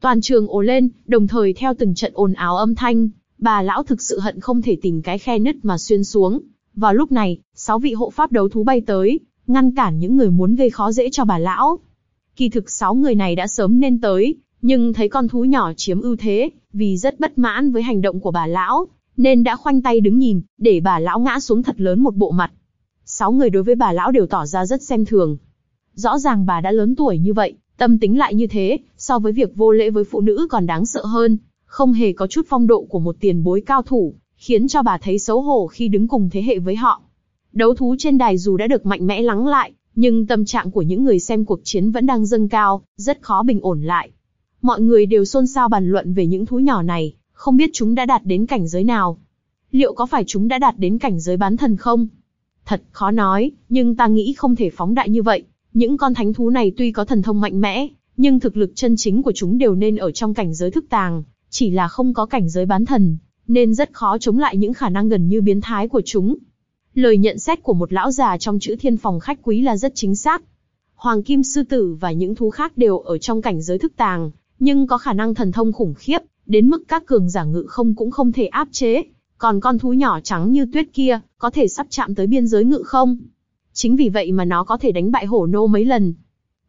Toàn trường ồ lên, đồng thời theo từng trận ồn ào âm thanh, bà lão thực sự hận không thể tìm cái khe nứt mà xuyên xuống. Vào lúc này, sáu vị hộ pháp đấu thú bay tới, ngăn cản những người muốn gây khó dễ cho bà lão. Kỳ thực sáu người này đã sớm nên tới, nhưng thấy con thú nhỏ chiếm ưu thế, vì rất bất mãn với hành động của bà lão, nên đã khoanh tay đứng nhìn, để bà lão ngã xuống thật lớn một bộ mặt. Sáu người đối với bà lão đều tỏ ra rất xem thường. Rõ ràng bà đã lớn tuổi như vậy, tâm tính lại như thế, so với việc vô lễ với phụ nữ còn đáng sợ hơn, không hề có chút phong độ của một tiền bối cao thủ, khiến cho bà thấy xấu hổ khi đứng cùng thế hệ với họ. Đấu thú trên đài dù đã được mạnh mẽ lắng lại, nhưng tâm trạng của những người xem cuộc chiến vẫn đang dâng cao, rất khó bình ổn lại. Mọi người đều xôn xao bàn luận về những thú nhỏ này, không biết chúng đã đạt đến cảnh giới nào. Liệu có phải chúng đã đạt đến cảnh giới bán thần không? Thật khó nói, nhưng ta nghĩ không thể phóng đại như vậy. Những con thánh thú này tuy có thần thông mạnh mẽ, nhưng thực lực chân chính của chúng đều nên ở trong cảnh giới thức tàng, chỉ là không có cảnh giới bán thần, nên rất khó chống lại những khả năng gần như biến thái của chúng. Lời nhận xét của một lão già trong chữ thiên phòng khách quý là rất chính xác. Hoàng kim sư tử và những thú khác đều ở trong cảnh giới thức tàng, nhưng có khả năng thần thông khủng khiếp, đến mức các cường giả ngự không cũng không thể áp chế. Còn con thú nhỏ trắng như tuyết kia, có thể sắp chạm tới biên giới ngự không? Chính vì vậy mà nó có thể đánh bại hổ nô mấy lần.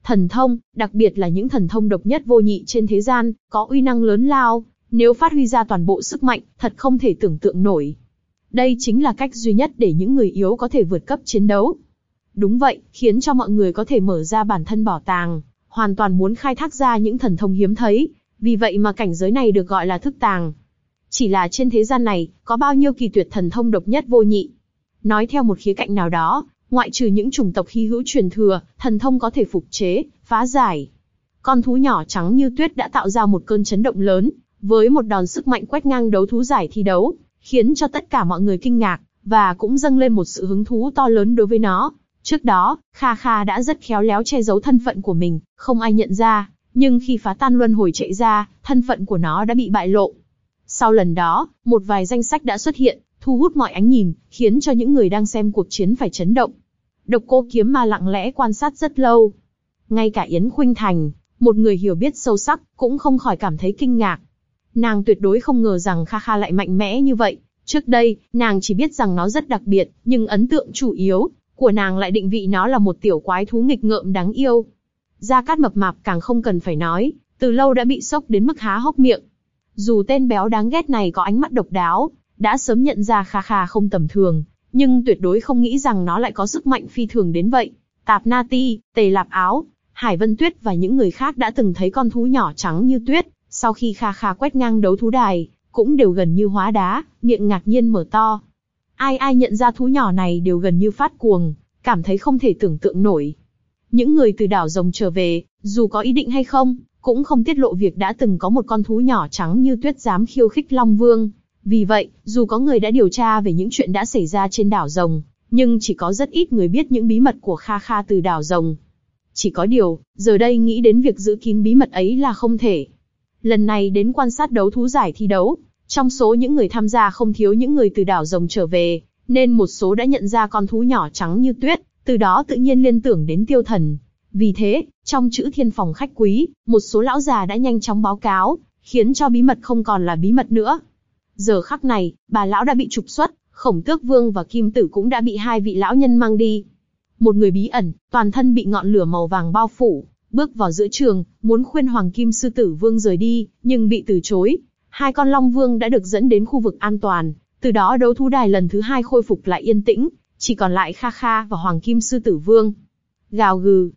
Thần thông, đặc biệt là những thần thông độc nhất vô nhị trên thế gian, có uy năng lớn lao, nếu phát huy ra toàn bộ sức mạnh, thật không thể tưởng tượng nổi. Đây chính là cách duy nhất để những người yếu có thể vượt cấp chiến đấu. Đúng vậy, khiến cho mọi người có thể mở ra bản thân bảo tàng, hoàn toàn muốn khai thác ra những thần thông hiếm thấy, vì vậy mà cảnh giới này được gọi là thức tàng. Chỉ là trên thế gian này, có bao nhiêu kỳ tuyệt thần thông độc nhất vô nhị. Nói theo một khía cạnh nào đó, ngoại trừ những chủng tộc hy hữu truyền thừa, thần thông có thể phục chế, phá giải. Con thú nhỏ trắng như tuyết đã tạo ra một cơn chấn động lớn, với một đòn sức mạnh quét ngang đấu thú giải thi đấu, khiến cho tất cả mọi người kinh ngạc, và cũng dâng lên một sự hứng thú to lớn đối với nó. Trước đó, Kha Kha đã rất khéo léo che giấu thân phận của mình, không ai nhận ra, nhưng khi phá tan luân hồi chạy ra, thân phận của nó đã bị bại lộ. Sau lần đó, một vài danh sách đã xuất hiện, thu hút mọi ánh nhìn, khiến cho những người đang xem cuộc chiến phải chấn động. Độc cô kiếm ma lặng lẽ quan sát rất lâu. Ngay cả Yến Khuynh Thành, một người hiểu biết sâu sắc, cũng không khỏi cảm thấy kinh ngạc. Nàng tuyệt đối không ngờ rằng Kha Kha lại mạnh mẽ như vậy. Trước đây, nàng chỉ biết rằng nó rất đặc biệt, nhưng ấn tượng chủ yếu của nàng lại định vị nó là một tiểu quái thú nghịch ngợm đáng yêu. Gia Cát mập mạp càng không cần phải nói, từ lâu đã bị sốc đến mức há hốc miệng. Dù tên béo đáng ghét này có ánh mắt độc đáo, đã sớm nhận ra Kha Kha không tầm thường, nhưng tuyệt đối không nghĩ rằng nó lại có sức mạnh phi thường đến vậy. Tạp Na Ti, Tề Lạp Áo, Hải Vân Tuyết và những người khác đã từng thấy con thú nhỏ trắng như tuyết, sau khi Kha Kha quét ngang đấu thú đài, cũng đều gần như hóa đá, miệng ngạc nhiên mở to. Ai ai nhận ra thú nhỏ này đều gần như phát cuồng, cảm thấy không thể tưởng tượng nổi. Những người từ đảo rồng trở về, dù có ý định hay không, cũng không tiết lộ việc đã từng có một con thú nhỏ trắng như tuyết dám khiêu khích Long Vương. Vì vậy, dù có người đã điều tra về những chuyện đã xảy ra trên đảo rồng, nhưng chỉ có rất ít người biết những bí mật của Kha Kha từ đảo rồng. Chỉ có điều, giờ đây nghĩ đến việc giữ kín bí mật ấy là không thể. Lần này đến quan sát đấu thú giải thi đấu, trong số những người tham gia không thiếu những người từ đảo rồng trở về, nên một số đã nhận ra con thú nhỏ trắng như tuyết, từ đó tự nhiên liên tưởng đến tiêu thần. Vì thế, trong chữ thiên phòng khách quý, một số lão già đã nhanh chóng báo cáo, khiến cho bí mật không còn là bí mật nữa. Giờ khắc này, bà lão đã bị trục xuất, khổng tước vương và kim tử cũng đã bị hai vị lão nhân mang đi. Một người bí ẩn, toàn thân bị ngọn lửa màu vàng bao phủ, bước vào giữa trường, muốn khuyên hoàng kim sư tử vương rời đi, nhưng bị từ chối. Hai con long vương đã được dẫn đến khu vực an toàn, từ đó đấu thú đài lần thứ hai khôi phục lại yên tĩnh, chỉ còn lại Kha Kha và Hoàng Kim Sư Tử Vương. Gào gừ.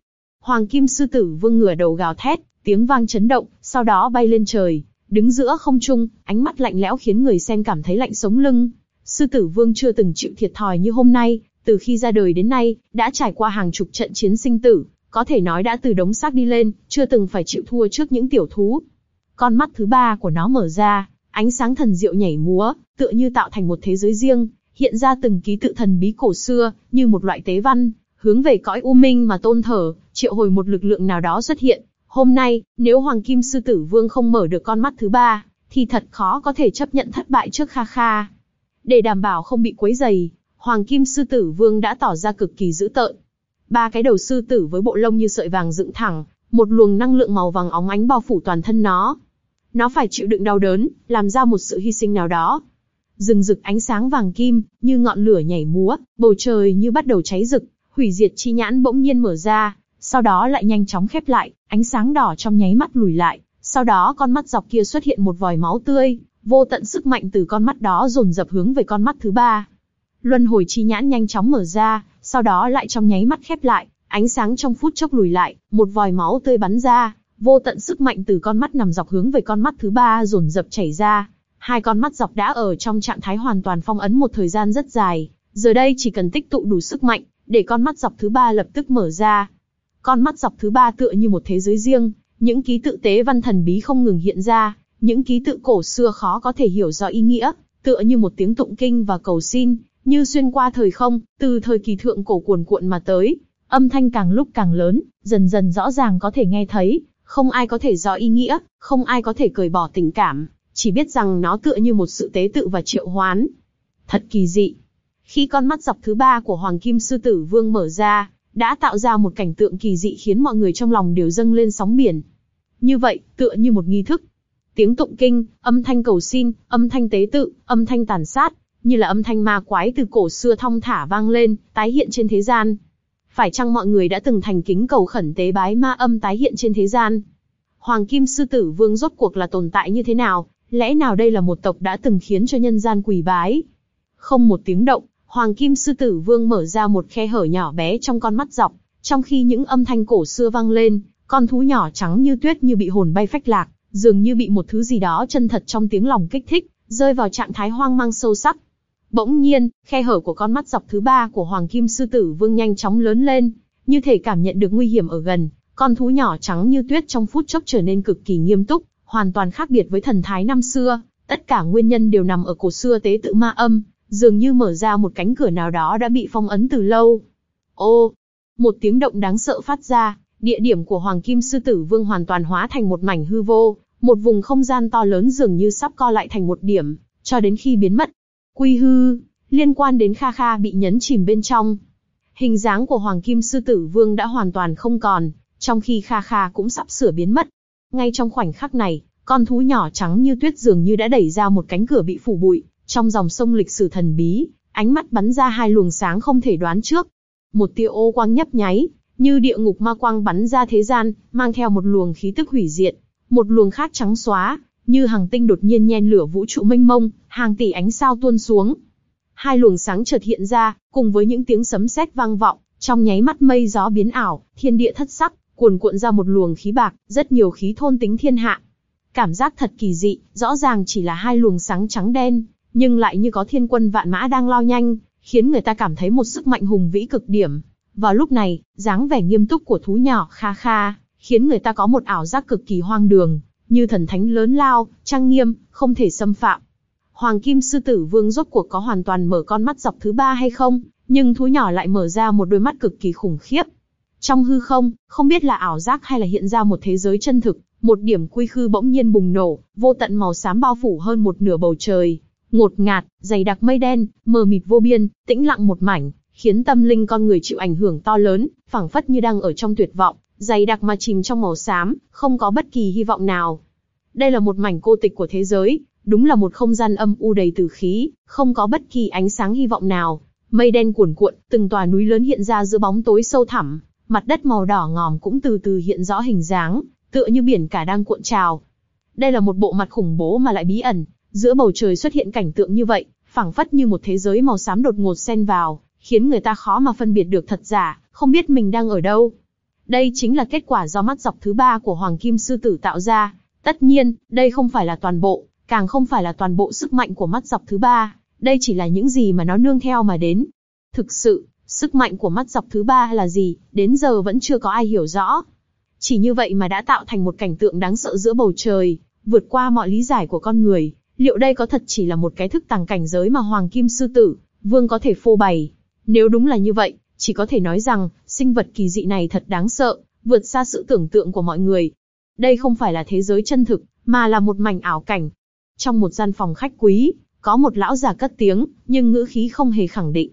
Hoàng Kim Sư Tử Vương ngửa đầu gào thét, tiếng vang chấn động, sau đó bay lên trời, đứng giữa không trung, ánh mắt lạnh lẽo khiến người xem cảm thấy lạnh sống lưng. Sư Tử Vương chưa từng chịu thiệt thòi như hôm nay, từ khi ra đời đến nay, đã trải qua hàng chục trận chiến sinh tử, có thể nói đã từ đống xác đi lên, chưa từng phải chịu thua trước những tiểu thú. Con mắt thứ ba của nó mở ra, ánh sáng thần diệu nhảy múa, tựa như tạo thành một thế giới riêng, hiện ra từng ký tự thần bí cổ xưa, như một loại tế văn, hướng về cõi u minh mà tôn thờ, triệu hồi một lực lượng nào đó xuất hiện. Hôm nay, nếu Hoàng Kim Sư Tử Vương không mở được con mắt thứ ba, thì thật khó có thể chấp nhận thất bại trước Kha Kha. Để đảm bảo không bị quấy dày, Hoàng Kim Sư Tử Vương đã tỏ ra cực kỳ dữ tợn. Ba cái đầu sư tử với bộ lông như sợi vàng dựng thẳng, một luồng năng lượng màu vàng óng ánh bao phủ toàn thân nó. Nó phải chịu đựng đau đớn, làm ra một sự hy sinh nào đó, rừng rực ánh sáng vàng kim, như ngọn lửa nhảy múa, bầu trời như bắt đầu cháy rực, hủy diệt chi nhãn bỗng nhiên mở ra, sau đó lại nhanh chóng khép lại, ánh sáng đỏ trong nháy mắt lùi lại, sau đó con mắt dọc kia xuất hiện một vòi máu tươi, vô tận sức mạnh từ con mắt đó dồn dập hướng về con mắt thứ ba. Luân hồi chi nhãn nhanh chóng mở ra, sau đó lại trong nháy mắt khép lại, ánh sáng trong phút chốc lùi lại, một vòi máu tươi bắn ra, vô tận sức mạnh từ con mắt nằm dọc hướng về con mắt thứ ba dồn dập chảy ra, Hai con mắt dọc đã ở trong trạng thái hoàn toàn phong ấn một thời gian rất dài, giờ đây chỉ cần tích tụ đủ sức mạnh, để con mắt dọc thứ ba lập tức mở ra. Con mắt dọc thứ ba tựa như một thế giới riêng, những ký tự tế văn thần bí không ngừng hiện ra, những ký tự cổ xưa khó có thể hiểu rõ ý nghĩa, tựa như một tiếng tụng kinh và cầu xin, như xuyên qua thời không, từ thời kỳ thượng cổ cuồn cuộn mà tới. Âm thanh càng lúc càng lớn, dần dần rõ ràng có thể nghe thấy, không ai có thể rõ ý nghĩa, không ai có thể cởi bỏ tình cảm, chỉ biết rằng nó tựa như một sự tế tự và triệu hoán. Thật kỳ dị. Khi con mắt dọc thứ ba của Hoàng Kim Sư Tử Vương mở ra, đã tạo ra một cảnh tượng kỳ dị khiến mọi người trong lòng đều dâng lên sóng biển. Như vậy, tựa như một nghi thức. Tiếng tụng kinh, âm thanh cầu xin, âm thanh tế tự, âm thanh tàn sát, như là âm thanh ma quái từ cổ xưa thong thả vang lên, tái hiện trên thế gian. Phải chăng mọi người đã từng thành kính cầu khẩn tế bái ma âm tái hiện trên thế gian? Hoàng Kim Sư Tử Vương rốt cuộc là tồn tại như thế nào, Lẽ nào đây là một tộc đã từng khiến cho nhân gian quỳ bái? Không một tiếng động, Hoàng Kim Sư Tử Vương mở ra một khe hở nhỏ bé trong con mắt dọc, trong khi những âm thanh cổ xưa vang lên, con thú nhỏ trắng như tuyết như bị hồn bay phách lạc, dường như bị một thứ gì đó chân thật trong tiếng lòng kích thích, rơi vào trạng thái hoang mang sâu sắc. Bỗng nhiên, khe hở của con mắt dọc thứ ba của Hoàng Kim Sư Tử Vương nhanh chóng lớn lên, như thể cảm nhận được nguy hiểm ở gần, con thú nhỏ trắng như tuyết trong phút chốc trở nên cực kỳ nghiêm túc, hoàn toàn khác biệt với thần thái năm xưa, tất cả nguyên nhân đều nằm ở cổ xưa tế tự ma âm, dường như mở ra một cánh cửa nào đó đã bị phong ấn từ lâu. Ô, một tiếng động đáng sợ phát ra, địa điểm của Hoàng Kim Sư Tử Vương hoàn toàn hóa thành một mảnh hư vô, một vùng không gian to lớn dường như sắp co lại thành một điểm, cho đến khi biến mất. Quy hư, liên quan đến Kha Kha bị nhấn chìm bên trong. Hình dáng của Hoàng Kim Sư Tử Vương đã hoàn toàn không còn, trong khi Kha Kha cũng sắp sửa biến mất. Ngay trong khoảnh khắc này, con thú nhỏ trắng như tuyết dường như đã đẩy ra một cánh cửa bị phủ bụi, trong dòng sông lịch sử thần bí, ánh mắt bắn ra hai luồng sáng không thể đoán trước. Một tia ô quang nhấp nháy, như địa ngục ma quang bắn ra thế gian, mang theo một luồng khí tức hủy diệt, một luồng khác trắng xóa, như hàng tinh đột nhiên nhen lửa vũ trụ mênh mông, hàng tỷ ánh sao tuôn xuống. Hai luồng sáng chợt hiện ra, cùng với những tiếng sấm sét vang vọng, trong nháy mắt mây gió biến ảo, thiên địa thất sắc, cuồn cuộn ra một luồng khí bạc, rất nhiều khí thôn tính thiên hạ. Cảm giác thật kỳ dị, rõ ràng chỉ là hai luồng sáng trắng đen, nhưng lại như có thiên quân vạn mã đang lao nhanh, khiến người ta cảm thấy một sức mạnh hùng vĩ cực điểm. Vào lúc này, dáng vẻ nghiêm túc của thú nhỏ kha kha, khiến người ta có một ảo giác cực kỳ hoang đường, như thần thánh lớn lao, trang nghiêm, không thể xâm phạm. Hoàng Kim Sư Tử Vương rốt cuộc có hoàn toàn mở con mắt dọc thứ ba hay không, nhưng thú nhỏ lại mở ra một đôi mắt cực kỳ khủng khiếp. Trong hư không, không biết là ảo giác hay là hiện ra một thế giới chân thực, một điểm quy khư bỗng nhiên bùng nổ, vô tận màu xám bao phủ hơn một nửa bầu trời. Ngột ngạt, dày đặc mây đen, mờ mịt vô biên, tĩnh lặng một mảnh, khiến tâm linh con người chịu ảnh hưởng to lớn, phảng phất như đang ở trong tuyệt vọng, dày đặc mà chìm trong màu xám, không có bất kỳ hy vọng nào. Đây là một mảnh cô tịch của thế giới, đúng là một không gian âm u đầy tử khí, không có bất kỳ ánh sáng hy vọng nào. Mây đen cuồn cuộn, từng tòa núi lớn hiện ra giữa bóng tối sâu thẳm, mặt đất màu đỏ ngòm cũng từ từ hiện rõ hình dáng, tựa như biển cả đang cuộn trào. Đây là một bộ mặt khủng bố mà lại bí ẩn, giữa bầu trời xuất hiện cảnh tượng như vậy, phảng phất như một thế giới màu xám đột ngột xen vào, khiến người ta khó mà phân biệt được thật giả, không biết mình đang ở đâu. Đây chính là kết quả do mắt dọc thứ ba của Hoàng Kim Sư Tử tạo ra. Tất nhiên, đây không phải là toàn bộ, càng không phải là toàn bộ sức mạnh của mắt dọc thứ ba, đây chỉ là những gì mà nó nương theo mà đến. Thực sự, sức mạnh của mắt dọc thứ ba là gì, đến giờ vẫn chưa có ai hiểu rõ. Chỉ như vậy mà đã tạo thành một cảnh tượng đáng sợ giữa bầu trời, vượt qua mọi lý giải của con người. Liệu đây có thật chỉ là một cái thức tàng cảnh giới mà Hoàng Kim Sư Tử, Vương có thể phô bày? Nếu đúng là như vậy, chỉ có thể nói rằng, sinh vật kỳ dị này thật đáng sợ, vượt xa sự tưởng tượng của mọi người. Đây không phải là thế giới chân thực, mà là một mảnh ảo cảnh. Trong một gian phòng khách quý, có một lão già cất tiếng, nhưng ngữ khí không hề khẳng định.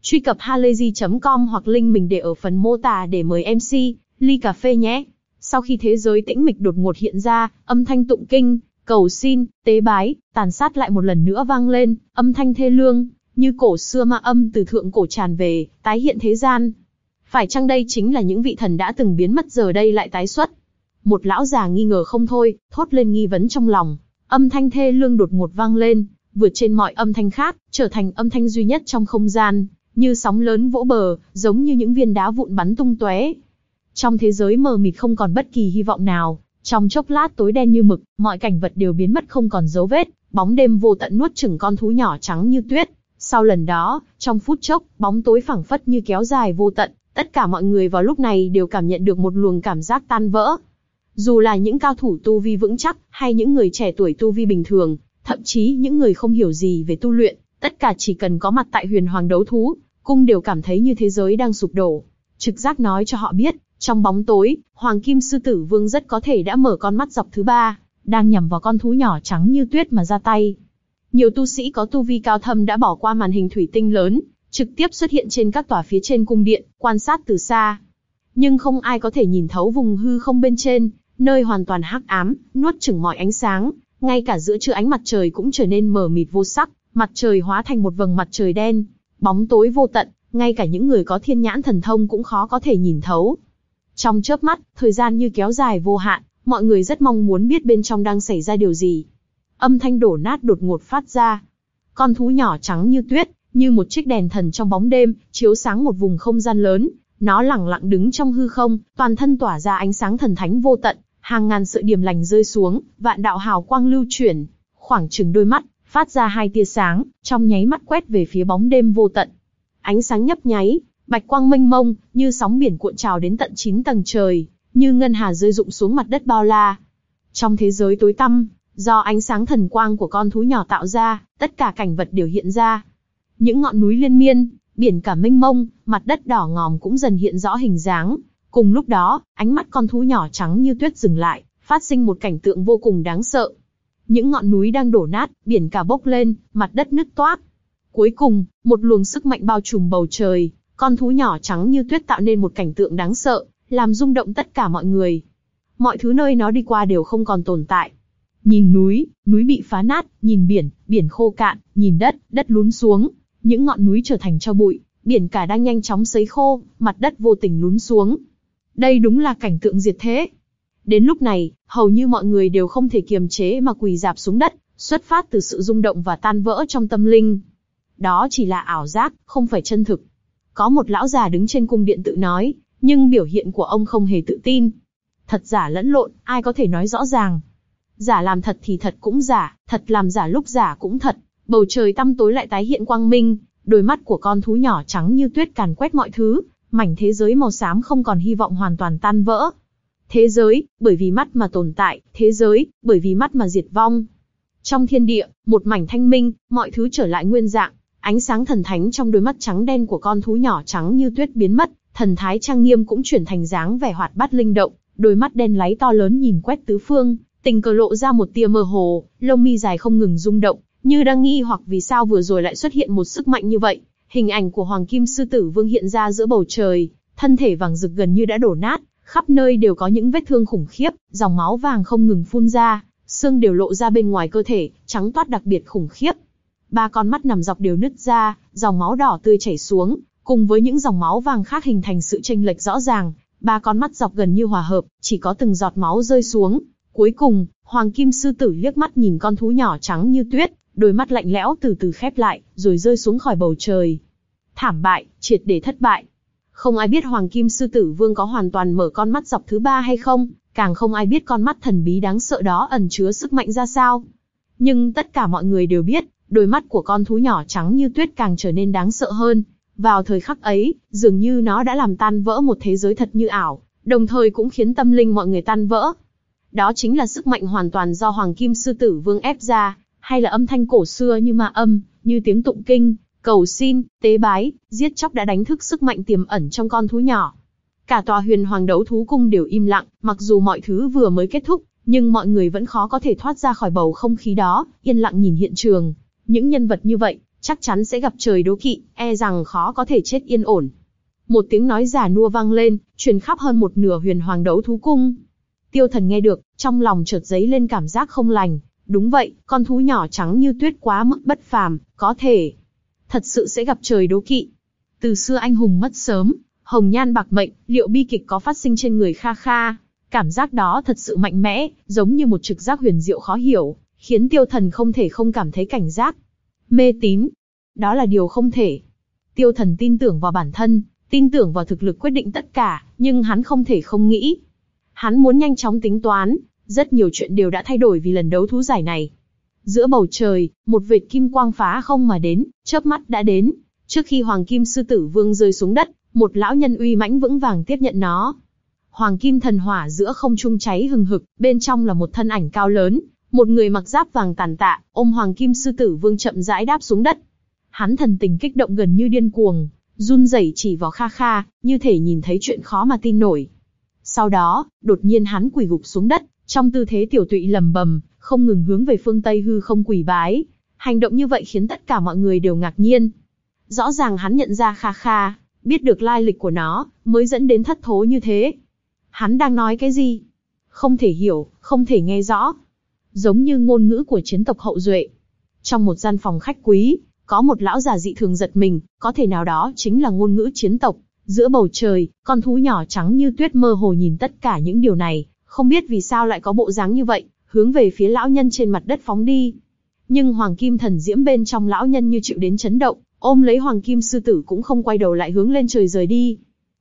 Truy cập halayzi.com hoặc link mình để ở phần mô tả để mời MC, ly cà phê nhé. Sau khi thế giới tĩnh mịch đột ngột hiện ra, âm thanh tụng kinh, cầu xin, tế bái, tàn sát lại một lần nữa vang lên, âm thanh thê lương, như cổ xưa ma âm từ thượng cổ tràn về, tái hiện thế gian. Phải chăng đây chính là những vị thần đã từng biến mất giờ đây lại tái xuất? Một lão già nghi ngờ không thôi, thốt lên nghi vấn trong lòng. Âm thanh thê lương đột ngột vang lên, vượt trên mọi âm thanh khác, trở thành âm thanh duy nhất trong không gian, như sóng lớn vỗ bờ, giống như những viên đá vụn bắn tung tóe. Trong thế giới mờ mịt không còn bất kỳ hy vọng nào, trong chốc lát tối đen như mực, mọi cảnh vật đều biến mất không còn dấu vết, bóng đêm vô tận nuốt chửng con thú nhỏ trắng như tuyết. Sau lần đó, trong phút chốc, bóng tối phẳng phất như kéo dài vô tận, tất cả mọi người vào lúc này đều cảm nhận được một luồng cảm giác tan vỡ. Dù là những cao thủ tu vi vững chắc, hay những người trẻ tuổi tu vi bình thường, thậm chí những người không hiểu gì về tu luyện, tất cả chỉ cần có mặt tại huyền hoàng đấu thú, cung đều cảm thấy như thế giới đang sụp đổ. Trực giác nói cho họ biết, trong bóng tối, Hoàng Kim Sư Tử Vương rất có thể đã mở con mắt dọc thứ ba, đang nhằm vào con thú nhỏ trắng như tuyết mà ra tay. Nhiều tu sĩ có tu vi cao thâm đã bỏ qua màn hình thủy tinh lớn, trực tiếp xuất hiện trên các tòa phía trên cung điện, quan sát từ xa. Nhưng không ai có thể nhìn thấu vùng hư không bên trên, nơi hoàn toàn hắc ám, nuốt chửng mọi ánh sáng, ngay cả giữa trưa ánh mặt trời cũng trở nên mờ mịt vô sắc, mặt trời hóa thành một vầng mặt trời đen, bóng tối vô tận, ngay cả những người có thiên nhãn thần thông cũng khó có thể nhìn thấu. Trong chớp mắt, thời gian như kéo dài vô hạn, mọi người rất mong muốn biết bên trong đang xảy ra điều gì. Âm thanh đổ nát đột ngột phát ra. Con thú nhỏ trắng như tuyết, như một chiếc đèn thần trong bóng đêm, chiếu sáng một vùng không gian lớn. Nó lẳng lặng đứng trong hư không, toàn thân tỏa ra ánh sáng thần thánh vô tận, hàng ngàn sợi điểm lành rơi xuống, vạn đạo hào quang lưu chuyển, khoảng chừng đôi mắt, phát ra hai tia sáng, trong nháy mắt quét về phía bóng đêm vô tận. Ánh sáng nhấp nháy, bạch quang mênh mông, như sóng biển cuộn trào đến tận 9 tầng trời, như ngân hà rơi rụng xuống mặt đất bao la. Trong thế giới tối tăm, do ánh sáng thần quang của con thú nhỏ tạo ra, tất cả cảnh vật đều hiện ra. Những ngọn núi liên miên, biển cả mênh mông, mặt đất đỏ ngòm cũng dần hiện rõ hình dáng. Cùng lúc đó, ánh mắt con thú nhỏ trắng như tuyết dừng lại, phát sinh một cảnh tượng vô cùng đáng sợ. Những ngọn núi đang đổ nát, biển cả bốc lên, mặt đất nứt toác. Cuối cùng, một luồng sức mạnh bao trùm bầu trời, con thú nhỏ trắng như tuyết tạo nên một cảnh tượng đáng sợ, làm rung động tất cả mọi người. Mọi thứ nơi nó đi qua đều không còn tồn tại. Nhìn núi, núi bị phá nát, nhìn biển, biển khô cạn, nhìn đất, đất lún xuống, những ngọn núi trở thành cho bụi, biển cả đang nhanh chóng sấy khô, mặt đất vô tình lún xuống. Đây đúng là cảnh tượng diệt thế. Đến lúc này, hầu như mọi người đều không thể kiềm chế mà quỳ dạp xuống đất, xuất phát từ sự rung động và tan vỡ trong tâm linh. Đó chỉ là ảo giác, không phải chân thực. Có một lão già đứng trên cung điện tự nói, nhưng biểu hiện của ông không hề tự tin. Thật giả lẫn lộn, ai có thể nói rõ ràng. Giả làm thật thì thật cũng giả, thật làm giả lúc giả cũng thật. Bầu trời tăm tối lại tái hiện quang minh, đôi mắt của con thú nhỏ trắng như tuyết càn quét mọi thứ, mảnh thế giới màu xám không còn hy vọng hoàn toàn tan vỡ. Thế giới, bởi vì mắt mà tồn tại, thế giới, bởi vì mắt mà diệt vong. Trong thiên địa, một mảnh thanh minh, mọi thứ trở lại nguyên dạng, ánh sáng thần thánh trong đôi mắt trắng đen của con thú nhỏ trắng như tuyết biến mất, thần thái trang nghiêm cũng chuyển thành dáng vẻ hoạt bát linh động, đôi mắt đen láy to lớn nhìn quét tứ phương, tình cờ lộ ra một tia mơ hồ, lông mi dài không ngừng rung động, như đang nghi hoặc vì sao vừa rồi lại xuất hiện một sức mạnh như vậy. Hình ảnh của Hoàng Kim Sư Tử Vương hiện ra giữa bầu trời, thân thể vàng rực gần như đã đổ nát, khắp nơi đều có những vết thương khủng khiếp, dòng máu vàng không ngừng phun ra, xương đều lộ ra bên ngoài cơ thể, trắng toát đặc biệt khủng khiếp. Ba con mắt nằm dọc đều nứt ra, dòng máu đỏ tươi chảy xuống, cùng với những dòng máu vàng khác hình thành sự chênh lệch rõ ràng, ba con mắt dọc gần như hòa hợp, chỉ có từng giọt máu rơi xuống. Cuối cùng, Hoàng Kim Sư Tử liếc mắt nhìn con thú nhỏ trắng như tuyết, đôi mắt lạnh lẽo từ từ khép lại, rồi rơi xuống khỏi bầu trời. Thảm bại, triệt để thất bại. Không ai biết Hoàng Kim Sư Tử Vương có hoàn toàn mở con mắt dọc thứ ba hay không, càng không ai biết con mắt thần bí đáng sợ đó ẩn chứa sức mạnh ra sao. Nhưng tất cả mọi người đều biết, đôi mắt của con thú nhỏ trắng như tuyết càng trở nên đáng sợ hơn. Vào thời khắc ấy, dường như nó đã làm tan vỡ một thế giới thật như ảo, đồng thời cũng khiến tâm linh mọi người tan vỡ. Đó chính là sức mạnh hoàn toàn do Hoàng Kim Sư Tử Vương ép ra, hay là âm thanh cổ xưa như ma âm, như tiếng tụng kinh, cầu xin, tế bái, giết chóc đã đánh thức sức mạnh tiềm ẩn trong con thú nhỏ. Cả tòa huyền hoàng đấu thú cung đều im lặng, mặc dù mọi thứ vừa mới kết thúc, nhưng mọi người vẫn khó có thể thoát ra khỏi bầu không khí đó, yên lặng nhìn hiện trường. Những nhân vật như vậy, chắc chắn sẽ gặp trời đố kỵ, e rằng khó có thể chết yên ổn. Một tiếng nói giả nua vang lên, truyền khắp hơn một nửa huyền hoàng đấu thú cung. Tiêu thần nghe được, trong lòng chợt dấy lên cảm giác không lành. Đúng vậy, con thú nhỏ trắng như tuyết quá mức bất phàm, có thể. Thật sự sẽ gặp trời đố kỵ. Từ xưa anh hùng mất sớm, hồng nhan bạc mệnh, liệu bi kịch có phát sinh trên người Kha Kha? Cảm giác đó thật sự mạnh mẽ, giống như một trực giác huyền diệu khó hiểu, khiến tiêu thần không thể không cảm thấy cảnh giác. Mê tín. Đó là điều không thể. Tiêu thần tin tưởng vào bản thân, tin tưởng vào thực lực quyết định tất cả, nhưng hắn không thể không nghĩ. Hắn muốn nhanh chóng tính toán, rất nhiều chuyện đều đã thay đổi vì lần đấu thú giải này. Giữa bầu trời, một vệt kim quang phá không mà đến, chớp mắt đã đến. Trước khi Hoàng Kim Sư Tử Vương rơi xuống đất, một lão nhân uy mãnh vững vàng tiếp nhận nó. Hoàng Kim Thần Hỏa giữa không trung cháy hừng hực, bên trong là một thân ảnh cao lớn, một người mặc giáp vàng tàn tạ, ôm Hoàng Kim Sư Tử Vương chậm rãi đáp xuống đất. Hắn thần tình kích động gần như điên cuồng, run rẩy chỉ vào Kha Kha, như thể nhìn thấy chuyện khó mà tin nổi. Sau đó, đột nhiên hắn quỳ gục xuống đất, trong tư thế tiểu tụy lầm bầm, không ngừng hướng về phương Tây hư không quỳ bái. Hành động như vậy khiến tất cả mọi người đều ngạc nhiên. Rõ ràng hắn nhận ra Kha Kha, biết được lai lịch của nó, mới dẫn đến thất thố như thế. Hắn đang nói cái gì? Không thể hiểu, không thể nghe rõ. Giống như ngôn ngữ của chiến tộc hậu duệ. Trong một gian phòng khách quý, có một lão già dị thường giật mình, có thể nào đó chính là ngôn ngữ chiến tộc. Giữa bầu trời, con thú nhỏ trắng như tuyết mơ hồ nhìn tất cả những điều này, không biết vì sao lại có bộ dáng như vậy, hướng về phía lão nhân trên mặt đất phóng đi. Nhưng hoàng kim thần diễm bên trong lão nhân như chịu đến chấn động, ôm lấy hoàng kim sư tử cũng không quay đầu lại hướng lên trời rời đi.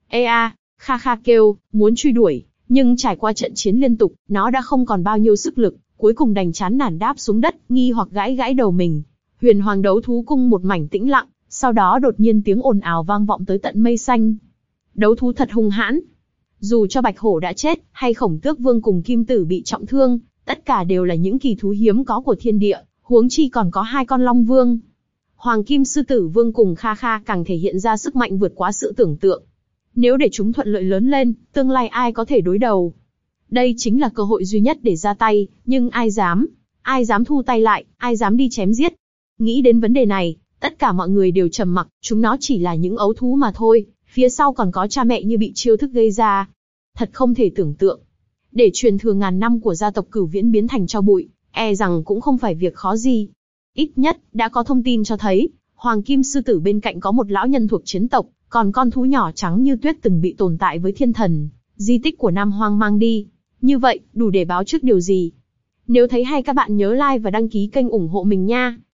Ê a, kha kha kêu, muốn truy đuổi, nhưng trải qua trận chiến liên tục, nó đã không còn bao nhiêu sức lực, cuối cùng đành chán nản đáp xuống đất, nghi hoặc gãi gãi đầu mình. Huyền hoàng đấu thú cung một mảnh tĩnh lặng, sau đó đột nhiên tiếng ồn ào vang vọng tới tận mây xanh. Đấu thú thật hung hãn, dù cho Bạch Hổ đã chết, hay Khổng Tước Vương cùng Kim Tử bị trọng thương, tất cả đều là những kỳ thú hiếm có của thiên địa, huống chi còn có hai con Long Vương. Hoàng Kim Sư Tử Vương cùng Kha Kha càng thể hiện ra sức mạnh vượt quá sự tưởng tượng. Nếu để chúng thuận lợi lớn lên, tương lai ai có thể đối đầu? Đây chính là cơ hội duy nhất để ra tay, nhưng ai dám? Ai dám thu tay lại, ai dám đi chém giết? Nghĩ đến vấn đề này, tất cả mọi người đều trầm mặc, chúng nó chỉ là những ấu thú mà thôi, phía sau còn có cha mẹ như bị chiêu thức gây ra. Thật không thể tưởng tượng. Để truyền thừa ngàn năm của gia tộc cửu viễn biến thành cho bụi, e rằng cũng không phải việc khó gì. Ít nhất, đã có thông tin cho thấy, Hoàng Kim Sư Tử bên cạnh có một lão nhân thuộc chiến tộc, còn con thú nhỏ trắng như tuyết từng bị tồn tại với thiên thần, di tích của Nam Hoang mang đi. Như vậy, đủ để báo trước điều gì? Nếu thấy hay các bạn nhớ like và đăng ký kênh ủng hộ mình nha.